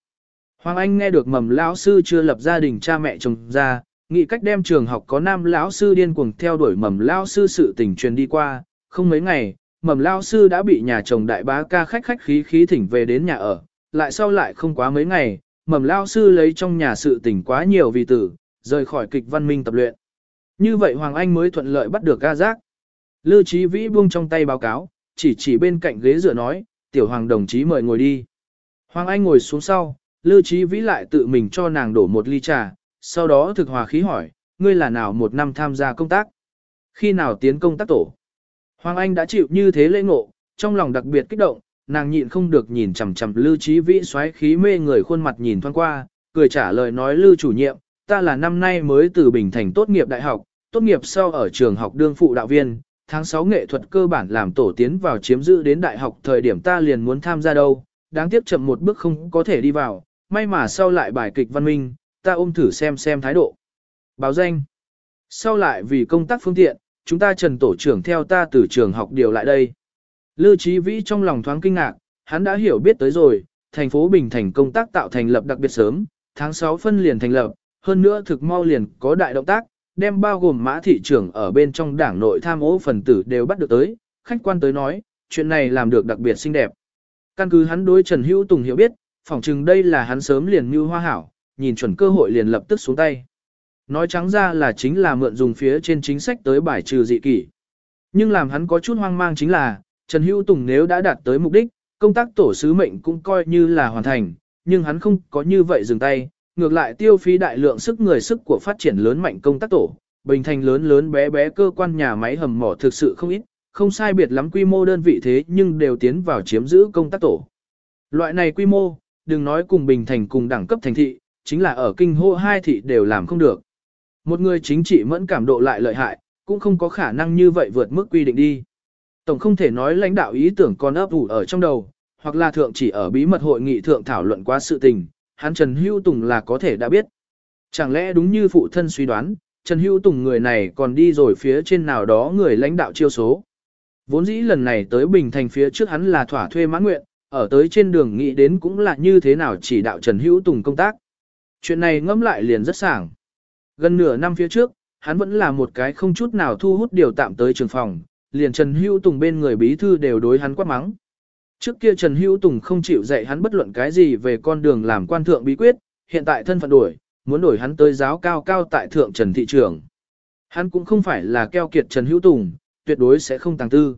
Hoàng Anh nghe được mầm lão sư chưa lập gia đình cha mẹ chồng ra, nghĩ cách đem trường học có nam lão sư điên cuồng theo đuổi mầm lão sư sự tình truyền đi qua, không mấy ngày, mầm lão sư đã bị nhà chồng đại bá ca khách khách khí khí thỉnh về đến nhà ở, lại sau lại không quá mấy ngày, mầm lão sư lấy trong nhà sự tình quá nhiều vì tử, rời khỏi kịch văn minh tập luyện. Như vậy Hoàng Anh mới thuận lợi bắt được ca giác. Lưu Chí Vĩ buông trong tay báo cáo, chỉ chỉ bên cạnh ghế dựa nói, tiểu hoàng đồng chí mời ngồi đi. Hoàng Anh ngồi xuống sau, Lưu Chí Vĩ lại tự mình cho nàng đổ một ly trà, sau đó thực hòa khí hỏi, ngươi là nào một năm tham gia công tác? Khi nào tiến công tác tổ? Hoàng Anh đã chịu như thế lễ ngộ, trong lòng đặc biệt kích động, nàng nhịn không được nhìn chằm chằm Lưu Chí Vĩ xoáy khí mê người khuôn mặt nhìn thoáng qua, cười trả lời nói Lưu chủ nhiệm, ta là năm nay mới từ Bình Thành tốt nghiệp đại học, tốt nghiệp sau ở trường học đương phụ đạo viên, tháng 6 nghệ thuật cơ bản làm tổ tiến vào chiếm giữ đến đại học thời điểm ta liền muốn tham gia đâu, đáng tiếc chậm một bước không có thể đi vào, may mà sau lại bài kịch văn minh, ta ôm thử xem xem thái độ. Báo danh. Sau lại vì công tác phương tiện, chúng ta trần tổ trưởng theo ta từ trường học điều lại đây. Lưu Chí Vĩ trong lòng thoáng kinh ngạc, hắn đã hiểu biết tới rồi, thành phố Bình Thành công tác tạo thành lập đặc biệt sớm, tháng 6 phân liền thành lập, hơn nữa thực mau liền có đại động tác, đem bao gồm mã thị trưởng ở bên trong đảng nội tham ô phần tử đều bắt được tới, khách quan tới nói, chuyện này làm được đặc biệt xinh đẹp. Căn cứ hắn đối Trần Hữu Tùng hiểu biết, phỏng chừng đây là hắn sớm liền như hoa hảo, nhìn chuẩn cơ hội liền lập tức xuống tay. Nói trắng ra là chính là mượn dùng phía trên chính sách tới bài trừ dị kỷ. Nhưng làm hắn có chút hoang mang chính là, Trần Hữu Tùng nếu đã đạt tới mục đích, công tác tổ sứ mệnh cũng coi như là hoàn thành, nhưng hắn không có như vậy dừng tay, ngược lại tiêu phí đại lượng sức người sức của phát triển lớn mạnh công tác tổ, bình thành lớn lớn bé bé cơ quan nhà máy hầm mỏ thực sự không ít, không sai biệt lắm quy mô đơn vị thế nhưng đều tiến vào chiếm giữ công tác tổ. Loại này quy mô, đừng nói cùng bình thành cùng đẳng cấp thành thị, chính là ở kinh hô hai thị đều làm không được. Một người chính trị mẫn cảm độ lại lợi hại, cũng không có khả năng như vậy vượt mức quy định đi. Tổng không thể nói lãnh đạo ý tưởng còn ấp ủ ở trong đầu, hoặc là thượng chỉ ở bí mật hội nghị thượng thảo luận qua sự tình, hắn Trần Hữu Tùng là có thể đã biết. Chẳng lẽ đúng như phụ thân suy đoán, Trần Hữu Tùng người này còn đi rồi phía trên nào đó người lãnh đạo chiêu số. Vốn dĩ lần này tới Bình Thành phía trước hắn là thỏa thuê mãn nguyện, ở tới trên đường nghĩ đến cũng là như thế nào chỉ đạo Trần Hữu Tùng công tác. Chuyện này ngẫm lại liền rất sảng. Gần nửa năm phía trước, hắn vẫn là một cái không chút nào thu hút điều tạm tới trường phòng, liền Trần Hữu Tùng bên người bí thư đều đối hắn quát mắng. Trước kia Trần Hữu Tùng không chịu dạy hắn bất luận cái gì về con đường làm quan thượng bí quyết, hiện tại thân phận đổi, muốn đổi hắn tới giáo cao cao tại thượng Trần Thị Trường. Hắn cũng không phải là keo kiệt Trần Hữu Tùng, tuyệt đối sẽ không tàng tư.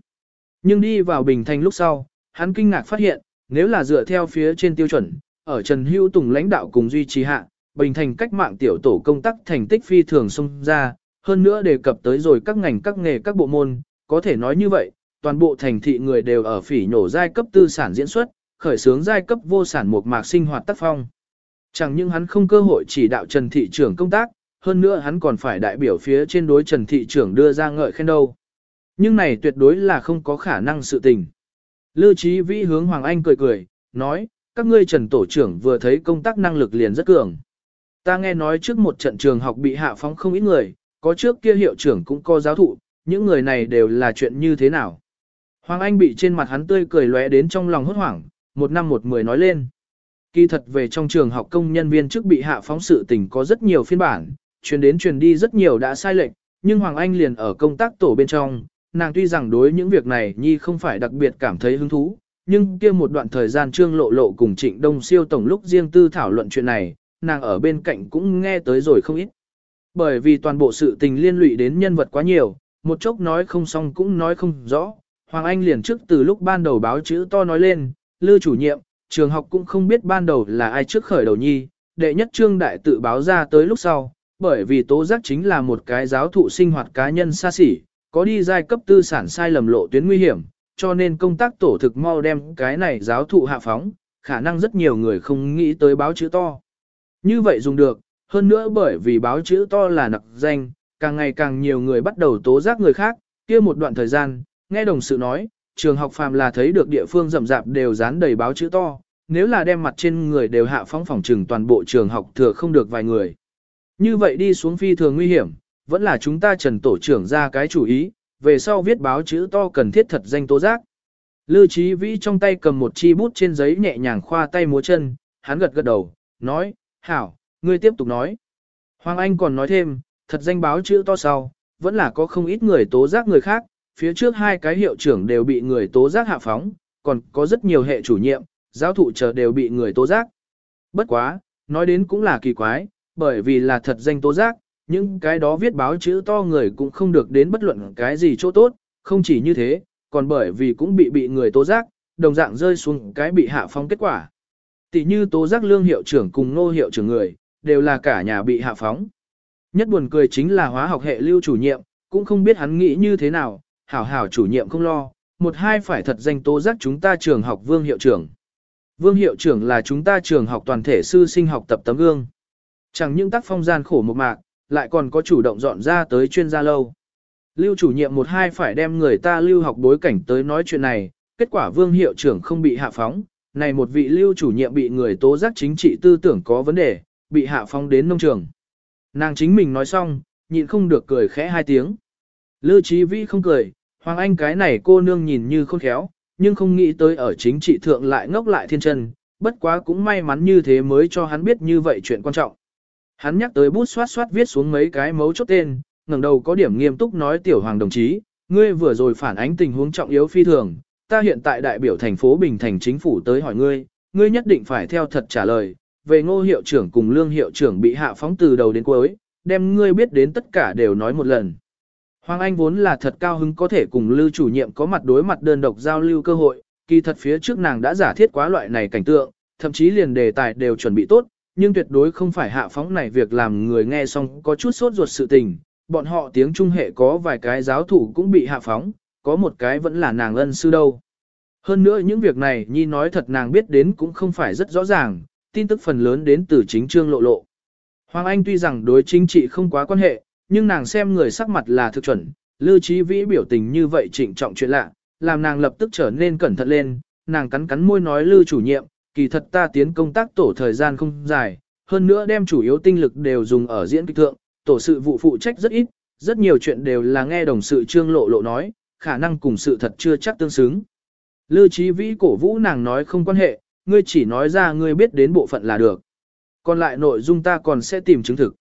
Nhưng đi vào Bình Thành lúc sau, hắn kinh ngạc phát hiện, nếu là dựa theo phía trên tiêu chuẩn, ở Trần Hữu Tùng lãnh đạo cùng duy trì hạ, Bình Thành cách mạng tiểu tổ công tác thành tích phi thường xông ra, hơn nữa đề cập tới rồi các ngành các nghề các bộ môn, có thể nói như vậy, toàn bộ thành thị người đều ở phỉ nhổ giai cấp tư sản diễn xuất, khởi xướng giai cấp vô sản một mạc sinh hoạt tác phong. Chẳng những hắn không cơ hội chỉ đạo Trần thị trưởng công tác, hơn nữa hắn còn phải đại biểu phía trên đối Trần thị trưởng đưa ra ngợi khen đâu. Nhưng này tuyệt đối là không có khả năng sự tình. Lưu Chí Vĩ hướng Hoàng Anh cười cười, nói, các ngươi Trần tổ trưởng vừa thấy công tác năng lực liền rất cường. Ta nghe nói trước một trận trường học bị hạ phóng không ít người, có trước kia hiệu trưởng cũng có giáo thụ, những người này đều là chuyện như thế nào. Hoàng Anh bị trên mặt hắn tươi cười lóe đến trong lòng hốt hoảng, một năm một mười nói lên. Kỳ thật về trong trường học công nhân viên trước bị hạ phóng sự tình có rất nhiều phiên bản, truyền đến truyền đi rất nhiều đã sai lệch, nhưng Hoàng Anh liền ở công tác tổ bên trong, nàng tuy rằng đối những việc này nhi không phải đặc biệt cảm thấy hứng thú, nhưng kia một đoạn thời gian trương lộ lộ cùng trịnh đông siêu tổng lúc riêng tư thảo luận chuyện này, nàng ở bên cạnh cũng nghe tới rồi không ít. Bởi vì toàn bộ sự tình liên lụy đến nhân vật quá nhiều, một chốc nói không xong cũng nói không rõ. Hoàng Anh liền trước từ lúc ban đầu báo chữ to nói lên, lư chủ nhiệm, trường học cũng không biết ban đầu là ai trước khởi đầu nhi, đệ nhất trương đại tự báo ra tới lúc sau, bởi vì tố giác chính là một cái giáo thụ sinh hoạt cá nhân xa xỉ, có đi giai cấp tư sản sai lầm lộ tuyến nguy hiểm, cho nên công tác tổ thực mau đem cái này giáo thụ hạ phóng, khả năng rất nhiều người không nghĩ tới báo chữ to. Như vậy dùng được, hơn nữa bởi vì báo chữ to là nặc danh, càng ngày càng nhiều người bắt đầu tố giác người khác, kia một đoạn thời gian, nghe đồng sự nói, trường học phàm là thấy được địa phương rậm rạp đều dán đầy báo chữ to, nếu là đem mặt trên người đều hạ phóng phòng trừng toàn bộ trường học thừa không được vài người. Như vậy đi xuống phi thường nguy hiểm, vẫn là chúng ta trần tổ trưởng ra cái chủ ý, về sau viết báo chữ to cần thiết thật danh tố giác. Lưu Chí Vĩ trong tay cầm một chi bút trên giấy nhẹ nhàng khoa tay múa chân, hắn gật gật đầu, nói, hảo, ngươi tiếp tục nói. Hoàng Anh còn nói thêm, thật danh báo chữ to sau, vẫn là có không ít người tố giác người khác, phía trước hai cái hiệu trưởng đều bị người tố giác hạ phóng, còn có rất nhiều hệ chủ nhiệm, giáo thụ chờ đều bị người tố giác. Bất quá, nói đến cũng là kỳ quái, bởi vì là thật danh tố giác, những cái đó viết báo chữ to người cũng không được đến bất luận cái gì chỗ tốt, không chỉ như thế, còn bởi vì cũng bị bị người tố giác, đồng dạng rơi xuống cái bị hạ phóng kết quả. Tỷ như tố giác lương hiệu trưởng cùng nô hiệu trưởng người, đều là cả nhà bị hạ phóng. Nhất buồn cười chính là hóa học hệ lưu chủ nhiệm, cũng không biết hắn nghĩ như thế nào, hảo hảo chủ nhiệm không lo, một hai phải thật danh tố giác chúng ta trường học vương hiệu trưởng. Vương hiệu trưởng là chúng ta trường học toàn thể sư sinh học tập tấm gương. Chẳng những tác phong gian khổ một mạc, lại còn có chủ động dọn ra tới chuyên gia lâu. Lưu chủ nhiệm một hai phải đem người ta lưu học bối cảnh tới nói chuyện này, kết quả vương hiệu trưởng không bị hạ phóng, này một vị lưu chủ nhiệm bị người tố giác chính trị tư tưởng có vấn đề, bị hạ phóng đến nông trường. Nàng chính mình nói xong, nhịn không được cười khẽ hai tiếng. Lưu trí vĩ không cười, Hoàng Anh cái này cô nương nhìn như khôn khéo, nhưng không nghĩ tới ở chính trị thượng lại ngốc lại thiên chân, bất quá cũng may mắn như thế mới cho hắn biết như vậy chuyện quan trọng. Hắn nhắc tới bút xoát xoát viết xuống mấy cái mấu chốt tên, ngẩng đầu có điểm nghiêm túc nói tiểu hoàng đồng chí, ngươi vừa rồi phản ánh tình huống trọng yếu phi thường, ta hiện tại đại biểu thành phố Bình Thành chính phủ tới hỏi ngươi, ngươi nhất định phải theo thật trả lời, về ngô hiệu trưởng cùng lương hiệu trưởng bị hạ phóng từ đầu đến cuối, đem ngươi biết đến tất cả đều nói một lần. Hoàng Anh vốn là thật cao hứng có thể cùng lưu chủ nhiệm có mặt đối mặt đơn độc giao lưu cơ hội, kỳ thật phía trước nàng đã giả thiết quá loại này cảnh tượng, thậm chí liền đề tài đều chuẩn bị tốt, nhưng tuyệt đối không phải hạ phóng này việc làm người nghe xong có chút sốt ruột sự tình, bọn họ tiếng trung hệ có vài cái giáo thủ cũng bị hạ phóng, có một cái vẫn là nàng ân sư đâu. Hơn nữa những việc này Nhi nói thật nàng biết đến cũng không phải rất rõ ràng, tin tức phần lớn đến từ chính trương lộ lộ. Hoàng Anh tuy rằng đối chính trị không quá quan hệ, nhưng nàng xem người sắc mặt là thực chuẩn, lưu trí vĩ biểu tình như vậy trịnh trọng chuyện lạ, làm nàng lập tức trở nên cẩn thận lên, nàng cắn cắn môi nói lưu chủ nhiệm, kỳ thật ta tiến công tác tổ thời gian không dài, hơn nữa đem chủ yếu tinh lực đều dùng ở diễn kịch thượng, tổ sự vụ phụ trách rất ít, rất nhiều chuyện đều là nghe đồng sự trương lộ lộ nói, khả năng cùng sự thật chưa chắc tương xứng. Lưu Chí Vĩ cổ vũ nàng nói không quan hệ, ngươi chỉ nói ra ngươi biết đến bộ phận là được. Còn lại nội dung ta còn sẽ tìm chứng thực.